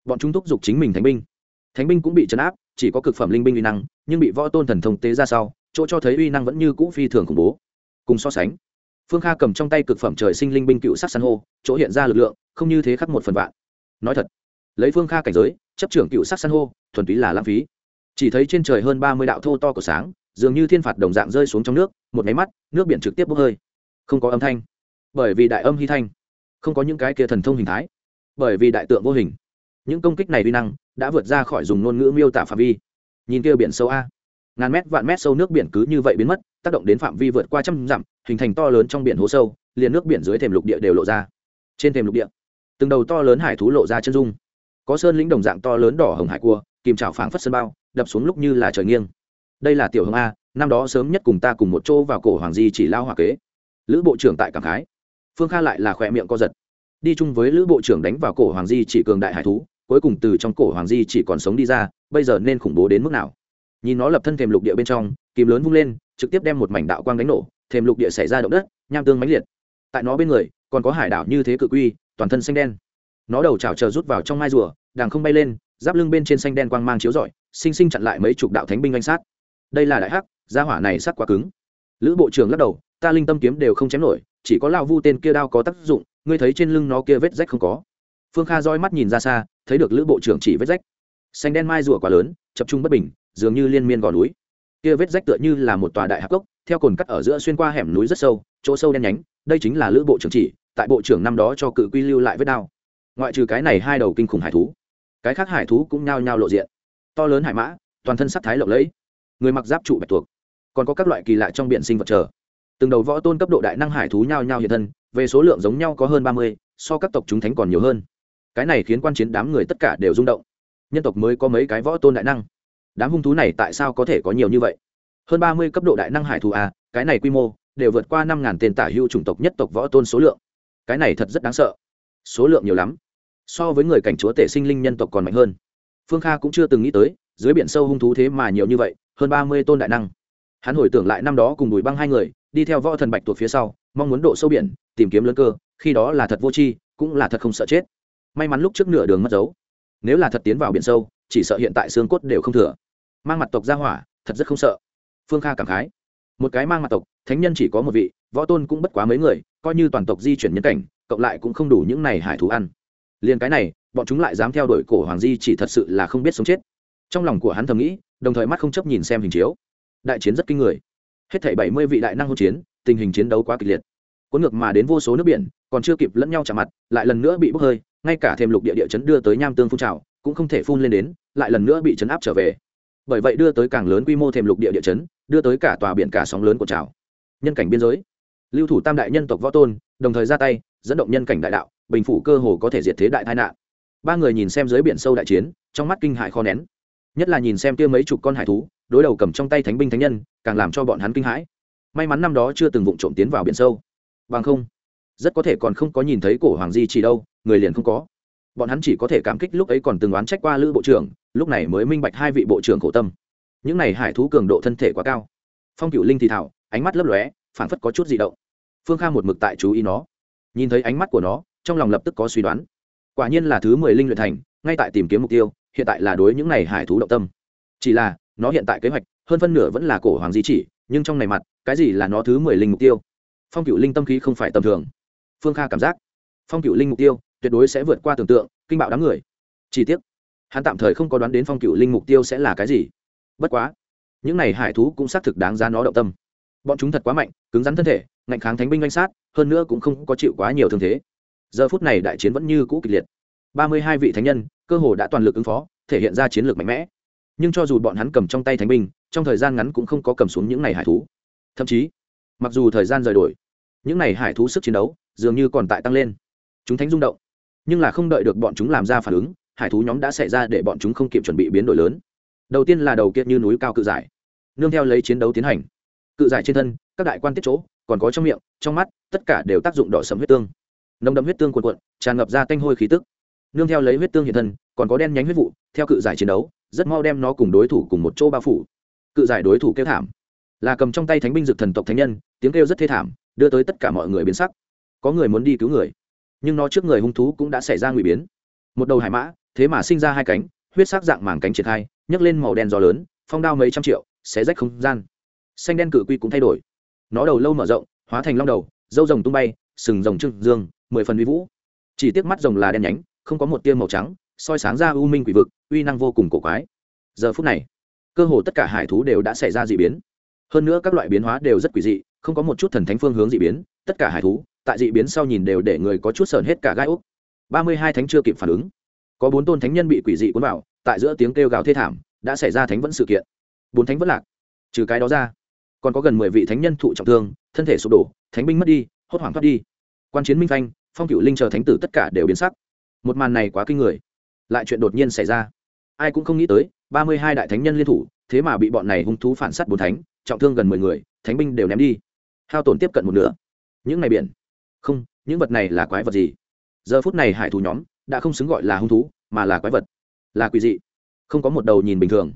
Bọn chúng thúc giục chính mình thánh binh. Thánh binh cũng bị chấn áp, chỉ có cực phẩm linh binh uy năng, nhưng bị võ tôn thần thông tế ra sau, chỗ cho thấy uy năng vẫn như cũ phi thường khủng bố. Cùng so sánh, phương kha cầm trong tay cực phẩm trời sinh linh binh cựu sắc san hô, chỗ hiện ra lực lượng, không như thế khắc một phần vạn. Nói thật, lấy phương kha cảnh giới, chấp trưởng cựu sắc san hô, thuần túy là lãng phí chỉ thấy trên trời hơn ba mươi đạo thô to của sáng, dường như thiên phạt đồng dạng rơi xuống trong nước, một máy mắt, nước biển trực tiếp bốc hơi. Không có âm thanh. Bởi vì đại âm hy thanh. Không có những cái kia thần thông hình thái. Bởi vì đại tượng vô hình. Những công kích này vi năng đã vượt ra khỏi dùng ngôn ngữ miêu tả phạm vi. Nhìn kia biển sâu a. Ngàn mét, vạn mét sâu nước biển cứ như vậy biến mất, tác động đến phạm vi vượt qua trăm dặm, hình thành to lớn trong biển hố sâu, liền nước biển dưới thềm lục địa đều lộ ra. Trên thềm lục địa, từng đầu to lớn hải thú lộ ra chân dung. Có sơn lĩnh đồng dạng to lớn đỏ hồng hải cua, kìm trào phảng phất sân bao đập xuống lúc như là trời nghiêng. Đây là tiểu hồng a, năm đó sớm nhất cùng ta cùng một chỗ vào cổ hoàng di chỉ lao hòa kế. Lữ bộ trưởng tại cảng khái. Phương kha lại là khỏe miệng co giật. Đi chung với lữ bộ trưởng đánh vào cổ hoàng di chỉ cường đại hải thú, cuối cùng từ trong cổ hoàng di chỉ còn sống đi ra, bây giờ nên khủng bố đến mức nào? Nhìn nó lập thân thềm lục địa bên trong, kìm lớn vung lên, trực tiếp đem một mảnh đạo quang đánh nổ, thềm lục địa xảy ra động đất, nham tương mãnh liệt. Tại nó bên người, còn có hải đảo như thế cự quy, toàn thân xanh đen. Nó đầu trào chờ rút vào trong mai rùa đàng không bay lên, giáp lưng bên trên xanh đen quang mang chiếu rọi sinh sinh chặn lại mấy chục đạo thánh binh anh sát. Đây là đại hắc, gia hỏa này sắc quá cứng. Lữ bộ trưởng lắc đầu, ta linh tâm kiếm đều không chém nổi, chỉ có lao vu tên kia đao có tác dụng, ngươi thấy trên lưng nó kia vết rách không có? Phương kha roi mắt nhìn ra xa, thấy được lữ bộ trưởng chỉ vết rách. Xanh đen mai rùa quá lớn, chập trung bất bình, dường như liên miên gò núi. Kia vết rách tựa như là một tòa đại hạc cốc, theo cồn cắt ở giữa xuyên qua hẻm núi rất sâu, chỗ sâu đen nhánh, đây chính là lữ bộ trưởng chỉ, tại bộ trưởng năm đó cho cự quy lưu lại vết đao. Ngoại trừ cái này hai đầu kinh khủng hải thú, cái khác hải thú cũng nhao nhao lộ diện to lớn hải mã, toàn thân sắc thái lộng lẫy. Người mặc giáp trụ bạch tuộc, còn có các loại kỳ lạ trong biển sinh vật chờ. Từng đầu võ tôn cấp độ đại năng hải thú nhao nhao hiện thân, về số lượng giống nhau có hơn ba mươi, so các tộc chúng thánh còn nhiều hơn. Cái này khiến quan chiến đám người tất cả đều rung động. Nhân tộc mới có mấy cái võ tôn đại năng. Đám hung thú này tại sao có thể có nhiều như vậy? Hơn ba mươi cấp độ đại năng hải thú à? cái này quy mô đều vượt qua năm ngàn tên tả hưu chủng tộc nhất tộc võ tôn số lượng. Cái này thật rất đáng sợ. Số lượng nhiều lắm. So với người cảnh chúa tể sinh linh nhân tộc còn mạnh hơn phương kha cũng chưa từng nghĩ tới, dưới biển sâu hung thú thế mà nhiều như vậy, hơn ba mươi tôn đại năng. Hắn hồi tưởng lại năm đó cùng bùi băng hai người, đi theo võ thần bạch tuột phía sau, mong muốn độ sâu biển, tìm kiếm lớn cơ, khi đó là thật vô tri, cũng là thật không sợ chết. May mắn lúc trước nửa đường mất dấu. Nếu là thật tiến vào biển sâu, chỉ sợ hiện tại xương cốt đều không thừa. Mang mặt tộc ra hỏa, thật rất không sợ. Phương kha cảm khái. Một cái mang mặt tộc, thánh nhân chỉ có một vị, võ tôn cũng bất quá mấy người, coi như toàn tộc di chuyển nhân cảnh, cộng lại cũng không đủ những này hải thú ăn. Liền cái này bọn chúng lại dám theo đuổi cổ hoàng di chỉ thật sự là không biết sống chết. Trong lòng của hắn thầm nghĩ, đồng thời mắt không chấp nhìn xem hình chiếu. Đại chiến rất kinh người. Hết thảy bảy mươi vị đại năng hỗn chiến, tình hình chiến đấu quá kịch liệt. Cuốn ngược mà đến vô số nước biển, còn chưa kịp lẫn nhau chạm mặt, lại lần nữa bị bốc hơi, ngay cả thêm lục địa địa chấn đưa tới nham tương phun trào, cũng không thể phun lên đến, lại lần nữa bị chấn áp trở về. Bởi vậy đưa tới càng lớn quy mô thêm lục địa địa chấn, đưa tới cả tòa biển cả sóng lớn của trào. Nhân cảnh biên giới. Lưu thủ tam đại nhân tộc võ tôn, đồng thời ra tay, dẫn động nhân cảnh đại đạo, bình phủ cơ hồ có thể diệt thế đại tai nạn ba người nhìn xem dưới biển sâu đại chiến, trong mắt kinh hại khó nén. Nhất là nhìn xem kia mấy chục con hải thú, đối đầu cầm trong tay thánh binh thánh nhân, càng làm cho bọn hắn kinh hãi. May mắn năm đó chưa từng vụng trộm tiến vào biển sâu. Bằng không, rất có thể còn không có nhìn thấy cổ hoàng di chỉ đâu, người liền không có. Bọn hắn chỉ có thể cảm kích lúc ấy còn từng oán trách qua lữ bộ trưởng, lúc này mới minh bạch hai vị bộ trưởng khổ tâm. Những này hải thú cường độ thân thể quá cao. Phong cựu linh thì thảo, ánh mắt lấp lóe, phảng phất có chút di động. Phương kha một mực tại chú ý nó. Nhìn thấy ánh mắt của nó, trong lòng lập tức có suy đoán quả nhiên là thứ mười linh luyện thành ngay tại tìm kiếm mục tiêu hiện tại là đối những này hải thú động tâm. Chỉ là nó hiện tại kế hoạch hơn phân nửa vẫn là cổ hoàng di chỉ nhưng trong này mặt cái gì là nó thứ mười linh mục tiêu? Phong cựu linh tâm khí không phải tầm thường. Phương kha cảm giác phong cựu linh mục tiêu tuyệt đối sẽ vượt qua tưởng tượng kinh bạo đám người. Chỉ tiếc, hắn tạm thời không có đoán đến phong cựu linh mục tiêu sẽ là cái gì. Bất quá những này hải thú cũng xác thực đáng giá nó động tâm. Bọn chúng thật quá mạnh cứng rắn thân thể ngạnh kháng thánh binh danh sát hơn nữa cũng không có chịu quá nhiều thương thế giờ phút này đại chiến vẫn như cũ kịch liệt. Ba mươi hai vị thánh nhân, cơ hồ đã toàn lực ứng phó, thể hiện ra chiến lược mạnh mẽ. Nhưng cho dù bọn hắn cầm trong tay thánh binh, trong thời gian ngắn cũng không có cầm xuống những này hải thú. Thậm chí, mặc dù thời gian rời đổi, những này hải thú sức chiến đấu dường như còn tại tăng lên. Chúng thánh rung động, nhưng là không đợi được bọn chúng làm ra phản ứng, hải thú nhóm đã xảy ra để bọn chúng không kịp chuẩn bị biến đổi lớn. Đầu tiên là đầu kiệt như núi cao cự giải, nương theo lấy chiến đấu tiến hành. Cự giải trên thân, các đại quan tiết chỗ, còn có trong miệng, trong mắt, tất cả đều tác dụng đỏ sầm huyết tương nồng đậm huyết tương cuồn cuộn, tràn ngập ra tanh hôi khí tức. Nương theo lấy huyết tương hiện thân, còn có đen nhánh huyết vụ, theo cự giải chiến đấu, rất mau đem nó cùng đối thủ cùng một chỗ bao phủ. Cự giải đối thủ kêu thảm. Là cầm trong tay thánh binh dực thần tộc thánh nhân, tiếng kêu rất thê thảm, đưa tới tất cả mọi người biến sắc. Có người muốn đi cứu người, nhưng nó trước người hung thú cũng đã xảy ra nguy biến. Một đầu hải mã, thế mà sinh ra hai cánh, huyết sắc dạng màng cánh triển khai, nhấc lên màu đen gió lớn, phong đao mấy trăm triệu, xé rách không gian. Xanh đen cự quy cũng thay đổi. Nó đầu lâu mở rộng, hóa thành long đầu dâu rồng tung bay sừng rồng trưng dương, mười phần uy vũ. Chỉ tiếc mắt rồng là đen nhánh, không có một tia màu trắng, soi sáng ra u minh quỷ vực, uy năng vô cùng cổ quái. Giờ phút này, cơ hồ tất cả hải thú đều đã xảy ra d ị biến. Hơn nữa các loại biến hóa đều rất quỷ dị, không có một chút thần thánh phương hướng d ị biến, tất cả hải thú, tại d ị biến sau nhìn đều để người có chút sờn hết cả gai úc ba mươi hai thánh chưa kịp phản ứng. Có bốn tôn thánh nhân bị quỷ dị cuốn vào, tại giữa tiếng kêu gào thê thảm, đã xảy ra thánh vẫn sự kiện. Bốn thánh vẫn lạc, trừ cái đó ra, còn có gần mười vị thánh nhân thụ trọng thương, thân thể sụp đổ, thánh binh mất đi hốt hoảng thoát đi. Quan chiến minh phanh, phong cựu linh chờ thánh tử tất cả đều biến sắc. Một màn này quá kinh người. Lại chuyện đột nhiên xảy ra. Ai cũng không nghĩ tới, ba mươi hai đại thánh nhân liên thủ, thế mà bị bọn này hung thú phản s á t bốn thánh, trọng thương gần mười người, thánh binh đều ném đi. Hao tổn tiếp cận một nửa. Những này biển. Không, những vật này là quái vật gì? Giờ phút này hải thú nhóm đã không xứng gọi là hung thú, mà là quái vật. Là quỷ dị. Không có một đầu nhìn bình thường.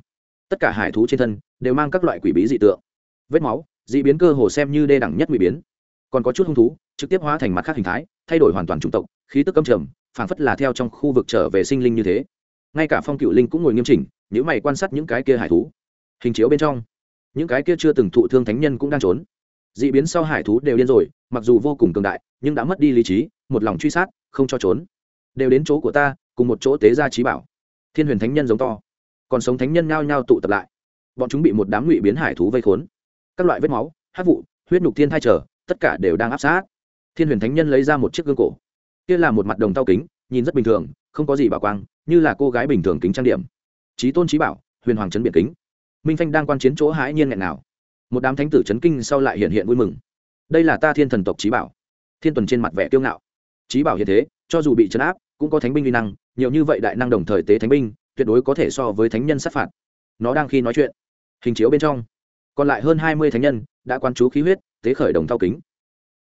Tất cả hải thú trên thân đều mang các loại quỷ bí dị tượng. Vết máu d ị biến cơ hồ xem như đê đẳng nhất quỷ biến còn có chút hung thú, trực tiếp hóa thành mặt khác hình thái, thay đổi hoàn toàn chủng tộc, khí tức âm trầm, phảng phất là theo trong khu vực trở về sinh linh như thế. Ngay cả phong cựu linh cũng ngồi nghiêm chỉnh nếu mày quan sát những cái kia hải thú. Hình chiếu bên trong, những cái kia chưa từng thụ thương thánh nhân cũng đang trốn. D ị biến sau hải thú đều điên rồi, mặc dù vô cùng cường đại, nhưng đã mất đi lý trí, một lòng truy sát, không cho trốn. Đều đến chỗ của ta, cùng một chỗ tế ra trí bảo. Thiên huyền thánh nhân giống to, còn sống thánh nhân nhao nhao tụ tập lại. Bọn chúng bị một đám ngụy biến hải thú vây khốn. Các loại vết máu, hát vụ, huyết nhục thiên thai trở tất cả đều đang áp sát. Thiên huyền thánh nhân lấy ra một chiếc gương cổ. Kia là một mặt đồng tao kính, nhìn rất bình thường, không có gì bảo quang, như là cô gái bình thường kính trang điểm. Trí tôn trí bảo, huyền hoàng trấn biển kính. Minh phanh đang quan chiến chỗ hãi nhiên nghẹn nào một đám thánh tử chấn kinh sau lại hiện hiện vui mừng. Đây là ta thiên thần tộc trí bảo. Thiên tuần trên mặt vẻ kiêu ngạo. Trí bảo hiện thế, cho dù bị chấn áp, cũng có thánh binh uy năng, nhiều như vậy đại năng đồng thời tế thánh binh, tuyệt đối có thể so với thánh nhân sát phạt. Nó đang khi nói chuyện. Hình chiếu bên trong. Còn lại hơn hai mươi thánh nhân đã quan chú khí huyết tế khởi đồng thao kính.